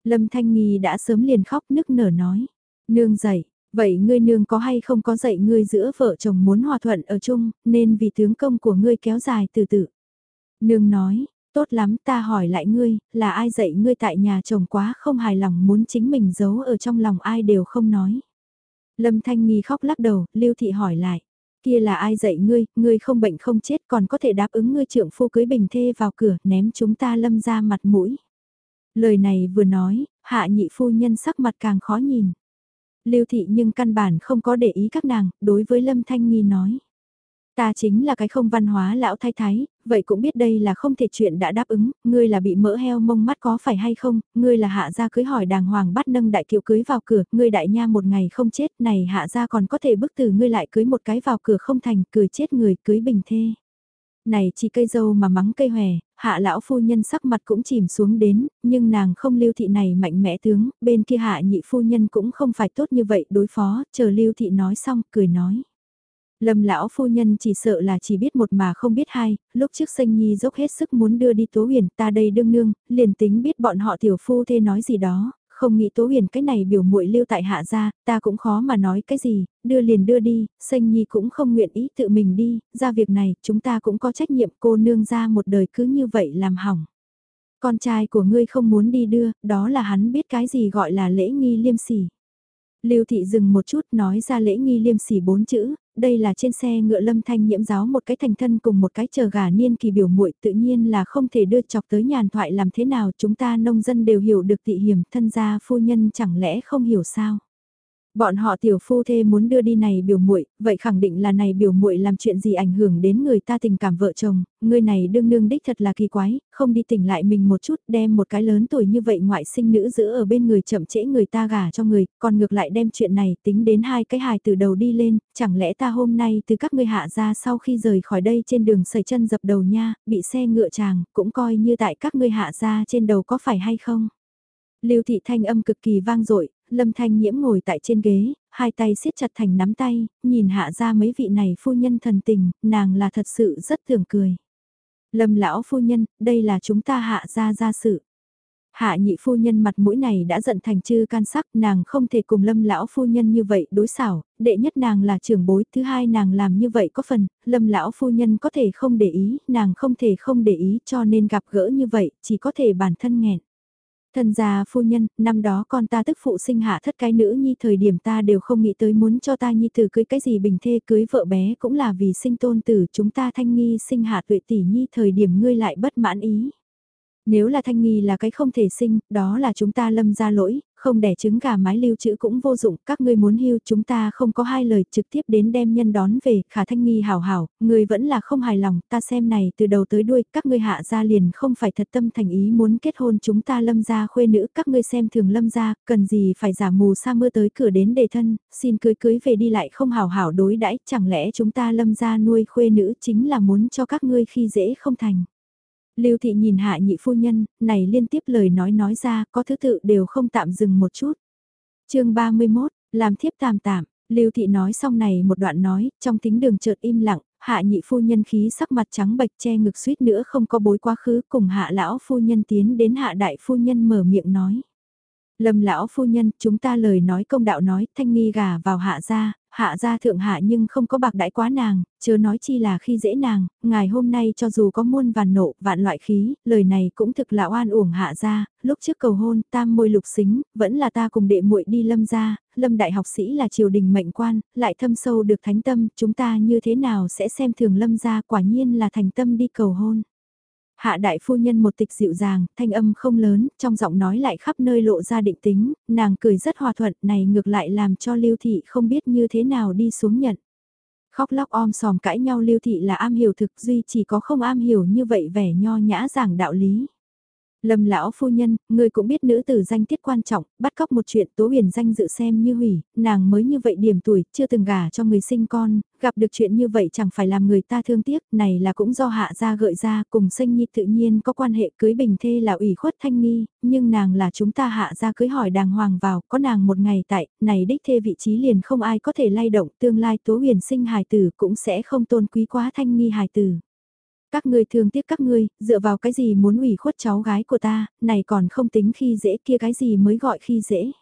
Lâm Thanh Nghi đã sớm liền khóc nức nở nói, nương dạy, vậy ngươi nương có hay không có dạy ngươi giữa vợ chồng muốn hòa thuận ở chung, nên vì tướng công của ngươi kéo dài từ từ. Nương nói, tốt lắm ta hỏi lại ngươi, là ai dạy ngươi tại nhà chồng quá không hài lòng muốn chính mình giấu ở trong lòng ai đều không nói. Lâm Thanh Nghi khóc lắc đầu, Lưu Thị hỏi lại. Kia là ai dạy ngươi, ngươi không bệnh không chết còn có thể đáp ứng ngươi trưởng phu cưới bình thê vào cửa ném chúng ta lâm ra mặt mũi. Lời này vừa nói, hạ nhị phu nhân sắc mặt càng khó nhìn. Lưu thị nhưng căn bản không có để ý các nàng, đối với Lâm Thanh Nghi nói. Ta chính là cái không văn hóa lão thái thái, vậy cũng biết đây là không thể chuyện đã đáp ứng, ngươi là bị mỡ heo mông mắt có phải hay không, ngươi là hạ gia cưới hỏi đàng hoàng bắt nâng đại kiệu cưới vào cửa, ngươi đại nha một ngày không chết, này hạ gia còn có thể bức từ ngươi lại cưới một cái vào cửa không thành, cười chết người cưới bình thê. Này chỉ cây dâu mà mắng cây hòe, hạ lão phu nhân sắc mặt cũng chìm xuống đến, nhưng nàng không lưu thị này mạnh mẽ tướng, bên kia hạ nhị phu nhân cũng không phải tốt như vậy đối phó, chờ lưu thị nói xong, cười nói. Lâm lão phu nhân chỉ sợ là chỉ biết một mà không biết hai, lúc trước sinh nhi dốc hết sức muốn đưa đi tố huyền ta đây đương nương, liền tính biết bọn họ tiểu phu thê nói gì đó, không nghĩ tố huyền cái này biểu muội lưu tại hạ gia, ta cũng khó mà nói cái gì, đưa liền đưa đi, sinh nhi cũng không nguyện ý tự mình đi, ra việc này chúng ta cũng có trách nhiệm cô nương ra một đời cứ như vậy làm hỏng. Con trai của ngươi không muốn đi đưa, đó là hắn biết cái gì gọi là lễ nghi liêm sỉ. Lưu thị dừng một chút nói ra lễ nghi liêm sỉ bốn chữ, đây là trên xe ngựa lâm thanh nhiễm giáo một cái thành thân cùng một cái chờ gà niên kỳ biểu muội, tự nhiên là không thể đưa chọc tới nhàn thoại làm thế nào, chúng ta nông dân đều hiểu được tị hiểm, thân gia phu nhân chẳng lẽ không hiểu sao. Bọn họ tiểu phu thê muốn đưa đi này biểu muội, vậy khẳng định là này biểu muội làm chuyện gì ảnh hưởng đến người ta tình cảm vợ chồng, người này đương nương đích thật là kỳ quái, không đi tỉnh lại mình một chút, đem một cái lớn tuổi như vậy ngoại sinh nữ giữ ở bên người chậm trễ người ta gả cho người, còn ngược lại đem chuyện này tính đến hai cái hài từ đầu đi lên, chẳng lẽ ta hôm nay từ các ngươi hạ ra sau khi rời khỏi đây trên đường sẩy chân dập đầu nha, bị xe ngựa chàng, cũng coi như tại các ngươi hạ ra trên đầu có phải hay không? Lưu thị thanh âm cực kỳ vang dội, Lâm Thanh Nhiễm ngồi tại trên ghế, hai tay siết chặt thành nắm tay, nhìn hạ ra mấy vị này phu nhân thần tình, nàng là thật sự rất thường cười. Lâm lão phu nhân, đây là chúng ta hạ ra ra sự. Hạ nhị phu nhân mặt mũi này đã giận thành chư can sắc, nàng không thể cùng lâm lão phu nhân như vậy đối xảo, đệ nhất nàng là trưởng bối, thứ hai nàng làm như vậy có phần, lâm lão phu nhân có thể không để ý, nàng không thể không để ý cho nên gặp gỡ như vậy, chỉ có thể bản thân nghẹn. Thần già phu nhân, năm đó con ta tức phụ sinh hạ thất cái nữ nhi thời điểm ta đều không nghĩ tới muốn cho ta nhi tử cưới cái gì bình thê cưới vợ bé cũng là vì sinh tôn tử chúng ta thanh nghi sinh hạ tuệ tỷ nhi thời điểm ngươi lại bất mãn ý. Nếu là thanh nghi là cái không thể sinh, đó là chúng ta lâm ra lỗi, không đẻ trứng gà mái lưu trữ cũng vô dụng, các ngươi muốn hưu chúng ta không có hai lời trực tiếp đến đem nhân đón về, khả thanh nghi hảo hảo, người vẫn là không hài lòng, ta xem này từ đầu tới đuôi, các ngươi hạ ra liền không phải thật tâm thành ý muốn kết hôn chúng ta lâm ra khuê nữ, các ngươi xem thường lâm ra, cần gì phải giả mù sa mưa tới cửa đến đề thân, xin cưới cưới về đi lại không hảo hảo đối đãi chẳng lẽ chúng ta lâm ra nuôi khuê nữ chính là muốn cho các ngươi khi dễ không thành. Lưu thị nhìn hạ nhị phu nhân, này liên tiếp lời nói nói ra, có thứ tự đều không tạm dừng một chút. chương 31, làm thiếp tạm tạm, Lưu thị nói xong này một đoạn nói, trong tính đường chợt im lặng, hạ nhị phu nhân khí sắc mặt trắng bệch che ngực suýt nữa không có bối quá khứ cùng hạ lão phu nhân tiến đến hạ đại phu nhân mở miệng nói. Lâm lão phu nhân, chúng ta lời nói công đạo nói, thanh nghi gà vào hạ gia, hạ gia thượng hạ nhưng không có bạc đãi quá nàng, chớ nói chi là khi dễ nàng, ngài hôm nay cho dù có muôn vàn nộ, vạn loại khí, lời này cũng thực là oan uổng hạ gia, lúc trước cầu hôn, tam môi lục xính, vẫn là ta cùng đệ muội đi lâm gia, lâm đại học sĩ là triều đình mệnh quan, lại thâm sâu được thánh tâm, chúng ta như thế nào sẽ xem thường lâm gia quả nhiên là thành tâm đi cầu hôn. Hạ đại phu nhân một tịch dịu dàng, thanh âm không lớn, trong giọng nói lại khắp nơi lộ ra định tính, nàng cười rất hòa thuận, này ngược lại làm cho lưu thị không biết như thế nào đi xuống nhận. Khóc lóc om sòm cãi nhau lưu thị là am hiểu thực duy chỉ có không am hiểu như vậy vẻ nho nhã giảng đạo lý. Lâm lão phu nhân, người cũng biết nữ tử danh tiết quan trọng, bắt cóc một chuyện tố huyền danh dự xem như hủy, nàng mới như vậy điểm tuổi, chưa từng gả cho người sinh con, gặp được chuyện như vậy chẳng phải làm người ta thương tiếc, này là cũng do hạ gia gợi ra, cùng sinh nhi tự nhiên có quan hệ cưới bình thê là ủy khuất thanh nghi, nhưng nàng là chúng ta hạ gia cưới hỏi đàng hoàng vào, có nàng một ngày tại, này đích thê vị trí liền không ai có thể lay động, tương lai tố huyền sinh hài tử cũng sẽ không tôn quý quá thanh nghi hài tử. Các ngươi thương tiếc các ngươi, dựa vào cái gì muốn ủy khuất cháu gái của ta, này còn không tính khi dễ kia cái gì mới gọi khi dễ.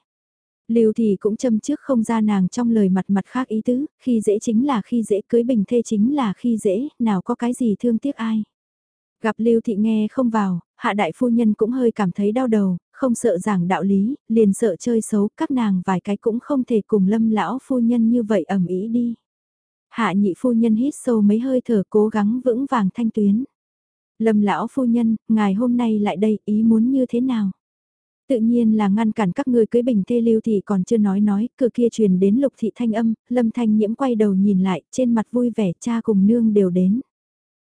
Lưu thì cũng châm trước không ra nàng trong lời mặt mặt khác ý tứ, khi dễ chính là khi dễ cưới bình thê chính là khi dễ, nào có cái gì thương tiếc ai. Gặp Lưu thị nghe không vào, hạ đại phu nhân cũng hơi cảm thấy đau đầu, không sợ giảng đạo lý, liền sợ chơi xấu, các nàng vài cái cũng không thể cùng lâm lão phu nhân như vậy ẩm ý đi. Hạ nhị phu nhân hít sâu mấy hơi thở cố gắng vững vàng thanh tuyến. Lâm lão phu nhân, ngài hôm nay lại đây, ý muốn như thế nào? Tự nhiên là ngăn cản các người cưới bình thê lưu thì còn chưa nói nói, cửa kia truyền đến lục thị thanh âm, lâm thanh nhiễm quay đầu nhìn lại, trên mặt vui vẻ cha cùng nương đều đến.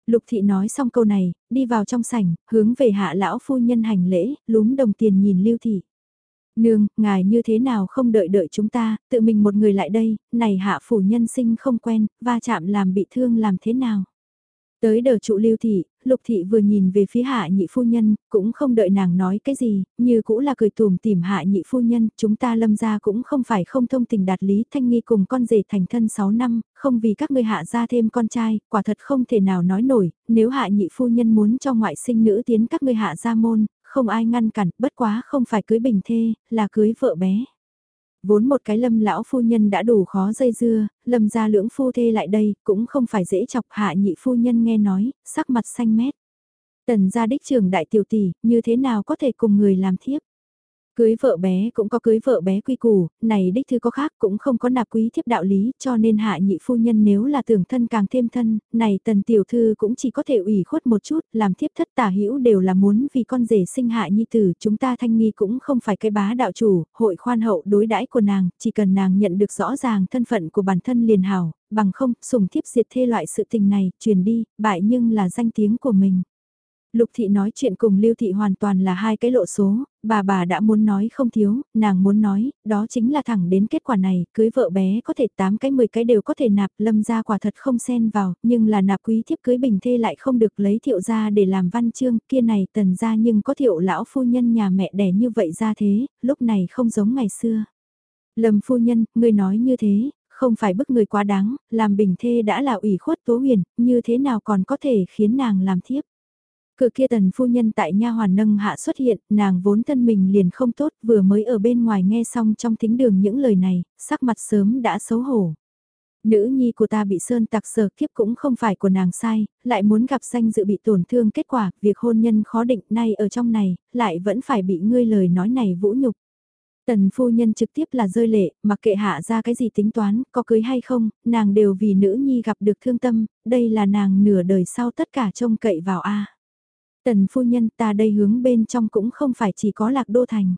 Lục thị nói xong câu này, đi vào trong sảnh, hướng về hạ lão phu nhân hành lễ, lúm đồng tiền nhìn lưu thị. Nương, ngài như thế nào không đợi đợi chúng ta, tự mình một người lại đây, này hạ phủ nhân sinh không quen, va chạm làm bị thương làm thế nào. Tới đờ trụ lưu thị, lục thị vừa nhìn về phía hạ nhị phu nhân, cũng không đợi nàng nói cái gì, như cũ là cười tùm tìm hạ nhị phu nhân, chúng ta lâm ra cũng không phải không thông tình đạt lý thanh nghi cùng con rể thành thân 6 năm, không vì các ngươi hạ ra thêm con trai, quả thật không thể nào nói nổi, nếu hạ nhị phu nhân muốn cho ngoại sinh nữ tiến các ngươi hạ ra môn, không ai ngăn cản, bất quá không phải cưới bình thê, là cưới vợ bé. Vốn một cái lâm lão phu nhân đã đủ khó dây dưa, lâm ra lưỡng phu thê lại đây, cũng không phải dễ chọc hạ nhị phu nhân nghe nói, sắc mặt xanh mét. Tần gia đích trưởng đại tiểu tỷ, như thế nào có thể cùng người làm thiếp? Cưới vợ bé cũng có cưới vợ bé quy củ, này đích thư có khác cũng không có nạp quý thiếp đạo lý, cho nên hạ nhị phu nhân nếu là tưởng thân càng thêm thân, này tần tiểu thư cũng chỉ có thể ủy khuất một chút, làm thiếp thất tả hữu đều là muốn vì con rể sinh hạ nhi tử, chúng ta thanh nghi cũng không phải cái bá đạo chủ, hội khoan hậu đối đãi của nàng, chỉ cần nàng nhận được rõ ràng thân phận của bản thân liền hảo, bằng không, sùng thiếp diệt thê loại sự tình này, truyền đi, bại nhưng là danh tiếng của mình. Lục thị nói chuyện cùng Lưu thị hoàn toàn là hai cái lộ số, bà bà đã muốn nói không thiếu, nàng muốn nói, đó chính là thẳng đến kết quả này, cưới vợ bé có thể 8 cái 10 cái đều có thể nạp, lâm gia quả thật không xen vào, nhưng là nạp quý thiếp cưới bình thê lại không được lấy thiệu gia để làm văn chương, kia này tần gia nhưng có thiệu lão phu nhân nhà mẹ đẻ như vậy ra thế, lúc này không giống ngày xưa. Lâm phu nhân, ngươi nói như thế, không phải bức người quá đáng, làm bình thê đã là ủy khuất tố huyền, như thế nào còn có thể khiến nàng làm thiếp. Cửa kia tần phu nhân tại nha hoàn nâng hạ xuất hiện, nàng vốn thân mình liền không tốt, vừa mới ở bên ngoài nghe xong trong thính đường những lời này, sắc mặt sớm đã xấu hổ. Nữ nhi của ta bị sơn tặc sờ kiếp cũng không phải của nàng sai, lại muốn gặp danh dự bị tổn thương kết quả, việc hôn nhân khó định nay ở trong này, lại vẫn phải bị ngươi lời nói này vũ nhục. Tần phu nhân trực tiếp là rơi lệ, mặc kệ hạ ra cái gì tính toán, có cưới hay không, nàng đều vì nữ nhi gặp được thương tâm, đây là nàng nửa đời sau tất cả trông cậy vào A. Tần phu nhân, ta đây hướng bên trong cũng không phải chỉ có lạc đô thành.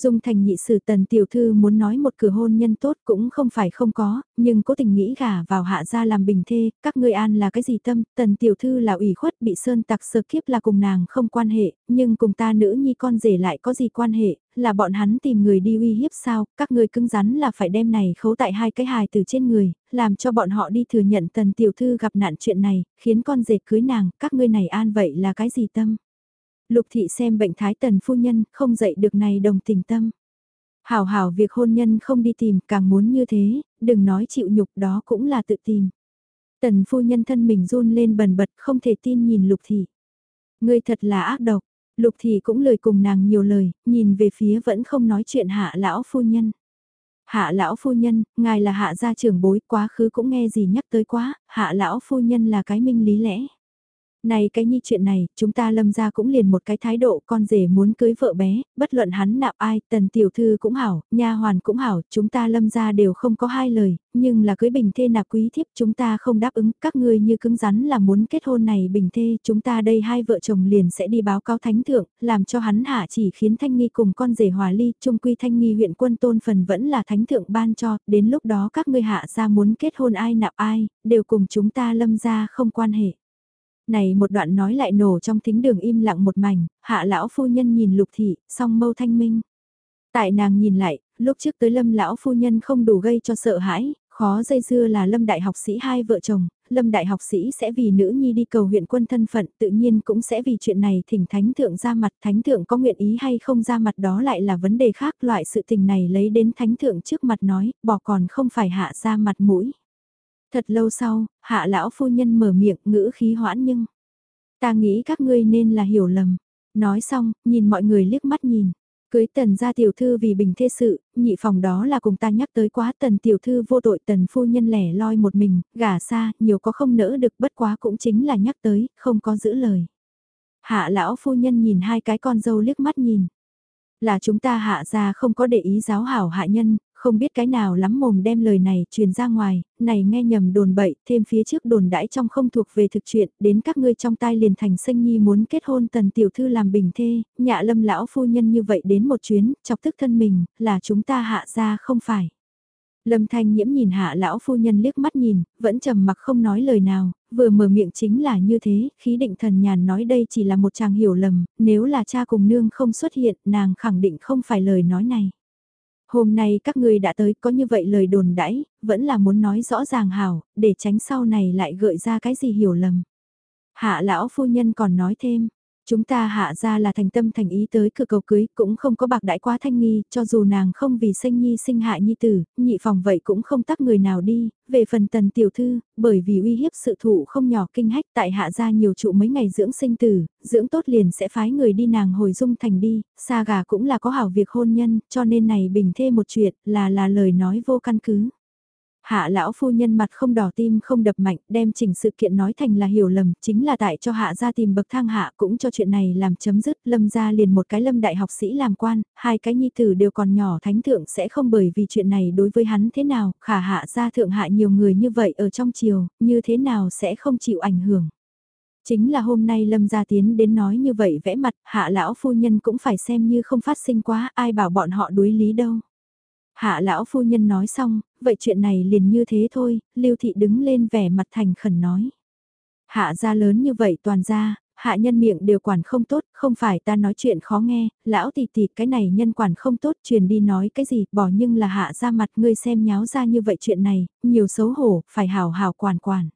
Dung thành nhị sử tần tiểu thư muốn nói một cửa hôn nhân tốt cũng không phải không có, nhưng cố tình nghĩ gả vào hạ gia làm bình thê, các ngươi an là cái gì tâm, tần tiểu thư là ủy khuất bị sơn tặc sơ kiếp là cùng nàng không quan hệ, nhưng cùng ta nữ nhi con rể lại có gì quan hệ, là bọn hắn tìm người đi uy hiếp sao, các ngươi cứng rắn là phải đem này khấu tại hai cái hài từ trên người, làm cho bọn họ đi thừa nhận tần tiểu thư gặp nạn chuyện này, khiến con rể cưới nàng, các ngươi này an vậy là cái gì tâm. Lục thị xem bệnh thái tần phu nhân, không dậy được này đồng tình tâm. Hảo hảo việc hôn nhân không đi tìm, càng muốn như thế, đừng nói chịu nhục đó cũng là tự tìm. Tần phu nhân thân mình run lên bần bật không thể tin nhìn lục thị. Ngươi thật là ác độc, lục thị cũng lời cùng nàng nhiều lời, nhìn về phía vẫn không nói chuyện hạ lão phu nhân. Hạ lão phu nhân, ngài là hạ gia trưởng bối, quá khứ cũng nghe gì nhắc tới quá, hạ lão phu nhân là cái minh lý lẽ. Này cái nhi chuyện này, chúng ta lâm ra cũng liền một cái thái độ con rể muốn cưới vợ bé, bất luận hắn nạp ai, tần tiểu thư cũng hảo, nha hoàn cũng hảo, chúng ta lâm ra đều không có hai lời, nhưng là cưới bình thê nạp quý thiếp chúng ta không đáp ứng, các ngươi như cứng rắn là muốn kết hôn này bình thê, chúng ta đây hai vợ chồng liền sẽ đi báo cáo thánh thượng, làm cho hắn hạ chỉ khiến thanh nghi cùng con rể hòa ly, trung quy thanh nghi huyện quân tôn phần vẫn là thánh thượng ban cho, đến lúc đó các ngươi hạ ra muốn kết hôn ai nạp ai, đều cùng chúng ta lâm ra không quan hệ này một đoạn nói lại nổ trong thính đường im lặng một mảnh, hạ lão phu nhân nhìn lục thị, song mâu thanh minh. Tại nàng nhìn lại, lúc trước tới lâm lão phu nhân không đủ gây cho sợ hãi, khó dây dưa là lâm đại học sĩ hai vợ chồng, lâm đại học sĩ sẽ vì nữ nhi đi cầu huyện quân thân phận tự nhiên cũng sẽ vì chuyện này thỉnh thánh thượng ra mặt thánh thượng có nguyện ý hay không ra mặt đó lại là vấn đề khác loại sự tình này lấy đến thánh thượng trước mặt nói bỏ còn không phải hạ ra mặt mũi. Thật lâu sau, hạ lão phu nhân mở miệng ngữ khí hoãn nhưng. Ta nghĩ các ngươi nên là hiểu lầm. Nói xong, nhìn mọi người liếc mắt nhìn. Cưới tần gia tiểu thư vì bình thê sự, nhị phòng đó là cùng ta nhắc tới quá tần tiểu thư vô tội tần phu nhân lẻ loi một mình, gả xa, nhiều có không nỡ được bất quá cũng chính là nhắc tới, không có giữ lời. Hạ lão phu nhân nhìn hai cái con dâu liếc mắt nhìn. Là chúng ta hạ ra không có để ý giáo hảo hạ nhân, không biết cái nào lắm mồm đem lời này truyền ra ngoài, này nghe nhầm đồn bậy, thêm phía trước đồn đãi trong không thuộc về thực chuyện, đến các ngươi trong tai liền thành sinh nhi muốn kết hôn tần tiểu thư làm bình thê, nhạ lâm lão phu nhân như vậy đến một chuyến, chọc tức thân mình, là chúng ta hạ ra không phải. Lâm Thanh Nhiễm nhìn hạ lão phu nhân liếc mắt nhìn, vẫn trầm mặc không nói lời nào, vừa mở miệng chính là như thế, khí định thần nhàn nói đây chỉ là một chàng hiểu lầm, nếu là cha cùng nương không xuất hiện, nàng khẳng định không phải lời nói này. Hôm nay các ngươi đã tới có như vậy lời đồn đãi, vẫn là muốn nói rõ ràng hảo, để tránh sau này lại gợi ra cái gì hiểu lầm. Hạ lão phu nhân còn nói thêm, Chúng ta hạ ra là thành tâm thành ý tới cửa cầu cưới, cũng không có bạc đãi quá thanh nghi, cho dù nàng không vì sinh nhi sinh hại nhi tử, nhị phòng vậy cũng không tắc người nào đi, về phần tần tiểu thư, bởi vì uy hiếp sự thụ không nhỏ kinh hách tại hạ ra nhiều trụ mấy ngày dưỡng sinh tử, dưỡng tốt liền sẽ phái người đi nàng hồi dung thành đi, xa gà cũng là có hảo việc hôn nhân, cho nên này bình thê một chuyện là là lời nói vô căn cứ. Hạ lão phu nhân mặt không đỏ tim không đập mạnh, đem chỉnh sự kiện nói thành là hiểu lầm, chính là tại cho hạ ra tìm bậc thang hạ cũng cho chuyện này làm chấm dứt, lâm gia liền một cái lâm đại học sĩ làm quan, hai cái nhi tử đều còn nhỏ thánh thượng sẽ không bởi vì chuyện này đối với hắn thế nào, khả hạ gia thượng hạ nhiều người như vậy ở trong triều, như thế nào sẽ không chịu ảnh hưởng. Chính là hôm nay Lâm Gia Tiến đến nói như vậy vẽ mặt, hạ lão phu nhân cũng phải xem như không phát sinh quá, ai bảo bọn họ đối lý đâu. Hạ lão phu nhân nói xong, vậy chuyện này liền như thế thôi, Lưu Thị đứng lên vẻ mặt thành khẩn nói. Hạ gia lớn như vậy toàn ra, hạ nhân miệng đều quản không tốt, không phải ta nói chuyện khó nghe, lão tỷ tỷ cái này nhân quản không tốt truyền đi nói cái gì, bỏ nhưng là hạ ra mặt ngươi xem nháo ra như vậy chuyện này, nhiều xấu hổ, phải hào hào quản quản.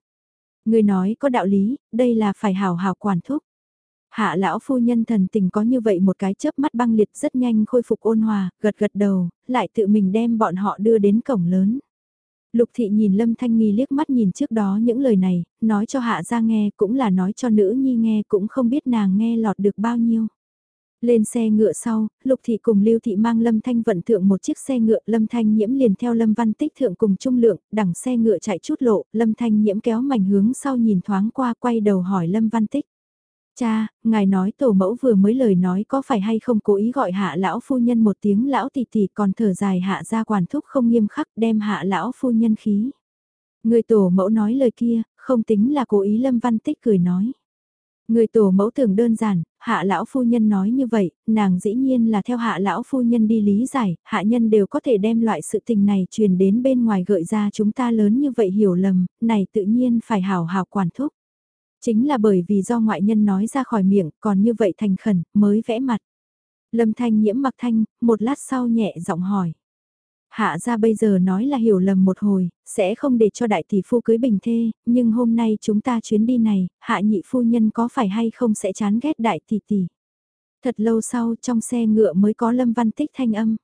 Ngươi nói có đạo lý, đây là phải hào hào quản thúc. Hạ lão phu nhân thần tình có như vậy một cái chớp mắt băng liệt rất nhanh khôi phục ôn hòa, gật gật đầu, lại tự mình đem bọn họ đưa đến cổng lớn. Lục thị nhìn Lâm Thanh Nghi liếc mắt nhìn trước đó những lời này, nói cho hạ ra nghe cũng là nói cho nữ nhi nghe cũng không biết nàng nghe lọt được bao nhiêu. Lên xe ngựa sau, Lục Thị cùng Lưu Thị mang Lâm Thanh vận thượng một chiếc xe ngựa, Lâm Thanh nhiễm liền theo Lâm Văn Tích thượng cùng trung lượng, đằng xe ngựa chạy chút lộ, Lâm Thanh nhiễm kéo mảnh hướng sau nhìn thoáng qua quay đầu hỏi Lâm Văn Tích. Cha, ngài nói tổ mẫu vừa mới lời nói có phải hay không cố ý gọi hạ lão phu nhân một tiếng lão tỷ tỷ còn thở dài hạ ra quản thúc không nghiêm khắc đem hạ lão phu nhân khí. Người tổ mẫu nói lời kia, không tính là cố ý lâm văn tích cười nói. Người tổ mẫu tưởng đơn giản, hạ lão phu nhân nói như vậy, nàng dĩ nhiên là theo hạ lão phu nhân đi lý giải, hạ nhân đều có thể đem loại sự tình này truyền đến bên ngoài gợi ra chúng ta lớn như vậy hiểu lầm, này tự nhiên phải hảo hảo quản thúc. Chính là bởi vì do ngoại nhân nói ra khỏi miệng, còn như vậy thành khẩn, mới vẽ mặt. Lâm Thanh nhiễm mặc thanh, một lát sau nhẹ giọng hỏi. Hạ ra bây giờ nói là hiểu lầm một hồi, sẽ không để cho đại tỷ phu cưới bình thê, nhưng hôm nay chúng ta chuyến đi này, hạ nhị phu nhân có phải hay không sẽ chán ghét đại tỷ tỷ. Thật lâu sau trong xe ngựa mới có lâm văn tích thanh âm.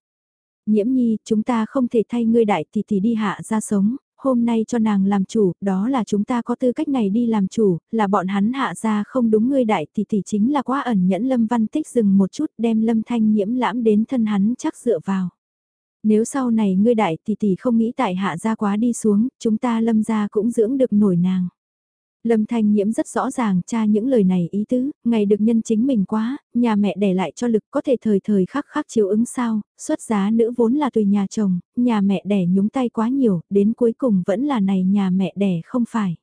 Nhiễm nhi, chúng ta không thể thay ngươi đại tỷ tỷ đi hạ ra sống, hôm nay cho nàng làm chủ, đó là chúng ta có tư cách này đi làm chủ, là bọn hắn hạ ra không đúng ngươi đại tỷ tỷ chính là quá ẩn nhẫn lâm văn tích dừng một chút đem lâm thanh nhiễm lãm đến thân hắn chắc dựa vào. Nếu sau này ngươi đại tỷ tỷ không nghĩ tại hạ ra quá đi xuống, chúng ta lâm ra cũng dưỡng được nổi nàng. Lâm Thanh Nhiễm rất rõ ràng cha những lời này ý tứ, ngày được nhân chính mình quá, nhà mẹ để lại cho lực có thể thời thời khắc khắc chiếu ứng sao, xuất giá nữ vốn là tùy nhà chồng, nhà mẹ đẻ nhúng tay quá nhiều, đến cuối cùng vẫn là này nhà mẹ đẻ không phải.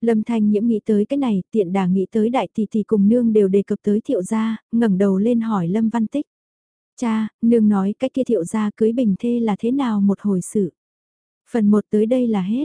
Lâm Thanh Nhiễm nghĩ tới cái này, tiện đà nghĩ tới đại tỷ tỷ cùng nương đều đề cập tới thiệu gia, ngẩng đầu lên hỏi Lâm Văn Tích. Cha, nương nói cái kia thiệu gia cưới bình thê là thế nào một hồi sự. Phần 1 tới đây là hết.